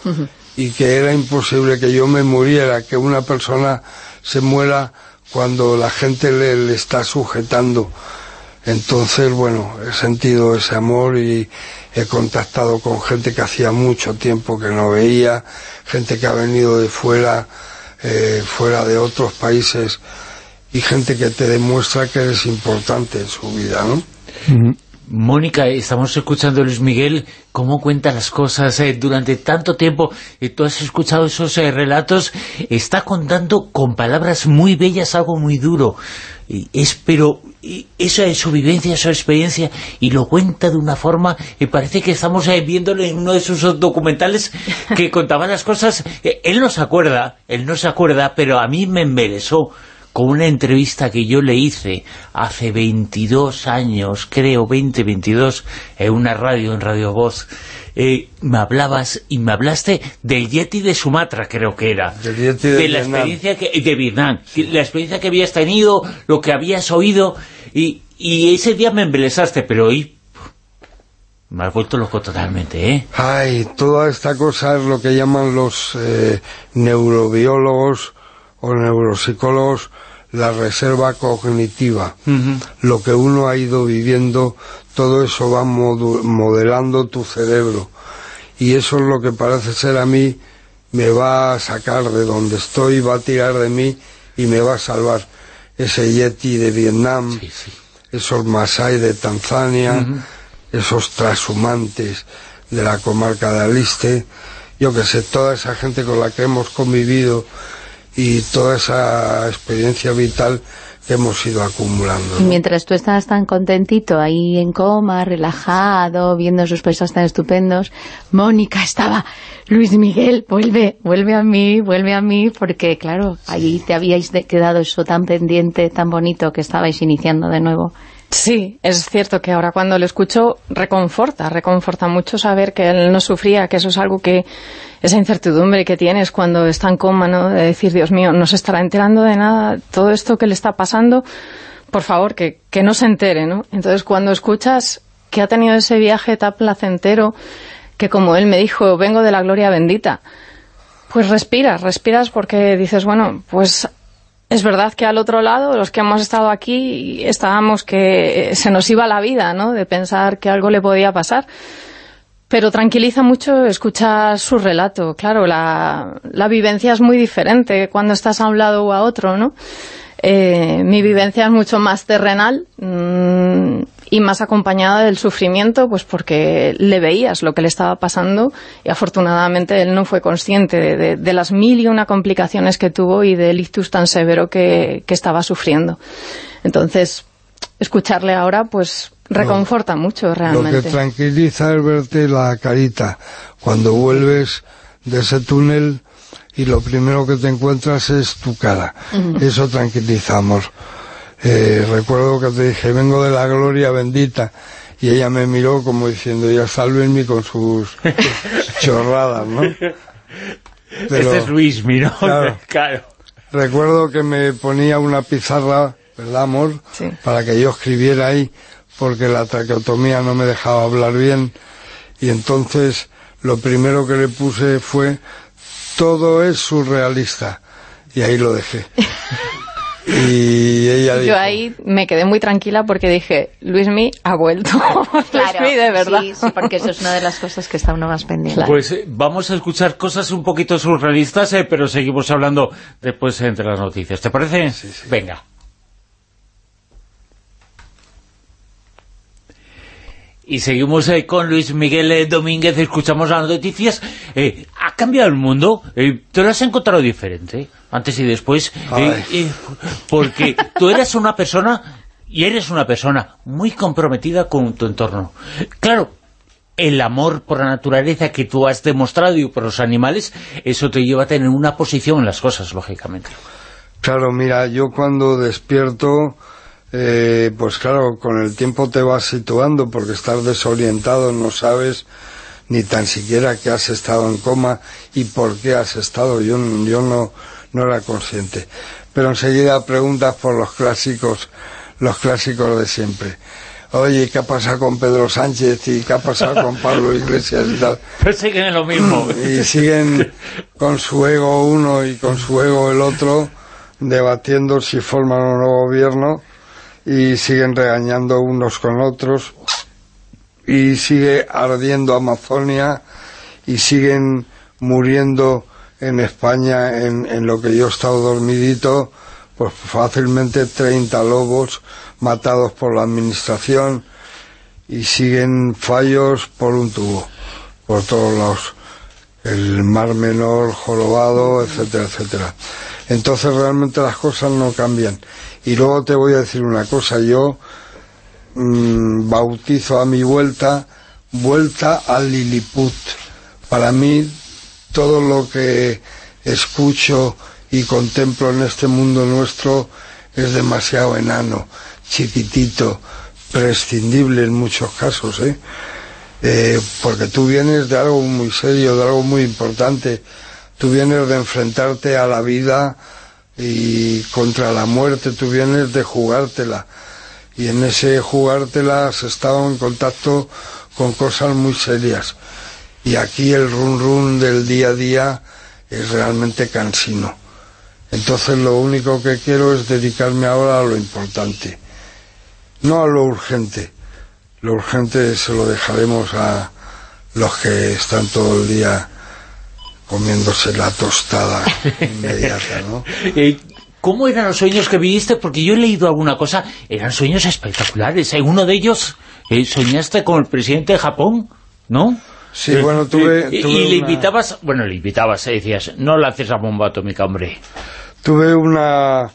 y que era imposible que yo me muriera, que una persona se muera cuando la gente le, le está sujetando. Entonces, bueno, he sentido ese amor y he contactado con gente que hacía mucho tiempo que no veía, gente que ha venido de fuera, eh, fuera de otros países y gente que te demuestra que eres importante en su vida, ¿no? Mónica, estamos escuchando a Luis Miguel, cómo cuenta las cosas eh, durante tanto tiempo. y tú has escuchado esos eh, relatos, está contando con palabras muy bellas algo muy duro. Y es, pero y esa es su vivencia, su experiencia, y lo cuenta de una forma, y parece que estamos eh, viéndolo en uno de sus documentales que (laughs) contaba las cosas. Eh, él no se acuerda, él no se acuerda, pero a mí me embelesó con una entrevista que yo le hice hace 22 años, creo, 20, 22, en una radio, en Radio Voz, eh, me hablabas y me hablaste del Yeti de Sumatra, creo que era. Del Yeti de la Vietnam. experiencia que, de Vietnam, la experiencia que habías tenido, lo que habías oído, y, y ese día me embelesaste, pero hoy me has vuelto loco totalmente, ¿eh? Ay, toda esta cosa es lo que llaman los eh, neurobiólogos o neuropsicólogos la reserva cognitiva. Lo que uno ha ido viviendo, todo eso va modelando tu cerebro. Y eso es lo que parece ser a mí, me va a sacar de donde estoy, va a tirar de mí y me va a salvar. ese Yeti de Vietnam, esos Masai de Tanzania, esos transhumantes de la comarca de Aliste, yo que sé, toda esa gente con la que hemos convivido y toda esa experiencia vital que hemos ido acumulando. Y mientras tú estabas tan contentito ahí en coma, relajado, viendo esos paisajes tan estupendos, Mónica estaba, Luis Miguel, vuelve, vuelve a mí, vuelve a mí, porque claro, ahí te habíais quedado eso tan pendiente, tan bonito que estabais iniciando de nuevo. Sí, es cierto que ahora cuando lo escucho reconforta, reconforta mucho saber que él no sufría, que eso es algo que, esa incertidumbre que tienes cuando está en coma, ¿no? De decir, Dios mío, no se estará enterando de nada, todo esto que le está pasando, por favor, que, que no se entere, ¿no? Entonces cuando escuchas que ha tenido ese viaje tan placentero, que como él me dijo, vengo de la gloria bendita, pues respiras, respiras porque dices, bueno, pues es verdad que al otro lado, los que hemos estado aquí, estábamos que se nos iba la vida, ¿no?, de pensar que algo le podía pasar. Pero tranquiliza mucho escuchar su relato. Claro, la, vivencia es muy diferente cuando estás a un lado o a otro, ¿no? Eh, mi vivencia es mucho más terrenal mmm, y más acompañada del sufrimiento, pues porque le veías lo que le estaba pasando y afortunadamente él no fue consciente de, de, de las mil y una complicaciones que tuvo y del ictus tan severo que, que estaba sufriendo. Entonces, escucharle ahora, pues reconforta mucho realmente. Lo que tranquiliza es verte la carita cuando vuelves de ese túnel y lo primero que te encuentras es tu cara. Uh -huh. Eso tranquilizamos. Eh, recuerdo que te dije, vengo de la gloria bendita, y ella me miró como diciendo, ya salvenme con sus (laughs) chorradas, ¿no? Pero, este es Luis, ¿no? Claro, (laughs) claro. Recuerdo que me ponía una pizarra, ¿verdad, amor? Sí. Para que yo escribiera ahí, porque la traqueotomía no me dejaba hablar bien, y entonces lo primero que le puse fue todo es surrealista. Y ahí lo dejé. (laughs) y ella dijo, Yo ahí me quedé muy tranquila porque dije, Luismi ha vuelto. (laughs) Claro, Luismi, de verdad. Sí, sí, porque eso es una de las cosas que está uno más pendiente. Pues eh, vamos a escuchar cosas un poquito surrealistas, eh, pero seguimos hablando después entre las noticias. ¿Te parece? Sí, sí. Venga. Y seguimos eh, con Luis Miguel eh, Domínguez, escuchamos las noticias. Eh, ¿Ha cambiado el mundo? ¿Te lo has encontrado diferente? Antes y después. porque tú eres una persona, y eres una persona muy comprometida con tu entorno. Claro, el amor por la naturaleza que tú has demostrado y por los animales, eso te lleva a tener una posición en las cosas, lógicamente. Claro, mira, yo cuando despierto... Eh, pues claro, con el tiempo te vas situando porque estás desorientado, no sabes ni tan siquiera que has estado en coma y por qué has estado. Yo, yo no, no era consciente. Pero enseguida preguntas por los clásicos, los clásicos de siempre. Oye, ¿qué ha pasado con Pedro Sánchez y qué ha pasado con Pablo Iglesias y tal? (laughs) Pero siguen en lo mismo. Y siguen con su ego uno y con su ego el otro, debatiendo si forman un nuevo gobierno y siguen regañando unos con otros y sigue ardiendo Amazonia y siguen muriendo en España en, en lo que yo he estado dormidito pues fácilmente 30 lobos matados por la administración y siguen fallos por un tubo por todos lados. El mar menor jorobado etcétera etcétera. Entonces realmente las cosas no cambian. Y luego te voy a decir una cosa, yo mmm, bautizo a mi vuelta, vuelta al Lilliput. Para mí, todo lo que escucho y contemplo en este mundo nuestro es demasiado enano, chiquitito, prescindible en muchos casos, ¿eh? Eh, porque tú vienes de algo muy serio, de algo muy importante, tú vienes de enfrentarte a la vida y contra la muerte tú vienes de jugártela. Y en ese jugártela has estado en contacto con cosas muy serias y aquí el run run del día a día es realmente cansino entonces lo único que quiero es dedicarme ahora a lo importante no a lo urgente lo urgente se lo dejaremos a los que están todo el día comiéndose la tostada (laughs) inmediata, ¿no? Y ¿Cómo eran los sueños que viviste? Porque yo he leído alguna cosa, eran sueños espectaculares. En uno de ellos eh, soñaste con el presidente de Japón, ¿no? Sí, bueno, tuve... Y, tuve y le una- invitabas, bueno, le invitabas, eh, decías, no lances la bomba atómica, hombre. Tuve una,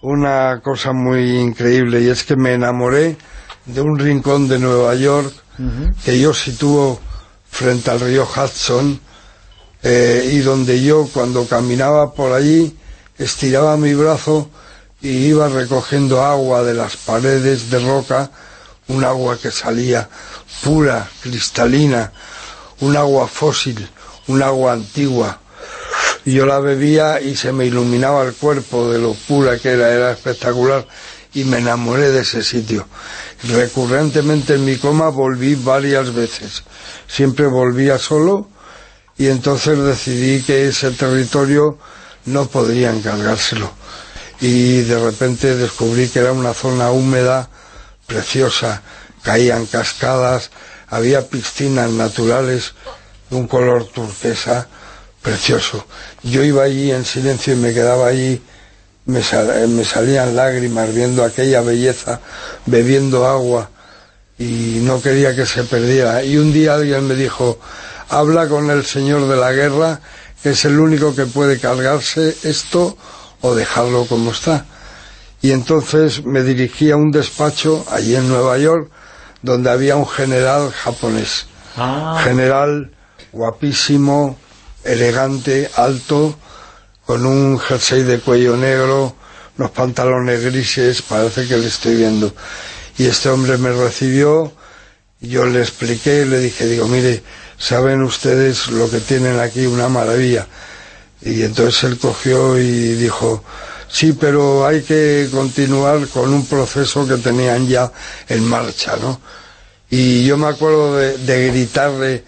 una cosa muy increíble y es que me enamoré de un rincón de Nueva York que yo sitúo frente al río Hudson eh, y donde yo cuando caminaba por allí estiraba mi brazo y iba recogiendo agua de las paredes de roca, un agua que salía pura, cristalina, un agua fósil, un agua antigua, y yo la bebía y se me iluminaba el cuerpo de lo pura que era, era espectacular. Y me enamoré de ese sitio. Recurrentemente en mi coma volví varias veces, siempre volvía solo y entonces decidí que ese territorio no podría encargárselo. Y de repente descubrí que era una zona húmeda, preciosa, caían cascadas, había piscinas naturales de un color turquesa precioso. Yo iba allí en silencio y me quedaba allí, me, eh, me salían lágrimas viendo aquella belleza, bebiendo agua y no quería que se perdiera. Y un día alguien me dijo, habla con el señor de la guerra, que es el único que puede cargarse esto o dejarlo como está. Y entonces me dirigí a un despacho allí en Nueva York, donde había un general japonés. General guapísimo, elegante, alto, con un jersey de cuello negro, unos pantalones grises, parece que le estoy viendo. Y este hombre me recibió, yo le expliqué, le dije, digo, mire, saben ustedes lo que tienen aquí, una maravilla. Y entonces él cogió y dijo, sí, pero hay que continuar con un proceso que tenían ya en marcha, ¿no? Y yo me acuerdo de, gritarle,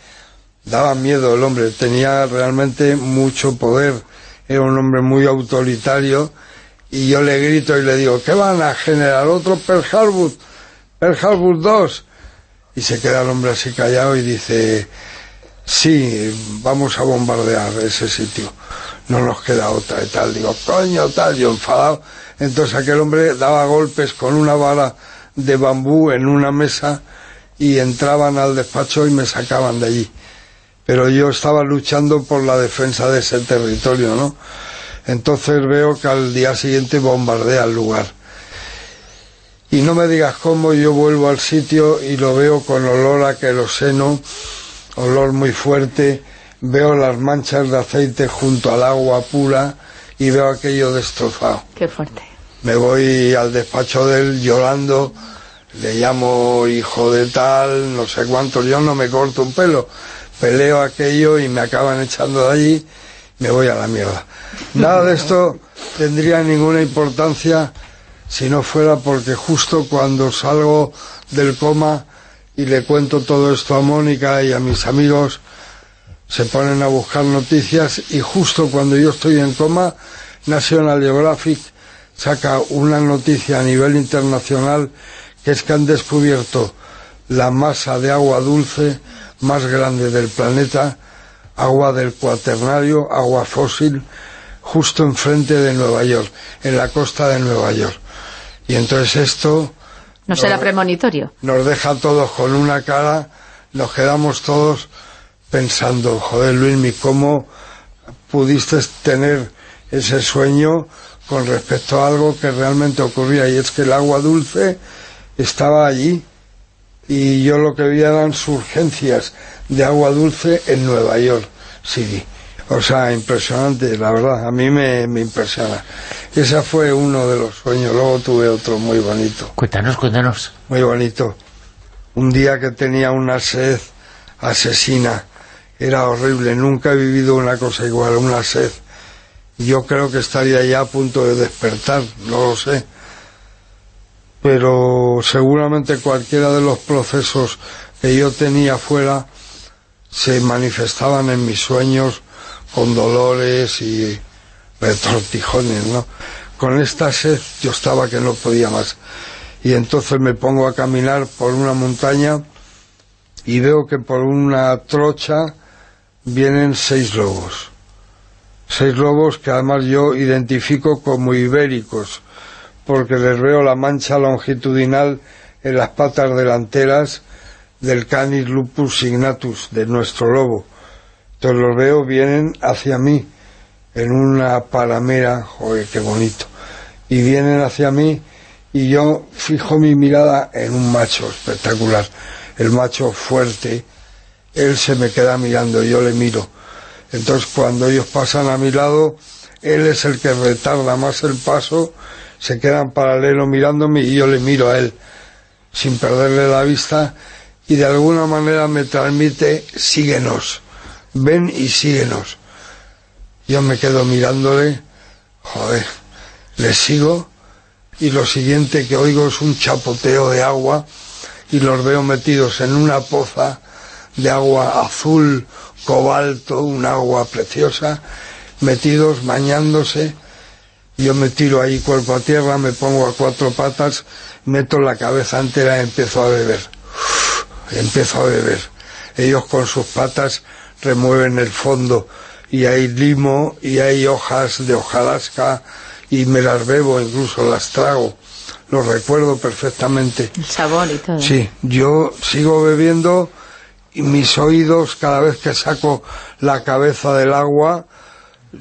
daba miedo el hombre, tenía realmente mucho poder, era un hombre muy autoritario, y yo le grito y le digo, ¿qué van a generar otro Pearl Harbor? Pearl Harbor 2. Y se queda el hombre así callado y dice, sí, vamos a bombardear ese sitio, no nos queda otra y tal. Digo, coño, tal, yo enfadado. Entonces aquel hombre daba golpes con una vara de bambú en una mesa y entraban al despacho y me sacaban de allí. Pero yo estaba luchando por la defensa de ese territorio, ¿no? Entonces veo que al día siguiente bombardea el lugar. Y no me digas cómo yo vuelvo al sitio y lo veo con olor a queroseno, olor muy fuerte, veo las manchas de aceite junto al agua pura y veo aquello destrozado. Qué fuerte. Me voy al despacho de él llorando, le llamo hijo de tal, no sé cuánto, yo no me corto un pelo, peleo aquello y me acaban echando de allí, me voy a la mierda. Nada de esto tendría ninguna importancia si no fuera porque justo cuando salgo del coma y le cuento todo esto a Mónica y a mis amigos, se ponen a buscar noticias y justo cuando yo estoy en coma, National Geographic saca una noticia a nivel internacional que es que han descubierto la masa de agua dulce más grande del planeta, agua del cuaternario, agua fósil, justo enfrente de Nueva York, en la costa de Nueva York. Y entonces esto No será premonitorio. nos deja todos con una cara, nos quedamos todos pensando, joder Luismi, ¿cómo pudiste tener ese sueño con respecto a algo que realmente ocurría? Y es que el agua dulce estaba allí y yo lo que vi eran surgencias de agua dulce en Nueva York City. O sea, impresionante, la verdad, a mí me, me impresiona. Ese fue uno de los sueños, luego tuve otro muy bonito. Cuéntanos, cuéntanos. Muy bonito. Un día que tenía una sed asesina, era horrible, nunca he vivido una cosa igual, una sed. Yo creo que estaría ya a punto de despertar, no lo sé. Pero seguramente cualquiera de los procesos que yo tenía fuera se manifestaban en mis sueños con dolores y retortijones, ¿no? Con esta sed yo estaba que no podía más. Y entonces me pongo a caminar por una montaña y veo que por una trocha vienen seis lobos. Seis lobos que además yo identifico como ibéricos, porque les veo la mancha longitudinal en las patas delanteras del Canis lupus signatus, de nuestro lobo. Entonces los veo, vienen hacia mí en una palamera, joder, qué bonito, y vienen hacia mí y yo fijo mi mirada en un macho espectacular, el macho fuerte, él se me queda mirando, yo le miro. Entonces cuando ellos pasan a mi lado, él es el que retarda más el paso, se quedan paralelo mirándome y yo le miro a él sin perderle la vista y de alguna manera me transmite síguenos, ven y síguenos. Yo me quedo mirándole, joder, le sigo y lo siguiente que oigo es un chapoteo de agua y los veo metidos en una poza de agua azul, cobalto, un agua preciosa, metidos, bañándose. Yo me tiro ahí cuerpo a tierra, me pongo a cuatro patas, meto la cabeza entera y empiezo a beber. empiezo a beber. Ellos con sus patas remueven el fondo y hay limo y hay hojas de hojarasca y me las bebo, incluso las trago. Lo recuerdo perfectamente. El sabor y todo. Sí, yo sigo bebiendo mis oídos cada vez que saco la cabeza del agua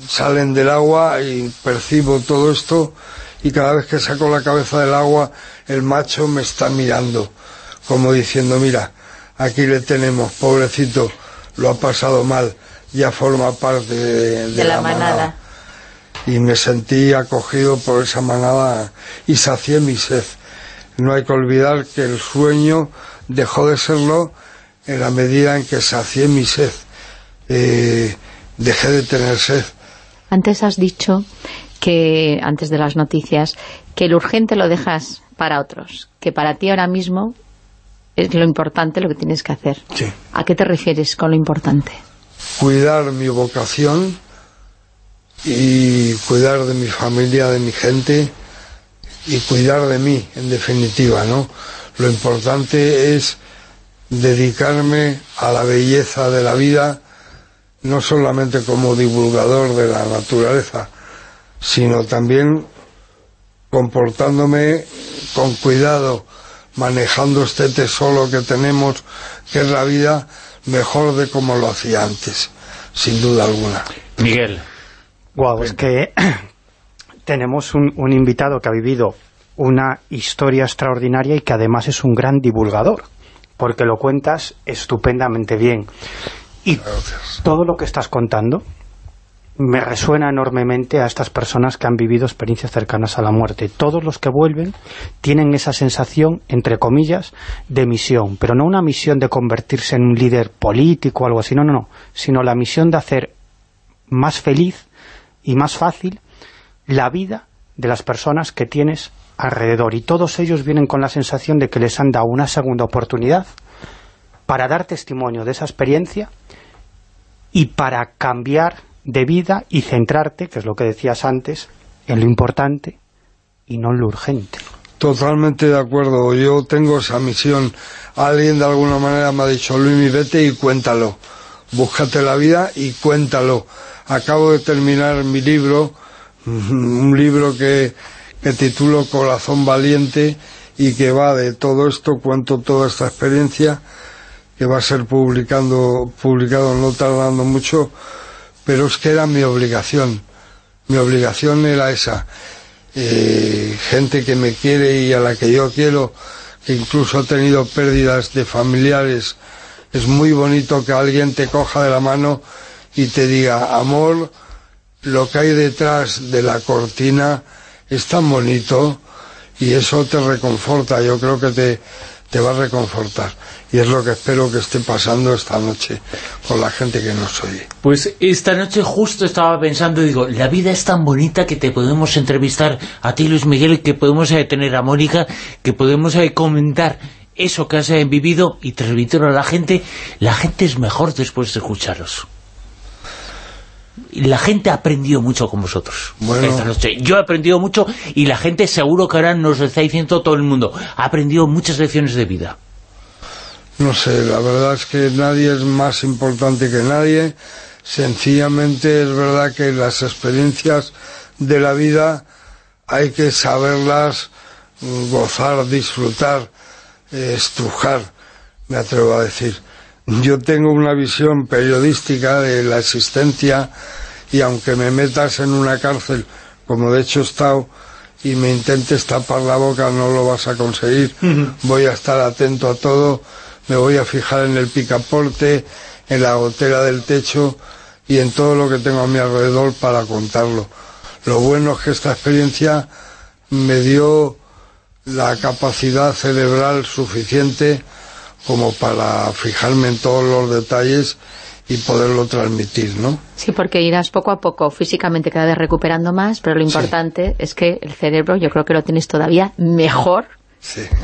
salen del agua y percibo todo esto y cada vez que saco la cabeza del agua el macho me está mirando como diciendo mira aquí le tenemos pobrecito lo ha pasado mal ya forma parte de, De la manada. y me sentí acogido por esa manada y sacié mi sed. No hay que olvidar que el sueño dejó de serlo en la medida en que sacié mi sed. Eh, dejé de tener sed. Antes has dicho que, antes de las noticias, que lo urgente lo dejas para otros, que para ti ahora mismo es lo importante lo que tienes que hacer. Sí. ¿A qué te refieres con lo importante? Cuidar mi vocación y cuidar de mi familia, de mi gente y cuidar de mí, en definitiva, ¿no? Lo importante es dedicarme a la belleza de la vida, no solamente como divulgador de la naturaleza, sino también comportándome con cuidado, manejando este tesoro que tenemos, que es la vida, mejor de como lo hacía antes, sin duda alguna. Miguel. Guau, es que (clears throat) tenemos un, un invitado que ha vivido una historia extraordinaria y que además es un gran divulgador, porque lo cuentas estupendamente bien. Y todo lo que estás contando me resuena enormemente a estas personas que han vivido experiencias cercanas a la muerte. Todos los que vuelven tienen esa sensación, entre comillas, de misión, pero no una misión de convertirse en un líder político o algo así, no, no, no, sino la misión de hacer más feliz y más fácil la vida de las personas que tienes alrededor. Y todos ellos vienen con la sensación de que les han dado una segunda oportunidad para dar testimonio de esa experiencia y para cambiar de vida y centrarte, que es lo que decías antes, en lo importante y no en lo urgente. Totalmente de acuerdo, yo tengo esa misión. Alguien de alguna manera me ha dicho, Luis, vete y cuéntalo. Búscate la vida y cuéntalo. Acabo de terminar mi libro, (laughs) un libro que, que titulo Corazón Valiente y que va de todo esto, cuento toda esta experiencia, que va a ser publicando, publicado no tardando mucho, pero es que era mi obligación. Mi obligación era esa. Eh, gente que me quiere y a la que yo quiero, que incluso ha tenido pérdidas de familiares. Es muy bonito que alguien te coja de la mano y te diga, amor, lo que hay detrás de la cortina es tan bonito y eso te reconforta. Yo creo que te, te va a reconfortar. Y es lo que espero que esté pasando esta noche con la gente que nos oye. Pues esta noche justo estaba pensando, digo, la vida es tan bonita que te podemos entrevistar a ti, Luis Miguel, que podemos eh, tener a Mónica, que podemos eh, comentar eso que has eh, vivido y transmitirlo a la gente. La gente es mejor después de escucharos. La gente ha aprendido mucho con vosotros Bueno. esta noche. Yo he aprendido mucho y la gente seguro que ahora nos lo está diciendo todo el mundo. Ha aprendido muchas lecciones de vida. No sé, la verdad es que nadie es más importante que nadie. Sencillamente es verdad que las experiencias de la vida hay que saberlas gozar, disfrutar, estrujar, me atrevo a decir. Yo tengo una visión periodística de la existencia y aunque me metas en una cárcel, como de hecho he estado, y me intentes tapar la boca, no lo vas a conseguir. Voy a estar atento a todo, me voy a fijar en el picaporte, en la gotera del techo y en todo lo que tengo a mi alrededor para contarlo. Lo bueno es que esta experiencia me dio la capacidad cerebral suficiente como para fijarme en todos los detalles y poderlo transmitir, ¿no? Sí, porque irás poco a poco, físicamente cada vez recuperando más, pero lo importante es que el cerebro yo creo que lo tienes todavía mejor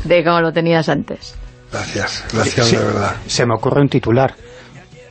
de como lo tenías antes. Gracias, gracias de verdad. Se me ocurre un titular.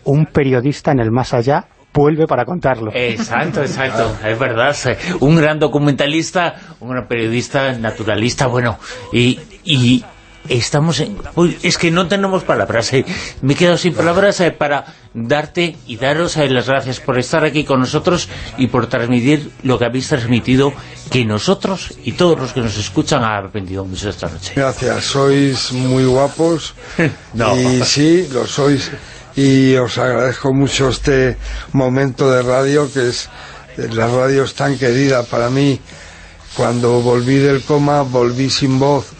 Un periodista en el más allá vuelve para contarlo. Exacto, exacto, es verdad. Un gran documentalista, un gran periodista, naturalista, bueno, y, y estamos en... es que no tenemos palabras, eh. me he quedado sin palabras eh, para darte y daros eh, las gracias por estar aquí con nosotros y por transmitir lo que habéis transmitido que nosotros y todos los que nos escuchan han aprendido mucho esta noche. Gracias, sois muy guapos. (laughs) Y sí, lo sois. Y os agradezco mucho este momento de radio que es la radio es tan querida para mí. Cuando volví del coma volví sin voz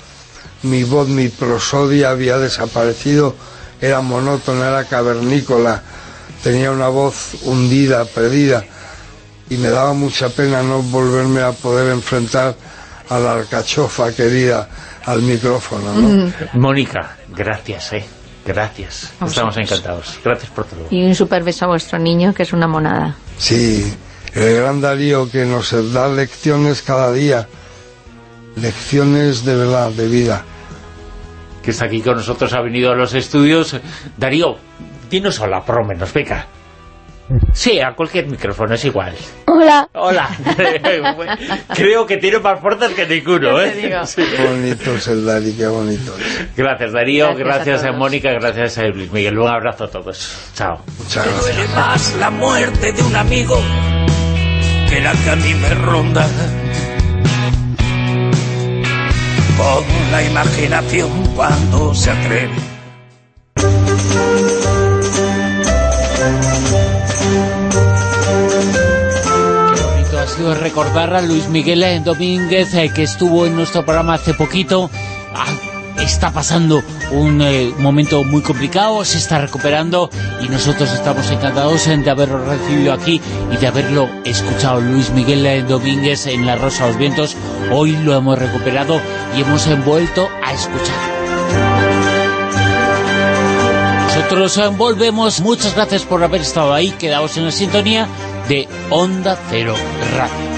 mi voz, mi prosodia había desaparecido era monótona, era cavernícola tenía una voz hundida, perdida y me daba mucha pena no volverme a poder enfrentar a la alcachofa querida al micrófono ¿no? Mónica, gracias eh Gracias, estamos encantados. Gracias por todo. Y un super beso a vuestro niño, que es una monada. Sí, el gran Darío que nos da lecciones cada día, lecciones de verdad, de vida. Que está aquí con nosotros, ha venido a los estudios. Darío, dinos hola, por lo menos, venga. Sí, a cualquier micrófono, es igual. Hola. Hola. (laughs) (laughs) Creo que tiene más fuerzas que ninguno, ¿eh? Qué bonito es el Dari, qué bonito Gracias, Darío. Gracias, a, Mónica. Gracias a Luis Miguel. Un abrazo a todos. Chao. Muchas gracias. duele más la muerte de un amigo que la que a mí me ronda. Con la imaginación cuando se atreve. ha sido recordar a Luis Miguel Domínguez eh, que estuvo en nuestro programa hace poquito ah, está pasando un eh, momento muy complicado, se está recuperando y nosotros estamos encantados de haberlo recibido aquí y de haberlo escuchado. Luis Miguel Domínguez en La Rosa de los Vientos, hoy lo hemos recuperado y hemos vuelto a escuchar. Nosotros eh, volvemos, muchas gracias por haber estado ahí, quedaos en la sintonía de Onda Cero Radio.